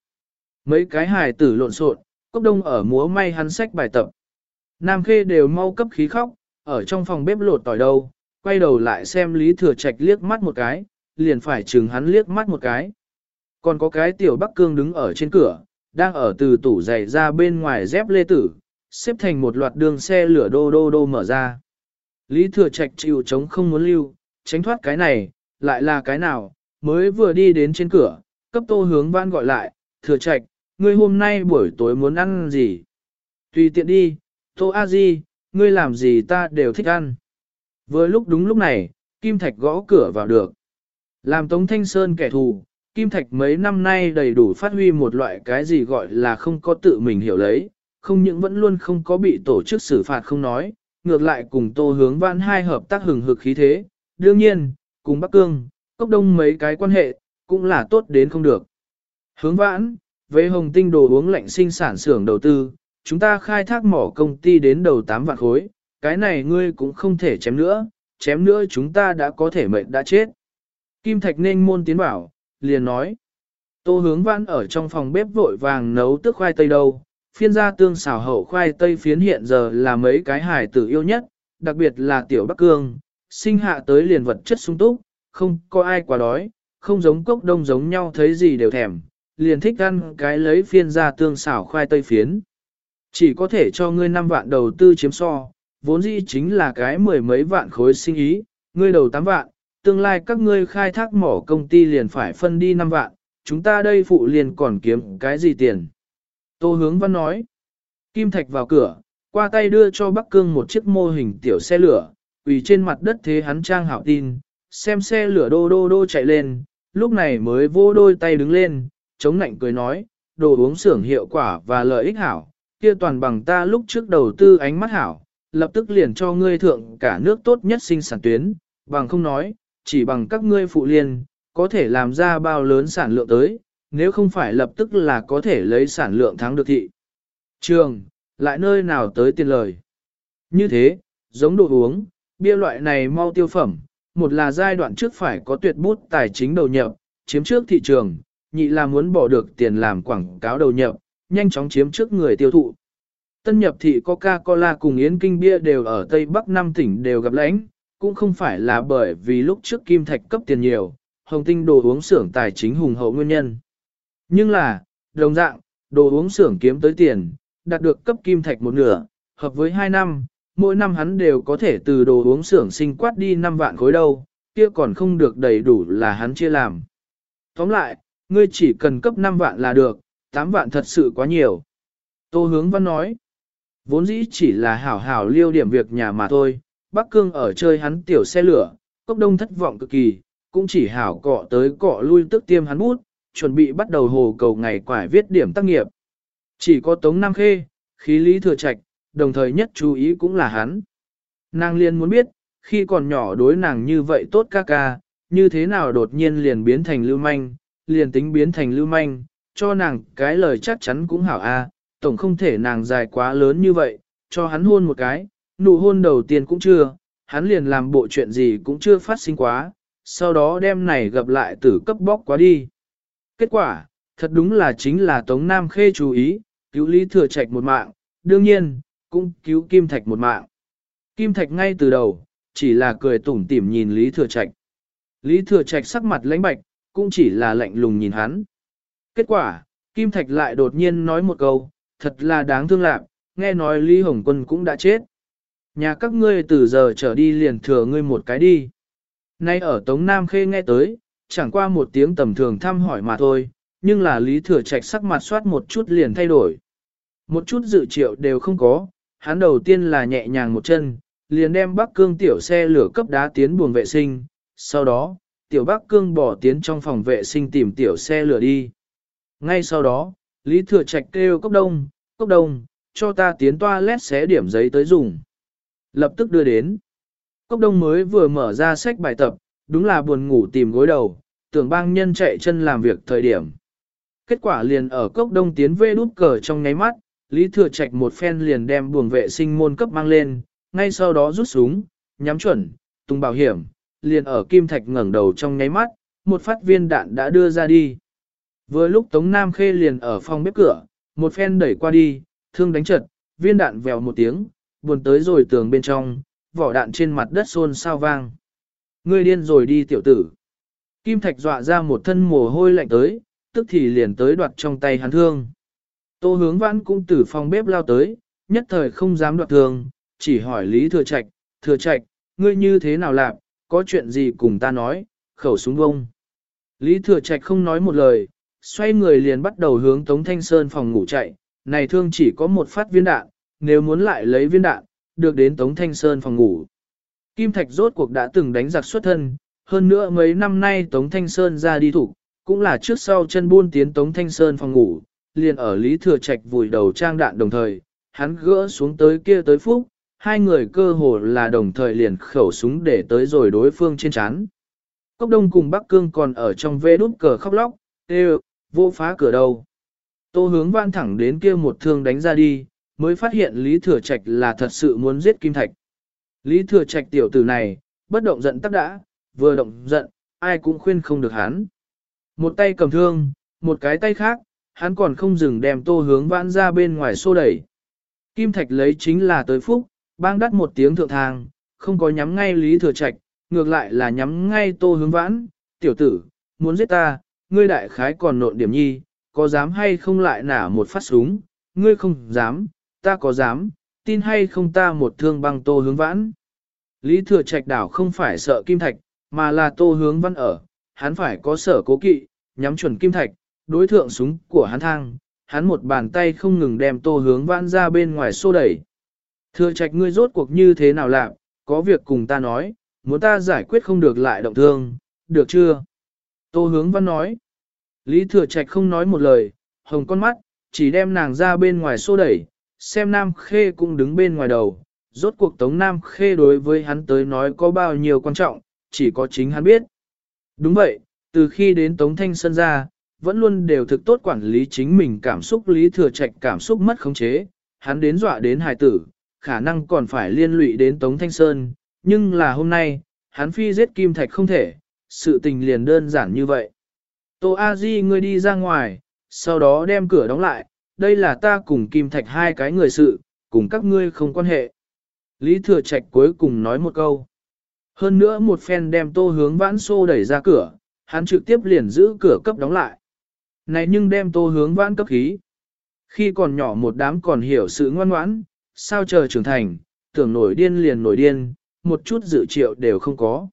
Mấy cái hài tử lộn xộn, cốc đông ở múa may hắn sách bài tập. Nam Khê đều mau cấp khí khóc, ở trong phòng bếp lột tỏi đâu, quay đầu lại xem Lý Thừa Trạch liếc mắt một cái, liền phải chừng hắn liếc mắt một cái. Còn có cái tiểu Bắc Cương đứng ở trên cửa, đang ở từ tủ giày ra bên ngoài dép lê tử, xếp thành một loạt đường xe lửa đô đô đô mở ra. Lý Thừa Trạch chịu chống không muốn lưu, tránh thoát cái này, lại là cái nào, mới vừa đi đến trên cửa, cấp tô hướng văn gọi lại, Thừa Trạch, ngươi hôm nay buổi tối muốn ăn gì? Tùy tiện đi, tô a di, ngươi làm gì ta đều thích ăn. Vừa lúc đúng lúc này, Kim Thạch gõ cửa vào được. Làm Tống Thanh Sơn kẻ thù, Kim Thạch mấy năm nay đầy đủ phát huy một loại cái gì gọi là không có tự mình hiểu lấy, không những vẫn luôn không có bị tổ chức xử phạt không nói, ngược lại cùng Tô Hướng Vãn hai hợp tác hừng hực khí thế, đương nhiên, cùng Bắc Cương, Cốc Đông mấy cái quan hệ, cũng là tốt đến không được. Hướng Vãn, với Hồng Tinh đồ uống lạnh sinh sản xưởng đầu tư, chúng ta khai thác mỏ công ty đến đầu 8 vạn khối, cái này ngươi cũng không thể chém nữa, chém nữa chúng ta đã có thể mệnh đã chết. Kim Thạch nên môn tiến bảo, liền nói. Tô hướng vãn ở trong phòng bếp vội vàng nấu tức khoai tây đâu, phiên gia tương xào hậu khoai tây phiến hiện giờ là mấy cái hài tử yêu nhất, đặc biệt là tiểu Bắc Cương, sinh hạ tới liền vật chất sung túc, không có ai quá đói, không giống cốc đông giống nhau thấy gì đều thèm, liền thích ăn cái lấy phiên gia tương xào khoai tây phiến. Chỉ có thể cho ngươi 5 vạn đầu tư chiếm so, vốn dĩ chính là cái mười mấy vạn khối sinh ý, ngươi đầu 8 vạn, tương lai các ngươi khai thác mỏ công ty liền phải phân đi 5 vạn, chúng ta đây phụ liền còn kiếm cái gì tiền. Tô hướng văn nói, Kim Thạch vào cửa, qua tay đưa cho Bắc Cương một chiếc mô hình tiểu xe lửa, vì trên mặt đất thế hắn trang hảo tin, xem xe lửa đô đô đô chạy lên, lúc này mới vô đôi tay đứng lên, chống nạnh cười nói, đồ uống xưởng hiệu quả và lợi ích hảo, kia toàn bằng ta lúc trước đầu tư ánh mắt hảo, lập tức liền cho ngươi thượng cả nước tốt nhất sinh sản tuyến, bằng không nói, chỉ bằng các ngươi phụ liên, có thể làm ra bao lớn sản lượng tới, nếu không phải lập tức là có thể lấy sản lượng thắng được thị. Trường, lại nơi nào tới tiền lời. Như thế, giống đồ uống, bia loại này mau tiêu phẩm, một là giai đoạn trước phải có tuyệt bút tài chính đầu nhập, chiếm trước thị trường, nhị là muốn bỏ được tiền làm quảng cáo đầu nhập, nhanh chóng chiếm trước người tiêu thụ. Tân nhập thị Coca-Cola cùng Yến Kinh Bia đều ở Tây Bắc năm tỉnh đều gặp lãnh, cũng không phải là bởi vì lúc trước Kim Thạch cấp tiền nhiều, Hồng Tinh đồ uống xưởng tài chính hùng hậu nguyên nhân. Nhưng là, đồng dạng, đồ uống xưởng kiếm tới tiền, đạt được cấp Kim Thạch một nửa, hợp với 2 năm, mỗi năm hắn đều có thể từ đồ uống xưởng sinh quát đi 5 vạn khối đâu, kia còn không được đầy đủ là hắn chia làm. Tóm lại, ngươi chỉ cần cấp 5 vạn là được, Tám vạn thật sự quá nhiều. Tô hướng văn nói, vốn dĩ chỉ là hảo hảo liêu điểm việc nhà mà thôi, Bắc Cương ở chơi hắn tiểu xe lửa, cốc đông thất vọng cực kỳ, cũng chỉ hảo cọ tới cọ lui tức tiêm hắn bút, chuẩn bị bắt đầu hồ cầu ngày quải viết điểm tác nghiệp. Chỉ có Tống Nam Khê, khí lý thừa trạch, đồng thời nhất chú ý cũng là hắn. Nàng liền muốn biết, khi còn nhỏ đối nàng như vậy tốt ca ca, như thế nào đột nhiên liền biến thành lưu manh, liền tính biến thành lưu manh, cho nàng cái lời chắc chắn cũng hảo a, à, tổng không thể nàng dài quá lớn như vậy, cho hắn hôn một cái, nụ hôn đầu tiên cũng chưa, hắn liền làm bộ chuyện gì cũng chưa phát sinh quá, sau đó đem này gặp lại tử cấp bóc quá đi. Kết quả, thật đúng là chính là Tống Nam Khê chú ý, cứu Lý Thừa Trạch một mạng, đương nhiên, cũng cứu Kim Thạch một mạng. Kim Thạch ngay từ đầu, chỉ là cười tủm tỉm nhìn Lý Thừa Trạch. Lý Thừa Trạch sắc mặt lãnh bạch, cũng chỉ là lạnh lùng nhìn hắn. Kết quả, Kim Thạch lại đột nhiên nói một câu, thật là đáng thương lạc, nghe nói Lý Hồng Quân cũng đã chết. Nhà các ngươi từ giờ trở đi liền thừa ngươi một cái đi. Nay ở Tống Nam Khê nghe tới, chẳng qua một tiếng tầm thường thăm hỏi mà thôi, nhưng là Lý Thừa Trạch sắc mặt soát một chút liền thay đổi. Một chút dự triệu đều không có, hắn đầu tiên là nhẹ nhàng một chân, liền đem Bắc Cương tiểu xe lửa cấp đá tiến buồng vệ sinh, sau đó, tiểu Bắc Cương bỏ tiến trong phòng vệ sinh tìm tiểu xe lửa đi. Ngay sau đó, Lý Thừa Trạch kêu cốc đông, cốc đông, cho ta tiến toa lét xé điểm giấy tới dùng. Lập tức đưa đến. Cốc đông mới vừa mở ra sách bài tập, đúng là buồn ngủ tìm gối đầu, tưởng bang nhân chạy chân làm việc thời điểm. Kết quả liền ở cốc đông tiến vê đút cờ trong ngáy mắt, Lý Thừa Trạch một phen liền đem buồng vệ sinh môn cấp mang lên, ngay sau đó rút súng, nhắm chuẩn, tung bảo hiểm, liền ở Kim Thạch ngẩng đầu trong nháy mắt, một phát viên đạn đã đưa ra đi. Vừa lúc Tống Nam Khê liền ở phòng bếp cửa, một phen đẩy qua đi, thương đánh trật, viên đạn vèo một tiếng, buồn tới rồi tường bên trong, vỏ đạn trên mặt đất xôn sao vang. Ngươi điên rồi đi tiểu tử. Kim Thạch dọa ra một thân mồ hôi lạnh tới, tức thì liền tới đoạt trong tay hắn thương. Tô hướng vãn cũng từ phòng bếp lao tới, nhất thời không dám đoạt thương, chỉ hỏi Lý Thừa Trạch, Thừa Trạch, ngươi như thế nào làm, có chuyện gì cùng ta nói, khẩu súng vông. Lý Thừa Trạch không nói một lời, xoay người liền bắt đầu hướng Tống Thanh Sơn phòng ngủ chạy, này thương chỉ có một phát viên đạn, nếu muốn lại lấy viên đạn, được đến Tống Thanh Sơn phòng ngủ. Kim Thạch rốt cuộc đã từng đánh giặc xuất thân, hơn nữa mấy năm nay Tống Thanh Sơn ra đi thủ, cũng là trước sau chân buôn tiến Tống Thanh Sơn phòng ngủ, liền ở Lý Thừa Trạch vùi đầu trang đạn đồng thời, hắn gỡ xuống tới kia tới phúc, hai người cơ hồ là đồng thời liền khẩu súng để tới rồi đối phương trên chán. Cốc Đông cùng Bắc Cương còn ở trong vê đút cờ khóc lóc, tê vô phá cửa đầu. Tô hướng văn thẳng đến kia một thương đánh ra đi, mới phát hiện Lý Thừa Trạch là thật sự muốn giết Kim Thạch. Lý Thừa Trạch tiểu tử này, bất động giận tắc đã, vừa động giận, ai cũng khuyên không được hắn. Một tay cầm thương, một cái tay khác, hắn còn không dừng đem tô hướng vãn ra bên ngoài xô đẩy. Kim Thạch lấy chính là tới phúc, bang đắt một tiếng thượng thang, không có nhắm ngay Lý Thừa Trạch, ngược lại là nhắm ngay tô hướng vãn, tiểu tử, muốn giết ta, ngươi đại khái còn nộn điểm nhi, có dám hay không lại nả một phát súng, ngươi không dám, ta có dám, tin hay không ta một thương băng tô hướng vãn. Lý thừa trạch đảo không phải sợ kim thạch, mà là tô hướng văn ở, hắn phải có sở cố kỵ, nhắm chuẩn kim thạch, đối thượng súng của hắn thang, hắn một bàn tay không ngừng đem tô hướng vãn ra bên ngoài xô đẩy. Thừa trạch ngươi rốt cuộc như thế nào làm, có việc cùng ta nói, muốn ta giải quyết không được lại động thương, được chưa? Tô hướng văn nói. Lý thừa trạch không nói một lời, hồng con mắt, chỉ đem nàng ra bên ngoài xô đẩy, xem Nam Khê cũng đứng bên ngoài đầu, rốt cuộc Tống Nam Khê đối với hắn tới nói có bao nhiêu quan trọng, chỉ có chính hắn biết. Đúng vậy, từ khi đến Tống Thanh Sơn ra, vẫn luôn đều thực tốt quản lý chính mình cảm xúc lý thừa trạch cảm xúc mất khống chế, hắn đến dọa đến hài tử, khả năng còn phải liên lụy đến Tống Thanh Sơn, nhưng là hôm nay, hắn phi giết Kim Thạch không thể, sự tình liền đơn giản như vậy. Tô A Di ngươi đi ra ngoài, sau đó đem cửa đóng lại, đây là ta cùng Kim Thạch hai cái người sự, cùng các ngươi không quan hệ. Lý Thừa Trạch cuối cùng nói một câu. Hơn nữa một phen đem tô hướng vãn xô đẩy ra cửa, hắn trực tiếp liền giữ cửa cấp đóng lại. Này nhưng đem tô hướng vãn cấp khí. Khi còn nhỏ một đám còn hiểu sự ngoan ngoãn, sao chờ trưởng thành, tưởng nổi điên liền nổi điên, một chút dự triệu đều không có.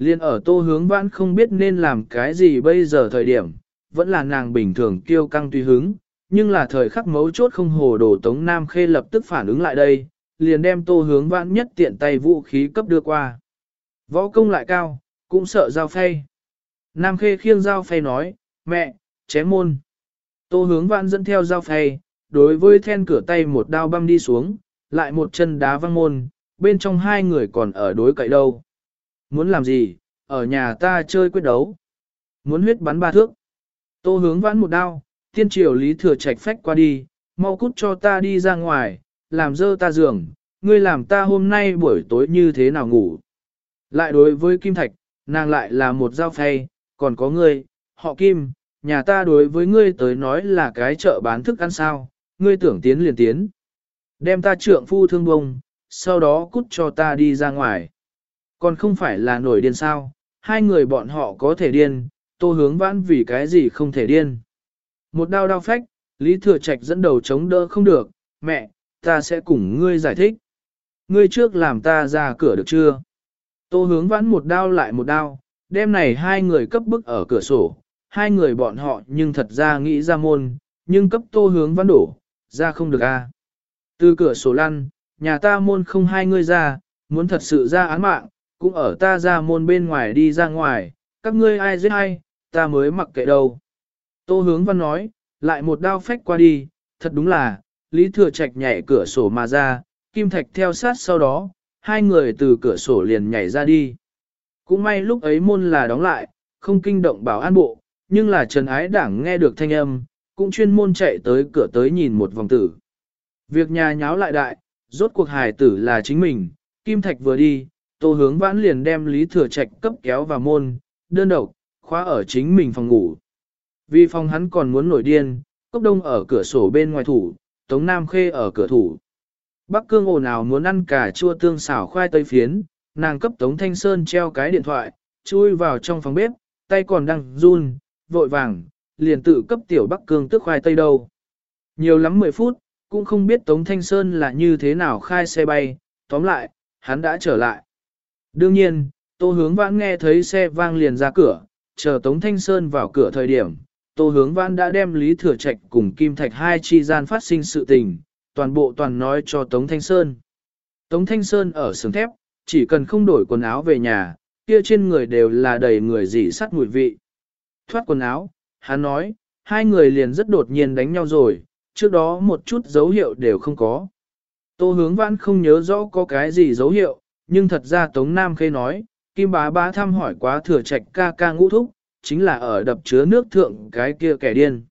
Liên ở tô hướng vãn không biết nên làm cái gì bây giờ thời điểm, vẫn là nàng bình thường kiêu căng tùy hứng, nhưng là thời khắc mấu chốt không hồ đồ Tống Nam Khê lập tức phản ứng lại đây, liền đem tô hướng vãn nhất tiện tay vũ khí cấp đưa qua. Võ công lại cao, cũng sợ giao phay. Nam Khê khiêng giao phay nói, mẹ, chém môn. Tô hướng vãn dẫn theo giao phay, đối với then cửa tay một đao băm đi xuống, lại một chân đá văng môn, bên trong hai người còn ở đối cậy đâu. Muốn làm gì, ở nhà ta chơi quyết đấu. Muốn huyết bắn ba thước. Tô hướng vãn một đao, tiên triều lý thừa trạch phách qua đi, mau cút cho ta đi ra ngoài, làm dơ ta giường, ngươi làm ta hôm nay buổi tối như thế nào ngủ. Lại đối với Kim Thạch, nàng lại là một dao phay, còn có ngươi, họ Kim, nhà ta đối với ngươi tới nói là cái chợ bán thức ăn sao, ngươi tưởng tiến liền tiến. Đem ta trượng phu thương bông, sau đó cút cho ta đi ra ngoài. Còn không phải là nổi điên sao, hai người bọn họ có thể điên, tô hướng vãn vì cái gì không thể điên. Một đao đao phách, Lý Thừa Trạch dẫn đầu chống đỡ không được, mẹ, ta sẽ cùng ngươi giải thích. Ngươi trước làm ta ra cửa được chưa? Tô hướng vãn một đao lại một đao, đêm này hai người cấp bức ở cửa sổ, hai người bọn họ nhưng thật ra nghĩ ra môn, nhưng cấp tô hướng vãn đổ, ra không được a. Từ cửa sổ lăn, nhà ta môn không hai ngươi ra, muốn thật sự ra án mạng, cũng ở ta ra môn bên ngoài đi ra ngoài, các ngươi ai giết ai, ta mới mặc kệ đâu. Tô hướng văn nói, lại một đao phách qua đi, thật đúng là, Lý Thừa Trạch nhảy cửa sổ mà ra, Kim Thạch theo sát sau đó, hai người từ cửa sổ liền nhảy ra đi. Cũng may lúc ấy môn là đóng lại, không kinh động bảo an bộ, nhưng là Trần Ái Đảng nghe được thanh âm, cũng chuyên môn chạy tới cửa tới nhìn một vòng tử. Việc nhà nháo lại đại, rốt cuộc hài tử là chính mình, Kim Thạch vừa đi, Tô Hướng Vãn liền đem Lý Thừa Trạch cấp kéo vào môn, đơn độc, khóa ở chính mình phòng ngủ. Vì phòng hắn còn muốn nổi điên, Cốc Đông ở cửa sổ bên ngoài thủ, Tống Nam Khê ở cửa thủ. Bắc Cương ồn ào muốn ăn cả chua tương xảo khoai tây phiến, nàng cấp Tống Thanh Sơn treo cái điện thoại, chui vào trong phòng bếp, tay còn đang run, vội vàng, liền tự cấp tiểu Bắc Cương tức khoai tây đâu. Nhiều lắm 10 phút, cũng không biết Tống Thanh Sơn là như thế nào khai xe bay, tóm lại, hắn đã trở lại. Đương nhiên, Tô Hướng Vãn nghe thấy xe vang liền ra cửa, chờ Tống Thanh Sơn vào cửa thời điểm, Tô Hướng Vãn đã đem Lý Thừa Trạch cùng Kim Thạch hai chi gian phát sinh sự tình, toàn bộ toàn nói cho Tống Thanh Sơn. Tống Thanh Sơn ở sừng thép, chỉ cần không đổi quần áo về nhà, kia trên người đều là đầy người dỉ sắt mùi vị. Thoát quần áo, hắn nói, hai người liền rất đột nhiên đánh nhau rồi, trước đó một chút dấu hiệu đều không có. Tô hướng vãn không nhớ rõ có cái gì dấu hiệu, nhưng thật ra Tống Nam Khê nói, Kim bá bá thăm hỏi quá thừa trạch ca ca ngũ thúc, chính là ở đập chứa nước thượng cái kia kẻ điên.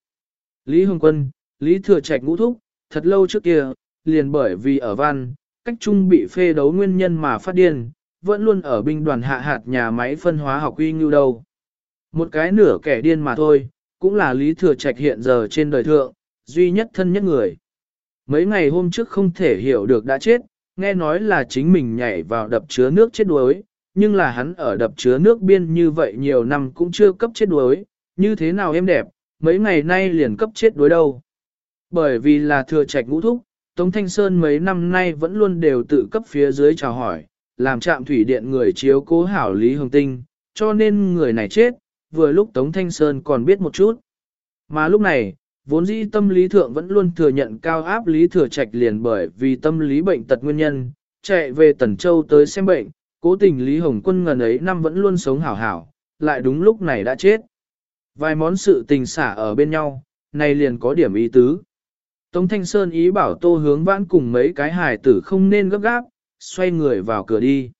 Lý Hồng Quân, Lý Thừa Trạch ngũ thúc, thật lâu trước kia, liền bởi vì ở văn, cách trung bị phê đấu nguyên nhân mà phát điên, vẫn luôn ở binh đoàn hạ hạt nhà máy phân hóa học uy ngưu đâu. Một cái nửa kẻ điên mà thôi, cũng là Lý Thừa Trạch hiện giờ trên đời thượng, duy nhất thân nhất người. Mấy ngày hôm trước không thể hiểu được đã chết, nghe nói là chính mình nhảy vào đập chứa nước chết đuối, nhưng là hắn ở đập chứa nước biên như vậy nhiều năm cũng chưa cấp chết đuối, như thế nào em đẹp, mấy ngày nay liền cấp chết đuối đâu. Bởi vì là thừa trạch ngũ thúc, Tống Thanh Sơn mấy năm nay vẫn luôn đều tự cấp phía dưới chào hỏi, làm trạm thủy điện người chiếu cố hảo Lý Hồng Tinh, cho nên người này chết, vừa lúc Tống Thanh Sơn còn biết một chút. Mà lúc này, vốn dĩ tâm lý thượng vẫn luôn thừa nhận cao áp lý thừa trạch liền bởi vì tâm lý bệnh tật nguyên nhân, chạy về Tần Châu tới xem bệnh, cố tình Lý Hồng Quân ngần ấy năm vẫn luôn sống hảo hảo, lại đúng lúc này đã chết. Vài món sự tình xả ở bên nhau, này liền có điểm ý tứ. Tống Thanh Sơn ý bảo tô hướng vãn cùng mấy cái hài tử không nên gấp gáp, xoay người vào cửa đi.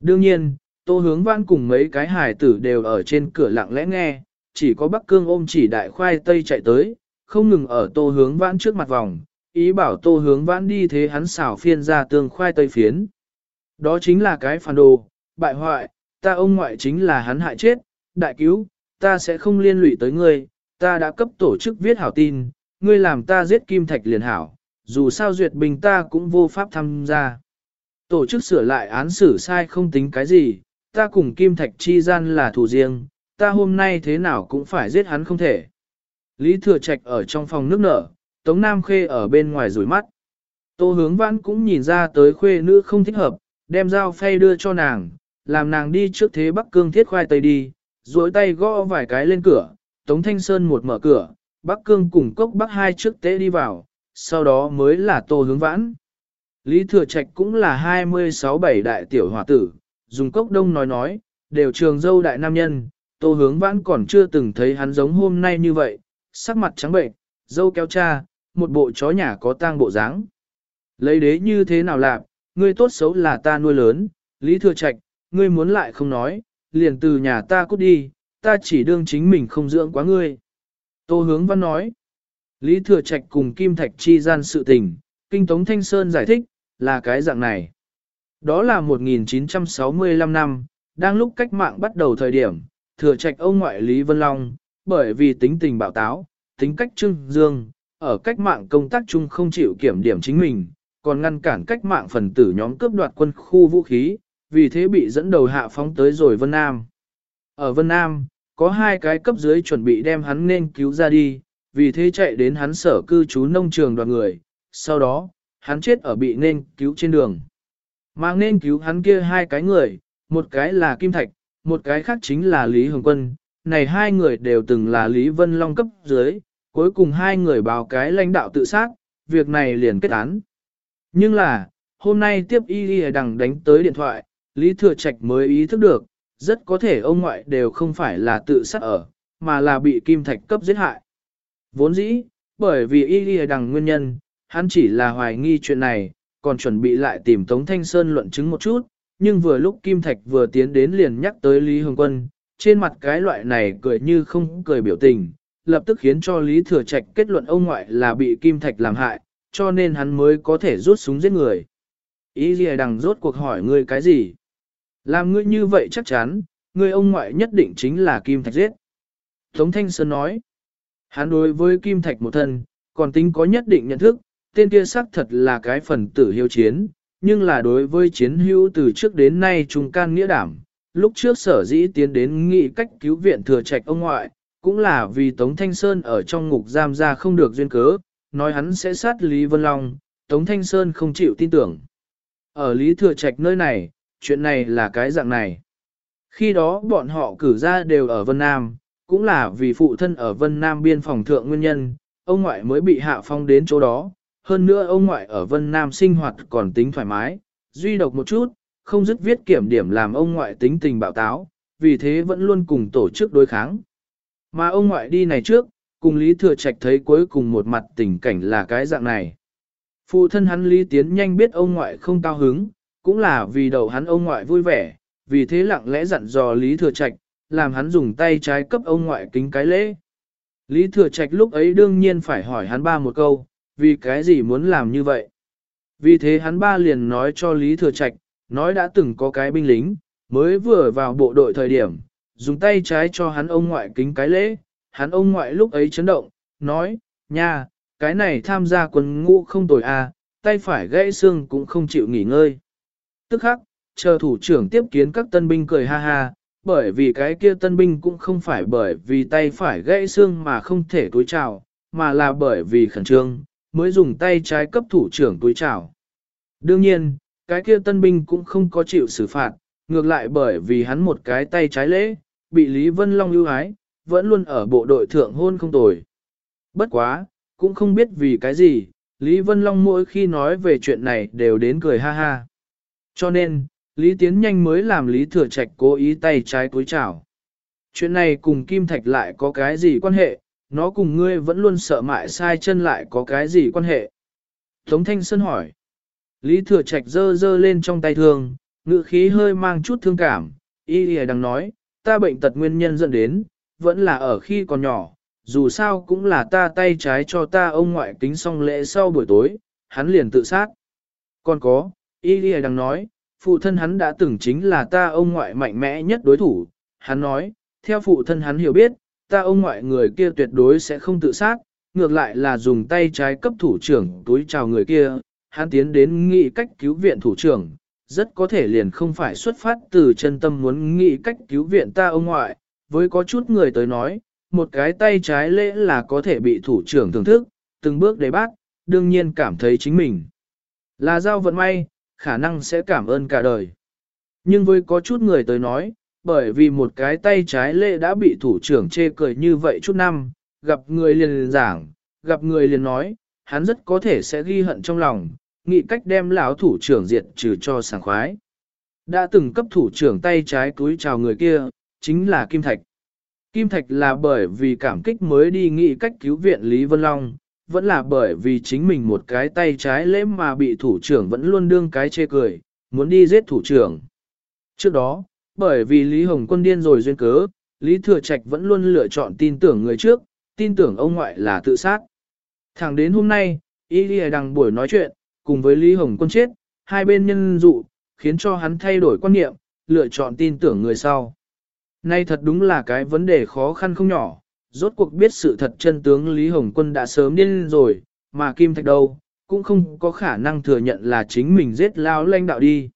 Đương nhiên, tô hướng vãn cùng mấy cái hài tử đều ở trên cửa lặng lẽ nghe, chỉ có Bắc Cương ôm chỉ đại khoai tây chạy tới, không ngừng ở tô hướng vãn trước mặt vòng, ý bảo tô hướng vãn đi thế hắn xảo phiên ra tương khoai tây phiến. Đó chính là cái phản đồ, bại hoại, ta ông ngoại chính là hắn hại chết, đại cứu, ta sẽ không liên lụy tới ngươi, ta đã cấp tổ chức viết hảo tin, ngươi làm ta giết kim thạch liền hảo, dù sao duyệt bình ta cũng vô pháp tham gia. Tổ chức sửa lại án xử sai không tính cái gì, ta cùng kim thạch chi gian là thù riêng, ta hôm nay thế nào cũng phải giết hắn không thể. Lý Thừa Trạch ở trong phòng nước nở, Tống Nam Khê ở bên ngoài rủi mắt. Tô hướng vãn cũng nhìn ra tới khuê nữ không thích hợp, đem dao phay đưa cho nàng, làm nàng đi trước thế Bắc Cương thiết khoai tây đi, duỗi tay gõ vài cái lên cửa, Tống Thanh Sơn một mở cửa, Bắc Cương cùng cốc Bắc hai trước tế đi vào, sau đó mới là Tô hướng vãn. Lý Thừa Trạch cũng là 26-7 đại tiểu hòa tử, dùng cốc đông nói nói, đều trường dâu đại nam nhân, Tô hướng vãn còn chưa từng thấy hắn giống hôm nay như vậy, sắc mặt trắng bệnh, dâu kéo cha, một bộ chó nhà có tang bộ dáng. Lấy đế như thế nào lạ, ngươi tốt xấu là ta nuôi lớn, Lý Thừa Trạch, ngươi muốn lại không nói, liền từ nhà ta cút đi, ta chỉ đương chính mình không dưỡng quá ngươi. Tô Hướng Văn nói, Lý Thừa Trạch cùng Kim Thạch chi gian sự tình, Kinh Tống Thanh Sơn giải thích, là cái dạng này. Đó là 1965 năm, đang lúc cách mạng bắt đầu thời điểm, thừa trạch ông ngoại Lý Vân Long, bởi vì tính tình bạo táo, tính cách trưng dương, ở cách mạng công tác chung không chịu kiểm điểm chính mình, còn ngăn cản cách mạng phần tử nhóm cướp đoạt quân khu vũ khí, vì thế bị dẫn đầu hạ phóng tới rồi Vân Nam. Ở Vân Nam, có hai cái cấp dưới chuẩn bị đem hắn nên cứu ra đi, vì thế chạy đến hắn sở cư trú nông trường đoàn người, sau đó, hắn chết ở bị nên cứu trên đường. Mà nên cứu hắn kia hai cái người, một cái là Kim Thạch, một cái khác chính là Lý Hồng Quân, này hai người đều từng là Lý Vân Long cấp dưới, cuối cùng hai người báo cái lãnh đạo tự sát, việc này liền kết án. Nhưng là, hôm nay tiếp y y đằng đánh tới điện thoại, Lý Thừa Trạch mới ý thức được, rất có thể ông ngoại đều không phải là tự sát ở, mà là bị Kim Thạch cấp giết hại. Vốn dĩ, bởi vì y y đằng nguyên nhân, hắn chỉ là hoài nghi chuyện này, còn chuẩn bị lại tìm Tống Thanh Sơn luận chứng một chút, nhưng vừa lúc Kim Thạch vừa tiến đến liền nhắc tới Lý Hồng Quân, trên mặt cái loại này cười như không cười biểu tình, lập tức khiến cho Lý Thừa Trạch kết luận ông ngoại là bị Kim Thạch làm hại, cho nên hắn mới có thể rút súng giết người. Ý gì đằng rốt cuộc hỏi ngươi cái gì? Làm ngươi như vậy chắc chắn, ngươi ông ngoại nhất định chính là Kim Thạch giết. Tống Thanh Sơn nói, hắn đối với Kim Thạch một thân, còn tính có nhất định nhận thức, tên kia xác thật là cái phần tử hiếu chiến, nhưng là đối với chiến hữu từ trước đến nay trung can nghĩa đảm. Lúc trước sở dĩ tiến đến nghị cách cứu viện thừa trạch ông ngoại, cũng là vì Tống Thanh Sơn ở trong ngục giam ra không được duyên cớ, nói hắn sẽ sát Lý Vân Long, Tống Thanh Sơn không chịu tin tưởng. Ở Lý Thừa Trạch nơi này, chuyện này là cái dạng này. Khi đó bọn họ cử ra đều ở Vân Nam, cũng là vì phụ thân ở Vân Nam biên phòng thượng nguyên nhân, ông ngoại mới bị hạ phong đến chỗ đó. Hơn nữa ông ngoại ở Vân Nam sinh hoạt còn tính thoải mái, duy độc một chút, không dứt viết kiểm điểm làm ông ngoại tính tình bạo táo, vì thế vẫn luôn cùng tổ chức đối kháng. Mà ông ngoại đi này trước, cùng Lý Thừa Trạch thấy cuối cùng một mặt tình cảnh là cái dạng này. Phụ thân hắn Lý Tiến nhanh biết ông ngoại không cao hứng, cũng là vì đầu hắn ông ngoại vui vẻ, vì thế lặng lẽ dặn dò Lý Thừa Trạch, làm hắn dùng tay trái cấp ông ngoại kính cái lễ. Lý Thừa Trạch lúc ấy đương nhiên phải hỏi hắn ba một câu, vì cái gì muốn làm như vậy. Vì thế hắn ba liền nói cho Lý Thừa Trạch, nói đã từng có cái binh lính, mới vừa vào bộ đội thời điểm, dùng tay trái cho hắn ông ngoại kính cái lễ, hắn ông ngoại lúc ấy chấn động, nói, nha, cái này tham gia quân ngũ không tồi à, tay phải gãy xương cũng không chịu nghỉ ngơi. Tức khắc, chờ thủ trưởng tiếp kiến các tân binh cười ha ha, bởi vì cái kia tân binh cũng không phải bởi vì tay phải gãy xương mà không thể túi trào, mà là bởi vì khẩn trương, mới dùng tay trái cấp thủ trưởng túi trào. Đương nhiên, cái kia tân binh cũng không có chịu xử phạt, ngược lại bởi vì hắn một cái tay trái lễ, bị Lý Vân Long ưu ái, vẫn luôn ở bộ đội thượng hôn không tồi. Bất quá, cũng không biết vì cái gì, Lý Vân Long mỗi khi nói về chuyện này đều đến cười ha ha. Cho nên, Lý Tiến nhanh mới làm Lý Thừa Trạch cố ý tay trái cúi chảo. Chuyện này cùng Kim Thạch lại có cái gì quan hệ, nó cùng ngươi vẫn luôn sợ mại sai chân lại có cái gì quan hệ. Tống Thanh Sơn hỏi. Lý Thừa Trạch dơ dơ lên trong tay thương, ngự khí hơi mang chút thương cảm, y lìa đang nói, ta bệnh tật nguyên nhân dẫn đến, vẫn là ở khi còn nhỏ, dù sao cũng là ta tay trái cho ta ông ngoại kính xong lễ sau buổi tối, hắn liền tự sát. Còn có, y lìa đang nói, phụ thân hắn đã từng chính là ta ông ngoại mạnh mẽ nhất đối thủ, hắn nói, theo phụ thân hắn hiểu biết, ta ông ngoại người kia tuyệt đối sẽ không tự sát, ngược lại là dùng tay trái cấp thủ trưởng túi chào người kia, hắn tiến đến nghị cách cứu viện thủ trưởng, rất có thể liền không phải xuất phát từ chân tâm muốn nghĩ cách cứu viện ta ông ngoại, với có chút người tới nói, một cái tay trái lễ là có thể bị thủ trưởng thưởng thức, từng bước đầy bác, đương nhiên cảm thấy chính mình là giao vận may, khả năng sẽ cảm ơn cả đời. Nhưng với có chút người tới nói, bởi vì một cái tay trái lễ đã bị thủ trưởng chê cười như vậy chút năm, gặp người liền giảng, gặp người liền nói, hắn rất có thể sẽ ghi hận trong lòng, nghĩ cách đem lão thủ trưởng diệt trừ cho sảng khoái. Đã từng cấp thủ trưởng tay trái túi chào người kia, chính là Kim Thạch. Kim Thạch là bởi vì cảm kích mới đi nghĩ cách cứu viện Lý Vân Long, vẫn là bởi vì chính mình một cái tay trái lễ mà bị thủ trưởng vẫn luôn đương cái chê cười, muốn đi giết thủ trưởng. Trước đó, bởi vì Lý Hồng Quân điên rồi duyên cớ, Lý Thừa Trạch vẫn luôn lựa chọn tin tưởng người trước, tin tưởng ông ngoại là tự sát. Thẳng đến hôm nay, Y Lì đằng buổi nói chuyện, cùng với Lý Hồng Quân chết, hai bên nhân dụ, khiến cho hắn thay đổi quan niệm, lựa chọn tin tưởng người sau. Nay thật đúng là cái vấn đề khó khăn không nhỏ, rốt cuộc biết sự thật chân tướng Lý Hồng Quân đã sớm điên rồi, mà Kim Thạch đâu, cũng không có khả năng thừa nhận là chính mình giết lao lãnh đạo đi.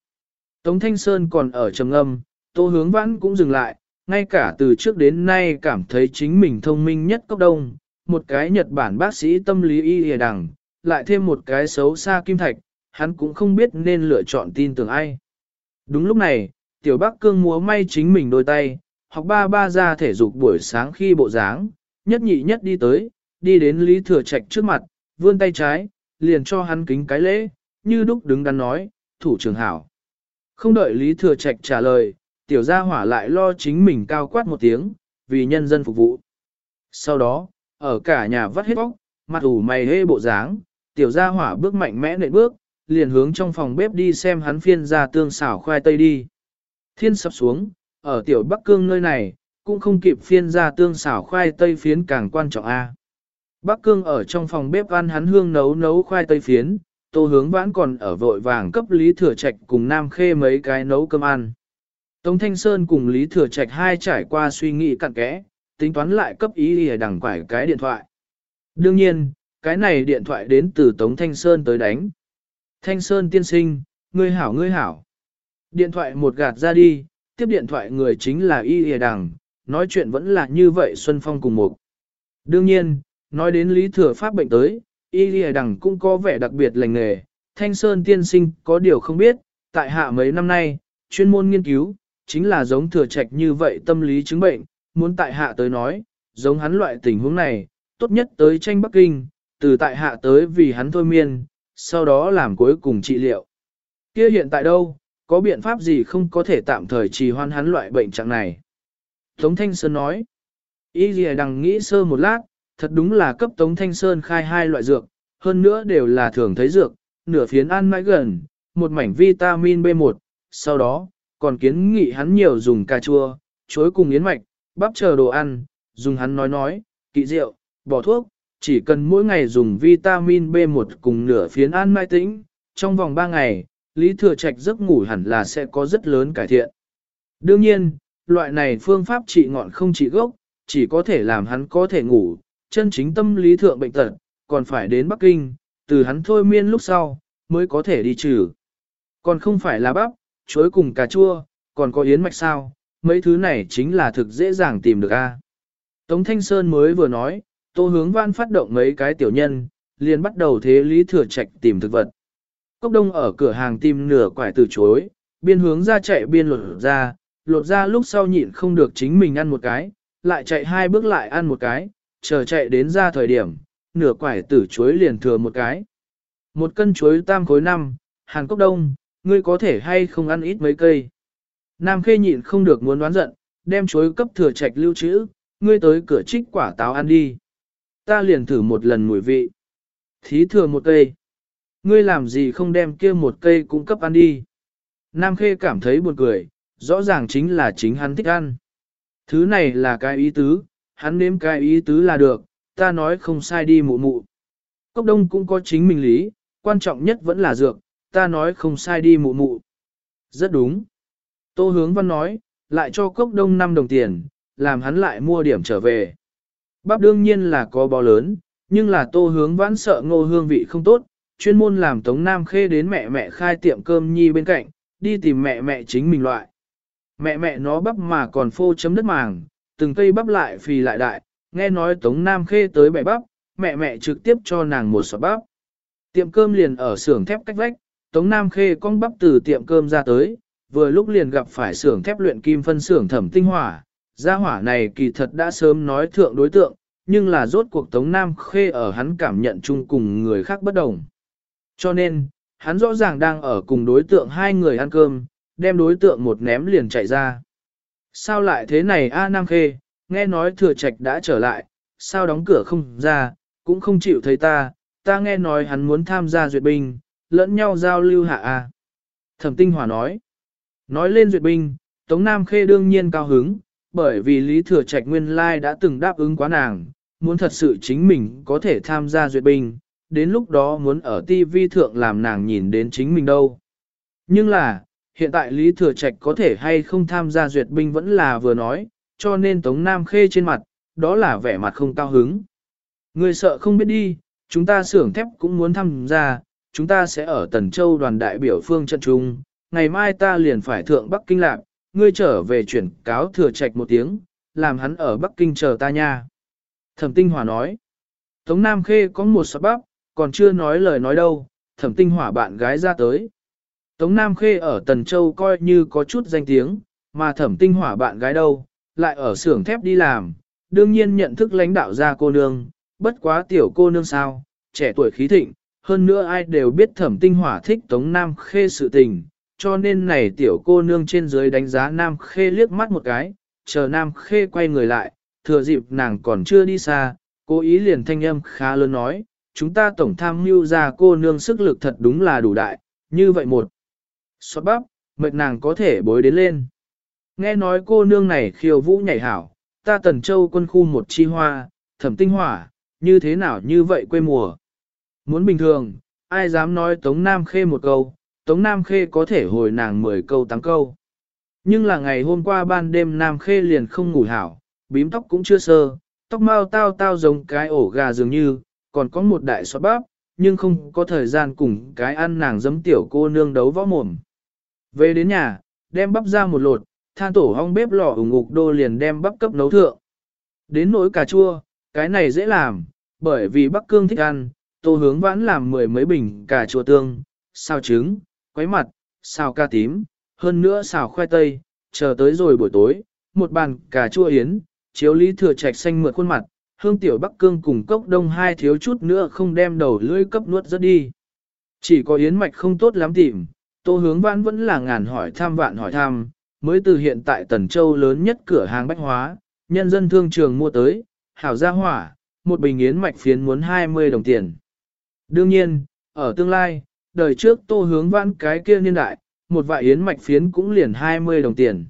Tống Thanh Sơn còn ở trầm âm, Tô Hướng Vãn cũng dừng lại, ngay cả từ trước đến nay cảm thấy chính mình thông minh nhất cốc đông, một cái Nhật Bản bác sĩ tâm lý y hề đằng, lại thêm một cái xấu xa Kim Thạch, hắn cũng không biết nên lựa chọn tin tưởng ai. Đúng lúc này, Tiểu Bắc Cương múa may chính mình đôi tay, học ba ba ra thể dục buổi sáng khi bộ dáng, nhất nhị nhất đi tới, đi đến Lý Thừa Trạch trước mặt, vươn tay trái, liền cho hắn kính cái lễ, như đúc đứng đắn nói, thủ trưởng hảo. Không đợi Lý Thừa Trạch trả lời, tiểu gia hỏa lại lo chính mình cao quát một tiếng, vì nhân dân phục vụ. Sau đó, ở cả nhà vắt hết bóc, mặt ủ mày hê bộ dáng, tiểu gia hỏa bước mạnh mẽ nệ bước, liền hướng trong phòng bếp đi xem hắn phiên ra tương xảo khoai tây đi. Thiên sắp xuống, ở tiểu Bắc Cương nơi này, cũng không kịp phiên ra tương xảo khoai tây phiến càng quan trọng a. Bắc Cương ở trong phòng bếp ăn hắn hương nấu nấu khoai tây phiến, tô hướng vãn còn ở vội vàng cấp Lý Thừa Trạch cùng Nam Khê mấy cái nấu cơm ăn. Tống Thanh Sơn cùng Lý Thừa Trạch hai trải qua suy nghĩ cặn kẽ, tính toán lại cấp ý để đằng quải cái điện thoại. Đương nhiên, cái này điện thoại đến từ Tống Thanh Sơn tới đánh. Thanh Sơn tiên sinh, ngươi hảo ngươi hảo. Điện thoại một gạt ra đi, tiếp điện thoại người chính là Y Hề Đằng, nói chuyện vẫn là như vậy Xuân Phong cùng một. Đương nhiên, nói đến lý thừa pháp bệnh tới, Y Hề Đằng cũng có vẻ đặc biệt lành nghề. Thanh Sơn tiên sinh có điều không biết, tại hạ mấy năm nay, chuyên môn nghiên cứu, chính là giống thừa trạch như vậy tâm lý chứng bệnh, muốn tại hạ tới nói, giống hắn loại tình huống này, tốt nhất tới tranh Bắc Kinh, từ tại hạ tới vì hắn thôi miên, sau đó làm cuối cùng trị liệu. Kia hiện tại đâu, có biện pháp gì không có thể tạm thời trì hoãn hắn loại bệnh trạng này? Tống Thanh Sơn nói, y lìa đằng nghĩ sơ một lát, thật đúng là cấp Tống Thanh Sơn khai hai loại dược, hơn nữa đều là thường thấy dược, nửa phiến ăn mãi gần, một mảnh vitamin B1, sau đó, còn kiến nghị hắn nhiều dùng cà chua, chuối cùng yến mạch, bắp chờ đồ ăn, dùng hắn nói nói, kỵ rượu, bỏ thuốc, chỉ cần mỗi ngày dùng vitamin B1 cùng nửa phiến an mai tĩnh, trong vòng 3 ngày, Lý Thừa Trạch giấc ngủ hẳn là sẽ có rất lớn cải thiện. Đương nhiên, loại này phương pháp trị ngọn không trị gốc, chỉ có thể làm hắn có thể ngủ, chân chính tâm lý thượng bệnh tật, còn phải đến Bắc Kinh, từ hắn thôi miên lúc sau, mới có thể đi trừ. Còn không phải là bắp, chuối cùng cà chua, còn có yến mạch sao, mấy thứ này chính là thực dễ dàng tìm được a. Tống Thanh Sơn mới vừa nói, Tô Hướng Văn phát động mấy cái tiểu nhân, liền bắt đầu thế Lý Thừa Trạch tìm thực vật. Cốc đông ở cửa hàng tìm nửa quải từ chối, biên hướng ra chạy biên lột ra, lột ra lúc sau nhịn không được chính mình ăn một cái, lại chạy hai bước lại ăn một cái, chờ chạy đến ra thời điểm, nửa quải tử chuối liền thừa một cái. Một cân chuối tam khối năm, hàng cốc đông, ngươi có thể hay không ăn ít mấy cây. Nam khê nhịn không được muốn đoán giận, đem chuối cấp thừa trạch lưu trữ, ngươi tới cửa trích quả táo ăn đi. Ta liền thử một lần mùi vị. Thí thừa một cây. Ngươi làm gì không đem kia một cây cung cấp ăn đi. Nam khê cảm thấy buồn cười, rõ ràng chính là chính hắn thích ăn. Thứ này là cái ý tứ, hắn nếm cái ý tứ là được, ta nói không sai đi mụ mụ. Cốc đông cũng có chính mình lý, quan trọng nhất vẫn là dược, ta nói không sai đi mụ mụ. Rất đúng. Tô hướng văn nói, lại cho cốc đông 5 đồng tiền, làm hắn lại mua điểm trở về. Bắp đương nhiên là có bò lớn, nhưng là tô hướng vãn sợ ngô hương vị không tốt, chuyên môn làm Tống Nam Khê đến mẹ mẹ khai tiệm cơm nhi bên cạnh, đi tìm mẹ mẹ chính mình loại. Mẹ mẹ nó bắp mà còn phô chấm đất màng, từng cây bắp lại phì lại đại, nghe nói Tống Nam Khê tới bẻ bắp, mẹ mẹ trực tiếp cho nàng một sọt bắp. Tiệm cơm liền ở xưởng thép cách vách, Tống Nam Khê con bắp từ tiệm cơm ra tới, vừa lúc liền gặp phải xưởng thép luyện kim phân xưởng thẩm tinh hỏa. Gia hỏa này kỳ thật đã sớm nói thượng đối tượng, nhưng là rốt cuộc Tống Nam Khê ở hắn cảm nhận chung cùng người khác bất đồng. Cho nên, hắn rõ ràng đang ở cùng đối tượng hai người ăn cơm, đem đối tượng một ném liền chạy ra. Sao lại thế này A Nam Khê, nghe nói thừa trạch đã trở lại, sao đóng cửa không ra, cũng không chịu thấy ta, ta nghe nói hắn muốn tham gia duyệt binh, lẫn nhau giao lưu hạ A. Thẩm tinh hỏa nói, nói lên duyệt binh, Tống Nam Khê đương nhiên cao hứng, bởi vì Lý Thừa Trạch nguyên lai đã từng đáp ứng quá nàng, muốn thật sự chính mình có thể tham gia duyệt binh, đến lúc đó muốn ở TV thượng làm nàng nhìn đến chính mình đâu. Nhưng là, hiện tại Lý Thừa Trạch có thể hay không tham gia duyệt binh vẫn là vừa nói, cho nên Tống Nam Khê trên mặt, đó là vẻ mặt không cao hứng. Người sợ không biết đi, chúng ta xưởng thép cũng muốn tham gia, chúng ta sẽ ở Tần Châu đoàn đại biểu phương trận trung, ngày mai ta liền phải thượng Bắc Kinh lạc, ngươi trở về chuyển cáo Thừa Trạch một tiếng, làm hắn ở Bắc Kinh chờ ta nha. Thẩm Tinh Hòa nói, Tống Nam Khê có một sọ bắp, còn chưa nói lời nói đâu, Thẩm Tinh Hòa bạn gái ra tới. Tống Nam Khê ở Tần Châu coi như có chút danh tiếng, mà Thẩm Tinh Hòa bạn gái đâu, lại ở xưởng thép đi làm, đương nhiên nhận thức lãnh đạo ra cô nương, bất quá tiểu cô nương sao, trẻ tuổi khí thịnh, hơn nữa ai đều biết Thẩm Tinh Hỏa thích Tống Nam Khê sự tình, cho nên này tiểu cô nương trên dưới đánh giá Nam Khê liếc mắt một cái, chờ Nam Khê quay người lại, thừa dịp nàng còn chưa đi xa, cố ý liền thanh âm khá lớn nói, chúng ta tổng tham mưu ra cô nương sức lực thật đúng là đủ đại, như vậy một. Xót bắp, mệt nàng có thể bối đến lên. Nghe nói cô nương này khiêu vũ nhảy hảo, ta tần châu quân khu một chi hoa, thẩm tinh hỏa, như thế nào như vậy quê mùa. Muốn bình thường, ai dám nói Tống Nam Khê một câu, Tống Nam Khê có thể hồi nàng 10 câu 8 câu. Nhưng là ngày hôm qua ban đêm Nam Khê liền không ngủ hảo, bím tóc cũng chưa sơ, tóc mau tao tao giống cái ổ gà dường như, còn có một đại xót bắp, nhưng không có thời gian cùng cái ăn nàng giấm tiểu cô nương đấu võ mồm. Về đến nhà, đem bắp ra một lột, than tổ hong bếp lò ủng ngục đô liền đem bắp cấp nấu thượng. Đến nỗi cà chua, cái này dễ làm, bởi vì Bắc Cương thích ăn, tô hướng vãn làm mười mấy bình cà chua tương, Sao trứng, quấy mặt, xào ca tím, hơn nữa xào khoai tây, chờ tới rồi buổi tối, một bàn cà chua yến, chiếu lý thừa trạch xanh mượt khuôn mặt, hương tiểu Bắc Cương cùng cốc đông hai thiếu chút nữa không đem đầu lưỡi cấp nuốt rất đi. Chỉ có yến mạch không tốt lắm tìm, tô hướng vãn vẫn là ngàn hỏi tham vạn hỏi tham, mới từ hiện tại Tần Châu lớn nhất cửa hàng bách hóa, nhân dân thương trường mua tới, hảo gia hỏa, một bình yến mạch phiến muốn 20 đồng tiền. Đương nhiên, ở tương lai, đời trước tô hướng vãn cái kia niên đại, một vại yến mạch phiến cũng liền 20 đồng tiền.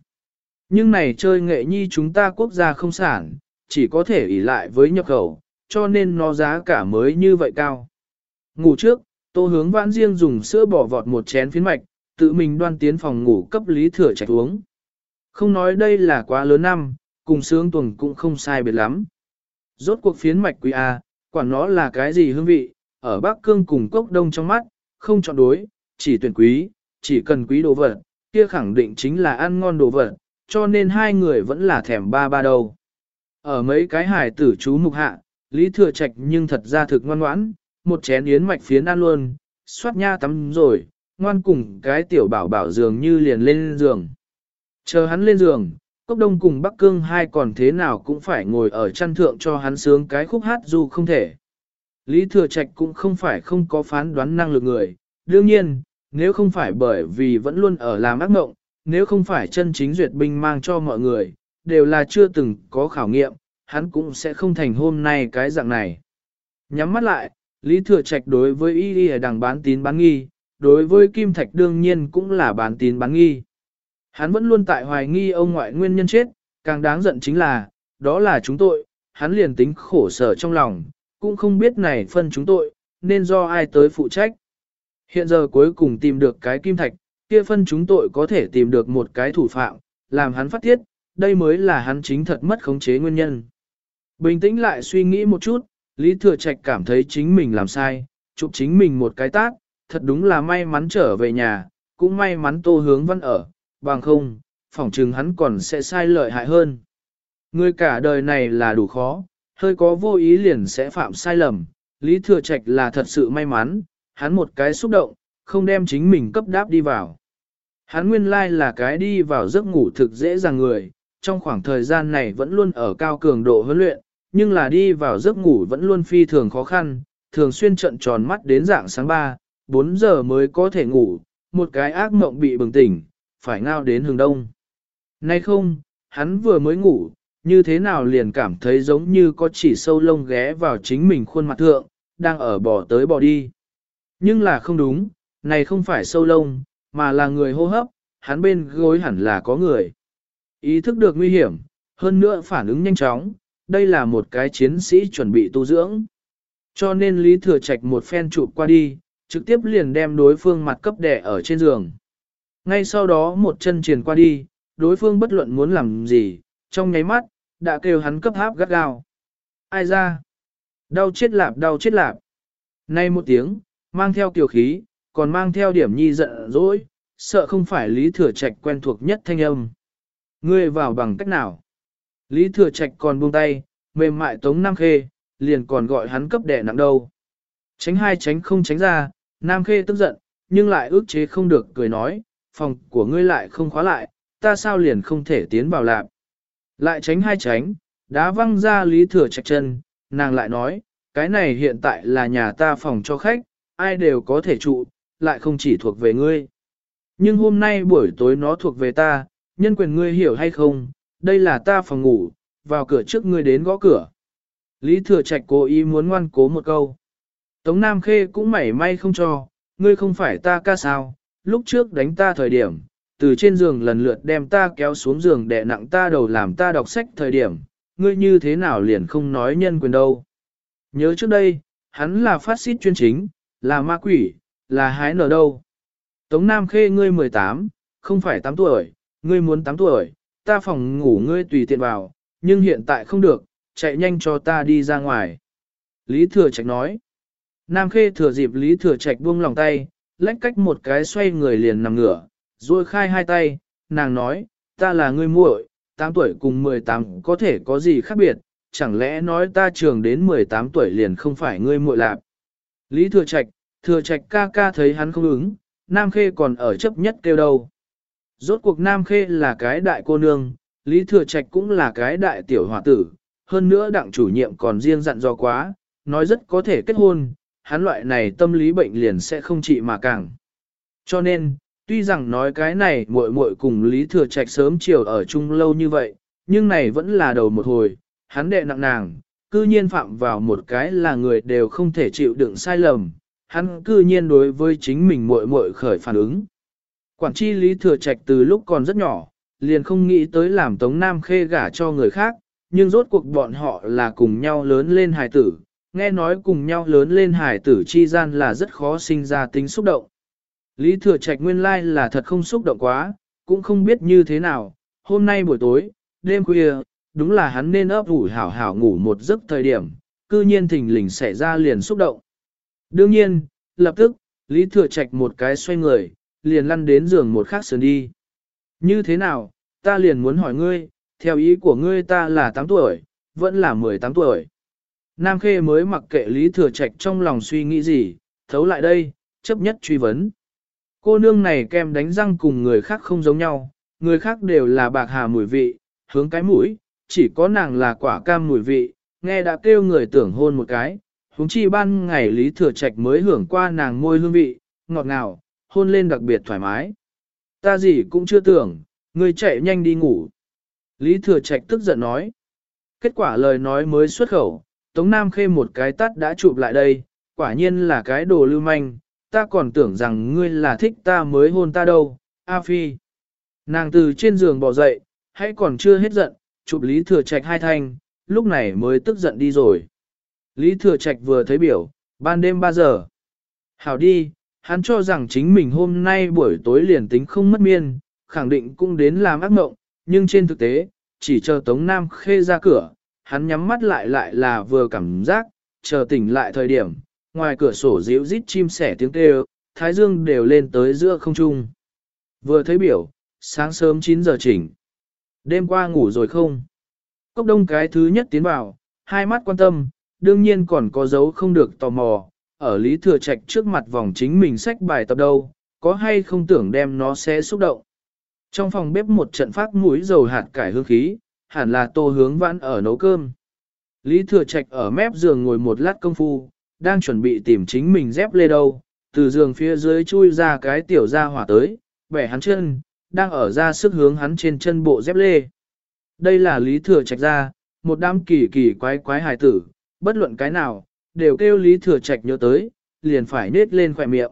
Nhưng này chơi nghệ nhi chúng ta quốc gia không sản, chỉ có thể ỷ lại với nhập khẩu, cho nên nó giá cả mới như vậy cao. Ngủ trước, tô hướng vãn riêng dùng sữa bỏ vọt một chén phiến mạch, tự mình đoan tiến phòng ngủ cấp lý thừa trạch uống. Không nói đây là quá lớn năm, cùng sướng tuần cũng không sai biệt lắm. Rốt cuộc phiến mạch quý A, quả nó là cái gì hương vị, ở Bắc Cương cùng cốc đông trong mắt, không chọn đối, chỉ tuyển quý, chỉ cần quý đồ vật, kia khẳng định chính là ăn ngon đồ vật, cho nên hai người vẫn là thèm ba ba đầu. Ở mấy cái hải tử chú mục hạ, Lý Thừa Trạch nhưng thật ra thực ngoan ngoãn, một chén yến mạch phiến ăn luôn, xoát nha tắm rồi, ngoan cùng cái tiểu bảo bảo dường như liền lên giường. Chờ hắn lên giường, Cốc Đông cùng Bắc Cương hai còn thế nào cũng phải ngồi ở chăn thượng cho hắn sướng cái khúc hát dù không thể. Lý Thừa Trạch cũng không phải không có phán đoán năng lực người, đương nhiên, nếu không phải bởi vì vẫn luôn ở làm ác mộng, nếu không phải chân chính duyệt binh mang cho mọi người, đều là chưa từng có khảo nghiệm, hắn cũng sẽ không thành hôm nay cái dạng này. Nhắm mắt lại, Lý Thừa Trạch đối với y y đằng bán tín bán nghi, đối với Kim Thạch đương nhiên cũng là bán tín bán nghi. Hắn vẫn luôn tại hoài nghi ông ngoại nguyên nhân chết, càng đáng giận chính là, đó là chúng tội, hắn liền tính khổ sở trong lòng, cũng không biết này phân chúng tội, nên do ai tới phụ trách. Hiện giờ cuối cùng tìm được cái kim thạch, kia phân chúng tội có thể tìm được một cái thủ phạm, làm hắn phát tiết, đây mới là hắn chính thật mất khống chế nguyên nhân. Bình tĩnh lại suy nghĩ một chút, Lý Thừa Trạch cảm thấy chính mình làm sai, chụp chính mình một cái tác, thật đúng là may mắn trở về nhà, cũng may mắn tô hướng văn ở, bằng không, phỏng chừng hắn còn sẽ sai lợi hại hơn. Người cả đời này là đủ khó, hơi có vô ý liền sẽ phạm sai lầm, Lý Thừa Trạch là thật sự may mắn, hắn một cái xúc động, không đem chính mình cấp đáp đi vào. Hắn nguyên lai là cái đi vào giấc ngủ thực dễ dàng người, trong khoảng thời gian này vẫn luôn ở cao cường độ huấn luyện, nhưng là đi vào giấc ngủ vẫn luôn phi thường khó khăn, thường xuyên trận tròn mắt đến dạng sáng 3, 4 giờ mới có thể ngủ, một cái ác mộng bị bừng tỉnh, phải ngao đến hướng đông. Nay không, hắn vừa mới ngủ, như thế nào liền cảm thấy giống như có chỉ sâu lông ghé vào chính mình khuôn mặt thượng, đang ở bỏ tới bỏ đi. Nhưng là không đúng, này không phải sâu lông, mà là người hô hấp, hắn bên gối hẳn là có người. Ý thức được nguy hiểm, hơn nữa phản ứng nhanh chóng, đây là một cái chiến sĩ chuẩn bị tu dưỡng. Cho nên Lý Thừa Trạch một phen chụp qua đi, trực tiếp liền đem đối phương mặt cấp đẻ ở trên giường. Ngay sau đó một chân truyền qua đi, đối phương bất luận muốn làm gì, trong nháy mắt, đã kêu hắn cấp háp gắt gao. Ai ra? Đau chết lạp đau chết lạp. Nay một tiếng, mang theo kiều khí, còn mang theo điểm nhi giận dỗi, sợ không phải Lý Thừa Trạch quen thuộc nhất thanh âm. Ngươi vào bằng cách nào? Lý Thừa Trạch còn buông tay, mềm mại tống Nam Khê, liền còn gọi hắn cấp đẻ nặng đâu. Tránh hai tránh không tránh ra, Nam Khê tức giận, nhưng lại ước chế không được cười nói, phòng của ngươi lại không khóa lại, ta sao liền không thể tiến vào lạp. Lại tránh hai tránh, đá văng ra Lý Thừa Trạch chân, nàng lại nói, cái này hiện tại là nhà ta phòng cho khách, ai đều có thể trụ, lại không chỉ thuộc về ngươi. Nhưng hôm nay buổi tối nó thuộc về ta, nhân quyền ngươi hiểu hay không, đây là ta phòng ngủ, vào cửa trước ngươi đến gõ cửa. Lý Thừa Trạch cố ý muốn ngoan cố một câu. Tống Nam Khê cũng mảy may không cho, ngươi không phải ta ca sao, lúc trước đánh ta thời điểm, từ trên giường lần lượt đem ta kéo xuống giường đè nặng ta đầu làm ta đọc sách thời điểm, ngươi như thế nào liền không nói nhân quyền đâu. Nhớ trước đây, hắn là phát xít chuyên chính, là ma quỷ, là hái nở đâu. Tống Nam Khê ngươi 18, không phải 8 tuổi, ngươi muốn 8 tuổi, ta phòng ngủ ngươi tùy tiện vào, nhưng hiện tại không được, chạy nhanh cho ta đi ra ngoài. Lý Thừa Trạch nói. Nam Khê thừa dịp Lý Thừa Trạch buông lòng tay, lách cách một cái xoay người liền nằm ngửa, rồi khai hai tay, nàng nói, ta là ngươi muội, 8 tuổi cùng 18 có thể có gì khác biệt, chẳng lẽ nói ta trường đến 18 tuổi liền không phải ngươi muội lạc. Lý Thừa Trạch, Thừa Trạch ca ca thấy hắn không ứng, Nam Khê còn ở chấp nhất kêu đâu. Rốt cuộc Nam Khê là cái đại cô nương, Lý Thừa Trạch cũng là cái đại tiểu hòa tử, hơn nữa đặng chủ nhiệm còn riêng dặn do quá, nói rất có thể kết hôn, hắn loại này tâm lý bệnh liền sẽ không trị mà càng. Cho nên, tuy rằng nói cái này muội muội cùng Lý Thừa Trạch sớm chiều ở chung lâu như vậy, nhưng này vẫn là đầu một hồi, hắn đệ nặng nàng, cư nhiên phạm vào một cái là người đều không thể chịu đựng sai lầm, hắn cư nhiên đối với chính mình muội muội khởi phản ứng. Quản chi Lý Thừa Trạch từ lúc còn rất nhỏ, liền không nghĩ tới làm Tống Nam Khê gả cho người khác, nhưng rốt cuộc bọn họ là cùng nhau lớn lên hài tử, nghe nói cùng nhau lớn lên hài tử chi gian là rất khó sinh ra tính xúc động. Lý Thừa Trạch nguyên lai là thật không xúc động quá, cũng không biết như thế nào, hôm nay buổi tối, đêm khuya, đúng là hắn nên ấp ủ hảo hảo ngủ một giấc thời điểm, cư nhiên thình lình xảy ra liền xúc động. Đương nhiên, lập tức, Lý Thừa Trạch một cái xoay người, liền lăn đến giường một khắc sườn đi. Như thế nào, ta liền muốn hỏi ngươi, theo ý của ngươi ta là 8 tuổi, vẫn là 18 tuổi. Nam Khê mới mặc kệ Lý Thừa Trạch trong lòng suy nghĩ gì, thấu lại đây, chấp nhất truy vấn. Cô nương này kem đánh răng cùng người khác không giống nhau, người khác đều là bạc hà mùi vị, hướng cái mũi, chỉ có nàng là quả cam mùi vị, nghe đã kêu người tưởng hôn một cái, huống chi ban ngày Lý Thừa Trạch mới hưởng qua nàng môi hương vị, ngọt ngào, hôn lên đặc biệt thoải mái. Ta gì cũng chưa tưởng, người chạy nhanh đi ngủ. Lý Thừa Trạch tức giận nói. Kết quả lời nói mới xuất khẩu, Tống Nam Khê một cái tắt đã chụp lại đây, quả nhiên là cái đồ lưu manh, ta còn tưởng rằng ngươi là thích ta mới hôn ta đâu, A Phi. Nàng từ trên giường bỏ dậy, hãy còn chưa hết giận, chụp Lý Thừa Trạch hai thanh, lúc này mới tức giận đi rồi. Lý Thừa Trạch vừa thấy biểu, ban đêm 3 giờ. Hảo đi, hắn cho rằng chính mình hôm nay buổi tối liền tính không mất miên, khẳng định cũng đến làm ác mộng, nhưng trên thực tế, chỉ chờ Tống Nam Khê ra cửa, hắn nhắm mắt lại lại là vừa cảm giác, chờ tỉnh lại thời điểm, ngoài cửa sổ ríu rít chim sẻ tiếng kêu, thái dương đều lên tới giữa không trung. Vừa thấy biểu, sáng sớm 9 giờ chỉnh. Đêm qua ngủ rồi không? Cốc đông cái thứ nhất tiến vào, hai mắt quan tâm, đương nhiên còn có dấu không được tò mò, ở Lý Thừa Trạch trước mặt vòng chính mình sách bài tập đâu, có hay không tưởng đem nó sẽ xúc động. Trong phòng bếp một trận phát mũi dầu hạt cải hương khí, hẳn là tô hướng vãn ở nấu cơm. Lý Thừa Trạch ở mép giường ngồi một lát công phu, đang chuẩn bị tìm chính mình dép lê đâu, từ giường phía dưới chui ra cái tiểu ra hỏa tới, bẻ hắn chân, đang ở ra sức hướng hắn trên chân bộ dép lê. Đây là Lý Thừa Trạch ra, một đám kỳ kỳ quái quái hài tử, bất luận cái nào, đều kêu Lý Thừa Trạch nhớ tới, liền phải nết lên khỏe miệng.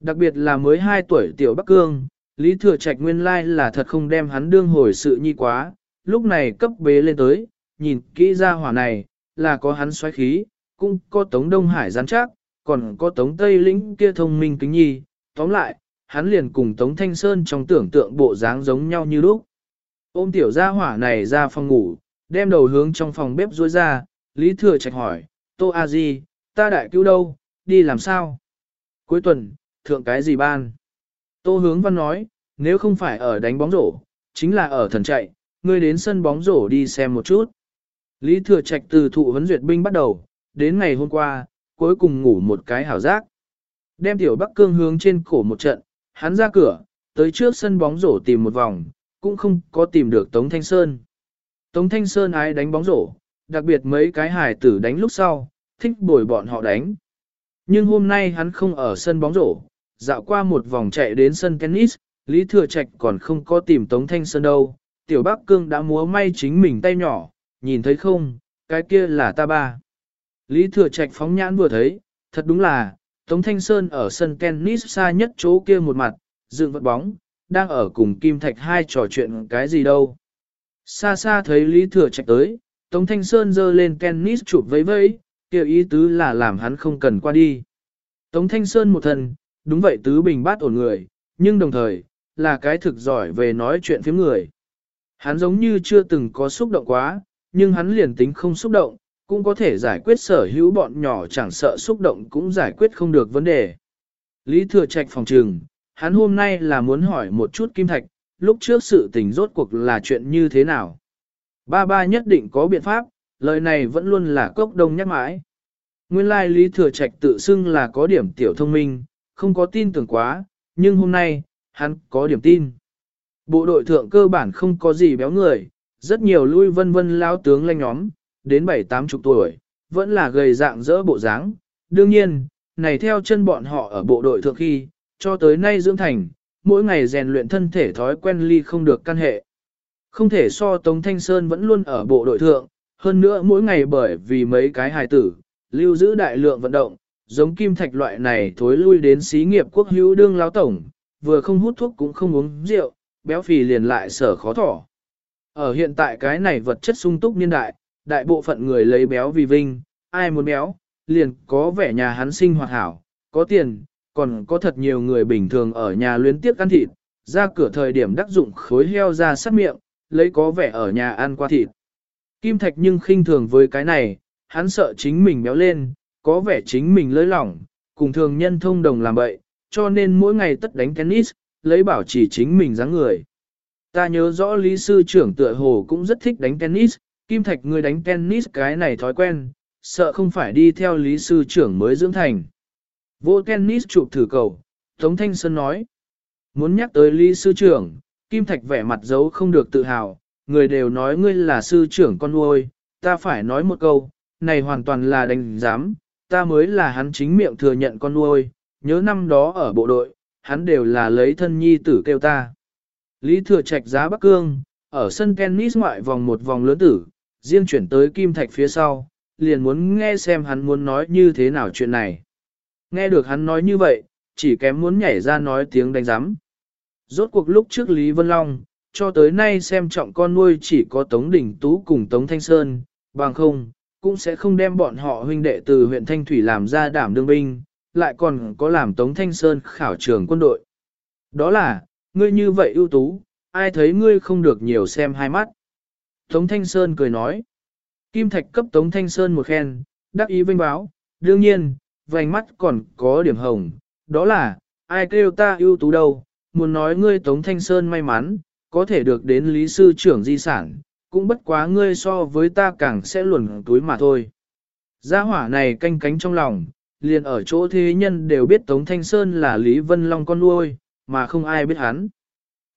Đặc biệt là mới 2 tuổi tiểu Bắc Cương, Lý Thừa Trạch nguyên lai là thật không đem hắn đương hồi sự nhi quá, lúc này cấp bế lên tới, nhìn kỹ ra hỏa này, là có hắn xoáy khí, cũng có Tống Đông Hải rắn chắc, còn có Tống Tây Lĩnh kia thông minh kính nhi, tóm lại, hắn liền cùng Tống Thanh Sơn trong tưởng tượng bộ dáng giống nhau như lúc. Ôm tiểu gia hỏa này ra phòng ngủ, đem đầu hướng trong phòng bếp rối ra, Lý Thừa Trạch hỏi, Tô A Di, ta đại cứu đâu, đi làm sao? Cuối tuần, thượng cái gì ban? Tô Hướng Văn nói, nếu không phải ở đánh bóng rổ, chính là ở thần chạy, ngươi đến sân bóng rổ đi xem một chút. Lý Thừa Trạch từ thụ huấn duyệt binh bắt đầu, đến ngày hôm qua, cuối cùng ngủ một cái hảo giác. Đem tiểu Bắc Cương hướng trên cổ một trận, hắn ra cửa, tới trước sân bóng rổ tìm một vòng, cũng không có tìm được Tống Thanh Sơn. Tống Thanh Sơn ái đánh bóng rổ, đặc biệt mấy cái hải tử đánh lúc sau, thích bồi bọn họ đánh. Nhưng hôm nay hắn không ở sân bóng rổ, dạo qua một vòng chạy đến sân tennis, Lý Thừa Trạch còn không có tìm Tống Thanh Sơn đâu. Tiểu Bắc Cương đã múa may chính mình tay nhỏ, nhìn thấy không, cái kia là ta ba. Lý Thừa Trạch phóng nhãn vừa thấy, thật đúng là, Tống Thanh Sơn ở sân tennis xa nhất chỗ kia một mặt, dựng vật bóng, đang ở cùng Kim Thạch hai trò chuyện cái gì đâu. Xa xa thấy Lý Thừa Trạch tới, Tống Thanh Sơn giơ lên tennis chụp vẫy vẫy, kêu ý tứ là làm hắn không cần qua đi. Tống Thanh Sơn một thần, đúng vậy tứ bình bát ổn người, nhưng đồng thời, là cái thực giỏi về nói chuyện phiếm người. Hắn giống như chưa từng có xúc động quá, nhưng hắn liền tính không xúc động, cũng có thể giải quyết sở hữu bọn nhỏ chẳng sợ xúc động cũng giải quyết không được vấn đề. Lý Thừa Trạch phòng trừng, hắn hôm nay là muốn hỏi một chút Kim Thạch, lúc trước sự tình rốt cuộc là chuyện như thế nào. Ba ba nhất định có biện pháp, lời này vẫn luôn là cốc đông nhắc mãi. Nguyên lai Lý Thừa Trạch tự xưng là có điểm tiểu thông minh, không có tin tưởng quá, nhưng hôm nay, hắn có điểm tin. Bộ đội thượng cơ bản không có gì béo người, rất nhiều lui vân vân lao tướng lanh nhóm, đến bảy tám chục tuổi, vẫn là gầy dạng dỡ bộ dáng. Đương nhiên, này theo chân bọn họ ở bộ đội thượng khi, cho tới nay dưỡng thành, mỗi ngày rèn luyện thân thể thói quen ly không được căn hệ. Không thể so Tống Thanh Sơn vẫn luôn ở bộ đội thượng, hơn nữa mỗi ngày bởi vì mấy cái hài tử, lưu giữ đại lượng vận động, giống kim thạch loại này thối lui đến xí nghiệp quốc hữu đương láo tổng, vừa không hút thuốc cũng không uống rượu, béo phì liền lại sở khó thỏ. Ở hiện tại cái này vật chất sung túc niên đại, đại bộ phận người lấy béo vì vinh, ai muốn béo, liền có vẻ nhà hắn sinh hoạt hảo, có tiền, còn có thật nhiều người bình thường ở nhà luyến tiếc ăn thịt, ra cửa thời điểm đắc dụng khối heo ra sát miệng, lấy có vẻ ở nhà ăn qua thịt. Kim Thạch nhưng khinh thường với cái này, hắn sợ chính mình béo lên, có vẻ chính mình lơi lỏng, cùng thường nhân thông đồng làm bậy, cho nên mỗi ngày tất đánh tennis, lấy bảo trì chính mình dáng người. Ta nhớ rõ lý sư trưởng tựa hồ cũng rất thích đánh tennis, Kim Thạch người đánh tennis cái này thói quen, sợ không phải đi theo lý sư trưởng mới dưỡng thành. Vô tennis chụp thử cầu, Tống Thanh Sơn nói. Muốn nhắc tới lý sư trưởng, Kim Thạch vẻ mặt giấu không được tự hào, người đều nói ngươi là sư trưởng con nuôi, ta phải nói một câu, này hoàn toàn là đánh giám, ta mới là hắn chính miệng thừa nhận con nuôi, nhớ năm đó ở bộ đội, hắn đều là lấy thân nhi tử kêu ta. Lý thừa trạch giá Bắc Cương, ở sân tennis ngoại vòng một vòng lớn tử, riêng chuyển tới Kim Thạch phía sau, liền muốn nghe xem hắn muốn nói như thế nào chuyện này. Nghe được hắn nói như vậy, chỉ kém muốn nhảy ra nói tiếng đánh giám. Rốt cuộc lúc trước Lý Vân Long, cho tới nay xem trọng con nuôi chỉ có Tống Đình Tú cùng Tống Thanh Sơn, bằng không, cũng sẽ không đem bọn họ huynh đệ từ huyện Thanh Thủy làm ra đảm đương binh, lại còn có làm Tống Thanh Sơn khảo trường quân đội. Đó là, ngươi như vậy ưu tú, ai thấy ngươi không được nhiều xem hai mắt. Tống Thanh Sơn cười nói. Kim Thạch cấp Tống Thanh Sơn một khen, đắc ý vinh báo, đương nhiên, vành mắt còn có điểm hồng, đó là, ai kêu ta ưu tú đâu, muốn nói ngươi Tống Thanh Sơn may mắn, có thể được đến lý sư trưởng di sản, cũng bất quá ngươi so với ta càng sẽ luồn túi mà thôi. Gia hỏa này canh cánh trong lòng, liền ở chỗ thế nhân đều biết Tống Thanh Sơn là Lý Vân Long con nuôi, mà không ai biết hắn.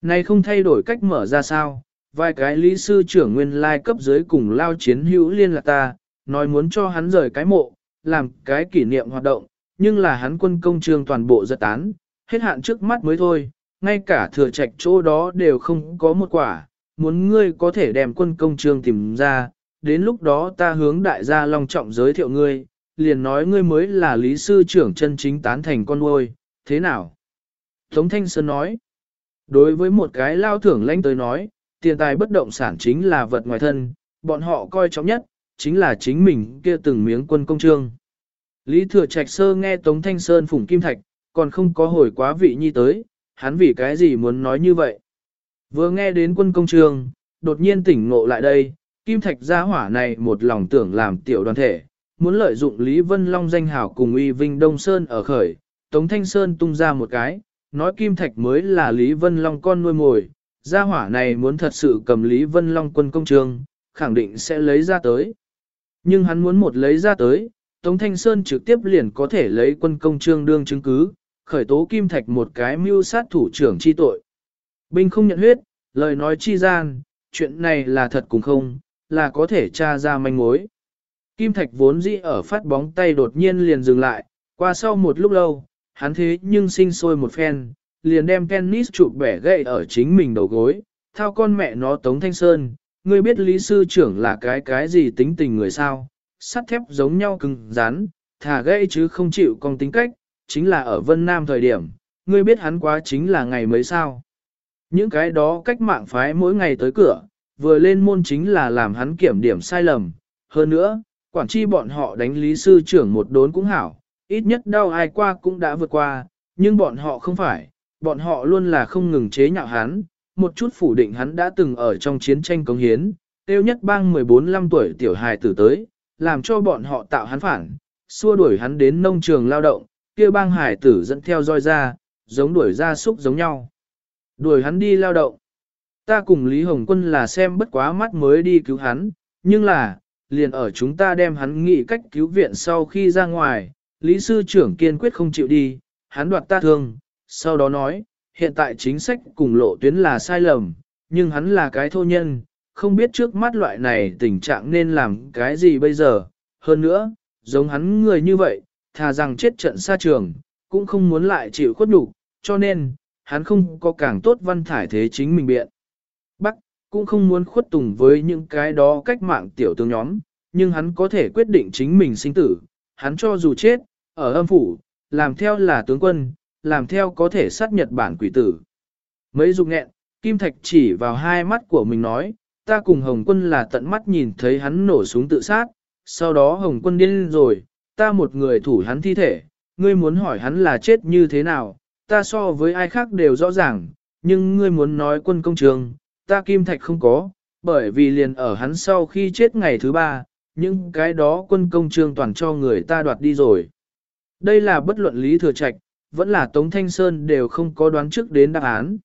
Này không thay đổi cách mở ra sao, vài cái lý sư trưởng nguyên lai cấp dưới cùng lao chiến hữu liên lạc ta, nói muốn cho hắn rời cái mộ, làm cái kỷ niệm hoạt động, nhưng là hắn quân công trường toàn bộ giật tán, hết hạn trước mắt mới thôi, ngay cả thừa trạch chỗ đó đều không có một quả, muốn ngươi có thể đem quân công trường tìm ra, đến lúc đó ta hướng đại gia long trọng giới thiệu ngươi, liền nói ngươi mới là lý sư trưởng chân chính tán thành con nuôi, thế nào? Tống Thanh Sơn nói, đối với một cái lao thưởng lãnh tới nói, tiền tài bất động sản chính là vật ngoài thân, bọn họ coi trọng nhất, chính là chính mình kia từng miếng quân công trương. Lý Thừa Trạch Sơ nghe Tống Thanh Sơn phủng kim thạch, còn không có hồi quá vị nhi tới, hắn vì cái gì muốn nói như vậy. Vừa nghe đến quân công trường, đột nhiên tỉnh ngộ lại đây, Kim Thạch gia hỏa này một lòng tưởng làm tiểu đoàn thể, muốn lợi dụng Lý Vân Long danh hảo cùng uy vinh Đông Sơn ở khởi, Tống Thanh Sơn tung ra một cái, nói Kim Thạch mới là Lý Vân Long con nuôi mồi, gia hỏa này muốn thật sự cầm Lý Vân Long quân công trường, khẳng định sẽ lấy ra tới. Nhưng hắn muốn một lấy ra tới, Tống Thanh Sơn trực tiếp liền có thể lấy quân công trương đương chứng cứ, khởi tố Kim Thạch một cái mưu sát thủ trưởng chi tội. Binh không nhận huyết, lời nói chi gian, chuyện này là thật cũng không, là có thể tra ra manh mối. Kim Thạch vốn dĩ ở phát bóng tay đột nhiên liền dừng lại, qua sau một lúc lâu, hắn thế nhưng sinh sôi một phen, liền đem tennis chụp bẻ gậy ở chính mình đầu gối, thao con mẹ nó Tống Thanh Sơn, ngươi biết lý sư trưởng là cái cái gì tính tình người sao, sắt thép giống nhau cứng rắn, thả gãy chứ không chịu con tính cách, chính là ở Vân Nam thời điểm, ngươi biết hắn quá chính là ngày mấy sao. Những cái đó cách mạng phái mỗi ngày tới cửa, vừa lên môn chính là làm hắn kiểm điểm sai lầm. Hơn nữa, quản chi bọn họ đánh lý sư trưởng một đốn cũng hảo, ít nhất đau ai qua cũng đã vượt qua, nhưng bọn họ không phải, bọn họ luôn là không ngừng chế nhạo hắn, một chút phủ định hắn đã từng ở trong chiến tranh cống hiến, tiêu nhất bang 14-15 tuổi tiểu hài tử tới, làm cho bọn họ tạo hắn phản, xua đuổi hắn đến nông trường lao động, kia bang hải tử dẫn theo roi ra, giống đuổi ra súc giống nhau. Đuổi hắn đi lao động. Ta cùng Lý Hồng Quân là xem bất quá mắt mới đi cứu hắn, nhưng là, liền ở chúng ta đem hắn nghĩ cách cứu viện sau khi ra ngoài, Lý Sư trưởng kiên quyết không chịu đi, hắn đoạt ta thương, sau đó nói, hiện tại chính sách cùng lộ tuyến là sai lầm, nhưng hắn là cái thô nhân, không biết trước mắt loại này tình trạng nên làm cái gì bây giờ, hơn nữa, giống hắn người như vậy, thà rằng chết trận xa trường, cũng không muốn lại chịu khuất nhục, cho nên, hắn không có càng tốt văn thải thế chính mình biện. Bắc, cũng không muốn khuất tùng với những cái đó cách mạng tiểu tướng nhóm, nhưng hắn có thể quyết định chính mình sinh tử, hắn cho dù chết, ở âm phủ, làm theo là tướng quân, làm theo có thể sát Nhật Bản quỷ tử. Mấy dục nghẹn, Kim Thạch chỉ vào hai mắt của mình nói, ta cùng Hồng Quân là tận mắt nhìn thấy hắn nổ súng tự sát, sau đó Hồng Quân điên rồi, ta một người thủ hắn thi thể, ngươi muốn hỏi hắn là chết như thế nào, ta so với ai khác đều rõ ràng, nhưng ngươi muốn nói quân công trường, ta Kim Thạch không có, bởi vì liền ở hắn sau khi chết ngày thứ ba, những cái đó quân công trường toàn cho người ta đoạt đi rồi. Đây là bất luận lý thừa trạch, vẫn là Tống Thanh Sơn đều không có đoán trước đến đáp án.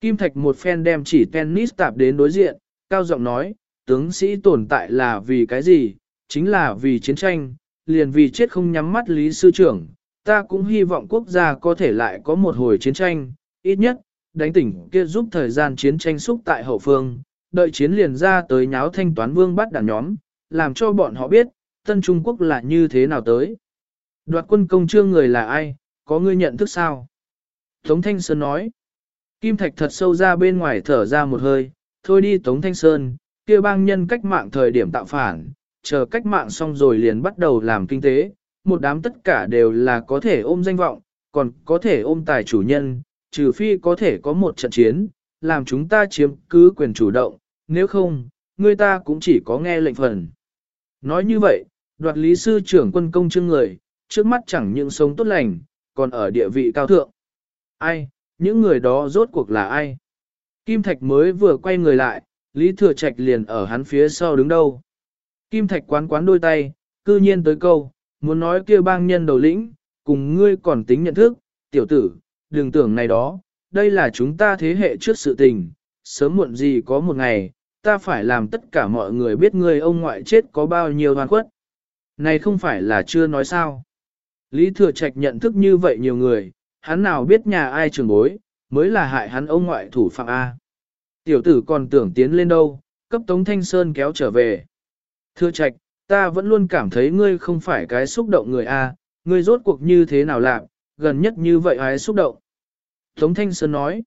Kim Thạch một phen đem chỉ tennis tạp đến đối diện, cao giọng nói, tướng sĩ tồn tại là vì cái gì, chính là vì chiến tranh, liền vì chết không nhắm mắt lý sư trưởng, ta cũng hy vọng quốc gia có thể lại có một hồi chiến tranh, ít nhất, đánh tỉnh kia giúp thời gian chiến tranh xúc tại hậu phương, đợi chiến liền ra tới nháo thanh toán vương bắt đàn nhóm, làm cho bọn họ biết, Tân Trung Quốc là như thế nào tới. Đoạt quân công trương người là ai, có ngươi nhận thức sao? Tống Thanh Sơn nói. Kim Thạch thật sâu ra bên ngoài thở ra một hơi, thôi đi Tống Thanh Sơn, kia bang nhân cách mạng thời điểm tạo phản, chờ cách mạng xong rồi liền bắt đầu làm kinh tế, một đám tất cả đều là có thể ôm danh vọng, còn có thể ôm tài chủ nhân, trừ phi có thể có một trận chiến, làm chúng ta chiếm cứ quyền chủ động, nếu không, người ta cũng chỉ có nghe lệnh phần. Nói như vậy, đoạt lý sư trưởng quân công chương người, trước mắt chẳng những sống tốt lành, còn ở địa vị cao thượng. Ai, những người đó rốt cuộc là ai? Kim Thạch mới vừa quay người lại, Lý Thừa Trạch liền ở hắn phía sau đứng đâu. Kim Thạch quán quán đôi tay, cư nhiên tới câu, muốn nói kia bang nhân đầu lĩnh, cùng ngươi còn tính nhận thức, tiểu tử, đừng tưởng này đó, đây là chúng ta thế hệ trước sự tình, sớm muộn gì có một ngày, ta phải làm tất cả mọi người biết ngươi ông ngoại chết có bao nhiêu hoàn khuất. Này không phải là chưa nói sao. Lý Thừa Trạch nhận thức như vậy nhiều người, hắn nào biết nhà ai trường bối, mới là hại hắn ông ngoại thủ phạm A. Tiểu tử còn tưởng tiến lên đâu, cấp Tống Thanh Sơn kéo trở về. Thừa Trạch, ta vẫn luôn cảm thấy ngươi không phải cái xúc động người A, ngươi rốt cuộc như thế nào làm, gần nhất như vậy ai xúc động. Tống Thanh Sơn nói,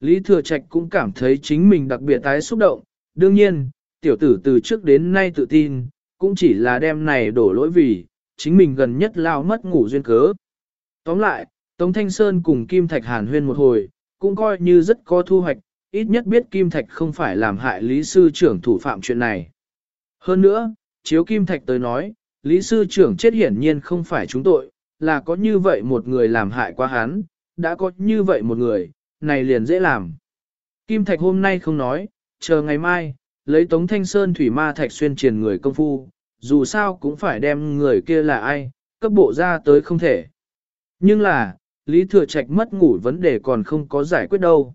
Lý Thừa Trạch cũng cảm thấy chính mình đặc biệt tái xúc động, đương nhiên, tiểu tử từ trước đến nay tự tin, cũng chỉ là đem này đổ lỗi vì, chính mình gần nhất lao mất ngủ duyên cớ. Tóm lại, Tống Thanh Sơn cùng Kim Thạch hàn huyên một hồi, cũng coi như rất có thu hoạch, ít nhất biết Kim Thạch không phải làm hại Lý Sư trưởng thủ phạm chuyện này. Hơn nữa, chiếu Kim Thạch tới nói, Lý Sư trưởng chết hiển nhiên không phải chúng tội, là có như vậy một người làm hại qua hắn, đã có như vậy một người, này liền dễ làm. Kim Thạch hôm nay không nói, chờ ngày mai, lấy Tống Thanh Sơn thủy ma thạch xuyên truyền người công phu, dù sao cũng phải đem người kia là ai, cấp bộ ra tới không thể. Nhưng là, Lý Thừa Trạch mất ngủ vấn đề còn không có giải quyết đâu.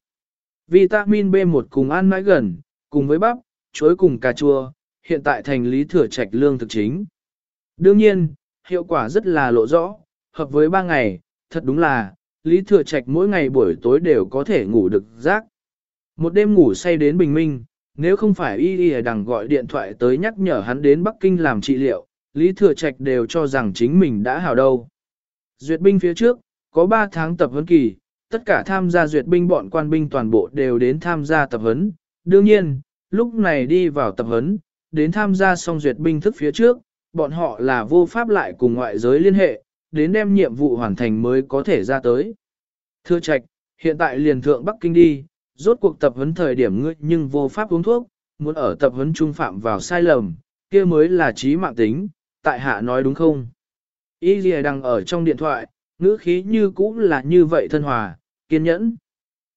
Vitamin B1 cùng ăn mãi gần, cùng với bắp, chuối cùng cà chua, hiện tại thành Lý Thừa Trạch lương thực chính. Đương nhiên, hiệu quả rất là lộ rõ, hợp với 3 ngày, thật đúng là, Lý Thừa Trạch mỗi ngày buổi tối đều có thể ngủ được giấc. Một đêm ngủ say đến bình minh, nếu không phải y y đằng gọi điện thoại tới nhắc nhở hắn đến Bắc Kinh làm trị liệu, Lý Thừa Trạch đều cho rằng chính mình đã hào đâu. Duyệt binh phía trước, có 3 tháng tập huấn kỳ, tất cả tham gia duyệt binh bọn quan binh toàn bộ đều đến tham gia tập huấn. Đương nhiên, lúc này đi vào tập huấn, đến tham gia xong duyệt binh thức phía trước, bọn họ là vô pháp lại cùng ngoại giới liên hệ, đến đem nhiệm vụ hoàn thành mới có thể ra tới. Thưa Trạch, hiện tại liền thượng Bắc Kinh đi, rốt cuộc tập huấn thời điểm ngươi nhưng vô pháp uống thuốc, muốn ở tập huấn trung phạm vào sai lầm, kia mới là trí mạng tính, tại hạ nói đúng không? Y Lìa đang ở trong điện thoại, ngữ khí như cũ là như vậy thân hòa, kiên nhẫn.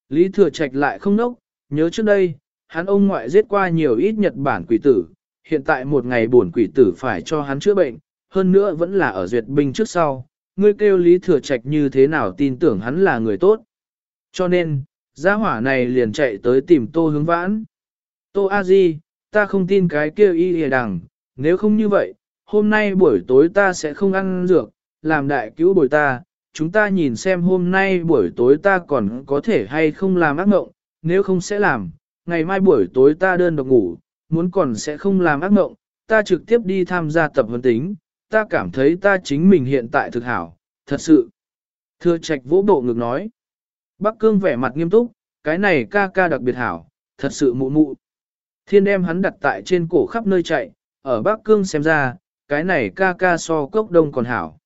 Lý Thừa Trạch lại không nốc, nhớ trước đây, hắn ông ngoại giết qua nhiều ít Nhật Bản quỷ tử, hiện tại một ngày buồn quỷ tử phải cho hắn chữa bệnh, hơn nữa vẫn là ở duyệt binh trước sau, ngươi kêu Lý Thừa Trạch như thế nào tin tưởng hắn là người tốt. Cho nên, gia hỏa này liền chạy tới tìm Tô Hướng Vãn. Tô A Di, ta không tin cái kêu y hề đằng, nếu không như vậy, hôm nay buổi tối ta sẽ không ăn dược, làm đại cứu bồi ta, chúng ta nhìn xem hôm nay buổi tối ta còn có thể hay không làm ác mộng, nếu không sẽ làm, ngày mai buổi tối ta đơn độc ngủ, muốn còn sẽ không làm ác mộng, ta trực tiếp đi tham gia tập huấn tính, ta cảm thấy ta chính mình hiện tại thực hảo, thật sự. Thưa trạch vỗ bộ ngực nói. Bắc cương vẻ mặt nghiêm túc, cái này ca ca đặc biệt hảo, thật sự mụ mụ. Thiên đem hắn đặt tại trên cổ khắp nơi chạy, ở Bắc cương xem ra, cái này ca ca so cốc đông còn hảo.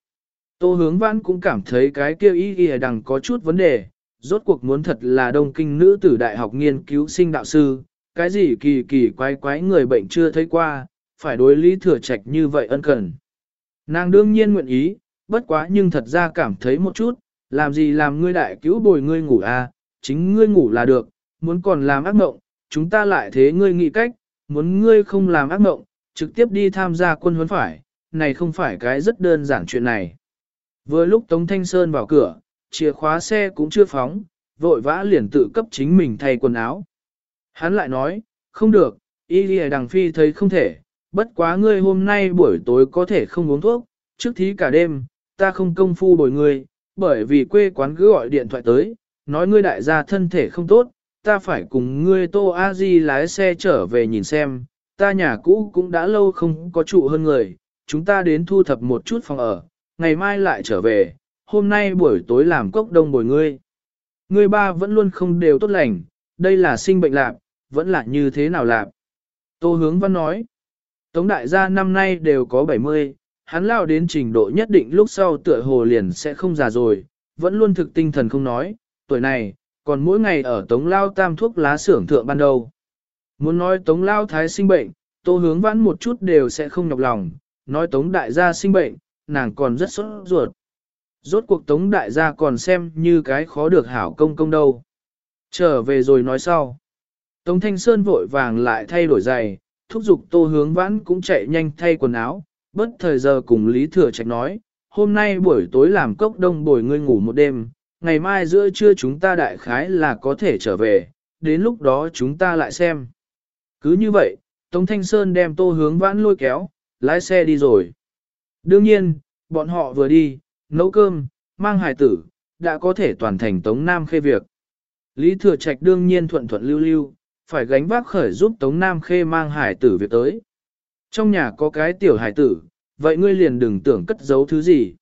Tô hướng Vãn cũng cảm thấy cái kia ý ghi đằng có chút vấn đề, rốt cuộc muốn thật là đông kinh nữ tử đại học nghiên cứu sinh đạo sư, cái gì kỳ kỳ quái quái người bệnh chưa thấy qua, phải đối lý thừa trạch như vậy ân cần. Nàng đương nhiên nguyện ý, bất quá nhưng thật ra cảm thấy một chút, làm gì làm ngươi đại cứu bồi ngươi ngủ à, chính ngươi ngủ là được, muốn còn làm ác mộng, chúng ta lại thế ngươi nghĩ cách, muốn ngươi không làm ác mộng, trực tiếp đi tham gia quân huấn phải, này không phải cái rất đơn giản chuyện này. Vừa lúc Tống Thanh Sơn vào cửa, chìa khóa xe cũng chưa phóng, vội vã liền tự cấp chính mình thay quần áo. Hắn lại nói, không được, y lìa đằng phi thấy không thể, bất quá ngươi hôm nay buổi tối có thể không uống thuốc, trước thí cả đêm, ta không công phu bồi ngươi, bởi vì quê quán cứ gọi điện thoại tới, nói ngươi đại gia thân thể không tốt, ta phải cùng ngươi Tô A Di lái xe trở về nhìn xem, ta nhà cũ cũng đã lâu không có trụ hơn người, chúng ta đến thu thập một chút phòng ở, ngày mai lại trở về, hôm nay buổi tối làm cốc đông bồi ngươi. Ngươi ba vẫn luôn không đều tốt lành, đây là sinh bệnh lạc, vẫn là như thế nào lạc. Tô hướng văn nói, Tống đại gia năm nay đều có 70, hắn lao đến trình độ nhất định lúc sau tựa hồ liền sẽ không già rồi, vẫn luôn thực tinh thần không nói, tuổi này, còn mỗi ngày ở tống lao tam thuốc lá xưởng thượng ban đầu. Muốn nói tống lao thái sinh bệnh, tô hướng vãn một chút đều sẽ không nhọc lòng, nói tống đại gia sinh bệnh, nàng còn rất sốt ruột. Rốt cuộc tống đại gia còn xem như cái khó được hảo công công đâu. Trở về rồi nói sau. Tống Thanh Sơn vội vàng lại thay đổi giày, thúc giục tô hướng vãn cũng chạy nhanh thay quần áo, bất thời giờ cùng Lý Thừa Trạch nói, hôm nay buổi tối làm cốc đông bồi ngươi ngủ một đêm, ngày mai giữa trưa chúng ta đại khái là có thể trở về, đến lúc đó chúng ta lại xem. Cứ như vậy, Tống Thanh Sơn đem tô hướng vãn lôi kéo, lái xe đi rồi. Đương nhiên, bọn họ vừa đi, nấu cơm, mang hài tử, đã có thể toàn thành Tống Nam khê việc. Lý Thừa Trạch đương nhiên thuận thuận lưu lưu, phải gánh vác khởi giúp Tống Nam khê mang hải tử việc tới. Trong nhà có cái tiểu hải tử, vậy ngươi liền đừng tưởng cất giấu thứ gì.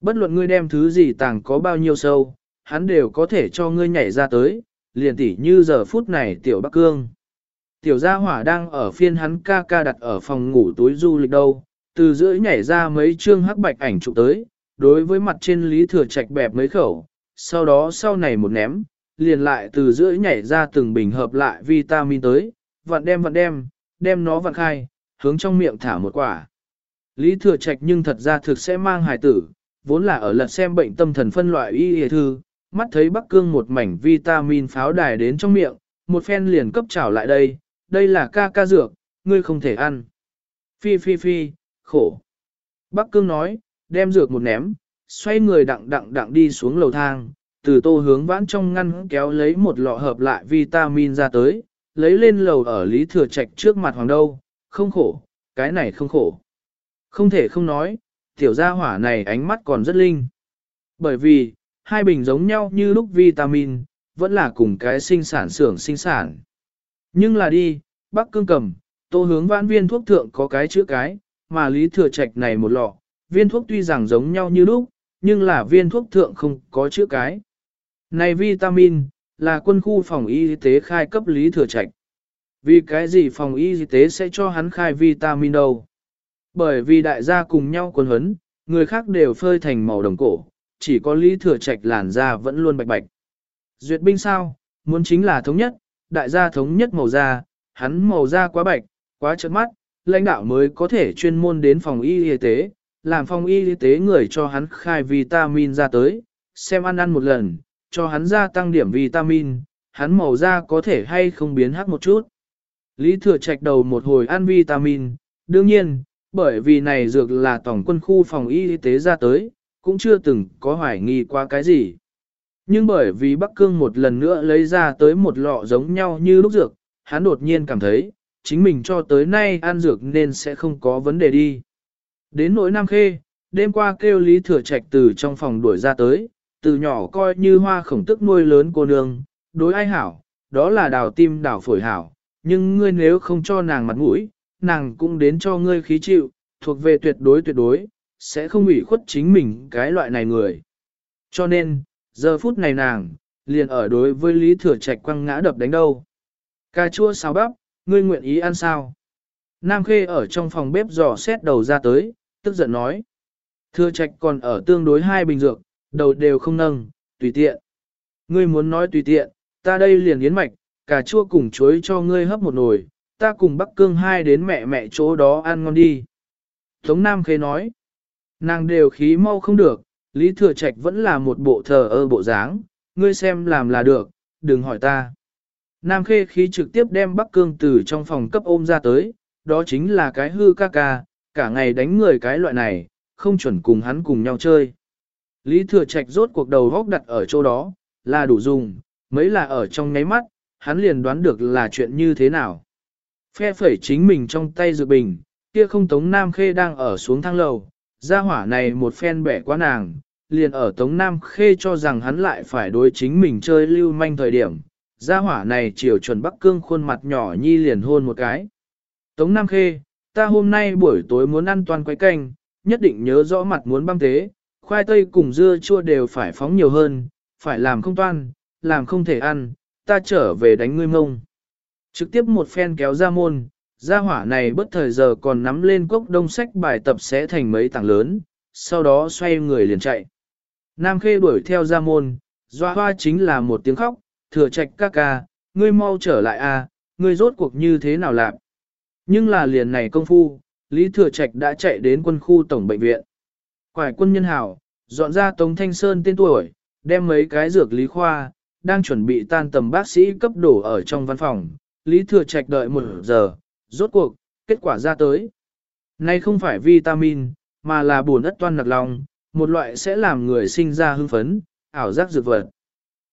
Bất luận ngươi đem thứ gì tàng có bao nhiêu sâu, hắn đều có thể cho ngươi nhảy ra tới, liền tỉ như giờ phút này tiểu Bắc Cương. Tiểu gia hỏa đang ở phiên hắn ca ca đặt ở phòng ngủ túi du lịch đâu, từ giữa nhảy ra mấy chương hắc bạch ảnh chụp tới, đối với mặt trên lý thừa trạch bẹp mấy khẩu, sau đó sau này một ném, liền lại từ giữa nhảy ra từng bình hợp lại vitamin tới, vặn đem vặn đem, đem nó vặn khai, hướng trong miệng thả một quả. Lý thừa trạch nhưng thật ra thực sẽ mang hài tử, vốn là ở lật xem bệnh tâm thần phân loại y y thư, mắt thấy Bắc Cương một mảnh vitamin pháo đài đến trong miệng, một phen liền cấp trảo lại đây, đây là ca ca dược, ngươi không thể ăn. Phi phi phi, khổ. Bắc Cương nói, đem dược một ném, xoay người đặng đặng đặng đi xuống lầu thang, từ tô hướng vãn trong ngăn kéo lấy một lọ hợp lại vitamin ra tới, lấy lên lầu ở Lý Thừa Trạch trước mặt hoàng đâu, không khổ, cái này không khổ. Không thể không nói, tiểu gia hỏa này ánh mắt còn rất linh. Bởi vì, hai bình giống nhau như lúc vitamin, vẫn là cùng cái sinh sản xưởng sinh sản. Nhưng là đi, Bắc Cương cầm, tô hướng vãn viên thuốc thượng có cái chữ cái, mà Lý Thừa Trạch này một lọ, viên thuốc tuy rằng giống nhau như lúc, nhưng là viên thuốc thượng không có chữ cái. Này vitamin, là quân khu phòng y tế khai cấp Lý Thừa Trạch. Vì cái gì phòng y tế sẽ cho hắn khai vitamin đâu? Bởi vì đại gia cùng nhau quân huấn, người khác đều phơi thành màu đồng cổ, chỉ có Lý Thừa Trạch làn da vẫn luôn bạch bạch. Duyệt binh sao, muốn chính là thống nhất, đại gia thống nhất màu da, hắn màu da quá bạch, quá trợn mắt, lãnh đạo mới có thể chuyên môn đến phòng y y tế, làm phòng y y tế người cho hắn khai vitamin ra tới, xem ăn ăn một lần, cho hắn gia tăng điểm vitamin, hắn màu da có thể hay không biến hắc một chút. Lý Thừa Trạch đầu một hồi ăn vitamin, đương nhiên, bởi vì này dược là tổng quân khu phòng y tế ra tới, cũng chưa từng có hoài nghi qua cái gì. Nhưng bởi vì Bắc Cương một lần nữa lấy ra tới một lọ giống nhau như lúc dược, hắn đột nhiên cảm thấy, chính mình cho tới nay ăn dược nên sẽ không có vấn đề đi. Đến nỗi Nam Khê, đêm qua kêu Lý Thừa Trạch từ trong phòng đuổi ra tới, từ nhỏ coi như hoa khổng tức nuôi lớn cô nương, đối ai hảo, đó là đào tim đào phổi hảo, nhưng ngươi nếu không cho nàng mặt mũi, nàng cũng đến cho ngươi khí chịu, thuộc về tuyệt đối tuyệt đối, sẽ không ủy khuất chính mình cái loại này người. Cho nên, giờ phút này nàng, liền ở đối với Lý Thừa Trạch quăng ngã đập đánh đâu. Cà chua xào bắp, ngươi nguyện ý ăn sao? Nam Khê ở trong phòng bếp dò xét đầu ra tới, tức giận nói. Thừa Trạch còn ở tương đối hai bình dược, đầu đều không nâng, tùy tiện. Ngươi muốn nói tùy tiện, ta đây liền yến mạch, cà chua cùng chuối cho ngươi hấp một nồi, ta cùng Bắc Cương hai đến mẹ mẹ chỗ đó ăn ngon đi. Tống Nam Khê nói, nàng đều khí mau không được, Lý Thừa Trạch vẫn là một bộ thờ ơ bộ dáng, ngươi xem làm là được, đừng hỏi ta. Nam Khê khí trực tiếp đem Bắc Cương từ trong phòng cấp ôm ra tới, đó chính là cái hư ca ca, cả ngày đánh người cái loại này, không chuẩn cùng hắn cùng nhau chơi. Lý Thừa Trạch rốt cuộc đầu góc đặt ở chỗ đó, là đủ dùng, mấy là ở trong nháy mắt, hắn liền đoán được là chuyện như thế nào. Phe phẩy chính mình trong tay dự bình, kia không Tống Nam Khê đang ở xuống thang lầu, ra hỏa này một phen bẻ quá nàng, liền ở Tống Nam Khê cho rằng hắn lại phải đối chính mình chơi lưu manh thời điểm. Gia hỏa này chiều chuẩn Bắc Cương khuôn mặt nhỏ nhi liền hôn một cái. Tống Nam Khê, ta hôm nay buổi tối muốn ăn toàn quái canh, nhất định nhớ rõ mặt muốn băng tế, khoai tây cùng dưa chua đều phải phóng nhiều hơn, phải làm không toan, làm không thể ăn, ta trở về đánh ngươi mông. Trực tiếp một phen kéo ra môn, gia hỏa này bất thời giờ còn nắm lên cốc đông sách bài tập sẽ thành mấy tảng lớn, sau đó xoay người liền chạy. Nam Khê đuổi theo ra môn, doa hoa chính là một tiếng khóc, thừa trạch ca ca, ngươi mau trở lại a, ngươi rốt cuộc như thế nào làm. Nhưng là liền này công phu, Lý Thừa Trạch đã chạy đến quân khu tổng bệnh viện. Quải quân nhân hảo, dọn ra Tống Thanh Sơn tên tuổi, đem mấy cái dược lý khoa, đang chuẩn bị tan tầm bác sĩ cấp đổ ở trong văn phòng. Lý Thừa Trạch đợi một giờ, rốt cuộc, kết quả ra tới. Nay không phải vitamin, mà là buồn ất toan nặc lòng, một loại sẽ làm người sinh ra hưng phấn, ảo giác dược vật.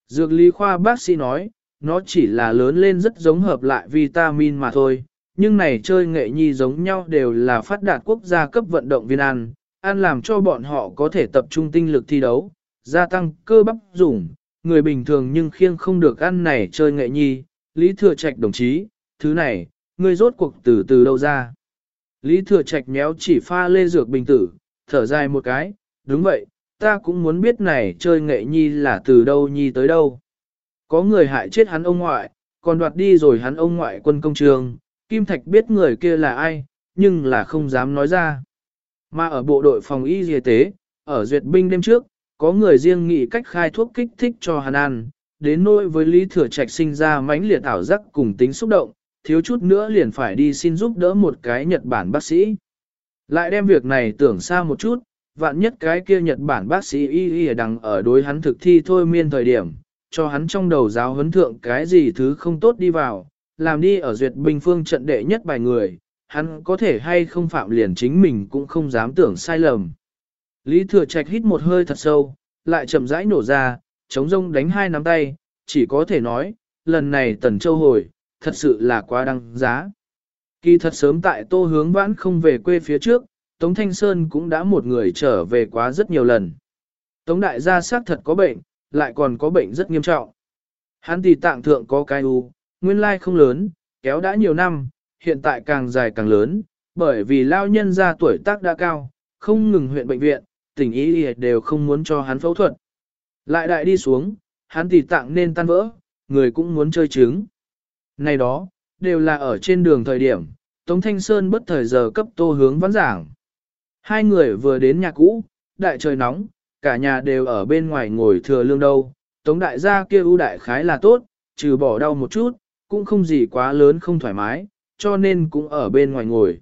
Dược lý khoa bác sĩ nói, nó chỉ là lớn lên rất giống hợp lại vitamin mà thôi, nhưng này chơi nghệ nhi giống nhau đều là phát đạt quốc gia cấp vận động viên ăn, ăn làm cho bọn họ có thể tập trung tinh lực thi đấu, gia tăng cơ bắp dùng, người bình thường nhưng khiêng không được ăn này chơi nghệ nhi, Lý Thừa Trạch đồng chí, thứ này, người rốt cuộc từ từ đâu ra. Lý Thừa Trạch méo chỉ pha lê dược bình tử, thở dài một cái, đúng vậy, ta cũng muốn biết này chơi nghệ nhi là từ đâu nhi tới đâu. Có người hại chết hắn ông ngoại, còn đoạt đi rồi hắn ông ngoại quân công trường, Kim Thạch biết người kia là ai, nhưng là không dám nói ra. Mà ở bộ đội phòng y y tế, ở duyệt binh đêm trước, có người riêng nghĩ cách khai thuốc kích thích cho hắn ăn, đến nỗi với Lý Thừa Trạch sinh ra mãnh liệt ảo giác cùng tính xúc động, thiếu chút nữa liền phải đi xin giúp đỡ một cái Nhật Bản bác sĩ. Lại đem việc này tưởng xa một chút, vạn nhất cái kia Nhật Bản bác sĩ y y đằng ở đối hắn thực thi thôi miên thời điểm, cho hắn trong đầu giáo huấn thượng cái gì thứ không tốt đi vào, làm đi ở duyệt bình phương trận đệ nhất bài người, hắn có thể hay không phạm liền chính mình cũng không dám tưởng sai lầm. Lý Thừa Trạch hít một hơi thật sâu, lại chậm rãi nổ ra, chống rông đánh hai nắm tay, chỉ có thể nói, lần này Tần Châu hồi, thật sự là quá đăng giá. Kỳ thật sớm tại tô hướng vãn không về quê phía trước, Tống Thanh Sơn cũng đã một người trở về quá rất nhiều lần. Tống đại gia xác thật có bệnh, lại còn có bệnh rất nghiêm trọng. Hắn thì tạng thượng có cái u, nguyên lai không lớn, kéo đã nhiều năm, hiện tại càng dài càng lớn, bởi vì lao nhân ra tuổi tác đã cao, không ngừng huyện bệnh viện, tỉnh ý đều không muốn cho hắn phẫu thuật. Lại đại đi xuống, hắn thì tạng nên tan vỡ, người cũng muốn chơi trứng. Này đó, đều là ở trên đường thời điểm, Tống Thanh Sơn bất thời giờ cấp tô hướng vãn giảng. Hai người vừa đến nhà cũ, đại trời nóng, cả nhà đều ở bên ngoài ngồi thừa lương đâu. Tống đại gia kia ưu đại khái là tốt, trừ bỏ đau một chút, cũng không gì quá lớn không thoải mái, cho nên cũng ở bên ngoài ngồi.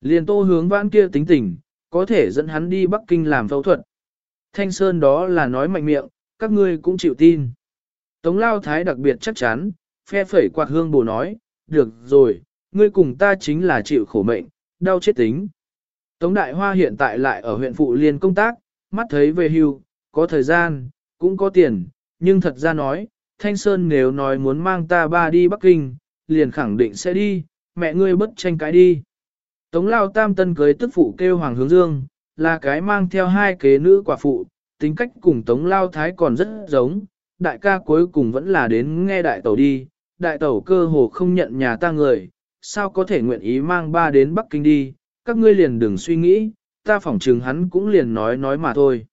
Liền tô hướng vãn kia tính tình, có thể dẫn hắn đi Bắc Kinh làm phẫu thuật. Thanh Sơn đó là nói mạnh miệng, các ngươi cũng chịu tin. Tống Lao Thái đặc biệt chắc chắn, phe phẩy quạt hương bồ nói, được rồi, ngươi cùng ta chính là chịu khổ mệnh, đau chết tính. Tống Đại Hoa hiện tại lại ở huyện Phụ Liên công tác, mắt thấy về hưu, có thời gian, cũng có tiền, nhưng thật ra nói, Thanh Sơn nếu nói muốn mang ta ba đi Bắc Kinh, liền khẳng định sẽ đi, mẹ ngươi bất tranh cái đi. Tống Lao Tam Tân cưới tức phụ kêu Hoàng Hướng Dương, là cái mang theo hai kế nữ quả phụ, tính cách cùng Tống Lao Thái còn rất giống, đại ca cuối cùng vẫn là đến nghe đại tẩu đi, đại tẩu cơ hồ không nhận nhà ta người, sao có thể nguyện ý mang ba đến Bắc Kinh đi, các ngươi liền đừng suy nghĩ, ta phỏng chừng hắn cũng liền nói nói mà thôi.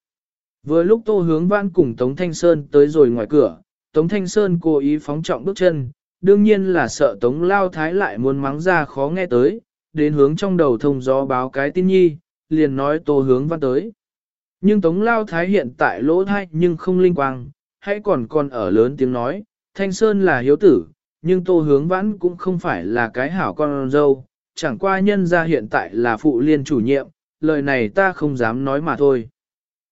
Vừa lúc tô hướng văn cùng Tống Thanh Sơn tới rồi ngoài cửa, Tống Thanh Sơn cố ý phóng trọng bước chân, đương nhiên là sợ Tống Lao Thái lại muốn mắng ra khó nghe tới, đến hướng trong đầu thông gió báo cái tin nhi, liền nói tô hướng văn tới. Nhưng Tống Lao Thái hiện tại lỗ thai nhưng không linh quang, hãy còn còn ở lớn tiếng nói, Thanh Sơn là hiếu tử, nhưng tô hướng vãn cũng không phải là cái hảo con dâu, chẳng qua nhân ra hiện tại là phụ liên chủ nhiệm, lời này ta không dám nói mà thôi.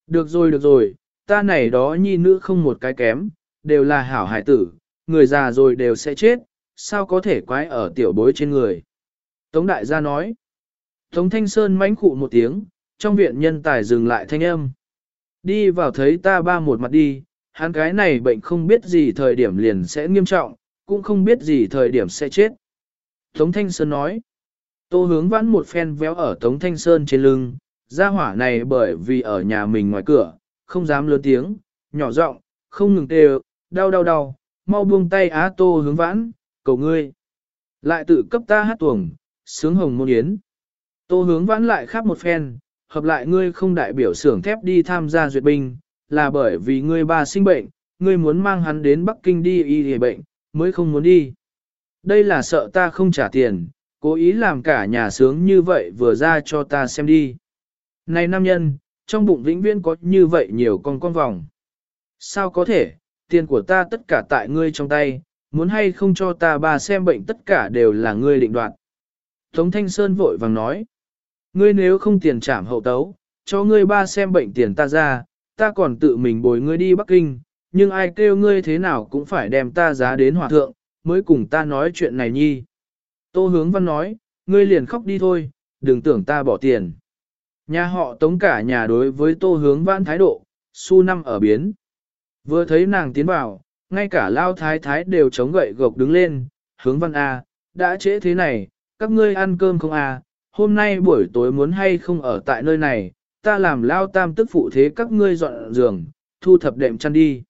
Được rồi được rồi, ta này đó nhi nữ không một cái kém, đều là hảo hải tử, người già rồi đều sẽ chết, sao có thể quái ở tiểu bối trên người. Tống đại gia nói, Tống Thanh Sơn mánh khụ một tiếng, trong viện nhân tài dừng lại thanh âm. Đi vào thấy ta ba một mặt đi, hắn cái này bệnh không biết gì thời điểm liền sẽ nghiêm trọng, cũng không biết gì thời điểm sẽ chết. Tống Thanh Sơn nói, tô hướng vãn một phen véo ở Tống Thanh Sơn trên lưng, gia hỏa này bởi vì ở nhà mình ngoài cửa, không dám lớn tiếng, nhỏ giọng, không ngừng tê đau đau đau, mau buông tay á tô hướng vãn, cầu ngươi. Lại tự cấp ta hát tuồng, sướng hồng môn yến. Tô hướng vãn lại khắp một phen, hợp lại ngươi không đại biểu xưởng thép đi tham gia duyệt binh, là bởi vì ngươi ba sinh bệnh, ngươi muốn mang hắn đến Bắc Kinh đi y hề bệnh, mới không muốn đi. Đây là sợ ta không trả tiền, cố ý làm cả nhà sướng như vậy vừa ra cho ta xem đi. Này nam nhân, trong bụng vĩnh viễn có như vậy nhiều con con vòng. Sao có thể, tiền của ta tất cả tại ngươi trong tay, muốn hay không cho ta ba xem bệnh tất cả đều là ngươi định đoạt. Tống Thanh Sơn vội vàng nói, ngươi nếu không tiền trảm hậu tấu, cho ngươi ba xem bệnh tiền ta ra, ta còn tự mình bồi ngươi đi Bắc Kinh, nhưng ai kêu ngươi thế nào cũng phải đem ta giá đến hòa thượng, mới cùng ta nói chuyện này nhi. Tô hướng văn nói, ngươi liền khóc đi thôi, đừng tưởng ta bỏ tiền. Nhà họ tống cả nhà đối với tô hướng văn thái độ, su năm ở biến. Vừa thấy nàng tiến vào, ngay cả lao thái thái đều chống gậy gộc đứng lên, hướng văn A, à, đã trễ thế này, các ngươi ăn cơm không A, à, hôm nay buổi tối muốn hay không ở tại nơi này, ta làm lao tam tức phụ thế các ngươi dọn giường, thu thập đệm chăn đi.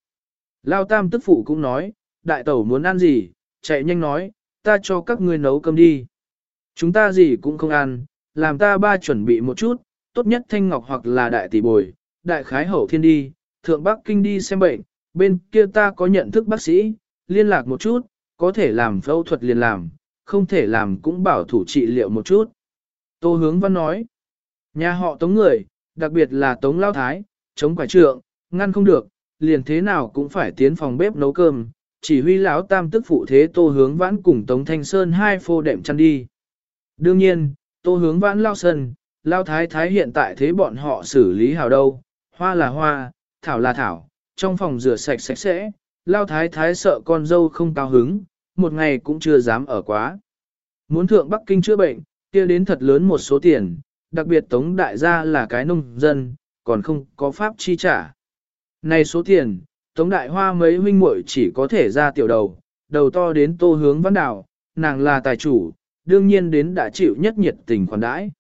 Lao tam tức phụ cũng nói, đại tẩu muốn ăn gì, chạy nhanh nói, ta cho các ngươi nấu cơm đi. Chúng ta gì cũng không ăn, làm ta ba chuẩn bị một chút, tốt nhất thanh ngọc hoặc là đại tỷ bồi, đại khái hậu thiên đi, thượng Bắc Kinh đi xem bệnh, bên kia ta có nhận thức bác sĩ, liên lạc một chút, có thể làm phẫu thuật liền làm, không thể làm cũng bảo thủ trị liệu một chút. Tô hướng văn nói, nhà họ tống người, đặc biệt là tống lao thái, chống quả trượng, ngăn không được, liền thế nào cũng phải tiến phòng bếp nấu cơm, chỉ huy lão tam tức phụ thế tô hướng vãn cùng Tống Thanh Sơn hai phô đệm chăn đi. Đương nhiên, tô hướng vãn lao sân, lao thái thái hiện tại thế bọn họ xử lý hào đâu, hoa là hoa, thảo là thảo, trong phòng rửa sạch sạch sẽ, lao thái thái sợ con dâu không cao hứng, một ngày cũng chưa dám ở quá. Muốn thượng Bắc Kinh chữa bệnh, kia đến thật lớn một số tiền, đặc biệt tống đại gia là cái nông dân, còn không có pháp chi trả. Này số tiền, tống đại hoa mấy huynh muội chỉ có thể ra tiểu đầu, đầu to đến tô hướng văn đảo, nàng là tài chủ, đương nhiên đến đã chịu nhất nhiệt tình khoản đãi.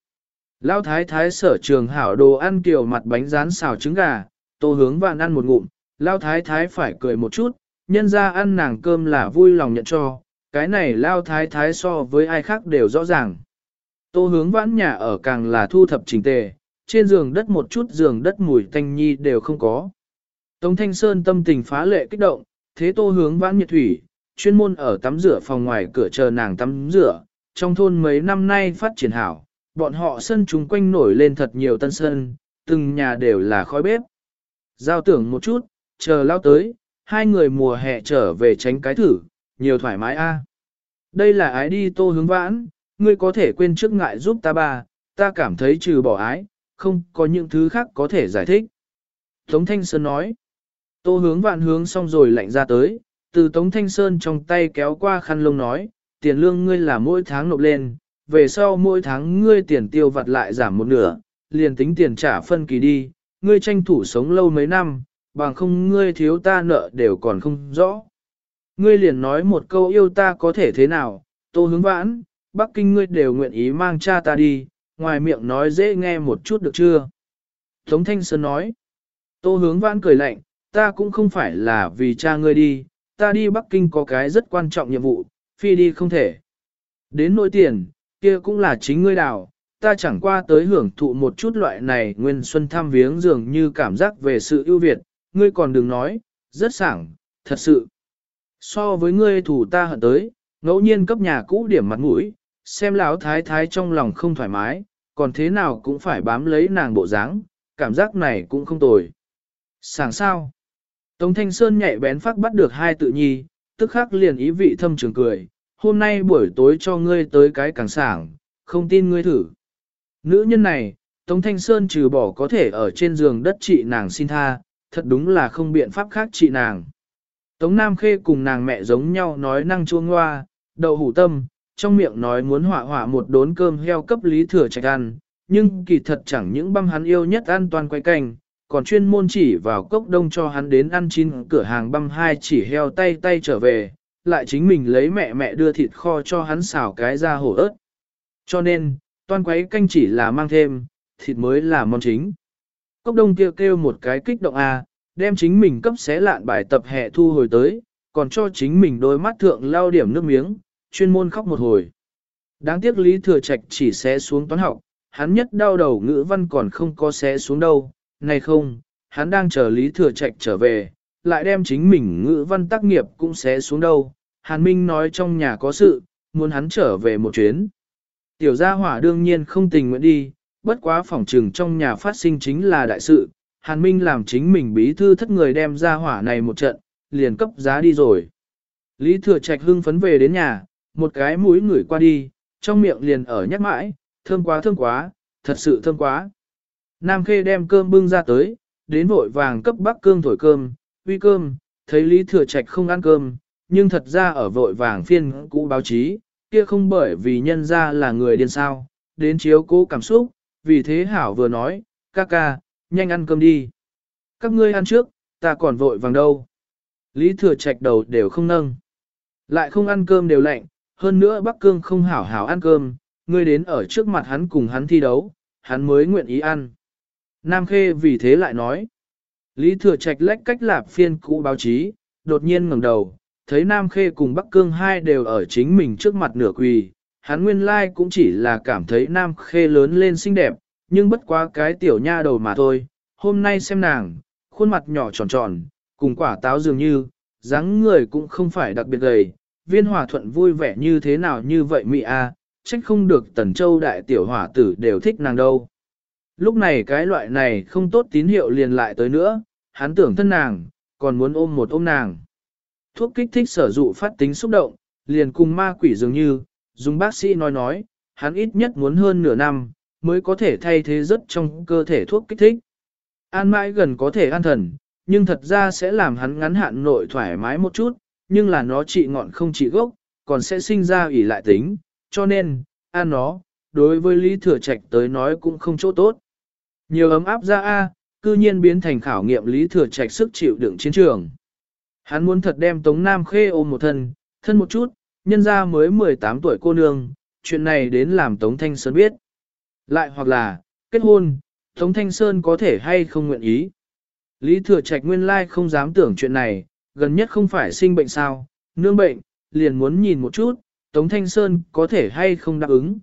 Lão thái thái sở trường hảo đồ ăn kiểu mặt bánh rán xào trứng gà, tô hướng vạn ăn một ngụm, Lão thái thái phải cười một chút, nhân ra ăn nàng cơm là vui lòng nhận cho, cái này lao thái thái so với ai khác đều rõ ràng. Tô hướng vãn nhà ở càng là thu thập trình tề, trên giường đất một chút giường đất mùi tanh nhi đều không có. Tống Thanh Sơn tâm tình phá lệ kích động, thế tô hướng vãn nhiệt thủy, chuyên môn ở tắm rửa phòng ngoài cửa chờ nàng tắm rửa, trong thôn mấy năm nay phát triển hảo, bọn họ sân chúng quanh nổi lên thật nhiều tân sân, từng nhà đều là khói bếp. Giao tưởng một chút, chờ lao tới, hai người mùa hè trở về tránh cái thử, nhiều thoải mái a. Đây là ái đi tô hướng vãn, ngươi có thể quên trước ngại giúp ta ba, ta cảm thấy trừ bỏ ái, không có những thứ khác có thể giải thích. Tống Thanh Sơn nói, tô hướng vạn hướng xong rồi lạnh ra tới, từ Tống Thanh Sơn trong tay kéo qua khăn lông nói, tiền lương ngươi là mỗi tháng nộp lên, về sau mỗi tháng ngươi tiền tiêu vặt lại giảm một nửa, liền tính tiền trả phân kỳ đi, ngươi tranh thủ sống lâu mấy năm, bằng không ngươi thiếu ta nợ đều còn không rõ. Ngươi liền nói một câu yêu ta có thể thế nào, tô hướng vãn, Bắc Kinh ngươi đều nguyện ý mang cha ta đi, ngoài miệng nói dễ nghe một chút được chưa? Tống Thanh Sơn nói, tô hướng vãn cười lạnh, ta cũng không phải là vì cha ngươi đi, ta đi Bắc Kinh có cái rất quan trọng nhiệm vụ, phi đi không thể. Đến nỗi tiền, kia cũng là chính ngươi đào, ta chẳng qua tới hưởng thụ một chút loại này nguyên xuân tham viếng dường như cảm giác về sự ưu việt, ngươi còn đừng nói, rất sảng, thật sự. So với ngươi thủ ta hận tới, ngẫu nhiên cấp nhà cũ điểm mặt mũi, xem lão thái thái trong lòng không thoải mái, còn thế nào cũng phải bám lấy nàng bộ dáng, cảm giác này cũng không tồi. Sảng sao? Tống Thanh Sơn nhạy bén phát bắt được hai tự nhi, tức khắc liền ý vị thâm trường cười, hôm nay buổi tối cho ngươi tới cái càng sảng, không tin ngươi thử. Nữ nhân này, Tống Thanh Sơn trừ bỏ có thể ở trên giường đất trị nàng xin tha, thật đúng là không biện pháp khác trị nàng. Tống Nam Khê cùng nàng mẹ giống nhau nói năng chua hoa, đậu hủ tâm, trong miệng nói muốn hỏa hỏa một đốn cơm heo cấp lý thừa trạch ăn, nhưng kỳ thật chẳng những băm hắn yêu nhất ăn toàn quay canh, còn chuyên môn chỉ vào cốc đông cho hắn đến ăn chín cửa hàng băm hai chỉ heo tay tay trở về, lại chính mình lấy mẹ mẹ đưa thịt kho cho hắn xào cái ra hổ ớt. Cho nên, toàn quấy canh chỉ là mang thêm, thịt mới là món chính. Cốc đông kêu kêu một cái kích động A, đem chính mình cấp xé lạn bài tập hệ thu hồi tới, còn cho chính mình đôi mắt thượng lao điểm nước miếng, chuyên môn khóc một hồi. Đáng tiếc Lý Thừa Trạch chỉ xé xuống toán học, hắn nhất đau đầu ngữ văn còn không có xé xuống đâu, này không, hắn đang chờ Lý Thừa Trạch trở về, lại đem chính mình ngữ văn tác nghiệp cũng xé xuống đâu. Hàn Minh nói trong nhà có sự, muốn hắn trở về một chuyến. Tiểu gia hỏa đương nhiên không tình nguyện đi, bất quá phòng trừng trong nhà phát sinh chính là đại sự. Hàn Minh làm chính mình bí thư thất người đem ra hỏa này một trận, liền cấp giá đi rồi. Lý Thừa Trạch hưng phấn về đến nhà, một cái mũi ngửi qua đi, trong miệng liền ở nhắc mãi, thơm quá thơm quá, thật sự thơm quá. Nam Khê đem cơm bưng ra tới, đến vội vàng cấp Bắc Cương thổi cơm, uy cơm, thấy Lý Thừa Trạch không ăn cơm, nhưng thật ra ở vội vàng phiên cũ báo chí, kia không bởi vì nhân ra là người điên sao, đến chiếu cố cảm xúc, vì thế Hảo vừa nói, ca ca, nhanh ăn cơm đi. Các ngươi ăn trước, ta còn vội vàng đâu. Lý Thừa Trạch đầu đều không nâng. Lại không ăn cơm đều lạnh, hơn nữa Bắc Cương không hảo hảo ăn cơm, ngươi đến ở trước mặt hắn cùng hắn thi đấu, hắn mới nguyện ý ăn. Nam Khê vì thế lại nói. Lý Thừa Trạch lách cách lạp phiên cũ báo chí, đột nhiên ngẩng đầu, thấy Nam Khê cùng Bắc Cương hai đều ở chính mình trước mặt nửa quỳ. Hắn nguyên lai like cũng chỉ là cảm thấy Nam Khê lớn lên xinh đẹp, nhưng bất quá cái tiểu nha đầu mà thôi. Hôm nay xem nàng, khuôn mặt nhỏ tròn tròn, cùng quả táo dường như, dáng người cũng không phải đặc biệt gầy. Viên hòa thuận vui vẻ như thế nào như vậy mị a, à, trách không được tần châu đại tiểu hỏa tử đều thích nàng đâu. Lúc này cái loại này không tốt tín hiệu liền lại tới nữa, hắn tưởng thân nàng, còn muốn ôm một ôm nàng. Thuốc kích thích sở dụ phát tính xúc động, liền cùng ma quỷ dường như, dùng bác sĩ nói nói, hắn ít nhất muốn hơn nửa năm, mới có thể thay thế rất trong cơ thể thuốc kích thích. An mãi gần có thể an thần, nhưng thật ra sẽ làm hắn ngắn hạn nội thoải mái một chút, nhưng là nó trị ngọn không trị gốc, còn sẽ sinh ra ủy lại tính, cho nên, ăn nó, đối với Lý Thừa Trạch tới nói cũng không chỗ tốt. Nhiều ấm áp ra A, cư nhiên biến thành khảo nghiệm Lý Thừa Trạch sức chịu đựng chiến trường. Hắn muốn thật đem Tống Nam Khê ôm một thân, thân một chút, nhân ra mới 18 tuổi cô nương, chuyện này đến làm Tống Thanh Sơn biết. Lại hoặc là, kết hôn, Tống Thanh Sơn có thể hay không nguyện ý. Lý Thừa Trạch nguyên lai không dám tưởng chuyện này, gần nhất không phải sinh bệnh sao, nương bệnh, liền muốn nhìn một chút, Tống Thanh Sơn có thể hay không đáp ứng.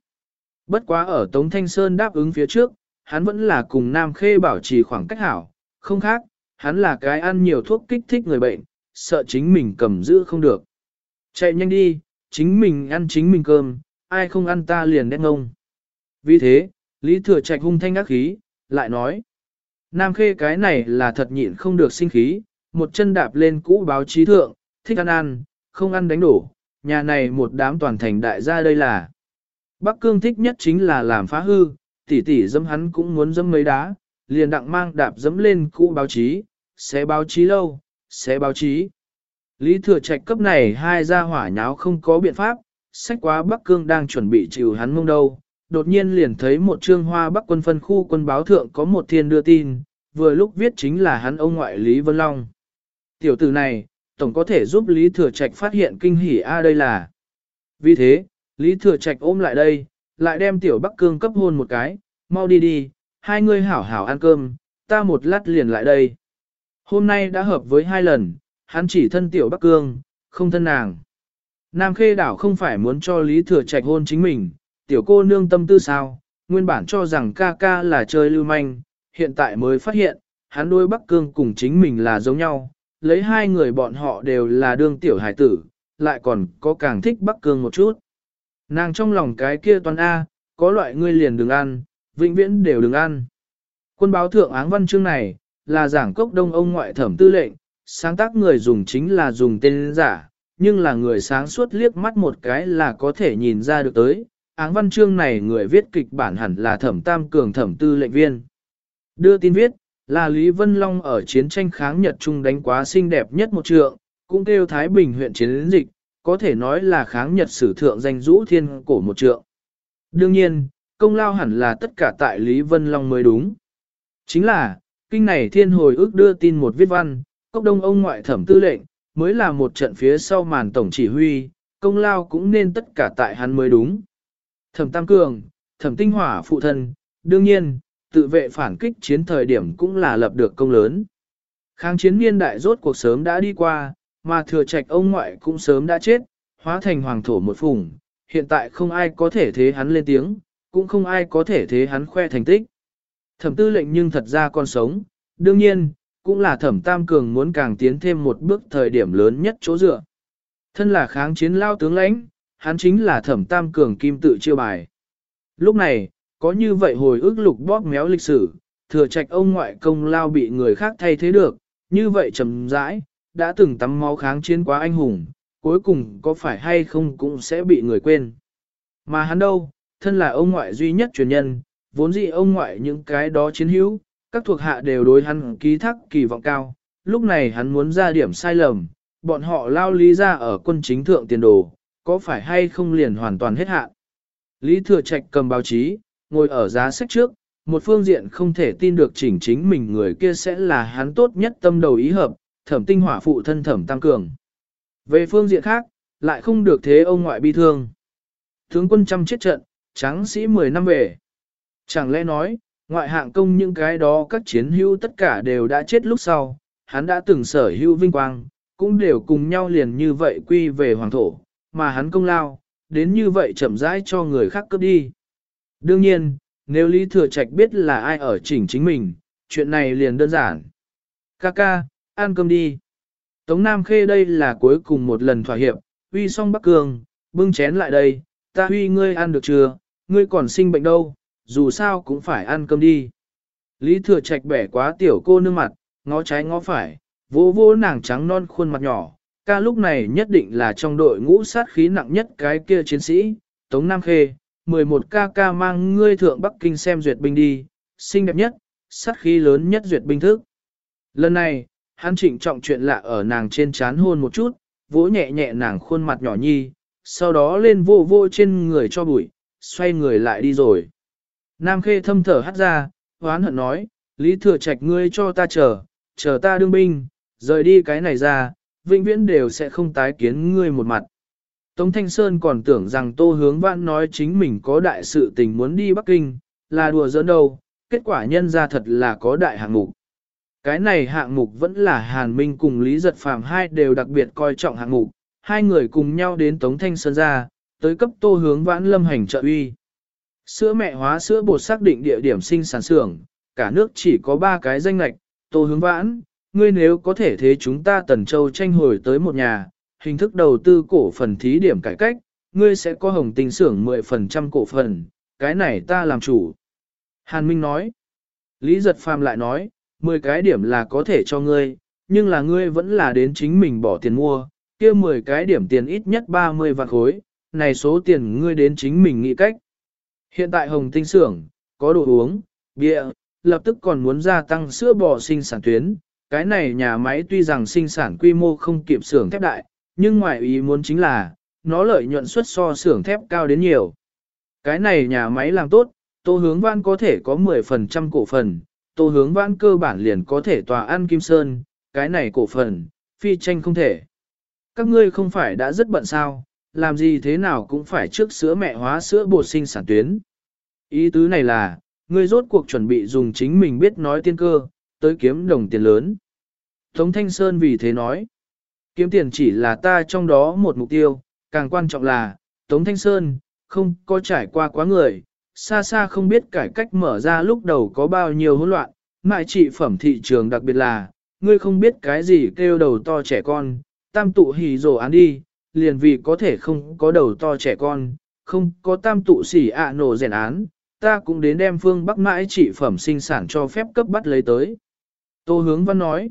Bất quá ở Tống Thanh Sơn đáp ứng phía trước, hắn vẫn là cùng Nam Khê bảo trì khoảng cách hảo, không khác, hắn là cái ăn nhiều thuốc kích thích người bệnh, sợ chính mình cầm giữ không được. Chạy nhanh đi, chính mình ăn chính mình cơm, ai không ăn ta liền đét ngông. Vì thế, Lý Thừa Trạch hung thanh ác khí, lại nói. Nam Khê cái này là thật nhịn không được sinh khí, một chân đạp lên cũ báo chí thượng, thích ăn ăn, không ăn đánh đổ, nhà này một đám toàn thành đại gia đây là. Bắc Cương thích nhất chính là làm phá hư, tỷ tỷ dâm hắn cũng muốn dâm mấy đá, liền đặng mang đạp dẫm lên cũ báo chí, sẽ báo chí lâu, sẽ báo chí. Lý thừa trạch cấp này hai gia hỏa nháo không có biện pháp, sách quá Bắc Cương đang chuẩn bị chịu hắn mông đâu, đột nhiên liền thấy một trương hoa Bắc quân phân khu quân báo thượng có một thiên đưa tin, vừa lúc viết chính là hắn ông ngoại Lý Vân Long. Tiểu tử này, tổng có thể giúp Lý Thừa Trạch phát hiện kinh hỉ a đây là. Vì thế, Lý Thừa Trạch ôm lại đây, lại đem Tiểu Bắc Cương cấp hôn một cái, mau đi đi, hai người hảo hảo ăn cơm, ta một lát liền lại đây. Hôm nay đã hợp với hai lần, hắn chỉ thân Tiểu Bắc Cương, không thân nàng. Nam Khê Đảo không phải muốn cho Lý Thừa Trạch hôn chính mình, tiểu cô nương tâm tư sao, nguyên bản cho rằng ca ca là chơi lưu manh, hiện tại mới phát hiện, hắn đôi Bắc Cương cùng chính mình là giống nhau, lấy hai người bọn họ đều là đương tiểu hải tử, lại còn có càng thích Bắc Cương một chút. Nàng trong lòng cái kia toàn A, có loại ngươi liền đừng ăn, vĩnh viễn đều đừng ăn. Quân báo thượng áng văn chương này, là giảng cốc đông ông ngoại thẩm tư lệnh, sáng tác người dùng chính là dùng tên giả, nhưng là người sáng suốt liếc mắt một cái là có thể nhìn ra được tới. Áng văn chương này người viết kịch bản hẳn là thẩm tam cường thẩm tư lệnh viên. Đưa tin viết, là Lý Vân Long ở chiến tranh kháng Nhật Trung đánh quá xinh đẹp nhất một trượng, cũng kêu Thái Bình huyện chiến dịch, có thể nói là kháng Nhật sử thượng danh rũ thiên cổ một trượng. Đương nhiên, công lao hẳn là tất cả tại Lý Vân Long mới đúng. Chính là, kinh này thiên hồi ước đưa tin một viết văn, cốc đông ông ngoại thẩm tư lệnh, mới là một trận phía sau màn tổng chỉ huy, công lao cũng nên tất cả tại hắn mới đúng. Thẩm Tam Cường, thẩm tinh hỏa phụ thân, đương nhiên, tự vệ phản kích chiến thời điểm cũng là lập được công lớn. Kháng chiến niên đại rốt cuộc sớm đã đi qua, mà thừa trạch ông ngoại cũng sớm đã chết, hóa thành hoàng thổ một phùng, hiện tại không ai có thể thế hắn lên tiếng, cũng không ai có thể thế hắn khoe thành tích. Thẩm tư lệnh nhưng thật ra còn sống, đương nhiên, cũng là thẩm tam cường muốn càng tiến thêm một bước thời điểm lớn nhất chỗ dựa. Thân là kháng chiến lao tướng lãnh, hắn chính là thẩm tam cường kim tự chiêu bài. Lúc này, có như vậy hồi ức lục bóp méo lịch sử, thừa trạch ông ngoại công lao bị người khác thay thế được, như vậy trầm rãi, đã từng tắm máu kháng chiến quá anh hùng, cuối cùng có phải hay không cũng sẽ bị người quên. Mà hắn đâu, thân là ông ngoại duy nhất truyền nhân, vốn dĩ ông ngoại những cái đó chiến hữu, các thuộc hạ đều đối hắn ký thác kỳ vọng cao, lúc này hắn muốn ra điểm sai lầm, bọn họ lao lý ra ở quân chính thượng tiền đồ, có phải hay không liền hoàn toàn hết hạn. Lý Thừa Trạch cầm báo chí, ngồi ở giá sách trước, một phương diện không thể tin được chỉnh chính mình người kia sẽ là hắn tốt nhất tâm đầu ý hợp, thẩm tinh hỏa phụ thân thẩm tăng cường. Về phương diện khác, lại không được thế ông ngoại bi thương. Tướng quân trăm chết trận, tráng sĩ 10 năm về. Chẳng lẽ nói, ngoại hạng công những cái đó các chiến hữu tất cả đều đã chết lúc sau, hắn đã từng sở hữu vinh quang, cũng đều cùng nhau liền như vậy quy về hoàng thổ, mà hắn công lao, đến như vậy chậm rãi cho người khác cướp đi. Đương nhiên, nếu Lý Thừa Trạch biết là ai ở chỉnh chính mình, chuyện này liền đơn giản. Kaka, ăn cơm đi. Tống Nam Khê đây là cuối cùng một lần thỏa hiệp, uy xong Bắc Cường, bưng chén lại đây, ta huy ngươi ăn được chưa, ngươi còn sinh bệnh đâu, dù sao cũng phải ăn cơm đi. Lý Thừa Trạch bẻ quá tiểu cô nương mặt, ngó trái ngó phải, vô vô nàng trắng non khuôn mặt nhỏ, ca lúc này nhất định là trong đội ngũ sát khí nặng nhất cái kia chiến sĩ, Tống Nam Khê, 11 ca ca mang ngươi thượng Bắc Kinh xem duyệt binh đi, xinh đẹp nhất, sát khí lớn nhất duyệt binh thức. Lần này, hắn trịnh trọng chuyện lạ ở nàng trên chán hôn một chút, vỗ nhẹ nhẹ nàng khuôn mặt nhỏ nhi, sau đó lên vô vô trên người cho bụi, xoay người lại đi rồi. Nam Khê thâm thở hắt ra, hoán hận nói, Lý Thừa Trạch ngươi cho ta chờ, chờ ta đương binh, rời đi cái này ra, vĩnh viễn đều sẽ không tái kiến ngươi một mặt. Tống Thanh Sơn còn tưởng rằng Tô Hướng Vãn nói chính mình có đại sự tình muốn đi Bắc Kinh, là đùa giỡn đâu, kết quả nhân ra thật là có đại hạng mục. Cái này hạng mục vẫn là Hàn Minh cùng Lý Giật Phàm hai đều đặc biệt coi trọng hạng mục, hai người cùng nhau đến Tống Thanh Sơn ra, tới cấp Tô Hướng Vãn lâm hành trợ uy. Sữa mẹ hóa sữa bột xác định địa điểm sinh sản xưởng, cả nước chỉ có ba cái danh lạch, Tô Hướng Vãn, ngươi nếu có thể thế chúng ta Tần Châu tranh hồi tới một nhà, hình thức đầu tư cổ phần thí điểm cải cách, ngươi sẽ có hồng tinh xưởng 10% cổ phần, cái này ta làm chủ. Hàn Minh nói, Lý Giật Phàm lại nói, 10 cái điểm là có thể cho ngươi, nhưng là ngươi vẫn là đến chính mình bỏ tiền mua, kia 10 cái điểm tiền ít nhất 30 vạn khối, này số tiền ngươi đến chính mình nghĩ cách. Hiện tại hồng tinh xưởng, có đồ uống, bia, lập tức còn muốn gia tăng sữa bò sinh sản tuyến, cái này nhà máy tuy rằng sinh sản quy mô không kịp xưởng thép đại, nhưng ngoài ý muốn chính là, nó lợi nhuận suất so xưởng thép cao đến nhiều. Cái này nhà máy làm tốt, tô hướng văn có thể có 10% cổ phần, tô hướng văn cơ bản liền có thể tòa ăn Kim Sơn, cái này cổ phần, phi tranh không thể. Các ngươi không phải đã rất bận sao, làm gì thế nào cũng phải trước sữa mẹ hóa sữa bột sinh sản tuyến. Ý tứ này là, ngươi rốt cuộc chuẩn bị dùng chính mình biết nói tiên cơ, tới kiếm đồng tiền lớn. Tống Thanh Sơn vì thế nói, kiếm tiền chỉ là ta trong đó một mục tiêu, càng quan trọng là, Tống Thanh Sơn, không có trải qua quá người, xa xa không biết cải cách mở ra lúc đầu có bao nhiêu hỗn loạn, mại trị phẩm thị trường đặc biệt là, ngươi không biết cái gì kêu đầu to trẻ con, tam tụ hỉ rồ án đi, liền vì có thể không có đầu to trẻ con, không có tam tụ xỉ ạ nổ rèn án, ta cũng đến đem phương Bắc mãi trị phẩm sinh sản cho phép cấp bắt lấy tới. Tô Hướng Văn nói,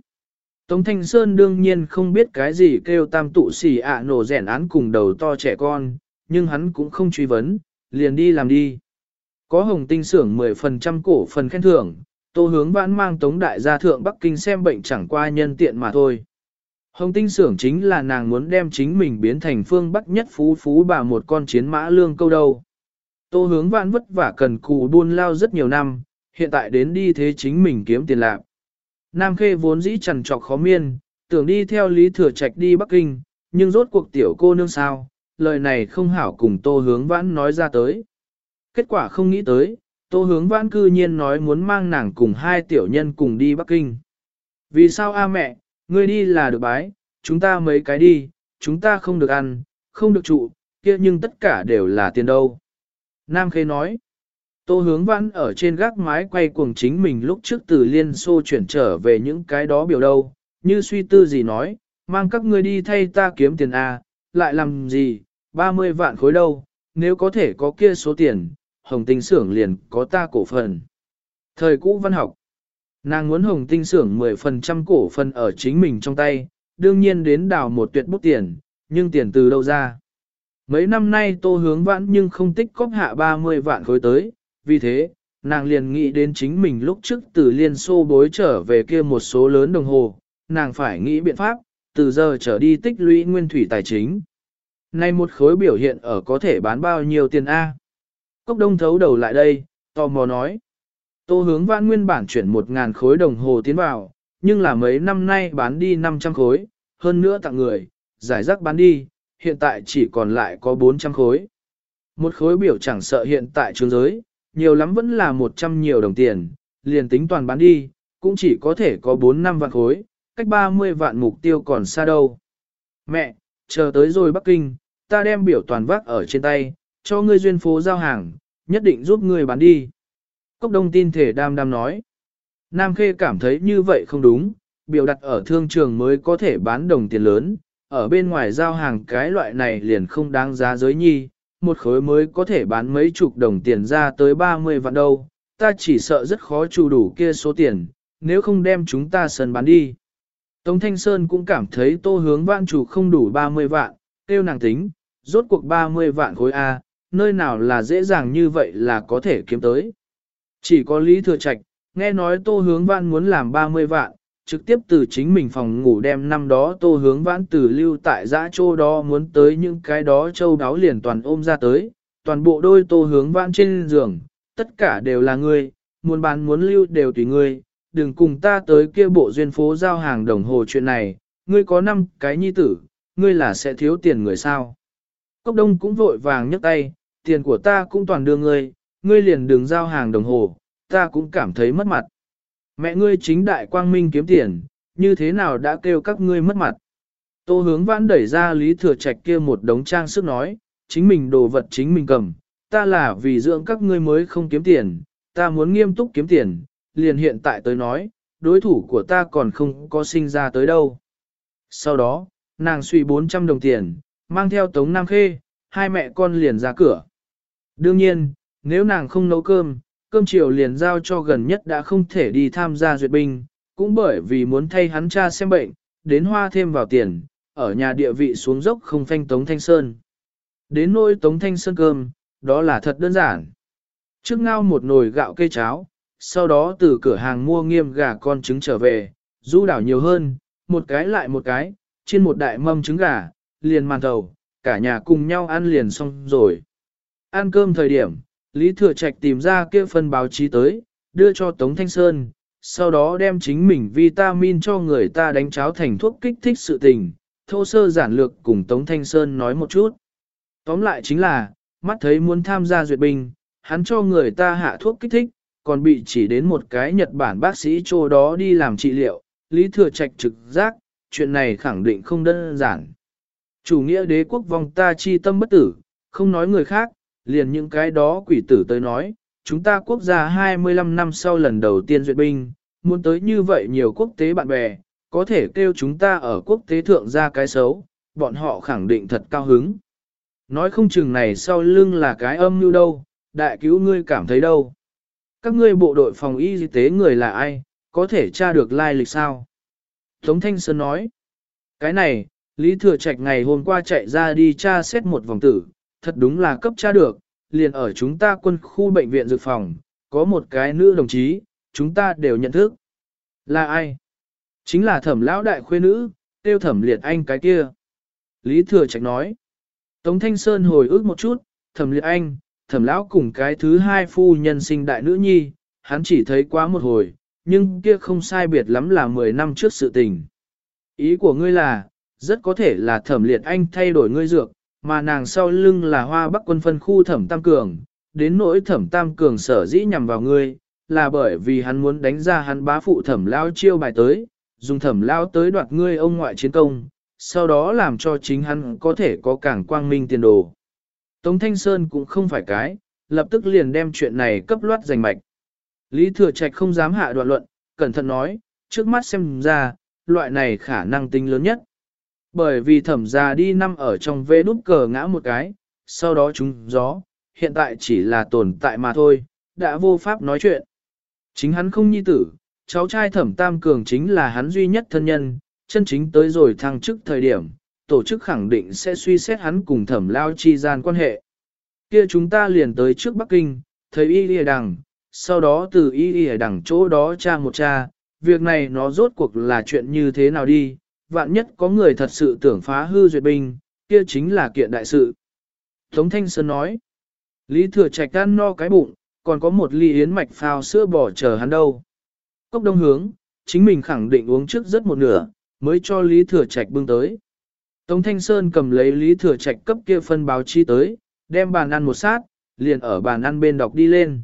Tống Thanh Sơn đương nhiên không biết cái gì kêu tam tụ xỉ ạ nổ rèn án cùng đầu to trẻ con, nhưng hắn cũng không truy vấn, liền đi làm đi. Có hồng tinh xưởng 10% cổ phần khen thưởng, Tô Hướng Văn mang Tống Đại gia thượng Bắc Kinh xem bệnh chẳng qua nhân tiện mà thôi. Hồng tinh xưởng chính là nàng muốn đem chính mình biến thành phương Bắc nhất phú phú bà một con chiến mã lương câu đâu. Tô hướng vãn vất vả cần cù buôn lao rất nhiều năm, hiện tại đến đi thế chính mình kiếm tiền lạc. Nam Khê vốn dĩ trần trọc khó miên, tưởng đi theo Lý Thừa Trạch đi Bắc Kinh, nhưng rốt cuộc tiểu cô nương sao, lời này không hảo cùng Tô Hướng Vãn nói ra tới. Kết quả không nghĩ tới, Tô Hướng Vãn cư nhiên nói muốn mang nàng cùng hai tiểu nhân cùng đi Bắc Kinh. Vì sao a mẹ, ngươi đi là được bái, chúng ta mấy cái đi, chúng ta không được ăn, không được trụ, kia nhưng tất cả đều là tiền đâu. Nam Khê nói, Tô hướng văn ở trên gác mái quay cuồng chính mình lúc trước từ Liên Xô chuyển trở về những cái đó biểu đâu, như suy tư gì nói, mang các ngươi đi thay ta kiếm tiền A, lại làm gì, 30 vạn khối đâu, nếu có thể có kia số tiền, hồng tinh xưởng liền có ta cổ phần. Thời cũ văn học, nàng muốn hồng tinh xưởng 10% cổ phần ở chính mình trong tay, đương nhiên đến đào một tuyệt bút tiền, nhưng tiền từ đâu ra. Mấy năm nay tô hướng vãn nhưng không tích cóp hạ 30 vạn khối tới, vì thế, nàng liền nghĩ đến chính mình lúc trước từ Liên Xô bối trở về kia một số lớn đồng hồ, nàng phải nghĩ biện pháp, từ giờ trở đi tích lũy nguyên thủy tài chính. Nay một khối biểu hiện ở có thể bán bao nhiêu tiền A. Cốc đông thấu đầu lại đây, tò mò nói. Tô hướng vãn nguyên bản chuyển một ngàn khối đồng hồ tiến vào, nhưng là mấy năm nay bán đi 500 khối, hơn nữa tặng người, giải rác bán đi, hiện tại chỉ còn lại có 400 khối. Một khối biểu chẳng sợ hiện tại trường giới, nhiều lắm vẫn là 100 nhiều đồng tiền, liền tính toàn bán đi, cũng chỉ có thể có 4 năm vạn khối, cách 30 vạn mục tiêu còn xa đâu. Mẹ, chờ tới rồi Bắc Kinh, ta đem biểu toàn vác ở trên tay, cho ngươi duyên phố giao hàng, nhất định giúp ngươi bán đi. Cốc đông tin thể đam đam nói. Nam Khê cảm thấy như vậy không đúng, biểu đặt ở thương trường mới có thể bán đồng tiền lớn, ở bên ngoài giao hàng cái loại này liền không đáng giá giới nhi, một khối mới có thể bán mấy chục đồng tiền ra tới 30 vạn đâu, ta chỉ sợ rất khó chủ đủ kia số tiền, nếu không đem chúng ta sân bán đi. Tống Thanh Sơn cũng cảm thấy tô hướng vạn chủ không đủ 30 vạn, tiêu nàng tính, rốt cuộc 30 vạn khối A, nơi nào là dễ dàng như vậy là có thể kiếm tới. Chỉ có Lý Thừa Trạch, nghe nói Tô Hướng Vãn muốn làm 30 vạn, trực tiếp từ chính mình phòng ngủ đem năm đó Tô Hướng Vãn từ lưu tại giã châu đó muốn tới những cái đó châu đáo liền toàn ôm ra tới, toàn bộ đôi Tô Hướng Vãn trên giường, tất cả đều là ngươi, muốn bán muốn lưu đều tùy ngươi, đừng cùng ta tới kia bộ duyên phố giao hàng đồng hồ chuyện này, ngươi có năm cái nhi tử, ngươi là sẽ thiếu tiền người sao. Cốc đông cũng vội vàng nhấc tay, tiền của ta cũng toàn đưa ngươi, ngươi liền đường giao hàng đồng hồ, ta cũng cảm thấy mất mặt. Mẹ ngươi chính đại quang minh kiếm tiền, như thế nào đã kêu các ngươi mất mặt. Tô hướng vãn đẩy ra lý thừa trạch kia một đống trang sức nói, chính mình đồ vật chính mình cầm, ta là vì dưỡng các ngươi mới không kiếm tiền, ta muốn nghiêm túc kiếm tiền, liền hiện tại tới nói, đối thủ của ta còn không có sinh ra tới đâu. Sau đó, nàng suy 400 đồng tiền, mang theo Tống Nam Khê, hai mẹ con liền ra cửa. Đương nhiên, nếu nàng không nấu cơm, cơm chiều liền giao cho gần nhất đã không thể đi tham gia duyệt binh, cũng bởi vì muốn thay hắn cha xem bệnh, đến hoa thêm vào tiền, ở nhà địa vị xuống dốc không phanh Tống Thanh Sơn. Đến nôi Tống Thanh Sơn cơm, đó là thật đơn giản. Trước ngao một nồi gạo cây cháo, sau đó từ cửa hàng mua nghiêm gà con trứng trở về, du đảo nhiều hơn, một cái lại một cái, trên một đại mâm trứng gà, liền màn thầu, cả nhà cùng nhau ăn liền xong rồi. Ăn cơm thời điểm, Lý Thừa Trạch tìm ra kia phần báo chí tới, đưa cho Tống Thanh Sơn, sau đó đem chính mình vitamin cho người ta đánh cháo thành thuốc kích thích sự tình, thô sơ giản lược cùng Tống Thanh Sơn nói một chút. Tóm lại chính là, mắt thấy muốn tham gia duyệt binh, hắn cho người ta hạ thuốc kích thích, còn bị chỉ đến một cái Nhật Bản bác sĩ chỗ đó đi làm trị liệu, Lý Thừa Trạch trực giác, chuyện này khẳng định không đơn giản. Chủ nghĩa đế quốc vong ta chi tâm bất tử, không nói người khác, liền những cái đó quỷ tử tới nói, chúng ta quốc gia 25 năm sau lần đầu tiên duyệt binh, muốn tới như vậy nhiều quốc tế bạn bè, có thể kêu chúng ta ở quốc tế thượng ra cái xấu, bọn họ khẳng định thật cao hứng. Nói không chừng này sau lưng là cái âm như đâu, đại cứu ngươi cảm thấy đâu. Các ngươi bộ đội phòng y tế người là ai, có thể tra được lai lịch sao? Tống Thanh Sơn nói, cái này, Lý Thừa Trạch ngày hôm qua chạy ra đi tra xét một vòng tử, thật đúng là cấp tra được, liền ở chúng ta quân khu bệnh viện dược phòng, có một cái nữ đồng chí, chúng ta đều nhận thức. Là ai? Chính là thẩm lão đại khuê nữ, tiêu thẩm liệt anh cái kia. Lý Thừa Trạch nói. Tống Thanh Sơn hồi ức một chút, thẩm liệt anh, thẩm lão cùng cái thứ hai phu nhân sinh đại nữ nhi, hắn chỉ thấy quá một hồi, nhưng kia không sai biệt lắm là 10 năm trước sự tình. Ý của ngươi là, rất có thể là thẩm liệt anh thay đổi ngươi dược, mà nàng sau lưng là hoa bắc quân phân khu thẩm tam cường, đến nỗi thẩm tam cường sở dĩ nhằm vào ngươi, là bởi vì hắn muốn đánh ra hắn bá phụ thẩm lao chiêu bài tới, dùng thẩm lao tới đoạt ngươi ông ngoại chiến công, sau đó làm cho chính hắn có thể có càng quang minh tiền đồ. Tống Thanh Sơn cũng không phải cái, lập tức liền đem chuyện này cấp loát giành mạch. Lý Thừa Trạch không dám hạ đoạn luận, cẩn thận nói, trước mắt xem ra, loại này khả năng tính lớn nhất. Bởi vì thẩm già đi năm ở trong vê đút cờ ngã một cái, sau đó chúng gió, hiện tại chỉ là tồn tại mà thôi, đã vô pháp nói chuyện. Chính hắn không nhi tử, cháu trai thẩm tam cường chính là hắn duy nhất thân nhân, chân chính tới rồi thăng chức thời điểm, tổ chức khẳng định sẽ suy xét hắn cùng thẩm lao chi gian quan hệ. Kia chúng ta liền tới trước Bắc Kinh, thấy y lìa đằng, sau đó từ y lìa đằng chỗ đó tra một tra, việc này nó rốt cuộc là chuyện như thế nào đi, vạn nhất có người thật sự tưởng phá hư duyệt binh, kia chính là kiện đại sự. Tống Thanh Sơn nói, Lý Thừa Trạch ăn no cái bụng, còn có một ly yến mạch phao sữa bỏ chờ hắn đâu. Cốc đông hướng, chính mình khẳng định uống trước rất một nửa, mới cho Lý Thừa Trạch bưng tới. Tống Thanh Sơn cầm lấy Lý Thừa Trạch cấp kia phân báo chi tới, đem bàn ăn một sát, liền ở bàn ăn bên đọc đi lên.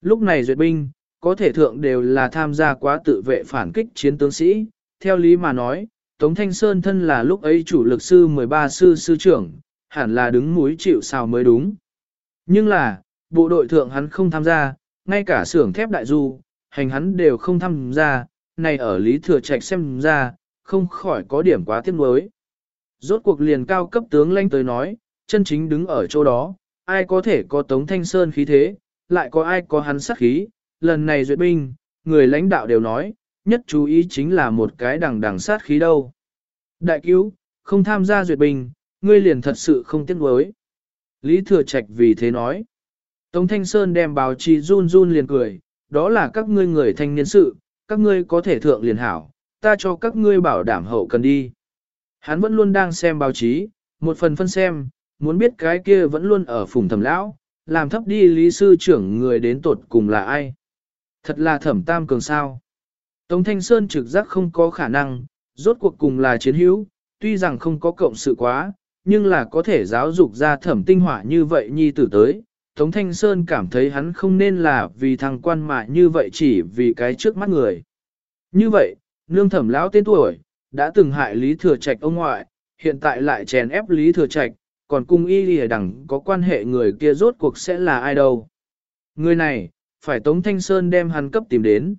Lúc này duyệt binh, có thể thượng đều là tham gia quá tự vệ phản kích chiến tướng sĩ, theo lý mà nói, Tống Thanh Sơn thân là lúc ấy chủ lực sư 13 sư sư trưởng, hẳn là đứng mũi chịu sao mới đúng. Nhưng là, bộ đội thượng hắn không tham gia, ngay cả xưởng thép đại du, hành hắn đều không tham gia, này ở Lý Thừa Trạch xem ra, không khỏi có điểm quá tiếc nuối. Rốt cuộc liền cao cấp tướng lanh tới nói, chân chính đứng ở chỗ đó, ai có thể có Tống Thanh Sơn khí thế, lại có ai có hắn sát khí, lần này duyệt binh, người lãnh đạo đều nói, nhất chú ý chính là một cái đằng đằng sát khí đâu. Đại cứu, không tham gia duyệt binh, ngươi liền thật sự không tiếc nuối. Lý Thừa Trạch vì thế nói. Tống Thanh Sơn đem báo chí run run liền cười, đó là các ngươi người thanh niên sự, các ngươi có thể thượng liền hảo, ta cho các ngươi bảo đảm hậu cần đi. Hắn vẫn luôn đang xem báo chí, một phần phân xem, muốn biết cái kia vẫn luôn ở phùng thẩm lão, làm thấp đi lý sư trưởng người đến tột cùng là ai. Thật là thẩm tam cường sao. Tống Thanh Sơn trực giác không có khả năng, rốt cuộc cùng là chiến hữu, tuy rằng không có cộng sự quá, nhưng là có thể giáo dục ra thẩm tinh hỏa như vậy nhi tử tới. Tống Thanh Sơn cảm thấy hắn không nên là vì thằng quan mà như vậy chỉ vì cái trước mắt người. Như vậy, nương thẩm lão tên tuổi, đã từng hại Lý Thừa Trạch ông ngoại, hiện tại lại chèn ép Lý Thừa Trạch, còn cung y lìa đẳng có quan hệ người kia rốt cuộc sẽ là ai đâu. Người này, phải Tống Thanh Sơn đem hắn cấp tìm đến.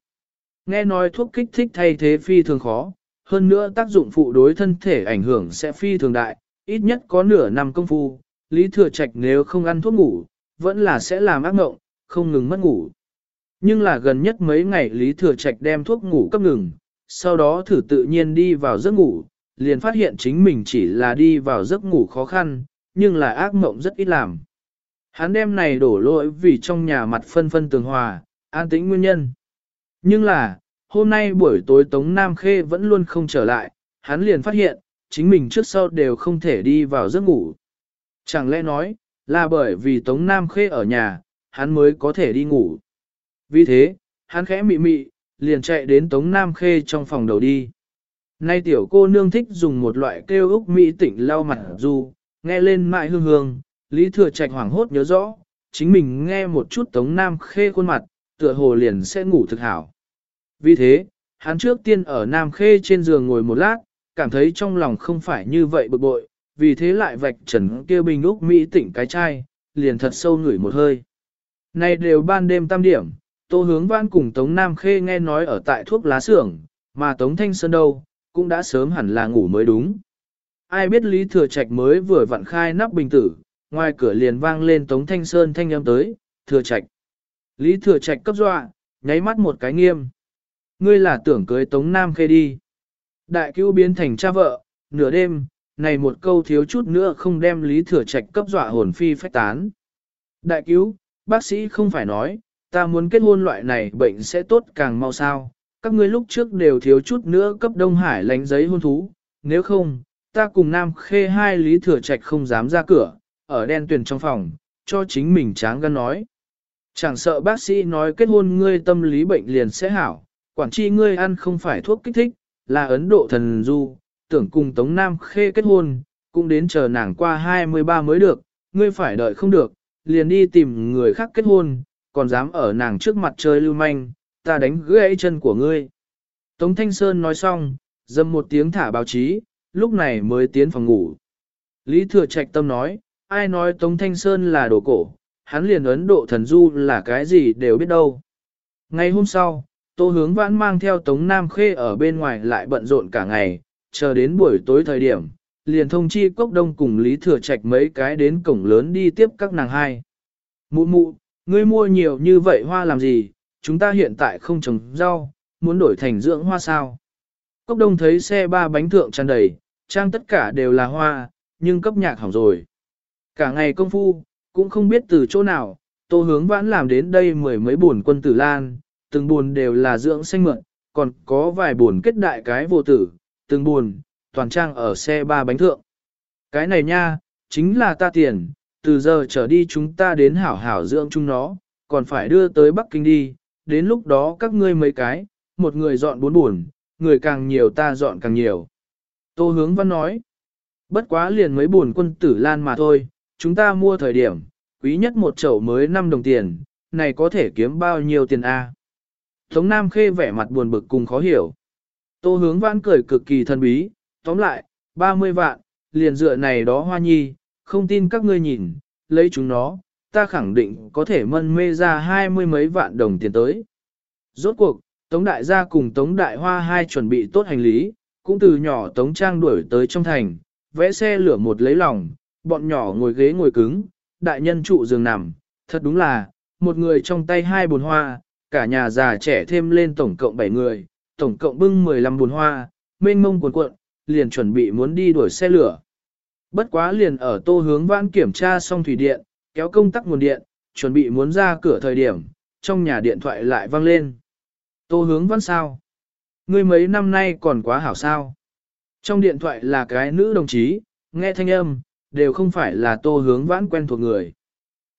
Nghe nói thuốc kích thích thay thế phi thường khó, hơn nữa tác dụng phụ đối thân thể ảnh hưởng sẽ phi thường đại, ít nhất có nửa năm công phu, Lý Thừa Trạch nếu không ăn thuốc ngủ, vẫn là sẽ làm ác ngộng, không ngừng mất ngủ. Nhưng là gần nhất mấy ngày Lý Thừa Trạch đem thuốc ngủ cấp ngừng, sau đó thử tự nhiên đi vào giấc ngủ, liền phát hiện chính mình chỉ là đi vào giấc ngủ khó khăn, nhưng là ác mộng rất ít làm. Hắn đem này đổ lỗi vì trong nhà mặt phân phân tường hòa, an tĩnh nguyên nhân. Nhưng là, hôm nay buổi tối Tống Nam Khê vẫn luôn không trở lại, hắn liền phát hiện, chính mình trước sau đều không thể đi vào giấc ngủ. Chẳng lẽ nói, là bởi vì Tống Nam Khê ở nhà, hắn mới có thể đi ngủ. Vì thế, hắn khẽ mị mị, liền chạy đến Tống Nam Khê trong phòng đầu đi. Nay tiểu cô nương thích dùng một loại kêu úc mỹ tỉnh lau mặt du, nghe lên mại hương hương, Lý Thừa Trạch hoảng hốt nhớ rõ, chính mình nghe một chút Tống Nam Khê khuôn mặt, tựa hồ liền sẽ ngủ thực hảo. Vì thế, hắn trước tiên ở Nam Khê trên giường ngồi một lát, cảm thấy trong lòng không phải như vậy bực bội, vì thế lại vạch trần kia bình úc Mỹ tỉnh cái chai, liền thật sâu ngửi một hơi. Này đều ban đêm tam điểm, Tô Hướng Văn cùng Tống Nam Khê nghe nói ở tại thuốc lá xưởng, mà Tống Thanh Sơn đâu, cũng đã sớm hẳn là ngủ mới đúng. Ai biết Lý Thừa Trạch mới vừa vặn khai nắp bình tử, ngoài cửa liền vang lên Tống Thanh Sơn thanh âm tới, Thừa Trạch. Lý Thừa Trạch cấp dọa, nháy mắt một cái nghiêm. Ngươi là tưởng cưới Tống Nam Khê đi. Đại cứu biến thành cha vợ, nửa đêm, này một câu thiếu chút nữa không đem Lý Thừa Trạch cấp dọa hồn phi phách tán. Đại cứu, bác sĩ không phải nói, ta muốn kết hôn loại này bệnh sẽ tốt càng mau sao. Các ngươi lúc trước đều thiếu chút nữa cấp Đông Hải lánh giấy hôn thú, nếu không, ta cùng Nam Khê hai Lý Thừa Trạch không dám ra cửa, ở đen tuyển trong phòng, cho chính mình tráng gan nói. Chẳng sợ bác sĩ nói kết hôn ngươi tâm lý bệnh liền sẽ hảo, quản chi ngươi ăn không phải thuốc kích thích, là Ấn Độ thần du, tưởng cùng Tống Nam Khê kết hôn, cũng đến chờ nàng qua 23 mới được, ngươi phải đợi không được, liền đi tìm người khác kết hôn, còn dám ở nàng trước mặt chơi lưu manh, ta đánh gãy chân của ngươi. Tống Thanh Sơn nói xong, dâm một tiếng thả báo chí, lúc này mới tiến phòng ngủ. Lý Thừa Trạch Tâm nói, ai nói Tống Thanh Sơn là đồ cổ, hắn liền Ấn Độ thần du là cái gì đều biết đâu. Ngày hôm sau, Tô Hướng Vãn mang theo Tống Nam Khê ở bên ngoài lại bận rộn cả ngày, chờ đến buổi tối thời điểm, liền thông chi Cốc Đông cùng Lý Thừa Trạch mấy cái đến cổng lớn đi tiếp các nàng hai. Mụ mụ, ngươi mua nhiều như vậy hoa làm gì, chúng ta hiện tại không trồng rau, muốn đổi thành dưỡng hoa sao. Cốc Đông thấy xe ba bánh thượng tràn đầy, trang tất cả đều là hoa, nhưng cấp nhạc hỏng rồi. Cả ngày công phu, cũng không biết từ chỗ nào, tô hướng vãn làm đến đây mười mấy buồn quân tử lan, từng buồn đều là dưỡng xanh mượn, còn có vài buồn kết đại cái vô tử, từng buồn, toàn trang ở xe ba bánh thượng. Cái này nha, chính là ta tiền, từ giờ trở đi chúng ta đến hảo hảo dưỡng chúng nó, còn phải đưa tới Bắc Kinh đi, đến lúc đó các ngươi mấy cái, một người dọn bốn buồn, người càng nhiều ta dọn càng nhiều. Tô hướng văn nói, bất quá liền mấy buồn quân tử lan mà thôi, chúng ta mua thời điểm, quý nhất một chậu mới 5 đồng tiền, này có thể kiếm bao nhiêu tiền a? Tống Nam Khê vẻ mặt buồn bực cùng khó hiểu. Tô hướng vãn cười cực kỳ thân bí, tóm lại, 30 vạn, liền dựa này đó hoa nhi, không tin các ngươi nhìn, lấy chúng nó, ta khẳng định có thể mân mê ra hai mươi mấy vạn đồng tiền tới. Rốt cuộc, Tống Đại gia cùng Tống Đại Hoa hai chuẩn bị tốt hành lý, cũng từ nhỏ Tống Trang đuổi tới trong thành, vẽ xe lửa một lấy lòng, bọn nhỏ ngồi ghế ngồi cứng, đại nhân trụ giường nằm, thật đúng là, một người trong tay hai bồn hoa, cả nhà già trẻ thêm lên tổng cộng 7 người, tổng cộng bưng 15 bồn hoa, mênh mông cuộn cuộn, liền chuẩn bị muốn đi đuổi xe lửa. Bất quá liền ở tô hướng vãn kiểm tra xong thủy điện, kéo công tắc nguồn điện, chuẩn bị muốn ra cửa thời điểm, trong nhà điện thoại lại vang lên. Tô hướng vãn sao? Ngươi mấy năm nay còn quá hảo sao? Trong điện thoại là cái nữ đồng chí, nghe thanh âm, đều không phải là tô hướng vãn quen thuộc người.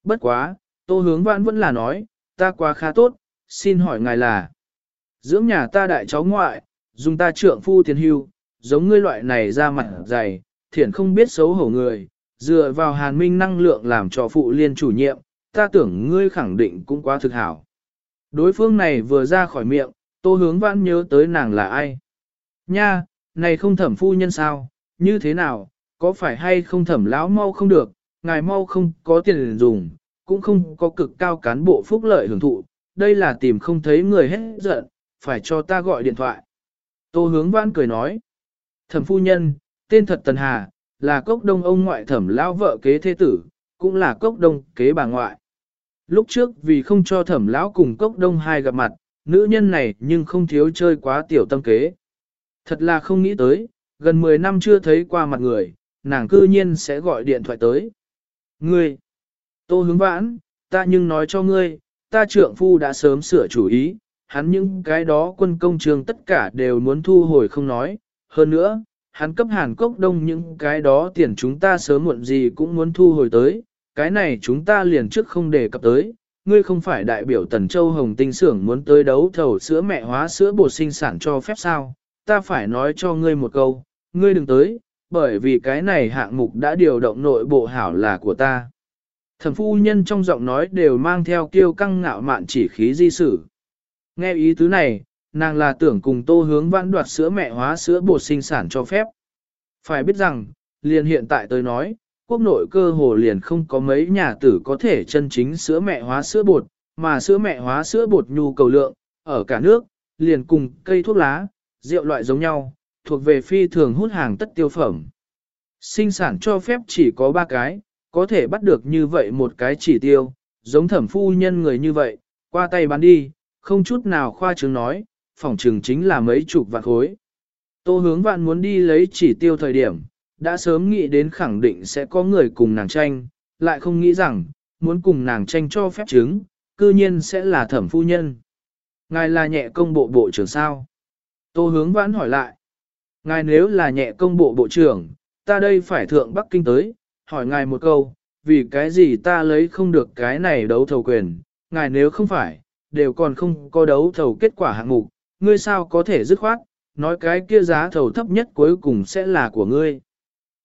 Bất quá, tô hướng vãn vẫn là nói, ta quá khá tốt, xin hỏi ngài là. Dưỡng nhà ta đại cháu ngoại, dùng ta trượng phu tiền hưu, giống ngươi loại này ra mặt dày, thiện không biết xấu hổ người, dựa vào hàn minh năng lượng làm cho phụ liên chủ nhiệm, ta tưởng ngươi khẳng định cũng quá thực hảo. Đối phương này vừa ra khỏi miệng, tô hướng vãn nhớ tới nàng là ai. Nha, này không thẩm phu nhân sao, như thế nào, có phải hay không thẩm lão mau không được, ngài mau không có tiền dùng, cũng không có cực cao cán bộ phúc lợi hưởng thụ, đây là tìm không thấy người hết giận, phải cho ta gọi điện thoại. Tô hướng vãn cười nói, thẩm phu nhân, tên thật Tần Hà, là cốc đông ông ngoại thẩm lão vợ kế thế tử, cũng là cốc đông kế bà ngoại. Lúc trước vì không cho thẩm lão cùng cốc đông hai gặp mặt, nữ nhân này nhưng không thiếu chơi quá tiểu tâm kế. Thật là không nghĩ tới, gần 10 năm chưa thấy qua mặt người, nàng cư nhiên sẽ gọi điện thoại tới. Ngươi, tô hướng vãn, ta nhưng nói cho ngươi, ta trượng phu đã sớm sửa chủ ý, hắn những cái đó quân công trường tất cả đều muốn thu hồi không nói, hơn nữa, hắn cấp Hàn Quốc đông những cái đó tiền chúng ta sớm muộn gì cũng muốn thu hồi tới, cái này chúng ta liền trước không đề cập tới, ngươi không phải đại biểu Tần Châu Hồng Tinh sưởng muốn tới đấu thầu sữa mẹ hóa sữa bột sinh sản cho phép sao, ta phải nói cho ngươi một câu, ngươi đừng tới, bởi vì cái này hạng mục đã điều động nội bộ hảo là của ta. Thẩm phu nhân trong giọng nói đều mang theo kiêu căng ngạo mạn chỉ khí di sử. Nghe ý tứ này, nàng là tưởng cùng tô hướng vãn đoạt sữa mẹ hóa sữa bột sinh sản cho phép. Phải biết rằng, liền hiện tại tôi nói, quốc nội cơ hồ liền không có mấy nhà tử có thể chân chính sữa mẹ hóa sữa bột, mà sữa mẹ hóa sữa bột nhu cầu lượng, ở cả nước, liền cùng cây thuốc lá, rượu loại giống nhau, thuộc về phi thường hút hàng tất tiêu phẩm. Sinh sản cho phép chỉ có ba cái, có thể bắt được như vậy một cái chỉ tiêu, giống thẩm phu nhân người như vậy, qua tay bán đi, không chút nào khoa trương nói, phòng trường chính là mấy chục vạn khối. Tô hướng vạn muốn đi lấy chỉ tiêu thời điểm, đã sớm nghĩ đến khẳng định sẽ có người cùng nàng tranh, lại không nghĩ rằng, muốn cùng nàng tranh cho phép chứng, cư nhiên sẽ là thẩm phu nhân. Ngài là nhẹ công bộ bộ trưởng sao? Tô hướng vãn hỏi lại. Ngài nếu là nhẹ công bộ bộ trưởng, ta đây phải thượng Bắc Kinh tới, hỏi ngài một câu, vì cái gì ta lấy không được cái này đấu thầu quyền, ngài nếu không phải, đều còn không có đấu thầu kết quả hạng mục, ngươi sao có thể dứt khoát, nói cái kia giá thầu thấp nhất cuối cùng sẽ là của ngươi.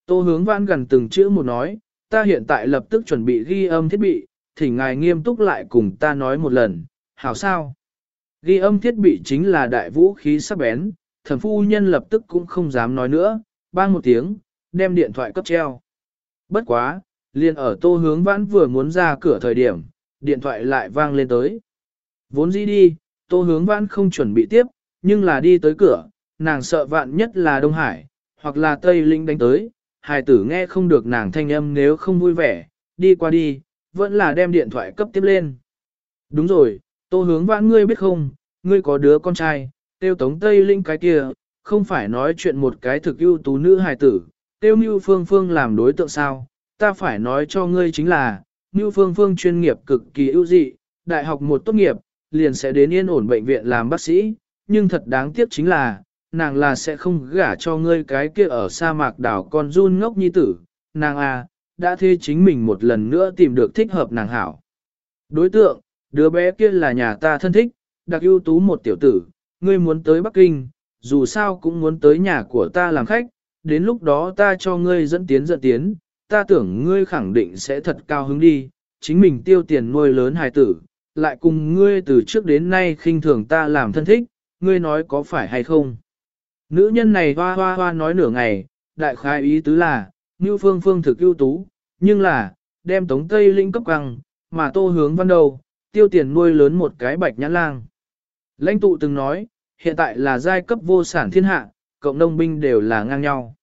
Tô hướng vãn gần từng chữ một nói, ta hiện tại lập tức chuẩn bị ghi âm thiết bị, thì ngài nghiêm túc lại cùng ta nói một lần, hảo sao? Ghi âm thiết bị chính là đại vũ khí sắc bén, thần phu nhân lập tức cũng không dám nói nữa, bang một tiếng, đem điện thoại cấp treo. Bất quá, liền ở tô hướng vãn vừa muốn ra cửa thời điểm, điện thoại lại vang lên tới. Vốn dĩ đi, tô hướng vãn không chuẩn bị tiếp, nhưng là đi tới cửa, nàng sợ vạn nhất là Đông Hải, hoặc là Tây Linh đánh tới, hài tử nghe không được nàng thanh âm nếu không vui vẻ, đi qua đi, vẫn là đem điện thoại cấp tiếp lên. Đúng rồi, tô hướng vãn ngươi biết không, ngươi có đứa con trai, tiêu tống Tây Linh cái kia, không phải nói chuyện một cái thực ưu tú nữ hài tử, tiêu mưu phương phương làm đối tượng sao, ta phải nói cho ngươi chính là, mưu phương phương chuyên nghiệp cực kỳ ưu dị, đại học một tốt nghiệp, liền sẽ đến yên ổn bệnh viện làm bác sĩ, nhưng thật đáng tiếc chính là, nàng là sẽ không gả cho ngươi cái kia ở sa mạc đảo con run ngốc nhi tử, nàng à, đã thế chính mình một lần nữa tìm được thích hợp nàng hảo. Đối tượng, đứa bé kia là nhà ta thân thích, đặc ưu tú một tiểu tử, ngươi muốn tới Bắc Kinh, dù sao cũng muốn tới nhà của ta làm khách, đến lúc đó ta cho ngươi dẫn tiến dẫn tiến, ta tưởng ngươi khẳng định sẽ thật cao hứng đi, chính mình tiêu tiền nuôi lớn hài tử, lại cùng ngươi từ trước đến nay khinh thường ta làm thân thích, ngươi nói có phải hay không. Nữ nhân này hoa hoa hoa nói nửa ngày, đại khai ý tứ là, như phương phương thực ưu tú, nhưng là, đem tống tây linh cấp căng, mà tô hướng văn đầu, tiêu tiền nuôi lớn một cái bạch nhãn lang. Lãnh tụ từng nói, hiện tại là giai cấp vô sản thiên hạ, cộng nông binh đều là ngang nhau.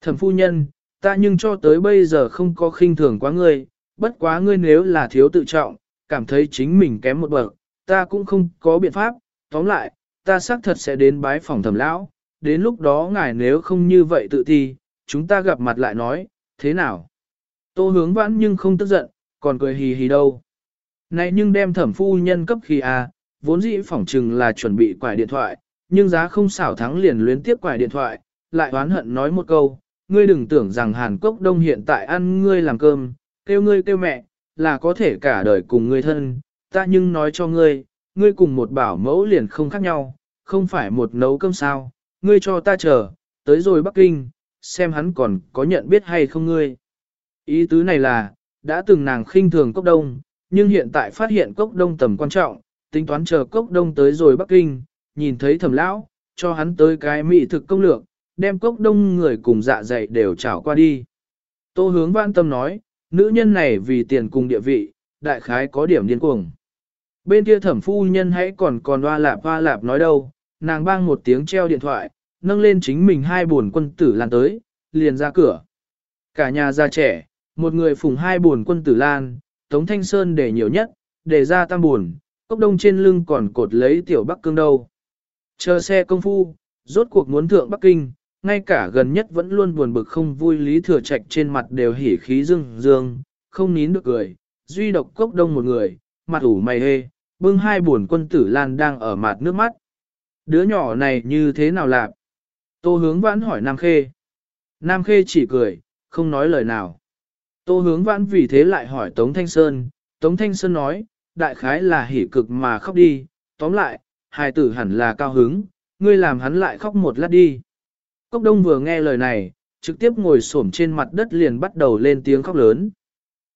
Thẩm phu nhân, ta nhưng cho tới bây giờ không có khinh thường quá ngươi, bất quá ngươi nếu là thiếu tự trọng, cảm thấy chính mình kém một bậc, ta cũng không có biện pháp, tóm lại, ta xác thật sẽ đến bái phòng thẩm lão, đến lúc đó ngài nếu không như vậy tự thi, chúng ta gặp mặt lại nói, Thế nào? Tô hướng vãn nhưng không tức giận, còn cười hì hì đâu. Này nhưng đem thẩm phu nhân cấp khi à, vốn dĩ phỏng chừng là chuẩn bị quải điện thoại, nhưng giá không xảo thắng liền luyến tiếp quải điện thoại, lại oán hận nói một câu, ngươi đừng tưởng rằng Hàn Quốc Đông hiện tại ăn ngươi làm cơm, kêu ngươi kêu mẹ, là có thể cả đời cùng ngươi thân, ta nhưng nói cho ngươi, ngươi cùng một bảo mẫu liền không khác nhau, không phải một nấu cơm sao, ngươi cho ta chờ, tới rồi Bắc Kinh, xem hắn còn có nhận biết hay không ngươi. Ý tứ này là, đã từng nàng khinh thường cốc đông, nhưng hiện tại phát hiện cốc đông tầm quan trọng, tính toán chờ cốc đông tới rồi Bắc Kinh, nhìn thấy thẩm lão, cho hắn tới cái mỹ thực công lược, đem cốc đông người cùng dạ dày đều trảo qua đi. Tô hướng vãn tâm nói, nữ nhân này vì tiền cùng địa vị, đại khái có điểm điên cuồng. Bên kia thẩm phu nhân hãy còn còn hoa lạp hoa lạp nói đâu, nàng bang một tiếng treo điện thoại, nâng lên chính mình hai buồn quân tử lan tới, liền ra cửa. Cả nhà già trẻ, một người phùng hai buồn quân tử lan, Tống Thanh Sơn để nhiều nhất, để ra tam buồn, cốc đông trên lưng còn cột lấy tiểu Bắc Cương đâu. Chờ xe công phu, rốt cuộc muốn thượng Bắc Kinh, ngay cả gần nhất vẫn luôn buồn bực không vui lý thừa trạch trên mặt đều hỉ khí dương dương, không nín được cười, duy độc cốc đông một người, mặt ủ mày hê, bưng hai buồn quân tử lan đang ở mặt nước mắt. Đứa nhỏ này như thế nào lạc? Tô hướng vãn hỏi Nam Khê. Nam Khê chỉ cười, không nói lời nào. Tô hướng vãn vì thế lại hỏi Tống Thanh Sơn. Tống Thanh Sơn nói, đại khái là hỉ cực mà khóc đi, tóm lại, hài tử hẳn là cao hứng, ngươi làm hắn lại khóc một lát đi. Cốc đông vừa nghe lời này, trực tiếp ngồi xổm trên mặt đất liền bắt đầu lên tiếng khóc lớn.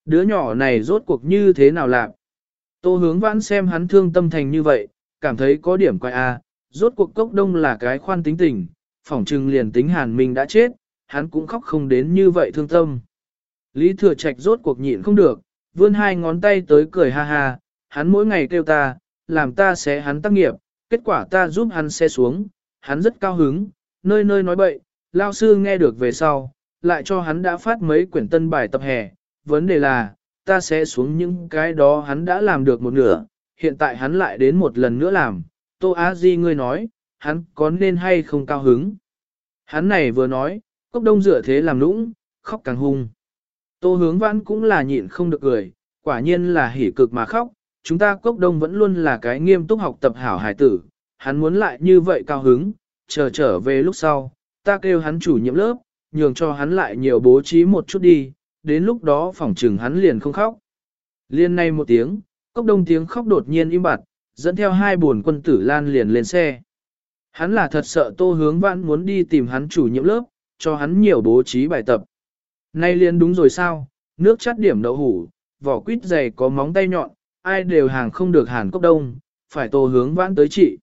Đứa nhỏ này rốt cuộc như thế nào lạc? Tô hướng vãn xem hắn thương tâm thành như vậy, cảm thấy có điểm quay a. rốt cuộc cốc đông là cái khoan tính tình, phỏng trừng liền tính hàn mình đã chết, hắn cũng khóc không đến như vậy thương tâm. Lý thừa trạch rốt cuộc nhịn không được, vươn hai ngón tay tới cười ha ha, hắn mỗi ngày kêu ta, làm ta sẽ hắn tác nghiệp, kết quả ta giúp hắn xe xuống, hắn rất cao hứng, nơi nơi nói bậy, lao sư nghe được về sau, lại cho hắn đã phát mấy quyển tân bài tập hè, vấn đề là, ta sẽ xuống những cái đó hắn đã làm được một nửa, hiện tại hắn lại đến một lần nữa làm, Tô Á Di ngươi nói, hắn có nên hay không cao hứng. Hắn này vừa nói, cốc đông dựa thế làm nũng, khóc càng hung. Tô hướng vãn cũng là nhịn không được cười, quả nhiên là hỉ cực mà khóc, chúng ta cốc đông vẫn luôn là cái nghiêm túc học tập hảo hải tử, hắn muốn lại như vậy cao hứng, chờ trở về lúc sau, ta kêu hắn chủ nhiệm lớp, nhường cho hắn lại nhiều bố trí một chút đi, đến lúc đó phỏng trừng hắn liền không khóc. Liên nay một tiếng, cốc đông tiếng khóc đột nhiên im bặt, dẫn theo hai buồn quân tử lan liền lên xe. Hắn là thật sợ tô hướng vãn muốn đi tìm hắn chủ nhiệm lớp, cho hắn nhiều bố trí bài tập. Nay liền đúng rồi sao, nước chắt điểm đậu hủ, vỏ quýt dày có móng tay nhọn, ai đều hàng không được hàn cốc đông, phải tô hướng vãn tới trị.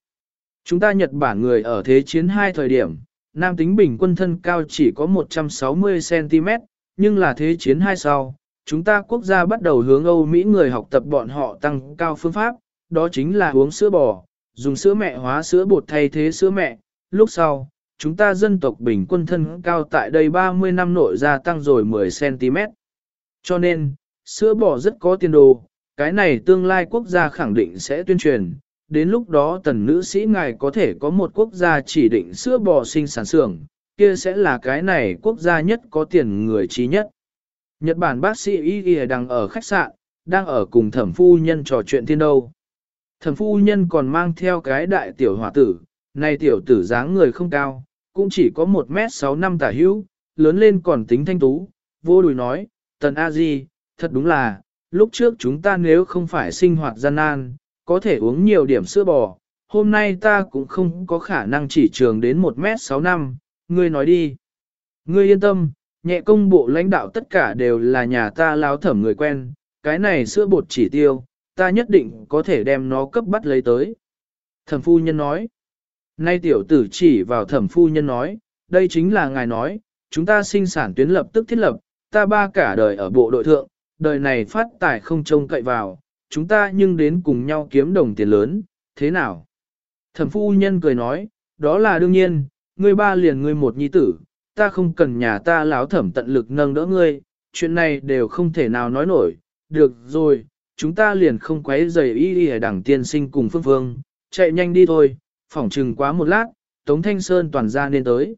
Chúng ta Nhật Bản người ở thế chiến hai thời điểm, nam tính bình quân thân cao chỉ có 160cm, nhưng là thế chiến hai sau, chúng ta quốc gia bắt đầu hướng Âu Mỹ người học tập bọn họ tăng cao phương pháp, đó chính là uống sữa bò, dùng sữa mẹ hóa sữa bột thay thế sữa mẹ. Lúc sau, chúng ta dân tộc bình quân thân cao tại đây 30 năm nội gia tăng rồi 10cm. Cho nên, sữa bò rất có tiền đồ, cái này tương lai quốc gia khẳng định sẽ tuyên truyền, đến lúc đó tần nữ sĩ ngài có thể có một quốc gia chỉ định sữa bò sinh sản xưởng, kia sẽ là cái này quốc gia nhất có tiền người trí nhất. Nhật Bản bác sĩ Y Y đang ở khách sạn, đang ở cùng thẩm phu nhân trò chuyện thiên đâu. Thẩm phu nhân còn mang theo cái đại tiểu hòa tử, này tiểu tử dáng người không cao, cũng chỉ có 1 mét 6 năm tả hữu, lớn lên còn tính thanh tú, vô đùi nói, tần A Di, thật đúng là, lúc trước chúng ta nếu không phải sinh hoạt gian nan, có thể uống nhiều điểm sữa bò, hôm nay ta cũng không có khả năng chỉ trường đến 1 mét 6 năm, ngươi nói đi. Ngươi yên tâm, nhẹ công bộ lãnh đạo tất cả đều là nhà ta láo thẩm người quen, cái này sữa bột chỉ tiêu, ta nhất định có thể đem nó cấp bắt lấy tới. Thẩm phu nhân nói, nay tiểu tử chỉ vào thẩm phu nhân nói, đây chính là ngài nói, chúng ta sinh sản tuyến lập tức thiết lập, ta ba cả đời ở bộ đội thượng, đời này phát tài không trông cậy vào, chúng ta nhưng đến cùng nhau kiếm đồng tiền lớn, thế nào? Thẩm phu nhân cười nói, đó là đương nhiên, ngươi ba liền ngươi một nhi tử, ta không cần nhà ta láo thẩm tận lực nâng đỡ ngươi, chuyện này đều không thể nào nói nổi, được rồi, chúng ta liền không quấy giày y y ở tiên sinh cùng phương phương, chạy nhanh đi thôi, phỏng trừng quá một lát, Tống Thanh Sơn toàn ra nên tới.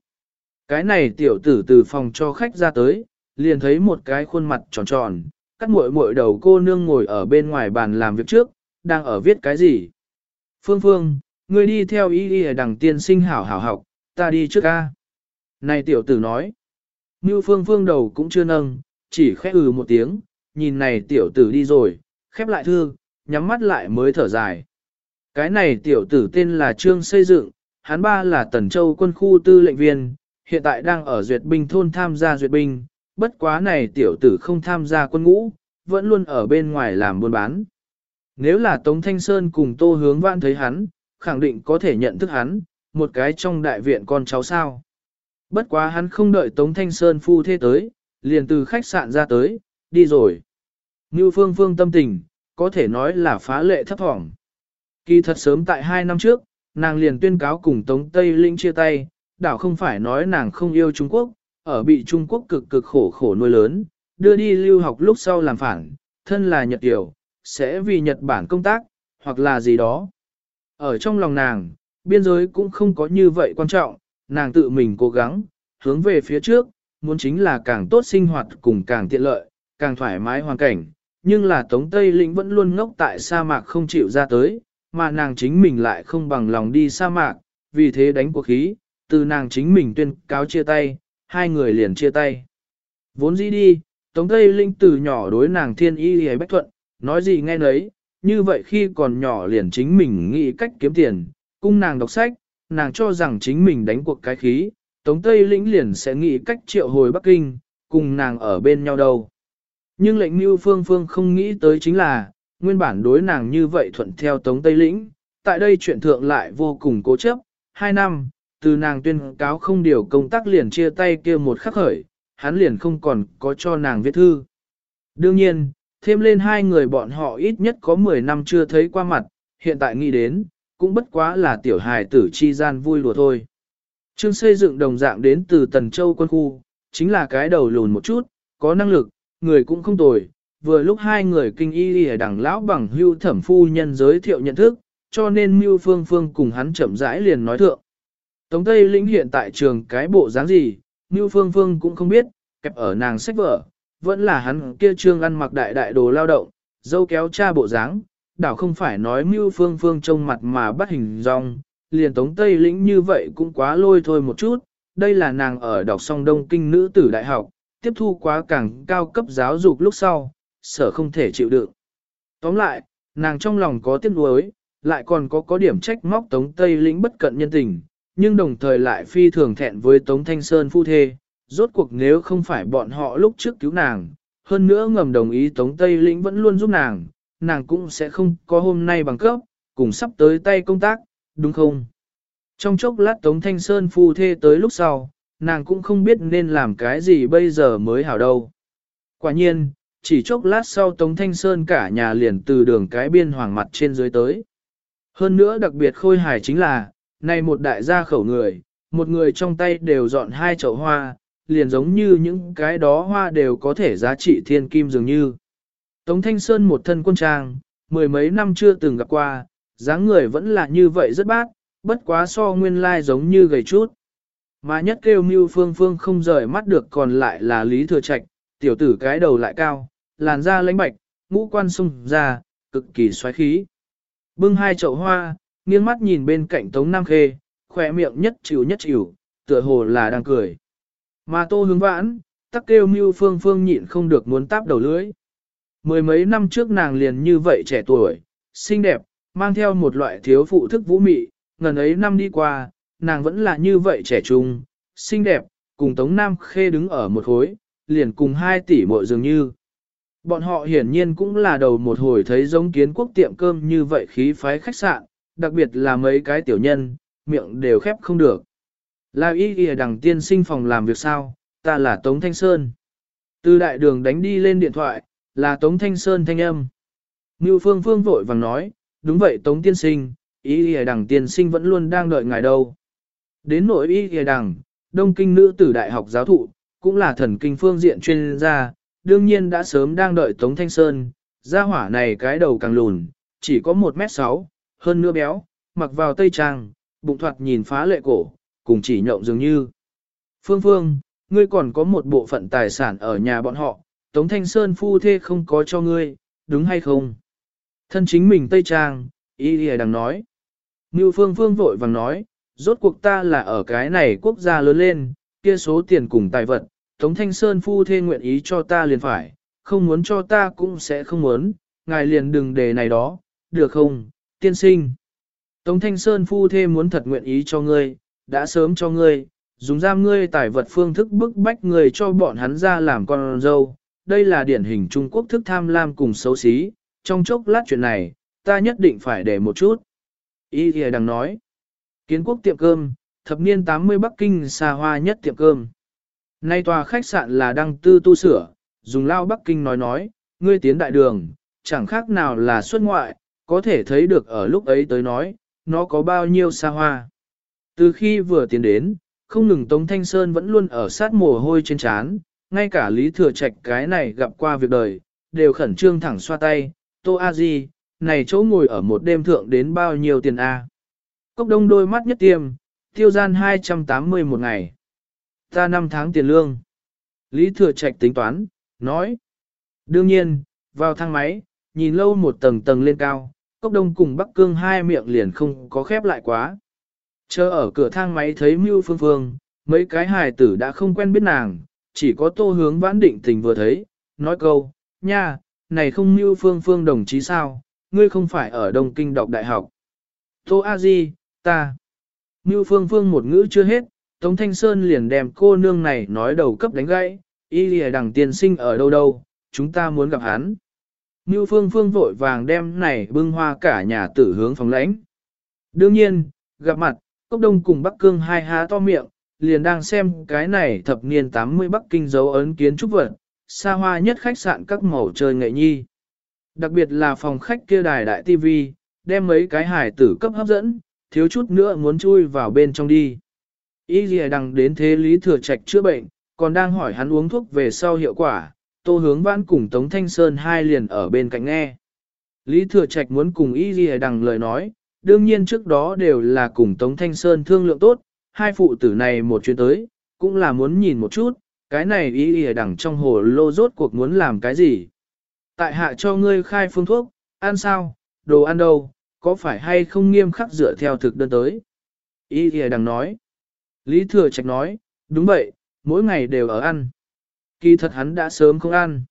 Cái này tiểu tử từ phòng cho khách ra tới, liền thấy một cái khuôn mặt tròn tròn, cắt muội muội đầu cô nương ngồi ở bên ngoài bàn làm việc trước, đang ở viết cái gì. Phương Phương, ngươi đi theo ý đi đằng tiên sinh hảo hảo học, ta đi trước ca. Này tiểu tử nói, Ngưu Phương Phương đầu cũng chưa nâng, chỉ khẽ ừ một tiếng, nhìn này tiểu tử đi rồi, khép lại thư, nhắm mắt lại mới thở dài. Cái này tiểu tử tên là Trương Xây Dựng, hắn ba là Tần Châu quân khu tư lệnh viên, hiện tại đang ở duyệt binh thôn tham gia duyệt binh, bất quá này tiểu tử không tham gia quân ngũ, vẫn luôn ở bên ngoài làm buôn bán. Nếu là Tống Thanh Sơn cùng Tô Hướng Vãn thấy hắn, khẳng định có thể nhận thức hắn, một cái trong đại viện con cháu sao. Bất quá hắn không đợi Tống Thanh Sơn phu thế tới, liền từ khách sạn ra tới, đi rồi. Như phương phương tâm tình, có thể nói là phá lệ thấp thỏng Kỳ thật sớm tại hai năm trước, nàng liền tuyên cáo cùng Tống Tây Linh chia tay, đảo không phải nói nàng không yêu Trung Quốc, ở bị Trung Quốc cực cực khổ khổ nuôi lớn, đưa đi lưu học lúc sau làm phản, thân là Nhật Kiều, sẽ vì Nhật Bản công tác, hoặc là gì đó. Ở trong lòng nàng, biên giới cũng không có như vậy quan trọng, nàng tự mình cố gắng, hướng về phía trước, muốn chính là càng tốt sinh hoạt cùng càng tiện lợi, càng thoải mái hoàn cảnh, nhưng là Tống Tây Lĩnh vẫn luôn ngốc tại sa mạc không chịu ra tới, mà nàng chính mình lại không bằng lòng đi sa mạc, vì thế đánh cuộc khí, từ nàng chính mình tuyên cáo chia tay, hai người liền chia tay. Vốn dĩ đi, Tống Tây Linh từ nhỏ đối nàng thiên y hề bách thuận, nói gì nghe nấy, như vậy khi còn nhỏ liền chính mình nghĩ cách kiếm tiền, cung nàng đọc sách, nàng cho rằng chính mình đánh cuộc cái khí, Tống Tây Lĩnh liền sẽ nghĩ cách triệu hồi Bắc Kinh, cùng nàng ở bên nhau đâu. Nhưng lệnh mưu phương phương không nghĩ tới chính là, nguyên bản đối nàng như vậy thuận theo Tống Tây Lĩnh, tại đây chuyện thượng lại vô cùng cố chấp, hai năm, từ nàng tuyên cáo không điều công tác liền chia tay kia một khắc khởi, hắn liền không còn có cho nàng viết thư. Đương nhiên, thêm lên hai người bọn họ ít nhất có 10 năm chưa thấy qua mặt, hiện tại nghĩ đến, cũng bất quá là tiểu hài tử chi gian vui lùa thôi. Trương xây dựng đồng dạng đến từ Tần Châu quân khu, chính là cái đầu lùn một chút, có năng lực, người cũng không tồi. Vừa lúc hai người kinh y đi đằng lão bằng hưu thẩm phu nhân giới thiệu nhận thức, cho nên Mưu Phương Phương cùng hắn chậm rãi liền nói thượng. Tống Tây Lĩnh hiện tại trường cái bộ dáng gì, Mưu Phương Phương cũng không biết, kẹp ở nàng sách vở, vẫn là hắn kia trương ăn mặc đại đại đồ lao động, dâu kéo cha bộ dáng, đảo không phải nói Mưu Phương Phương trông mặt mà bắt hình dong, liền Tống Tây Lĩnh như vậy cũng quá lôi thôi một chút, đây là nàng ở đọc song đông kinh nữ tử đại học, tiếp thu quá càng cao cấp giáo dục lúc sau, sở không thể chịu đựng. Tóm lại, nàng trong lòng có tiếc nuối, lại còn có có điểm trách móc Tống Tây Lĩnh bất cận nhân tình, nhưng đồng thời lại phi thường thẹn với Tống Thanh Sơn phu thê, rốt cuộc nếu không phải bọn họ lúc trước cứu nàng, hơn nữa ngầm đồng ý Tống Tây Lĩnh vẫn luôn giúp nàng, nàng cũng sẽ không có hôm nay bằng cấp, cùng sắp tới tay công tác, đúng không? Trong chốc lát Tống Thanh Sơn phu thê tới lúc sau, nàng cũng không biết nên làm cái gì bây giờ mới hảo đâu. Quả nhiên, chỉ chốc lát sau Tống Thanh Sơn cả nhà liền từ đường cái biên hoàng mặt trên dưới tới. Hơn nữa đặc biệt khôi hài chính là, này một đại gia khẩu người, một người trong tay đều dọn hai chậu hoa, liền giống như những cái đó hoa đều có thể giá trị thiên kim dường như. Tống Thanh Sơn một thân quân trang, mười mấy năm chưa từng gặp qua, dáng người vẫn là như vậy rất bát, bất quá so nguyên lai giống như gầy chút. Mà nhất kêu mưu phương phương không rời mắt được còn lại là Lý Thừa Trạch, tiểu tử cái đầu lại cao, làn da lãnh bạch, ngũ quan sung ra, cực kỳ xoáy khí. Bưng hai chậu hoa, nghiêng mắt nhìn bên cạnh Tống Nam Khê, khỏe miệng nhất chịu nhất chịu, tựa hồ là đang cười. Mà tô hướng vãn, tắc kêu mưu phương phương nhịn không được muốn táp đầu lưỡi. Mười mấy năm trước nàng liền như vậy trẻ tuổi, xinh đẹp, mang theo một loại thiếu phụ thức vũ mị, ngần ấy năm đi qua, nàng vẫn là như vậy trẻ trung, xinh đẹp, cùng Tống Nam Khê đứng ở một khối, liền cùng hai tỷ muội dường như. Bọn họ hiển nhiên cũng là đầu một hồi thấy giống kiến quốc tiệm cơm như vậy khí phái khách sạn, đặc biệt là mấy cái tiểu nhân, miệng đều khép không được. Là ý ghi đằng tiên sinh phòng làm việc sao, ta là Tống Thanh Sơn. Từ đại đường đánh đi lên điện thoại, là Tống Thanh Sơn thanh âm. Ngưu Phương Phương vội vàng nói, đúng vậy Tống tiên sinh, ý ghi đằng tiên sinh vẫn luôn đang đợi ngài đâu. Đến nội ý ghi đằng, đông kinh nữ tử đại học giáo thụ, cũng là thần kinh phương diện chuyên gia, đương nhiên đã sớm đang đợi Tống Thanh Sơn, gia hỏa này cái đầu càng lùn, chỉ có 1m6, hơn nữa béo, mặc vào tây trang, bụng thoạt nhìn phá lệ cổ, cùng chỉ nhộng dường như. Phương Phương, ngươi còn có một bộ phận tài sản ở nhà bọn họ, Tống Thanh Sơn phu thê không có cho ngươi, đúng hay không? Thân chính mình Tây Trang, ý ý đang nói. Ngưu Phương Phương vội vàng nói, rốt cuộc ta là ở cái này quốc gia lớn lên, kia số tiền cùng tài vật, Tống Thanh Sơn phu thê nguyện ý cho ta liền phải, không muốn cho ta cũng sẽ không muốn, ngài liền đừng đề này đó, được không, tiên sinh. Tống Thanh Sơn phu thê muốn thật nguyện ý cho ngươi, đã sớm cho ngươi, dùng giam ngươi tài vật phương thức bức bách người cho bọn hắn ra làm con dâu. Đây là điển hình Trung Quốc thức tham lam cùng xấu xí, trong chốc lát chuyện này, ta nhất định phải để một chút. Ý thì đang nói, kiến quốc tiệm cơm, thập niên 80 Bắc Kinh xa hoa nhất tiệm cơm. Nay tòa khách sạn là đăng tư tu sửa, dùng lao Bắc Kinh nói nói, ngươi tiến đại đường, chẳng khác nào là xuất ngoại, có thể thấy được ở lúc ấy tới nói, nó có bao nhiêu xa hoa. Từ khi vừa tiến đến, không ngừng Tống Thanh Sơn vẫn luôn ở sát mồ hôi trên trán, ngay cả Lý Thừa Trạch cái này gặp qua việc đời, đều khẩn trương thẳng xoa tay, Tô A Di, này chỗ ngồi ở một đêm thượng đến bao nhiêu tiền A. Cốc đông đôi mắt nhất tiêm, tiêu gian 280 một ngày. Ta 5 tháng tiền lương. Lý Thừa Trạch tính toán, nói. Đương nhiên, vào thang máy, nhìn lâu một tầng tầng lên cao, cốc đông cùng Bắc Cương hai miệng liền không có khép lại quá. Chờ ở cửa thang máy thấy Mưu Phương Phương, mấy cái hài tử đã không quen biết nàng, chỉ có tô hướng vãn định tình vừa thấy, nói câu, nha, này không Mưu Phương Phương đồng chí sao, ngươi không phải ở Đông Kinh đọc đại học. Tô A Di, ta. Mưu Phương Phương một ngữ chưa hết, Tống Thanh Sơn liền đem cô nương này nói đầu cấp đánh gãy, y lìa đằng tiên sinh ở đâu đâu, chúng ta muốn gặp hắn. Mưu Phương Phương vội vàng đem này bưng hoa cả nhà tử hướng phòng lãnh. Đương nhiên, gặp mặt, Cốc Đông cùng Bắc Cương hai há to miệng, liền đang xem cái này thập niên 80 Bắc Kinh dấu ấn kiến trúc vật, xa hoa nhất khách sạn các màu chơi nghệ nhi. Đặc biệt là phòng khách kia đài đại tivi đem mấy cái hải tử cấp hấp dẫn, thiếu chút nữa muốn chui vào bên trong đi. Y gì đằng đến thế Lý Thừa Trạch chữa bệnh, còn đang hỏi hắn uống thuốc về sau hiệu quả, Tô Hướng Vãn cùng Tống Thanh Sơn hai liền ở bên cạnh nghe. Lý Thừa Trạch muốn cùng Y gì đằng lời nói, đương nhiên trước đó đều là cùng Tống Thanh Sơn thương lượng tốt, hai phụ tử này một chuyến tới, cũng là muốn nhìn một chút, cái này Y gì đằng trong hồ lô rốt cuộc muốn làm cái gì. Tại hạ cho ngươi khai phương thuốc, ăn sao, đồ ăn đâu, có phải hay không nghiêm khắc dựa theo thực đơn tới. Y gì đằng nói. Lý Thừa Trạch nói, đúng vậy, mỗi ngày đều ở ăn. Kỳ thật hắn đã sớm không ăn.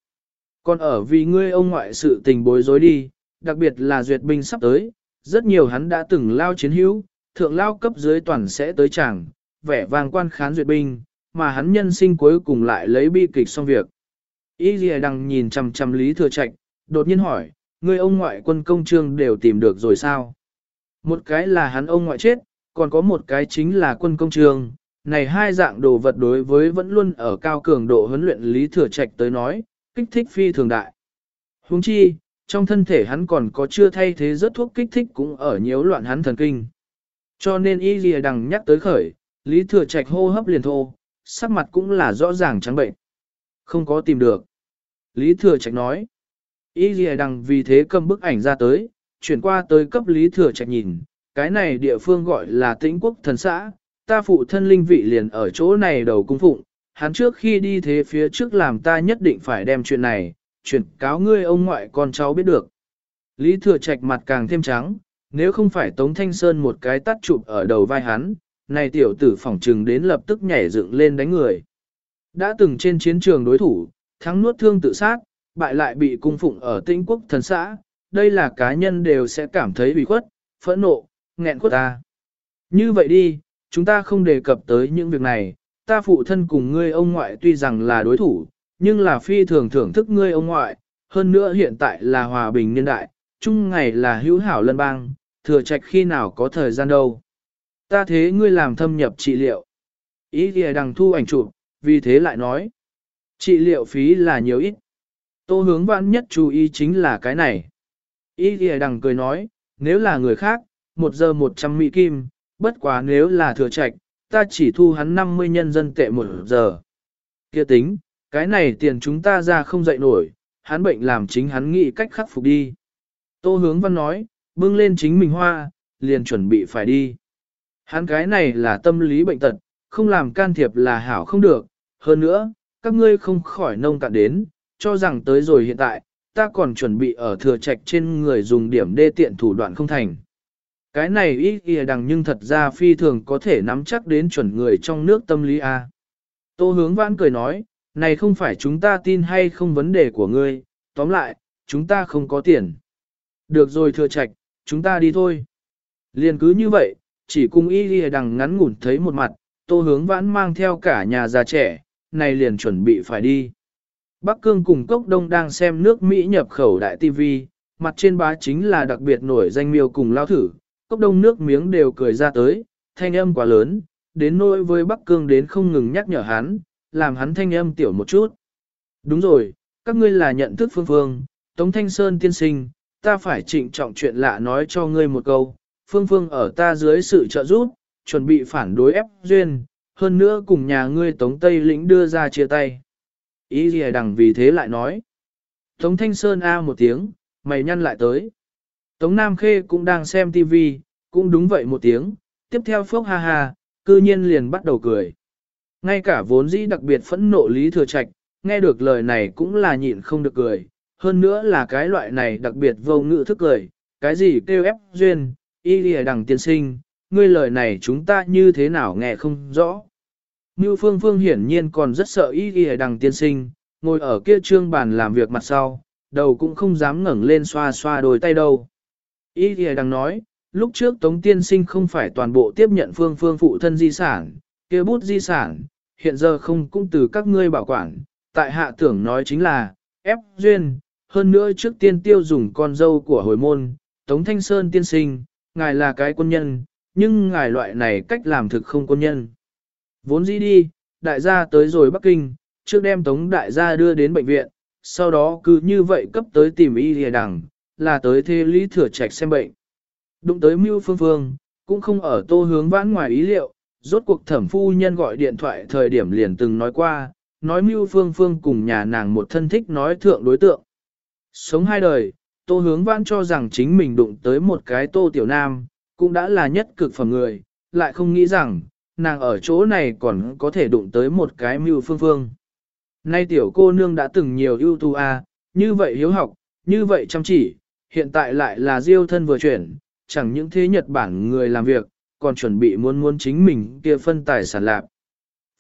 Còn ở vì ngươi ông ngoại sự tình bối rối đi, đặc biệt là duyệt binh sắp tới, rất nhiều hắn đã từng lao chiến hữu, thượng lao cấp dưới toàn sẽ tới chẳng, vẻ vàng quan khán duyệt binh, mà hắn nhân sinh cuối cùng lại lấy bi kịch xong việc. Y Lìa đằng nhìn chằm chằm Lý Thừa Trạch, đột nhiên hỏi, ngươi ông ngoại quân công trương đều tìm được rồi sao? Một cái là hắn ông ngoại chết, còn có một cái chính là quân công trường. Này hai dạng đồ vật đối với vẫn luôn ở cao cường độ huấn luyện Lý Thừa Trạch tới nói, kích thích phi thường đại. Huống chi, trong thân thể hắn còn có chưa thay thế rất thuốc kích thích cũng ở nhiễu loạn hắn thần kinh. Cho nên y lìa đằng nhắc tới khởi, Lý Thừa Trạch hô hấp liền thô, sắc mặt cũng là rõ ràng trắng bệnh. Không có tìm được. Lý Thừa Trạch nói. Y lìa đằng vì thế cầm bức ảnh ra tới, chuyển qua tới cấp Lý Thừa Trạch nhìn, cái này địa phương gọi là tĩnh quốc thần xã, ta phụ thân linh vị liền ở chỗ này đầu cung phụng, hắn trước khi đi thế phía trước làm ta nhất định phải đem chuyện này, chuyển cáo ngươi ông ngoại con cháu biết được. Lý thừa trạch mặt càng thêm trắng, nếu không phải Tống Thanh Sơn một cái tắt chụp ở đầu vai hắn, này tiểu tử phỏng trừng đến lập tức nhảy dựng lên đánh người. Đã từng trên chiến trường đối thủ, thắng nuốt thương tự sát, bại lại bị cung phụng ở tĩnh quốc thần xã, đây là cá nhân đều sẽ cảm thấy bị khuất, phẫn nộ, nghẹn khuất ta. Như vậy đi, chúng ta không đề cập tới những việc này, ta phụ thân cùng ngươi ông ngoại tuy rằng là đối thủ, nhưng là phi thường thưởng thức ngươi ông ngoại, hơn nữa hiện tại là hòa bình niên đại, chung ngày là hữu hảo lân bang, thừa trạch khi nào có thời gian đâu. Ta thế ngươi làm thâm nhập trị liệu. Ý kìa đằng thu ảnh chụp, vì thế lại nói. Trị liệu phí là nhiều ít. Tô hướng vãn nhất chú ý chính là cái này. Ý kìa đằng cười nói, nếu là người khác, một giờ một trăm mỹ kim, bất quá nếu là thừa trạch, ta chỉ thu hắn 50 nhân dân tệ một giờ. Kia tính, cái này tiền chúng ta ra không dậy nổi, hắn bệnh làm chính hắn nghĩ cách khắc phục đi. Tô hướng văn nói, bưng lên chính mình hoa, liền chuẩn bị phải đi. Hắn cái này là tâm lý bệnh tật, không làm can thiệp là hảo không được, hơn nữa, các ngươi không khỏi nông cạn đến, cho rằng tới rồi hiện tại, ta còn chuẩn bị ở thừa trạch trên người dùng điểm đê tiện thủ đoạn không thành. Cái này ý kìa đằng nhưng thật ra phi thường có thể nắm chắc đến chuẩn người trong nước tâm lý A. Tô hướng vãn cười nói, này không phải chúng ta tin hay không vấn đề của ngươi, tóm lại, chúng ta không có tiền. Được rồi thừa trạch, chúng ta đi thôi. Liền cứ như vậy, chỉ cùng y ghi đằng ngắn ngủn thấy một mặt, tô hướng vãn mang theo cả nhà già trẻ, này liền chuẩn bị phải đi. Bắc Cương cùng Cốc Đông đang xem nước Mỹ nhập khẩu đại TV, mặt trên bá chính là đặc biệt nổi danh miêu cùng lao thử, Cốc Đông nước miếng đều cười ra tới, thanh âm quá lớn, đến nỗi với Bắc Cương đến không ngừng nhắc nhở hắn, làm hắn thanh âm tiểu một chút. Đúng rồi, các ngươi là nhận thức phương phương, Tống Thanh Sơn tiên sinh, ta phải trịnh trọng chuyện lạ nói cho ngươi một câu, phương phương ở ta dưới sự trợ giúp, chuẩn bị phản đối ép duyên, hơn nữa cùng nhà ngươi Tống Tây lĩnh đưa ra chia tay. Ý gì đằng vì thế lại nói. Tống Thanh Sơn A một tiếng, mày nhăn lại tới. Tống Nam Khê cũng đang xem TV, cũng đúng vậy một tiếng, tiếp theo phốc ha ha, cư nhiên liền bắt đầu cười. Ngay cả vốn dĩ đặc biệt phẫn nộ Lý Thừa Trạch, nghe được lời này cũng là nhịn không được cười, hơn nữa là cái loại này đặc biệt vô ngữ thức cười, cái gì kêu ép duyên, y lìa đằng tiên sinh, ngươi lời này chúng ta như thế nào nghe không rõ. Như Phương Phương hiển nhiên còn rất sợ y lìa đằng tiên sinh, ngồi ở kia trương bàn làm việc mặt sau, đầu cũng không dám ngẩng lên xoa xoa đôi tay đâu. Y thì đang nói, lúc trước Tống tiên sinh không phải toàn bộ tiếp nhận Phương Phương phụ thân di sản, kia bút di sản, hiện giờ không cũng từ các ngươi bảo quản, tại hạ tưởng nói chính là, ép duyên, hơn nữa trước tiên tiêu dùng con dâu của hồi môn, Tống Thanh Sơn tiên sinh, ngài là cái quân nhân, nhưng ngài loại này cách làm thực không quân nhân. Vốn dĩ đi, đại gia tới rồi Bắc Kinh, trước đem Tống đại gia đưa đến bệnh viện, sau đó cứ như vậy cấp tới tìm y lìa đằng, là tới thế lý thừa trạch xem bệnh. Đụng tới mưu phương phương, cũng không ở tô hướng vãn ngoài ý liệu, rốt cuộc thẩm phu nhân gọi điện thoại thời điểm liền từng nói qua, nói mưu phương phương cùng nhà nàng một thân thích nói thượng đối tượng. Sống hai đời, tô hướng vãn cho rằng chính mình đụng tới một cái tô tiểu nam, cũng đã là nhất cực phẩm người, lại không nghĩ rằng, nàng ở chỗ này còn có thể đụng tới một cái mưu phương phương. Nay tiểu cô nương đã từng nhiều ưu tu a, à, như vậy hiếu học, như vậy chăm chỉ, hiện tại lại là diêu thân vừa chuyển, chẳng những thế Nhật Bản người làm việc, còn chuẩn bị muốn muốn chính mình kia phân tài sản lạc.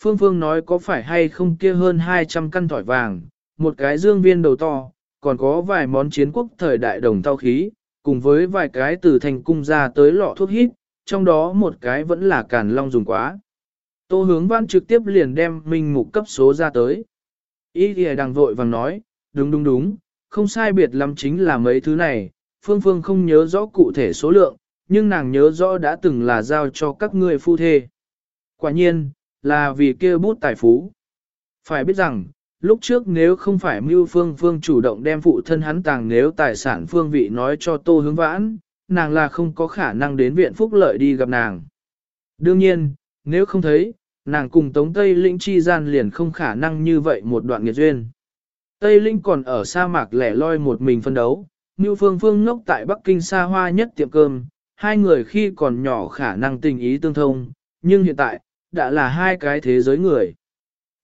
Phương Phương nói có phải hay không kia hơn 200 căn thỏi vàng, một cái dương viên đầu to, còn có vài món chiến quốc thời đại đồng tao khí, cùng với vài cái từ thành cung ra tới lọ thuốc hít, trong đó một cái vẫn là càn long dùng quá. Tô hướng văn trực tiếp liền đem minh mục cấp số ra tới. Ý thì đang vội vàng nói, đúng đúng đúng, không sai biệt lắm chính là mấy thứ này, Phương Phương không nhớ rõ cụ thể số lượng, nhưng nàng nhớ rõ đã từng là giao cho các ngươi phu thê. Quả nhiên, là vì kia bút tài phú. Phải biết rằng, lúc trước nếu không phải Mưu Phương Phương chủ động đem phụ thân hắn tàng nếu tài sản phương vị nói cho Tô Hướng Vãn, nàng là không có khả năng đến viện phúc lợi đi gặp nàng. Đương nhiên, nếu không thấy, nàng cùng Tống Tây Lĩnh chi gian liền không khả năng như vậy một đoạn nghiệt duyên. Tây Linh còn ở sa mạc lẻ loi một mình phân đấu, Mưu Phương Phương ngốc tại Bắc Kinh xa hoa nhất tiệm cơm, hai người khi còn nhỏ khả năng tình ý tương thông, nhưng hiện tại, đã là hai cái thế giới người.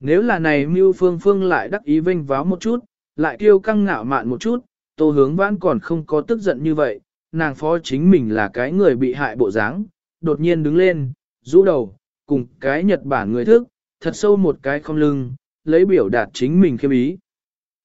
Nếu là này Mưu Phương Phương lại đắc ý vinh váo một chút, lại kiêu căng ngạo mạn một chút, Tô Hướng Vãn còn không có tức giận như vậy, nàng phó chính mình là cái người bị hại bộ dáng, đột nhiên đứng lên, rũ đầu, cùng cái Nhật Bản người thức, thật sâu một cái không lưng, lấy biểu đạt chính mình khiêm ý.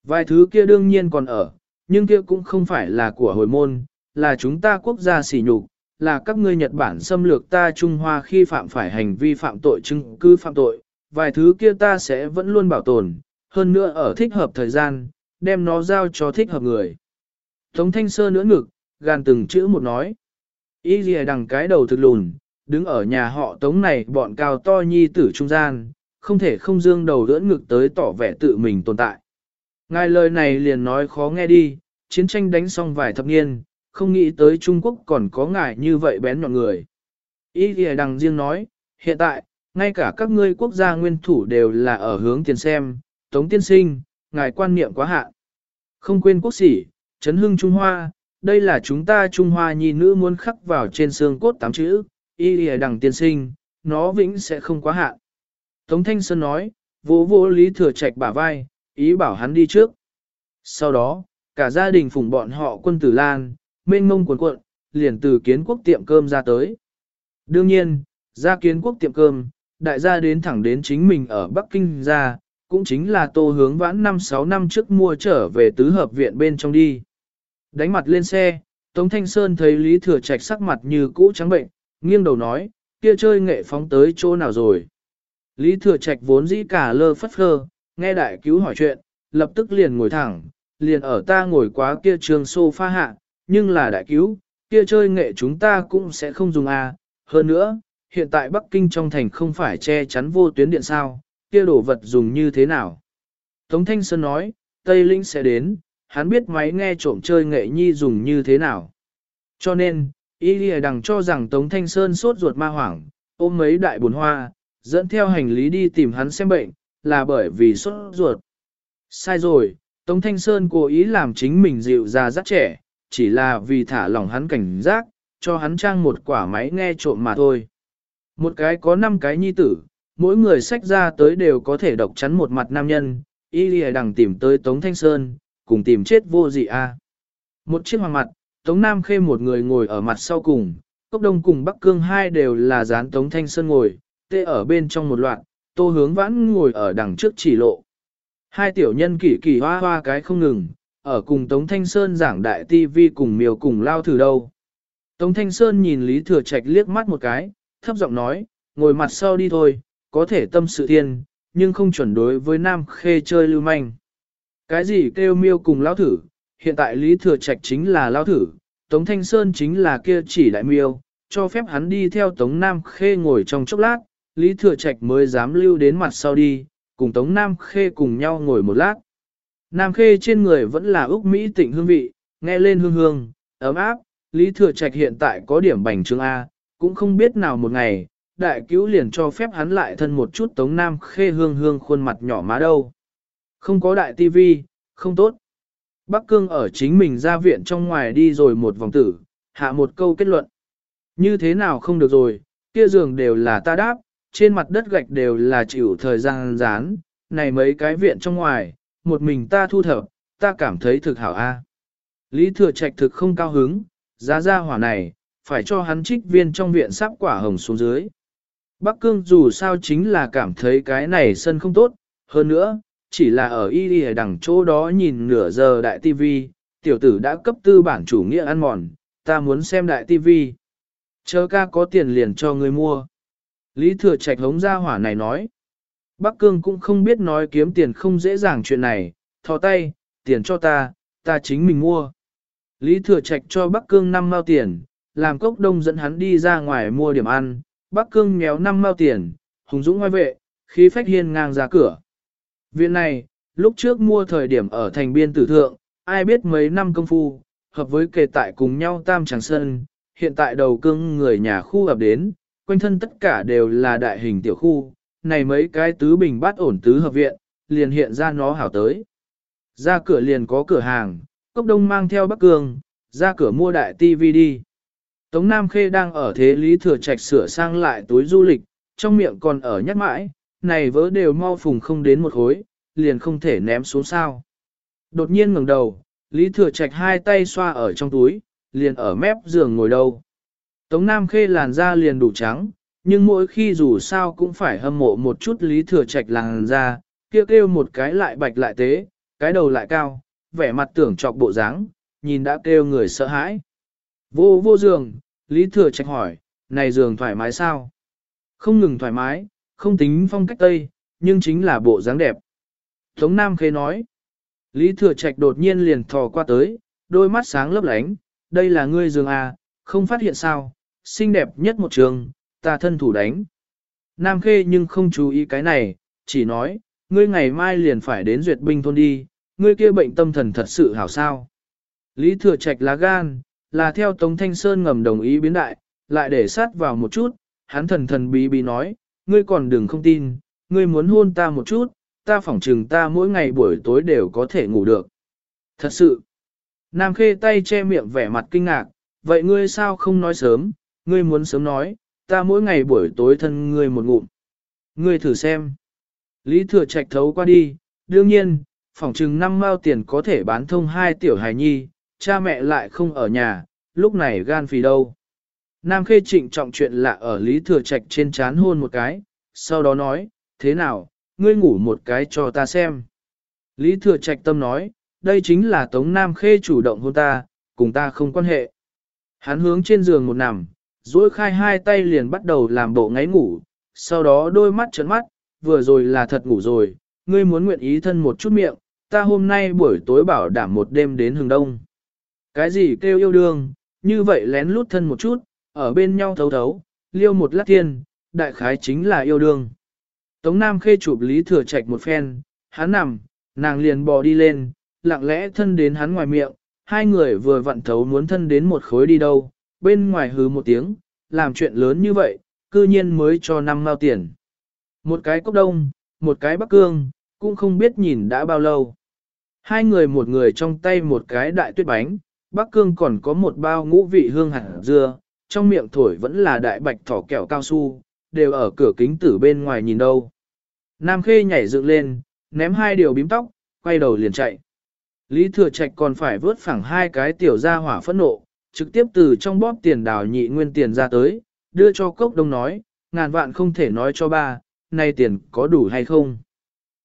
Vài thứ kia đương nhiên còn ở, nhưng kia cũng không phải là của hồi môn, là chúng ta quốc gia sỉ nhục, là các ngươi Nhật Bản xâm lược ta Trung Hoa khi phạm phải hành vi phạm tội chứng cứ phạm tội, vài thứ kia ta sẽ vẫn luôn bảo tồn, hơn nữa ở thích hợp thời gian, đem nó giao cho thích hợp người. Tống Thanh Sơ nữa ngực, gàn từng chữ một nói. Ý gì đằng cái đầu thực lùn, đứng ở nhà họ Tống này bọn cao to nhi tử trung gian, không thể không dương đầu đỡ ngực tới tỏ vẻ tự mình tồn tại. Ngài lời này liền nói khó nghe đi, chiến tranh đánh xong vài thập niên, không nghĩ tới Trung Quốc còn có ngài như vậy bén nhọn người. Ý thì đằng riêng nói, hiện tại, ngay cả các ngươi quốc gia nguyên thủ đều là ở hướng tiền xem, tống tiên sinh, ngài quan niệm quá hạn. Không quên quốc sĩ, chấn hưng Trung Hoa, đây là chúng ta Trung Hoa nhi nữ muốn khắc vào trên xương cốt tám chữ, Ý lìa đằng tiên sinh, nó vĩnh sẽ không quá hạn. Tống Thanh Sơn nói, vỗ vỗ Lý Thừa Trạch bả vai, ý bảo hắn đi trước. Sau đó, cả gia đình phụng bọn họ quân tử lan, mênh mông cuộn cuộn, liền từ kiến quốc tiệm cơm ra tới. Đương nhiên, ra kiến quốc tiệm cơm, đại gia đến thẳng đến chính mình ở Bắc Kinh ra, cũng chính là tô hướng vãn 5-6 năm trước mua trở về tứ hợp viện bên trong đi. Đánh mặt lên xe, Tống Thanh Sơn thấy Lý Thừa Trạch sắc mặt như cũ trắng bệnh, nghiêng đầu nói, kia chơi nghệ phóng tới chỗ nào rồi. Lý Thừa Trạch vốn dĩ cả lơ phất phơ nghe đại cứu hỏi chuyện, lập tức liền ngồi thẳng, liền ở ta ngồi quá kia trường sofa hạ, nhưng là đại cứu, kia chơi nghệ chúng ta cũng sẽ không dùng à. Hơn nữa, hiện tại Bắc Kinh trong thành không phải che chắn vô tuyến điện sao, kia đồ vật dùng như thế nào. Tống Thanh Sơn nói, Tây Linh sẽ đến, hắn biết máy nghe trộm chơi nghệ nhi dùng như thế nào. Cho nên, Y Lìa đằng cho rằng Tống Thanh Sơn sốt ruột ma hoảng, ôm mấy đại bồn hoa, dẫn theo hành lý đi tìm hắn xem bệnh, là bởi vì sốt ruột. Sai rồi, Tống Thanh Sơn cố ý làm chính mình dịu ra rất trẻ, chỉ là vì thả lỏng hắn cảnh giác, cho hắn trang một quả máy nghe trộm mà thôi. Một cái có năm cái nhi tử, mỗi người sách ra tới đều có thể độc chắn một mặt nam nhân, y lìa đằng tìm tới Tống Thanh Sơn, cùng tìm chết vô dị a. Một chiếc hoàng mặt, Tống Nam Khê một người ngồi ở mặt sau cùng, Cốc Đông cùng Bắc Cương hai đều là dán Tống Thanh Sơn ngồi, tê ở bên trong một loạt, tô hướng vãn ngồi ở đằng trước chỉ lộ. Hai tiểu nhân kỳ kỳ hoa hoa cái không ngừng, ở cùng Tống Thanh Sơn giảng đại TV cùng miều cùng lao thử đâu. Tống Thanh Sơn nhìn Lý Thừa Trạch liếc mắt một cái, thấp giọng nói, ngồi mặt sau đi thôi, có thể tâm sự thiên, nhưng không chuẩn đối với Nam Khê chơi lưu manh. Cái gì kêu miêu cùng lao thử, hiện tại Lý Thừa Trạch chính là lao thử, Tống Thanh Sơn chính là kia chỉ đại miêu, cho phép hắn đi theo Tống Nam Khê ngồi trong chốc lát, Lý Thừa Trạch mới dám lưu đến mặt sau đi, cùng Tống Nam Khê cùng nhau ngồi một lát. Nam Khê trên người vẫn là Úc Mỹ tịnh hương vị, nghe lên hương hương, ấm áp, Lý Thừa Trạch hiện tại có điểm bành trương A, cũng không biết nào một ngày, đại cứu liền cho phép hắn lại thân một chút Tống Nam Khê hương hương khuôn mặt nhỏ má đâu. Không có đại tivi, không tốt. Bắc Cương ở chính mình ra viện trong ngoài đi rồi một vòng tử, hạ một câu kết luận. Như thế nào không được rồi, kia giường đều là ta đáp, trên mặt đất gạch đều là chịu thời gian dán, này mấy cái viện trong ngoài, một mình ta thu thập, ta cảm thấy thực hảo a. Lý thừa trạch thực không cao hứng, giá ra hỏa này, phải cho hắn trích viên trong viện sắp quả hồng xuống dưới. Bắc Cương dù sao chính là cảm thấy cái này sân không tốt, hơn nữa, chỉ là ở y đi đằng chỗ đó nhìn nửa giờ đại tivi, tiểu tử đã cấp tư bản chủ nghĩa ăn mòn, ta muốn xem đại tivi. Chờ ca có tiền liền cho người mua. Lý thừa trạch hống ra hỏa này nói. Bắc Cương cũng không biết nói kiếm tiền không dễ dàng chuyện này, thò tay, tiền cho ta, ta chính mình mua. Lý thừa trạch cho Bắc Cương 5 mao tiền, làm cốc đông dẫn hắn đi ra ngoài mua điểm ăn, Bắc Cương nhéo 5 mao tiền, hùng dũng ngoài vệ, khí phách hiên ngang ra cửa. Viện này, lúc trước mua thời điểm ở thành biên tử thượng, ai biết mấy năm công phu, hợp với kề tại cùng nhau tam tràng sân, hiện tại đầu cương người nhà khu ập đến, quanh thân tất cả đều là đại hình tiểu khu, này mấy cái tứ bình bát ổn tứ hợp viện, liền hiện ra nó hảo tới. Ra cửa liền có cửa hàng, cốc đông mang theo bắc cương, ra cửa mua đại TV đi. Tống Nam Khê đang ở thế lý thừa trạch sửa sang lại túi du lịch, trong miệng còn ở nhắc mãi, này vỡ đều mau phùng không đến một hối, liền không thể ném xuống sao. Đột nhiên ngẩng đầu, Lý Thừa Trạch hai tay xoa ở trong túi, liền ở mép giường ngồi đâu. Tống Nam Khê làn da liền đủ trắng, nhưng mỗi khi dù sao cũng phải hâm mộ một chút Lý Thừa Trạch làn da, kêu kêu một cái lại bạch lại tế, cái đầu lại cao, vẻ mặt tưởng trọc bộ dáng, nhìn đã kêu người sợ hãi. Vô vô giường, Lý Thừa Trạch hỏi, này giường thoải mái sao? Không ngừng thoải mái, không tính phong cách Tây, nhưng chính là bộ dáng đẹp. Tống Nam Khê nói, Lý Thừa Trạch đột nhiên liền thò qua tới, đôi mắt sáng lấp lánh, đây là ngươi giường à, không phát hiện sao, xinh đẹp nhất một trường, ta thân thủ đánh. Nam Khê nhưng không chú ý cái này, chỉ nói, ngươi ngày mai liền phải đến duyệt binh thôn đi, ngươi kia bệnh tâm thần thật sự hảo sao. Lý Thừa Trạch lá gan, là theo Tống Thanh Sơn ngầm đồng ý biến đại, lại để sát vào một chút, hắn thần thần bí bí nói, ngươi còn đừng không tin, ngươi muốn hôn ta một chút, ta phỏng trừng ta mỗi ngày buổi tối đều có thể ngủ được. Thật sự, Nam Khê tay che miệng vẻ mặt kinh ngạc, vậy ngươi sao không nói sớm, ngươi muốn sớm nói, ta mỗi ngày buổi tối thân ngươi một ngụm. Ngươi thử xem. Lý Thừa Trạch thấu qua đi, đương nhiên, phỏng chừng năm mao tiền có thể bán thông hai tiểu hài nhi, cha mẹ lại không ở nhà, lúc này gan phì đâu. Nam Khê trịnh trọng chuyện lạ ở Lý Thừa Trạch trên chán hôn một cái, sau đó nói, thế nào, ngươi ngủ một cái cho ta xem. Lý Thừa Trạch tâm nói, đây chính là Tống Nam Khê chủ động hôn ta, cùng ta không quan hệ. Hắn hướng trên giường một nằm, duỗi khai hai tay liền bắt đầu làm bộ ngáy ngủ, sau đó đôi mắt trấn mắt, vừa rồi là thật ngủ rồi, ngươi muốn nguyện ý thân một chút miệng, ta hôm nay buổi tối bảo đảm một đêm đến hừng đông. Cái gì kêu yêu đương, như vậy lén lút thân một chút, ở bên nhau thấu thấu, liêu một lát thiên, đại khái chính là yêu đương. Tống Nam khê chụp Lý Thừa Trạch một phen, hắn nằm, nàng liền bò đi lên, lặng lẽ thân đến hắn ngoài miệng, hai người vừa vặn thấu muốn thân đến một khối đi đâu, bên ngoài hứ một tiếng, làm chuyện lớn như vậy, cư nhiên mới cho năm mao tiền. Một cái cốc đông, một cái bắc cương, cũng không biết nhìn đã bao lâu. Hai người một người trong tay một cái đại tuyết bánh, bắc cương còn có một bao ngũ vị hương hạt dưa, trong miệng thổi vẫn là đại bạch thỏ kẹo cao su, đều ở cửa kính tử bên ngoài nhìn đâu. Nam Khê nhảy dựng lên, ném hai điều bím tóc, quay đầu liền chạy. Lý Thừa Trạch còn phải vớt phẳng hai cái tiểu ra hỏa phẫn nộ, trực tiếp từ trong bóp tiền đào nhị nguyên tiền ra tới, đưa cho cốc đông nói, ngàn vạn không thể nói cho ba, nay tiền có đủ hay không.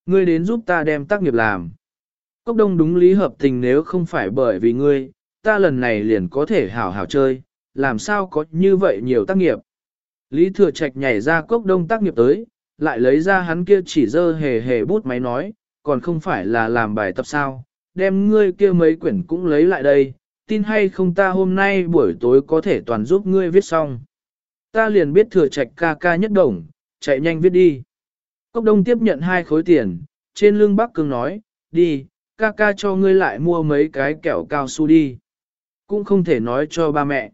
Ngươi đến giúp ta đem tác nghiệp làm. Cốc đông đúng lý hợp tình nếu không phải bởi vì ngươi, ta lần này liền có thể hảo hảo chơi, làm sao có như vậy nhiều tác nghiệp. Lý Thừa Trạch nhảy ra cốc đông tác nghiệp tới, lại lấy ra hắn kia chỉ dơ hề hề bút máy nói, còn không phải là làm bài tập sao, đem ngươi kia mấy quyển cũng lấy lại đây, tin hay không ta hôm nay buổi tối có thể toàn giúp ngươi viết xong. Ta liền biết thừa trạch ca ca nhất đồng, chạy nhanh viết đi. Cốc đông tiếp nhận hai khối tiền, trên lưng bác cương nói, đi, ca ca cho ngươi lại mua mấy cái kẹo cao su đi. Cũng không thể nói cho ba mẹ.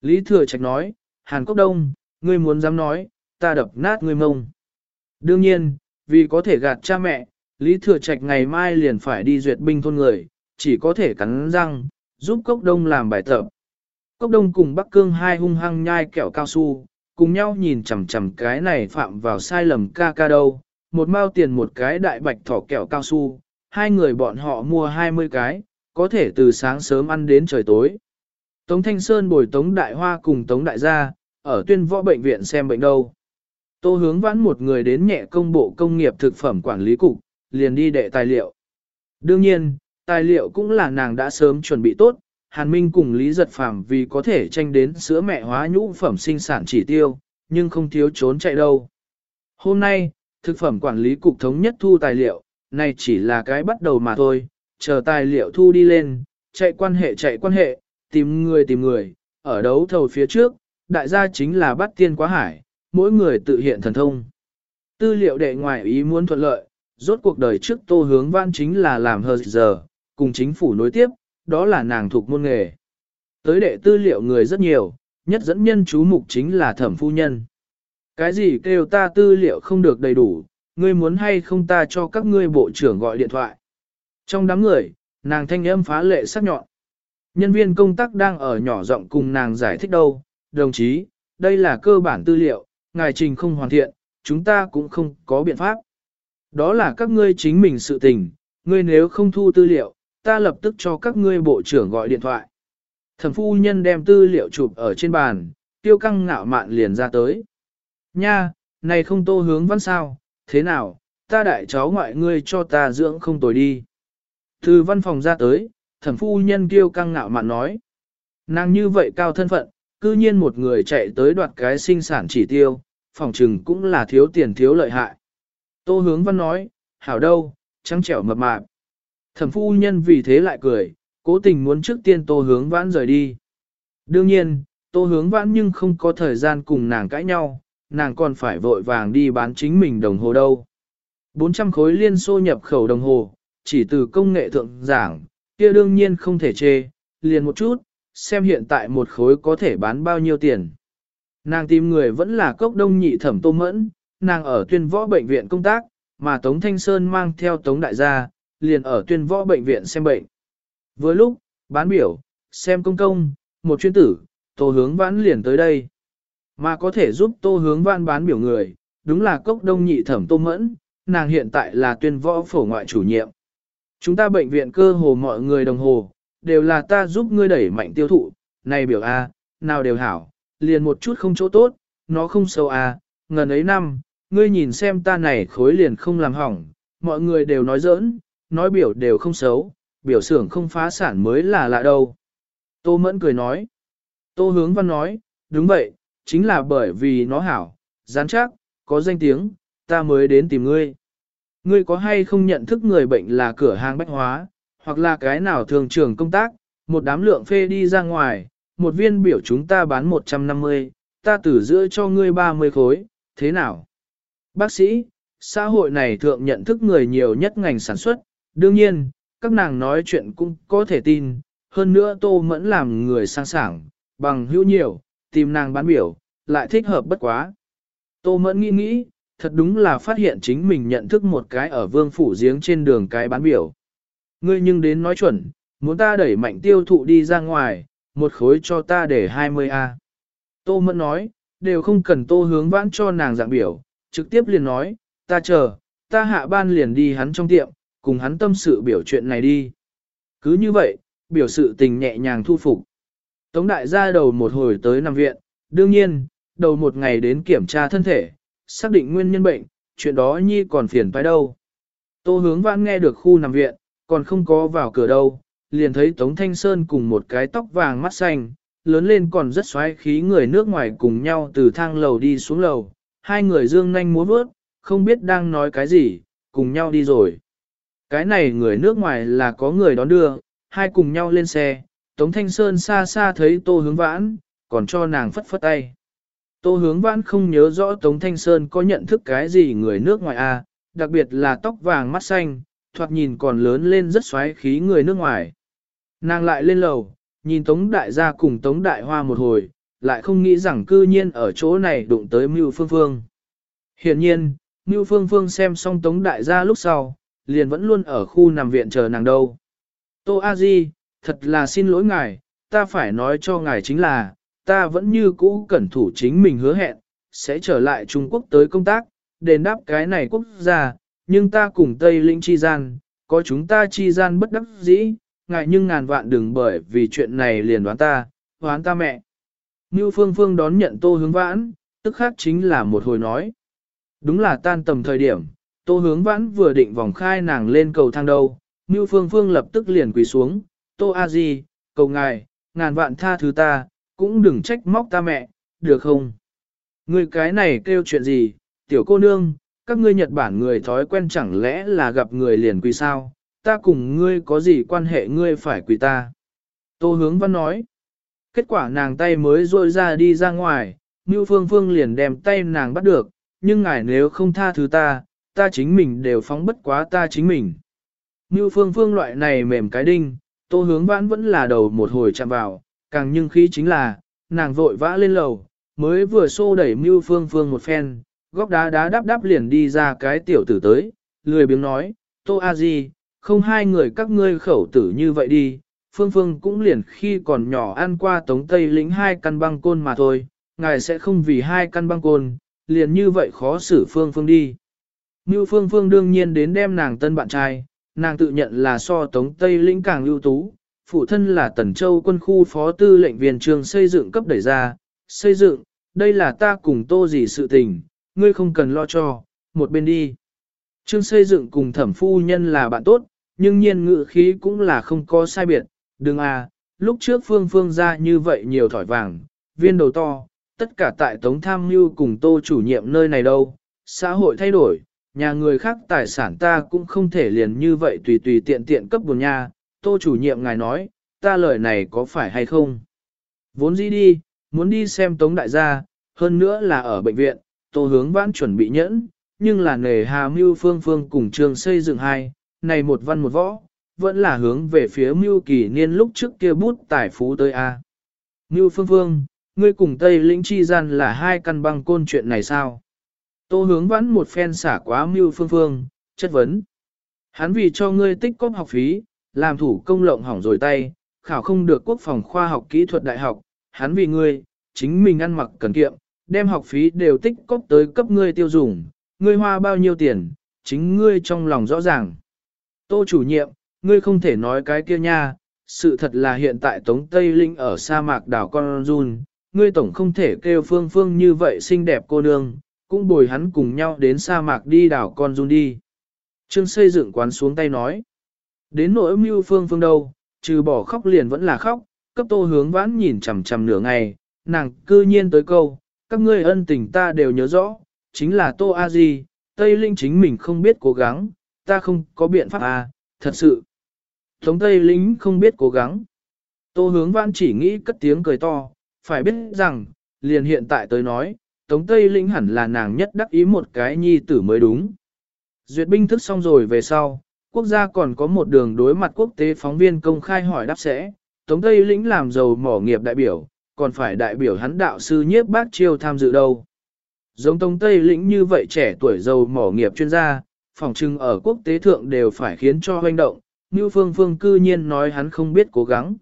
Lý thừa trạch nói, Hàn Cốc Đông, ngươi muốn dám nói, ta đập nát ngươi mông. Đương nhiên, vì có thể gạt cha mẹ, Lý Thừa Trạch ngày mai liền phải đi duyệt binh thôn người, chỉ có thể cắn răng, giúp Cốc Đông làm bài tập. Cốc Đông cùng Bắc Cương hai hung hăng nhai kẹo cao su, cùng nhau nhìn chằm chằm cái này phạm vào sai lầm ca ca đâu. Một mao tiền một cái đại bạch thỏ kẹo cao su, hai người bọn họ mua 20 cái, có thể từ sáng sớm ăn đến trời tối. Tống Thanh Sơn bồi Tống Đại Hoa cùng Tống Đại Gia, ở tuyên võ bệnh viện xem bệnh đâu. Tô hướng vãn một người đến nhẹ công bộ công nghiệp thực phẩm quản lý cục, liền đi đệ tài liệu. Đương nhiên, tài liệu cũng là nàng đã sớm chuẩn bị tốt, Hàn Minh cùng Lý Giật Phàm vì có thể tranh đến sữa mẹ hóa nhũ phẩm sinh sản chỉ tiêu, nhưng không thiếu trốn chạy đâu. Hôm nay, thực phẩm quản lý cục thống nhất thu tài liệu, này chỉ là cái bắt đầu mà thôi, chờ tài liệu thu đi lên, chạy quan hệ chạy quan hệ, tìm người tìm người, ở đấu thầu phía trước, đại gia chính là bắt tiên quá hải, mỗi người tự hiện thần thông. Tư liệu đệ ngoài ý muốn thuận lợi, rốt cuộc đời trước tô hướng văn chính là làm hờ giờ, cùng chính phủ nối tiếp, đó là nàng thuộc môn nghề. Tới đệ tư liệu người rất nhiều, nhất dẫn nhân chú mục chính là thẩm phu nhân. Cái gì kêu ta tư liệu không được đầy đủ, ngươi muốn hay không ta cho các ngươi bộ trưởng gọi điện thoại. Trong đám người, nàng thanh âm phá lệ sắc nhọn. Nhân viên công tác đang ở nhỏ giọng cùng nàng giải thích đâu, đồng chí, đây là cơ bản tư liệu, ngài trình không hoàn thiện, chúng ta cũng không có biện pháp. Đó là các ngươi chính mình sự tình, ngươi nếu không thu tư liệu, ta lập tức cho các ngươi bộ trưởng gọi điện thoại. Thẩm phu nhân đem tư liệu chụp ở trên bàn, tiêu căng ngạo mạn liền ra tới. Nha, này không tô hướng văn sao, thế nào, ta đại cháu ngoại ngươi cho ta dưỡng không tồi đi. Từ văn phòng ra tới, thẩm phu nhân tiêu căng ngạo mạn nói. Nàng như vậy cao thân phận, cư nhiên một người chạy tới đoạt cái sinh sản chỉ tiêu, phòng trừng cũng là thiếu tiền thiếu lợi hại. Tô hướng văn nói, hảo đâu, trắng trẻo mập mạp. Thẩm phu nhân vì thế lại cười, cố tình muốn trước tiên tô hướng vãn rời đi. Đương nhiên, tô hướng vãn nhưng không có thời gian cùng nàng cãi nhau, nàng còn phải vội vàng đi bán chính mình đồng hồ đâu. 400 khối liên xô nhập khẩu đồng hồ, chỉ từ công nghệ thượng giảng, kia đương nhiên không thể chê, liền một chút, xem hiện tại một khối có thể bán bao nhiêu tiền. Nàng tìm người vẫn là cốc đông nhị thẩm tô mẫn, nàng ở tuyên võ bệnh viện công tác, mà Tống Thanh Sơn mang theo Tống Đại gia, liền ở tuyên võ bệnh viện xem bệnh. Vừa lúc, bán biểu, xem công công, một chuyên tử, tô hướng vãn liền tới đây. Mà có thể giúp tô hướng vãn bán biểu người, đúng là cốc đông nhị thẩm tô mẫn, nàng hiện tại là tuyên võ phổ ngoại chủ nhiệm. Chúng ta bệnh viện cơ hồ mọi người đồng hồ, đều là ta giúp ngươi đẩy mạnh tiêu thụ, này biểu A, nào đều hảo, liền một chút không chỗ tốt, nó không sâu A, ngần ấy năm, ngươi nhìn xem ta này khối liền không làm hỏng, mọi người đều nói giỡn, nói biểu đều không xấu, biểu xưởng không phá sản mới là lạ đâu. Tô Mẫn cười nói. Tô Hướng Văn nói, đúng vậy, chính là bởi vì nó hảo, rắn chắc, có danh tiếng, ta mới đến tìm ngươi. Ngươi có hay không nhận thức người bệnh là cửa hàng bách hóa, hoặc là cái nào thường trường công tác, một đám lượng phê đi ra ngoài, một viên biểu chúng ta bán 150, ta tử giữa cho ngươi 30 khối, thế nào? Bác sĩ, xã hội này thượng nhận thức người nhiều nhất ngành sản xuất, đương nhiên, các nàng nói chuyện cũng có thể tin, hơn nữa tô mẫn làm người sang sảng, bằng hữu nhiều, tìm nàng bán biểu, lại thích hợp bất quá. Tô mẫn nghĩ nghĩ, thật đúng là phát hiện chính mình nhận thức một cái ở vương phủ giếng trên đường cái bán biểu. Ngươi nhưng đến nói chuẩn, muốn ta đẩy mạnh tiêu thụ đi ra ngoài, một khối cho ta để 20A. Tô mẫn nói, đều không cần tô hướng vãn cho nàng dạng biểu, trực tiếp liền nói, ta chờ, ta hạ ban liền đi hắn trong tiệm, cùng hắn tâm sự biểu chuyện này đi. Cứ như vậy, biểu sự tình nhẹ nhàng thu phục. Tống đại gia đầu một hồi tới nằm viện, đương nhiên, đầu một ngày đến kiểm tra thân thể, xác định nguyên nhân bệnh, chuyện đó nhi còn phiền phải đâu. Tô hướng vãn nghe được khu nằm viện, còn không có vào cửa đâu, liền thấy Tống Thanh Sơn cùng một cái tóc vàng mắt xanh, lớn lên còn rất xoáy khí người nước ngoài cùng nhau từ thang lầu đi xuống lầu, hai người dương nhanh múa bước, không biết đang nói cái gì, cùng nhau đi rồi. Cái này người nước ngoài là có người đón đưa, hai cùng nhau lên xe, Tống Thanh Sơn xa xa thấy Tô Hướng Vãn, còn cho nàng phất phất tay. Tô Hướng Vãn không nhớ rõ Tống Thanh Sơn có nhận thức cái gì người nước ngoài à, đặc biệt là tóc vàng mắt xanh, thoạt nhìn còn lớn lên rất xoáy khí người nước ngoài. Nàng lại lên lầu, nhìn Tống Đại gia cùng Tống Đại Hoa một hồi, lại không nghĩ rằng cư nhiên ở chỗ này đụng tới Mưu Phương Phương. Hiện nhiên, Mưu Phương Phương xem xong Tống Đại gia lúc sau, liền vẫn luôn ở khu nằm viện chờ nàng đâu. Tô A Di, thật là xin lỗi ngài, ta phải nói cho ngài chính là, ta vẫn như cũ cẩn thủ chính mình hứa hẹn, sẽ trở lại Trung Quốc tới công tác, đền đáp cái này quốc gia, nhưng ta cùng Tây Linh chi gian, có chúng ta chi gian bất đắc dĩ, ngài nhưng ngàn vạn đừng bởi vì chuyện này liền đoán ta, đoán ta mẹ. Như Phương Phương đón nhận Tô Hướng Vãn, tức khác chính là một hồi nói. Đúng là tan tầm thời điểm, Tô Hướng Vãn vừa định vòng khai nàng lên cầu thang đâu, Như Phương Phương lập tức liền quỳ xuống, Tô A Di, cầu ngài, ngàn vạn tha thứ ta, cũng đừng trách móc ta mẹ, được không? Người cái này kêu chuyện gì, tiểu cô nương, các ngươi Nhật Bản người thói quen chẳng lẽ là gặp người liền quỳ sao, ta cùng ngươi có gì quan hệ ngươi phải quỳ ta. Tô hướng văn nói, kết quả nàng tay mới rôi ra đi ra ngoài, Ngưu Phương Phương liền đem tay nàng bắt được, nhưng ngài nếu không tha thứ ta, ta chính mình đều phóng bất quá ta chính mình. Như Phương Phương loại này mềm cái đinh, tô hướng vãn vẫn là đầu một hồi chạm vào, càng nhưng khí chính là, nàng vội vã lên lầu, mới vừa xô đẩy mưu Phương Phương một phen, góc đá đá đáp đáp liền đi ra cái tiểu tử tới, lười biếng nói, tô a di, không hai người các ngươi khẩu tử như vậy đi, Phương Phương cũng liền khi còn nhỏ ăn qua tống tây lĩnh hai căn băng côn mà thôi, ngài sẽ không vì hai căn băng côn, liền như vậy khó xử Phương Phương đi. Như Phương Phương đương nhiên đến đem nàng tân bạn trai, nàng tự nhận là so tống tây lĩnh càng ưu tú, phụ thân là Tần Châu quân khu phó tư lệnh viên trường xây dựng cấp đẩy ra, xây dựng, đây là ta cùng tô gì sự tình, ngươi không cần lo cho, một bên đi. Trương xây dựng cùng thẩm phu nhân là bạn tốt, nhưng nhiên ngự khí cũng là không có sai biệt, đừng à, lúc trước phương phương ra như vậy nhiều thỏi vàng, viên đầu to, tất cả tại tống tham mưu cùng tô chủ nhiệm nơi này đâu, xã hội thay đổi, nhà người khác tài sản ta cũng không thể liền như vậy tùy tùy tiện tiện cấp buồn nha, tô chủ nhiệm ngài nói, ta lời này có phải hay không? Vốn gì đi, muốn đi xem tống đại gia, hơn nữa là ở bệnh viện, tô hướng vãn chuẩn bị nhẫn, nhưng là nề hà mưu phương phương cùng trường xây dựng hai, này một văn một võ, vẫn là hướng về phía mưu kỳ niên lúc trước kia bút tài phú tới A. Mưu phương phương, ngươi cùng Tây lĩnh chi gian là hai căn băng côn chuyện này sao? Tô hướng vãn một phen xả quá mưu phương phương, chất vấn. Hắn vì cho ngươi tích cóp học phí, làm thủ công lộng hỏng rồi tay, khảo không được quốc phòng khoa học kỹ thuật đại học, hắn vì ngươi, chính mình ăn mặc cần kiệm, đem học phí đều tích cóp tới cấp ngươi tiêu dùng, ngươi hoa bao nhiêu tiền, chính ngươi trong lòng rõ ràng. Tô chủ nhiệm, ngươi không thể nói cái kia nha, sự thật là hiện tại Tống Tây Linh ở sa mạc đảo Con Run, ngươi tổng không thể kêu phương phương như vậy xinh đẹp cô nương, cũng bồi hắn cùng nhau đến sa mạc đi đảo Con Run đi. Trương xây dựng quán xuống tay nói. Đến nỗi mưu phương phương đâu, trừ bỏ khóc liền vẫn là khóc, cấp tô hướng vãn nhìn chằm chằm nửa ngày, nàng cư nhiên tới câu, các ngươi ân tình ta đều nhớ rõ, chính là tô a di, Tây Linh chính mình không biết cố gắng, ta không có biện pháp à, thật sự. Tống Tây Linh không biết cố gắng. Tô hướng vãn chỉ nghĩ cất tiếng cười to, phải biết rằng, liền hiện tại tới nói, Tống Tây Linh hẳn là nàng nhất đắc ý một cái nhi tử mới đúng. Duyệt binh thức xong rồi về sau, quốc gia còn có một đường đối mặt quốc tế phóng viên công khai hỏi đáp sẽ, Tống Tây Lĩnh làm giàu mỏ nghiệp đại biểu, còn phải đại biểu hắn đạo sư nhiếp bác chiêu tham dự đâu. Giống Tống Tây Lĩnh như vậy trẻ tuổi giàu mỏ nghiệp chuyên gia, phòng trưng ở quốc tế thượng đều phải khiến cho hoành động, như phương phương cư nhiên nói hắn không biết cố gắng.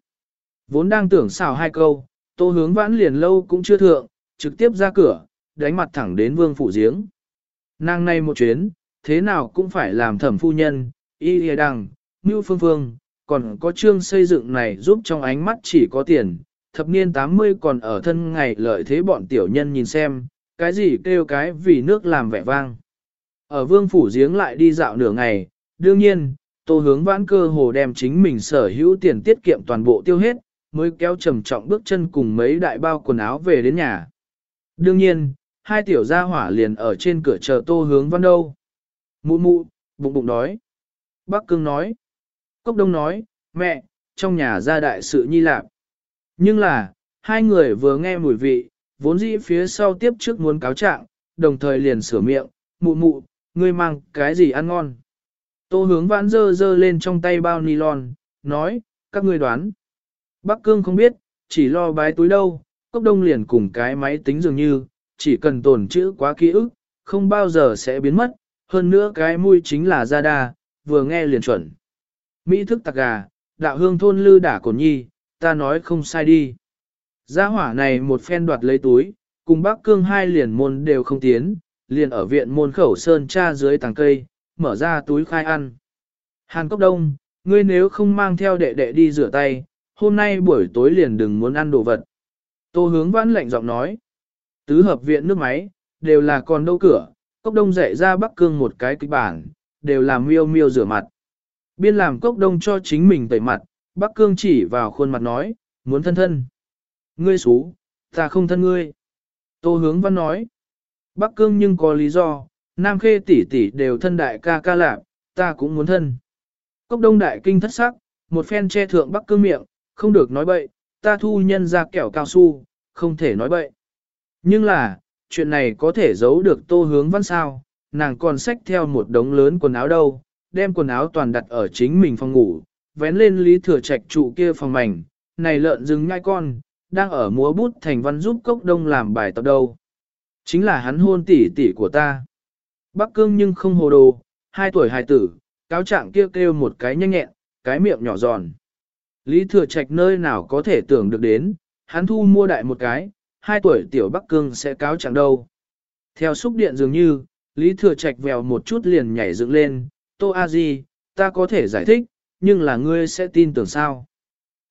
Vốn đang tưởng xào hai câu, tô hướng vãn liền lâu cũng chưa thượng, trực tiếp ra cửa, đánh mặt thẳng đến vương phủ giếng. Nàng này một chuyến, thế nào cũng phải làm thẩm phu nhân, y hề đằng, mưu phương phương, còn có chương xây dựng này giúp trong ánh mắt chỉ có tiền, thập niên 80 còn ở thân ngày lợi thế bọn tiểu nhân nhìn xem, cái gì kêu cái vì nước làm vẻ vang. Ở vương phủ giếng lại đi dạo nửa ngày, đương nhiên, tô hướng vãn cơ hồ đem chính mình sở hữu tiền tiết kiệm toàn bộ tiêu hết, mới kéo trầm trọng bước chân cùng mấy đại bao quần áo về đến nhà. Đương nhiên, hai tiểu gia hỏa liền ở trên cửa chờ tô hướng văn đâu. Mụ mụ, bụng bụng đói. Bác Cương nói. Cốc Đông nói, mẹ, trong nhà ra đại sự nhi lạc. Nhưng là, hai người vừa nghe mùi vị, vốn dĩ phía sau tiếp trước muốn cáo trạng, đồng thời liền sửa miệng, mụ mụ, ngươi mang cái gì ăn ngon. Tô hướng vãn dơ dơ lên trong tay bao nylon, nói, các ngươi đoán. Bắc Cương không biết, chỉ lo bái túi đâu, cốc đông liền cùng cái máy tính dường như, chỉ cần tồn chữ quá ký ức, không bao giờ sẽ biến mất, hơn nữa cái mũi chính là gia đa, vừa nghe liền chuẩn. Mỹ thức tạc gà, đạo hương thôn lư đả cổn nhi, ta nói không sai đi. Gia hỏa này một phen đoạt lấy túi, cùng bác cương hai liền môn đều không tiến, liền ở viện môn khẩu sơn cha dưới tàng cây, mở ra túi khai ăn. Hàn Cốc Đông, ngươi nếu không mang theo đệ đệ đi rửa tay, hôm nay buổi tối liền đừng muốn ăn đồ vật. Tô hướng vãn lạnh giọng nói. Tứ hợp viện nước máy, đều là còn đâu cửa, Cốc Đông dạy ra Bắc Cương một cái kịch bản, đều làm miêu miêu rửa mặt. Biên làm Cốc Đông cho chính mình tẩy mặt, Bắc Cương chỉ vào khuôn mặt nói, muốn thân thân. Ngươi xú, ta không thân ngươi. Tô hướng văn nói. Bắc Cương nhưng có lý do, Nam Khê tỷ tỷ đều thân đại ca ca lạc, ta cũng muốn thân. Cốc đông đại kinh thất sắc, một phen che thượng Bắc Cương miệng, không được nói bậy, ta thu nhân ra kẹo cao su, không thể nói bậy. Nhưng là, chuyện này có thể giấu được tô hướng văn sao, nàng còn xách theo một đống lớn quần áo đâu, đem quần áo toàn đặt ở chính mình phòng ngủ, vén lên lý thừa trạch trụ kia phòng mảnh, này lợn rừng ngai con, đang ở múa bút thành văn giúp cốc đông làm bài tập đâu. Chính là hắn hôn tỷ tỷ của ta. Bắc cương nhưng không hồ đồ, hai tuổi hài tử, cáo trạng kia kêu, kêu một cái nhanh nhẹn, cái miệng nhỏ giòn. Lý thừa trạch nơi nào có thể tưởng được đến, hắn thu mua đại một cái, hai tuổi tiểu Bắc cương sẽ cáo chẳng đâu. Theo xúc điện dường như, Lý thừa trạch vèo một chút liền nhảy dựng lên, Tô A Di, ta có thể giải thích, nhưng là ngươi sẽ tin tưởng sao.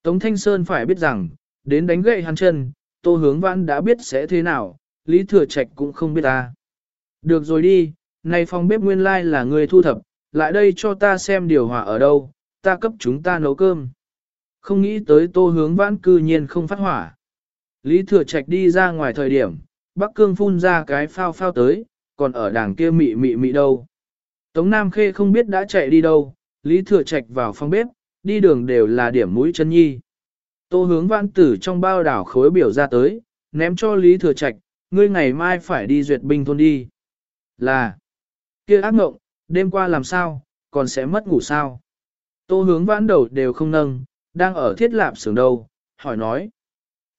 Tống Thanh Sơn phải biết rằng, đến đánh gậy hắn chân, Tô Hướng Văn đã biết sẽ thế nào, Lý Thừa Trạch cũng không biết ta. Được rồi đi, này phòng bếp nguyên lai like là ngươi thu thập, lại đây cho ta xem điều hòa ở đâu, ta cấp chúng ta nấu cơm. Không nghĩ tới Tô Hướng Vãn cư nhiên không phát hỏa. Lý Thừa Trạch đi ra ngoài thời điểm, Bắc Cương phun ra cái phao phao tới, còn ở đàng kia mị mị mị đâu. Tống Nam Khê không biết đã chạy đi đâu, Lý Thừa Trạch vào phòng bếp, đi đường đều là điểm mũi chân nhi. Tô hướng vãn tử trong bao đảo khối biểu ra tới, ném cho Lý Thừa Trạch, ngươi ngày mai phải đi duyệt binh thôn đi. Là, kia ác ngộng, đêm qua làm sao, còn sẽ mất ngủ sao? Tô hướng vãn đầu đều không nâng, đang ở thiết lạp xưởng đâu, hỏi nói.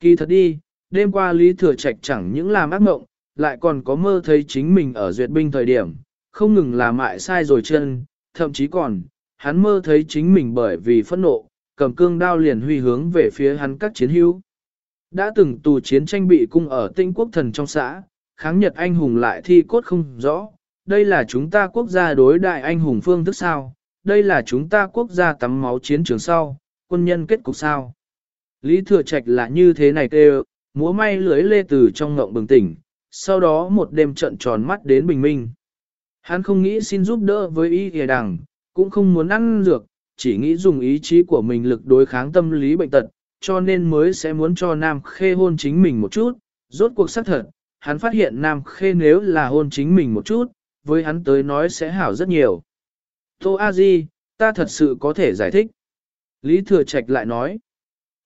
Kỳ thật đi, đêm qua Lý Thừa Trạch chẳng những làm ác mộng, lại còn có mơ thấy chính mình ở duyệt binh thời điểm, không ngừng là mại sai rồi chân, thậm chí còn, hắn mơ thấy chính mình bởi vì phẫn nộ, cầm cương đao liền huy hướng về phía hắn các chiến hữu. Đã từng tù chiến tranh bị cung ở tinh quốc thần trong xã, kháng Nhật anh hùng lại thi cốt không rõ, đây là chúng ta quốc gia đối đại anh hùng phương thức sao, đây là chúng ta quốc gia tắm máu chiến trường sau, quân nhân kết cục sao. Lý Thừa Trạch là như thế này kêu, múa may lưới lê từ trong ngộng bừng tỉnh, sau đó một đêm trận tròn mắt đến bình minh. Hắn không nghĩ xin giúp đỡ với y hề đằng, cũng không muốn ăn dược, chỉ nghĩ dùng ý chí của mình lực đối kháng tâm lý bệnh tật, cho nên mới sẽ muốn cho Nam Khê hôn chính mình một chút. Rốt cuộc xác thật, hắn phát hiện Nam Khê nếu là hôn chính mình một chút, với hắn tới nói sẽ hảo rất nhiều. Tô A Di, ta thật sự có thể giải thích. Lý Thừa Trạch lại nói,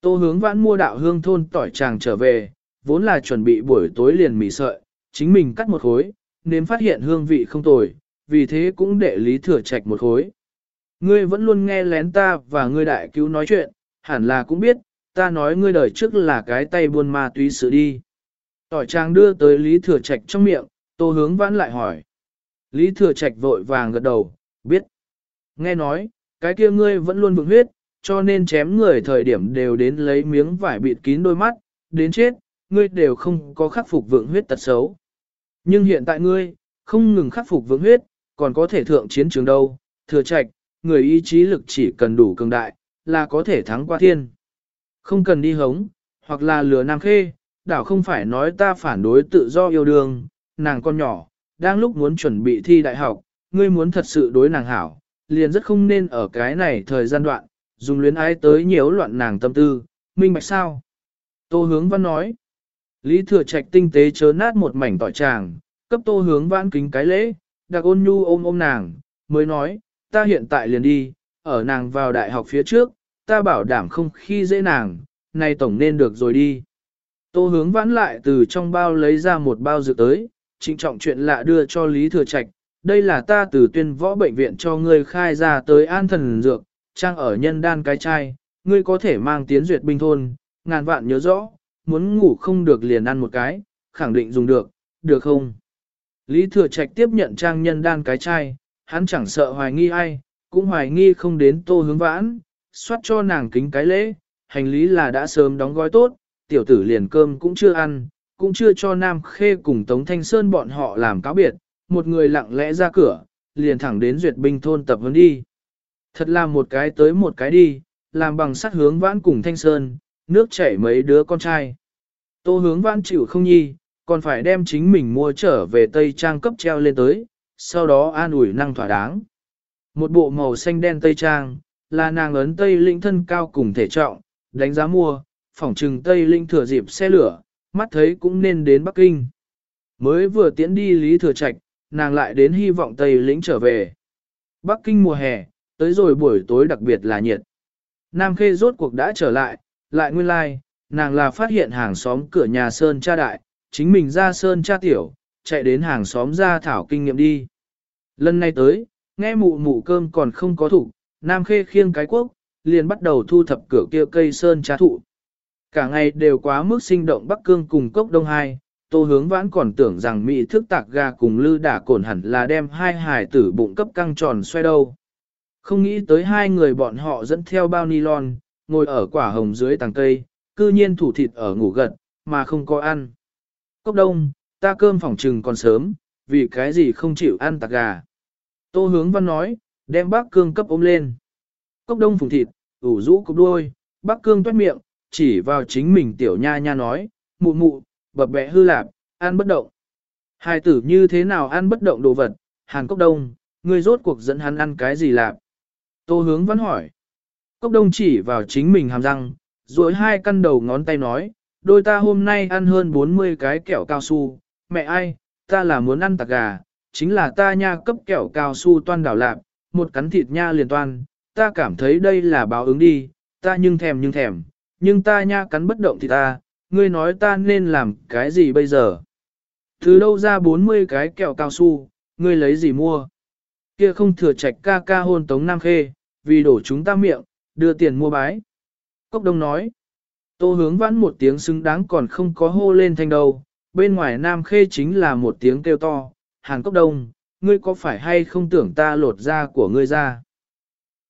Tô hướng vãn mua đạo hương thôn tỏi chàng trở về, vốn là chuẩn bị buổi tối liền mì sợi, chính mình cắt một khối, nên phát hiện hương vị không tồi, vì thế cũng để Lý Thừa Trạch một khối. Ngươi vẫn luôn nghe lén ta và ngươi đại cứu nói chuyện, hẳn là cũng biết, ta nói ngươi đời trước là cái tay buôn ma túy sự đi. Tỏi chàng đưa tới Lý Thừa Trạch trong miệng, tô hướng vãn lại hỏi. Lý Thừa Trạch vội vàng gật đầu, biết. Nghe nói, cái kia ngươi vẫn luôn vượng huyết, cho nên chém người thời điểm đều đến lấy miếng vải bịt kín đôi mắt, đến chết, ngươi đều không có khắc phục vượng huyết tật xấu. Nhưng hiện tại ngươi, không ngừng khắc phục vượng huyết, còn có thể thượng chiến trường đâu, thừa trạch, người ý chí lực chỉ cần đủ cường đại, là có thể thắng qua thiên. Không cần đi hống, hoặc là lừa nam khê, đảo không phải nói ta phản đối tự do yêu đương, nàng con nhỏ, đang lúc muốn chuẩn bị thi đại học, ngươi muốn thật sự đối nàng hảo, liền rất không nên ở cái này thời gian đoạn, dùng luyến ái tới nhiễu loạn nàng tâm tư, minh bạch sao? Tô hướng văn nói, Lý thừa trạch tinh tế chớ nát một mảnh tỏi tràng, cấp tô hướng văn kính cái lễ, đặc ôn nhu ôm ôm nàng, mới nói, ta hiện tại liền đi, ở nàng vào đại học phía trước, ta bảo đảm không khi dễ nàng, nay tổng nên được rồi đi. Tô hướng vãn lại từ trong bao lấy ra một bao dược tới, trịnh trọng chuyện lạ đưa cho Lý Thừa Trạch, đây là ta từ tuyên võ bệnh viện cho ngươi khai ra tới an thần dược, trang ở nhân đan cái chai, ngươi có thể mang tiến duyệt binh thôn, ngàn vạn nhớ rõ, muốn ngủ không được liền ăn một cái, khẳng định dùng được, được không? Lý Thừa Trạch tiếp nhận trang nhân đan cái chai, hắn chẳng sợ hoài nghi ai, cũng hoài nghi không đến tô hướng vãn, soát cho nàng kính cái lễ, hành lý là đã sớm đóng gói tốt, tiểu tử liền cơm cũng chưa ăn, cũng chưa cho Nam Khê cùng Tống Thanh Sơn bọn họ làm cáo biệt, một người lặng lẽ ra cửa, liền thẳng đến duyệt binh thôn tập huấn đi. Thật là một cái tới một cái đi, làm bằng sắt hướng vãn cùng Thanh Sơn, nước chảy mấy đứa con trai. Tô hướng vãn chịu không nhi, còn phải đem chính mình mua trở về Tây Trang cấp treo lên tới, sau đó an ủi năng thỏa đáng. Một bộ màu xanh đen Tây Trang, là nàng ấn Tây Linh thân cao cùng thể trọng, đánh giá mua, phỏng trừng Tây Linh thừa dịp xe lửa, mắt thấy cũng nên đến Bắc Kinh. Mới vừa tiến đi Lý Thừa Trạch, nàng lại đến hy vọng Tây Lĩnh trở về. Bắc Kinh mùa hè, tới rồi buổi tối đặc biệt là nhiệt. Nam Khê rốt cuộc đã trở lại, lại nguyên lai, like, nàng là phát hiện hàng xóm cửa nhà Sơn cha đại, chính mình ra Sơn cha tiểu, chạy đến hàng xóm ra thảo kinh nghiệm đi. Lần này tới, nghe mụ mụ cơm còn không có thủ, Nam Khê khiêng cái quốc, liền bắt đầu thu thập cửa kia cây Sơn cha thụ. Cả ngày đều quá mức sinh động Bắc Cương cùng cốc Đông Hai, Tô hướng vãn còn tưởng rằng mỹ thức tạc gà cùng lư đả cổn hẳn là đem hai hải tử bụng cấp căng tròn xoay đâu. Không nghĩ tới hai người bọn họ dẫn theo bao nylon, ngồi ở quả hồng dưới tàng cây, cư nhiên thủ thịt ở ngủ gật, mà không có ăn. Cốc đông, ta cơm phòng trừng còn sớm, vì cái gì không chịu ăn tạc gà. Tô hướng văn nói, đem bác cương cấp ôm lên. Cốc đông phùng thịt, ủ rũ cục đuôi, bác cương toát miệng, chỉ vào chính mình tiểu nha nha nói, mụ mụ, bập bẹ hư lạp, ăn bất động. Hai tử như thế nào ăn bất động đồ vật, hàn cốc đông, ngươi rốt cuộc dẫn hắn ăn cái gì lạp. Tô hướng vẫn hỏi. Cốc đông chỉ vào chính mình hàm răng, rồi hai căn đầu ngón tay nói, đôi ta hôm nay ăn hơn 40 cái kẹo cao su, mẹ ai, ta là muốn ăn tạc gà, chính là ta nha cấp kẹo cao su toan đảo lạp, một cắn thịt nha liền toan, ta cảm thấy đây là báo ứng đi, ta nhưng thèm nhưng thèm, nhưng ta nha cắn bất động thì ta, ngươi nói ta nên làm cái gì bây giờ? Từ đâu ra 40 cái kẹo cao su, ngươi lấy gì mua? Kia không thừa trạch ca ca hôn tống nam khê, vì đổ chúng ta miệng, đưa tiền mua bái. Cốc đông nói, tô hướng vãn một tiếng xứng đáng còn không có hô lên thanh đầu, bên ngoài nam khê chính là một tiếng kêu to, hàng cốc đông, ngươi có phải hay không tưởng ta lột da của ngươi ra?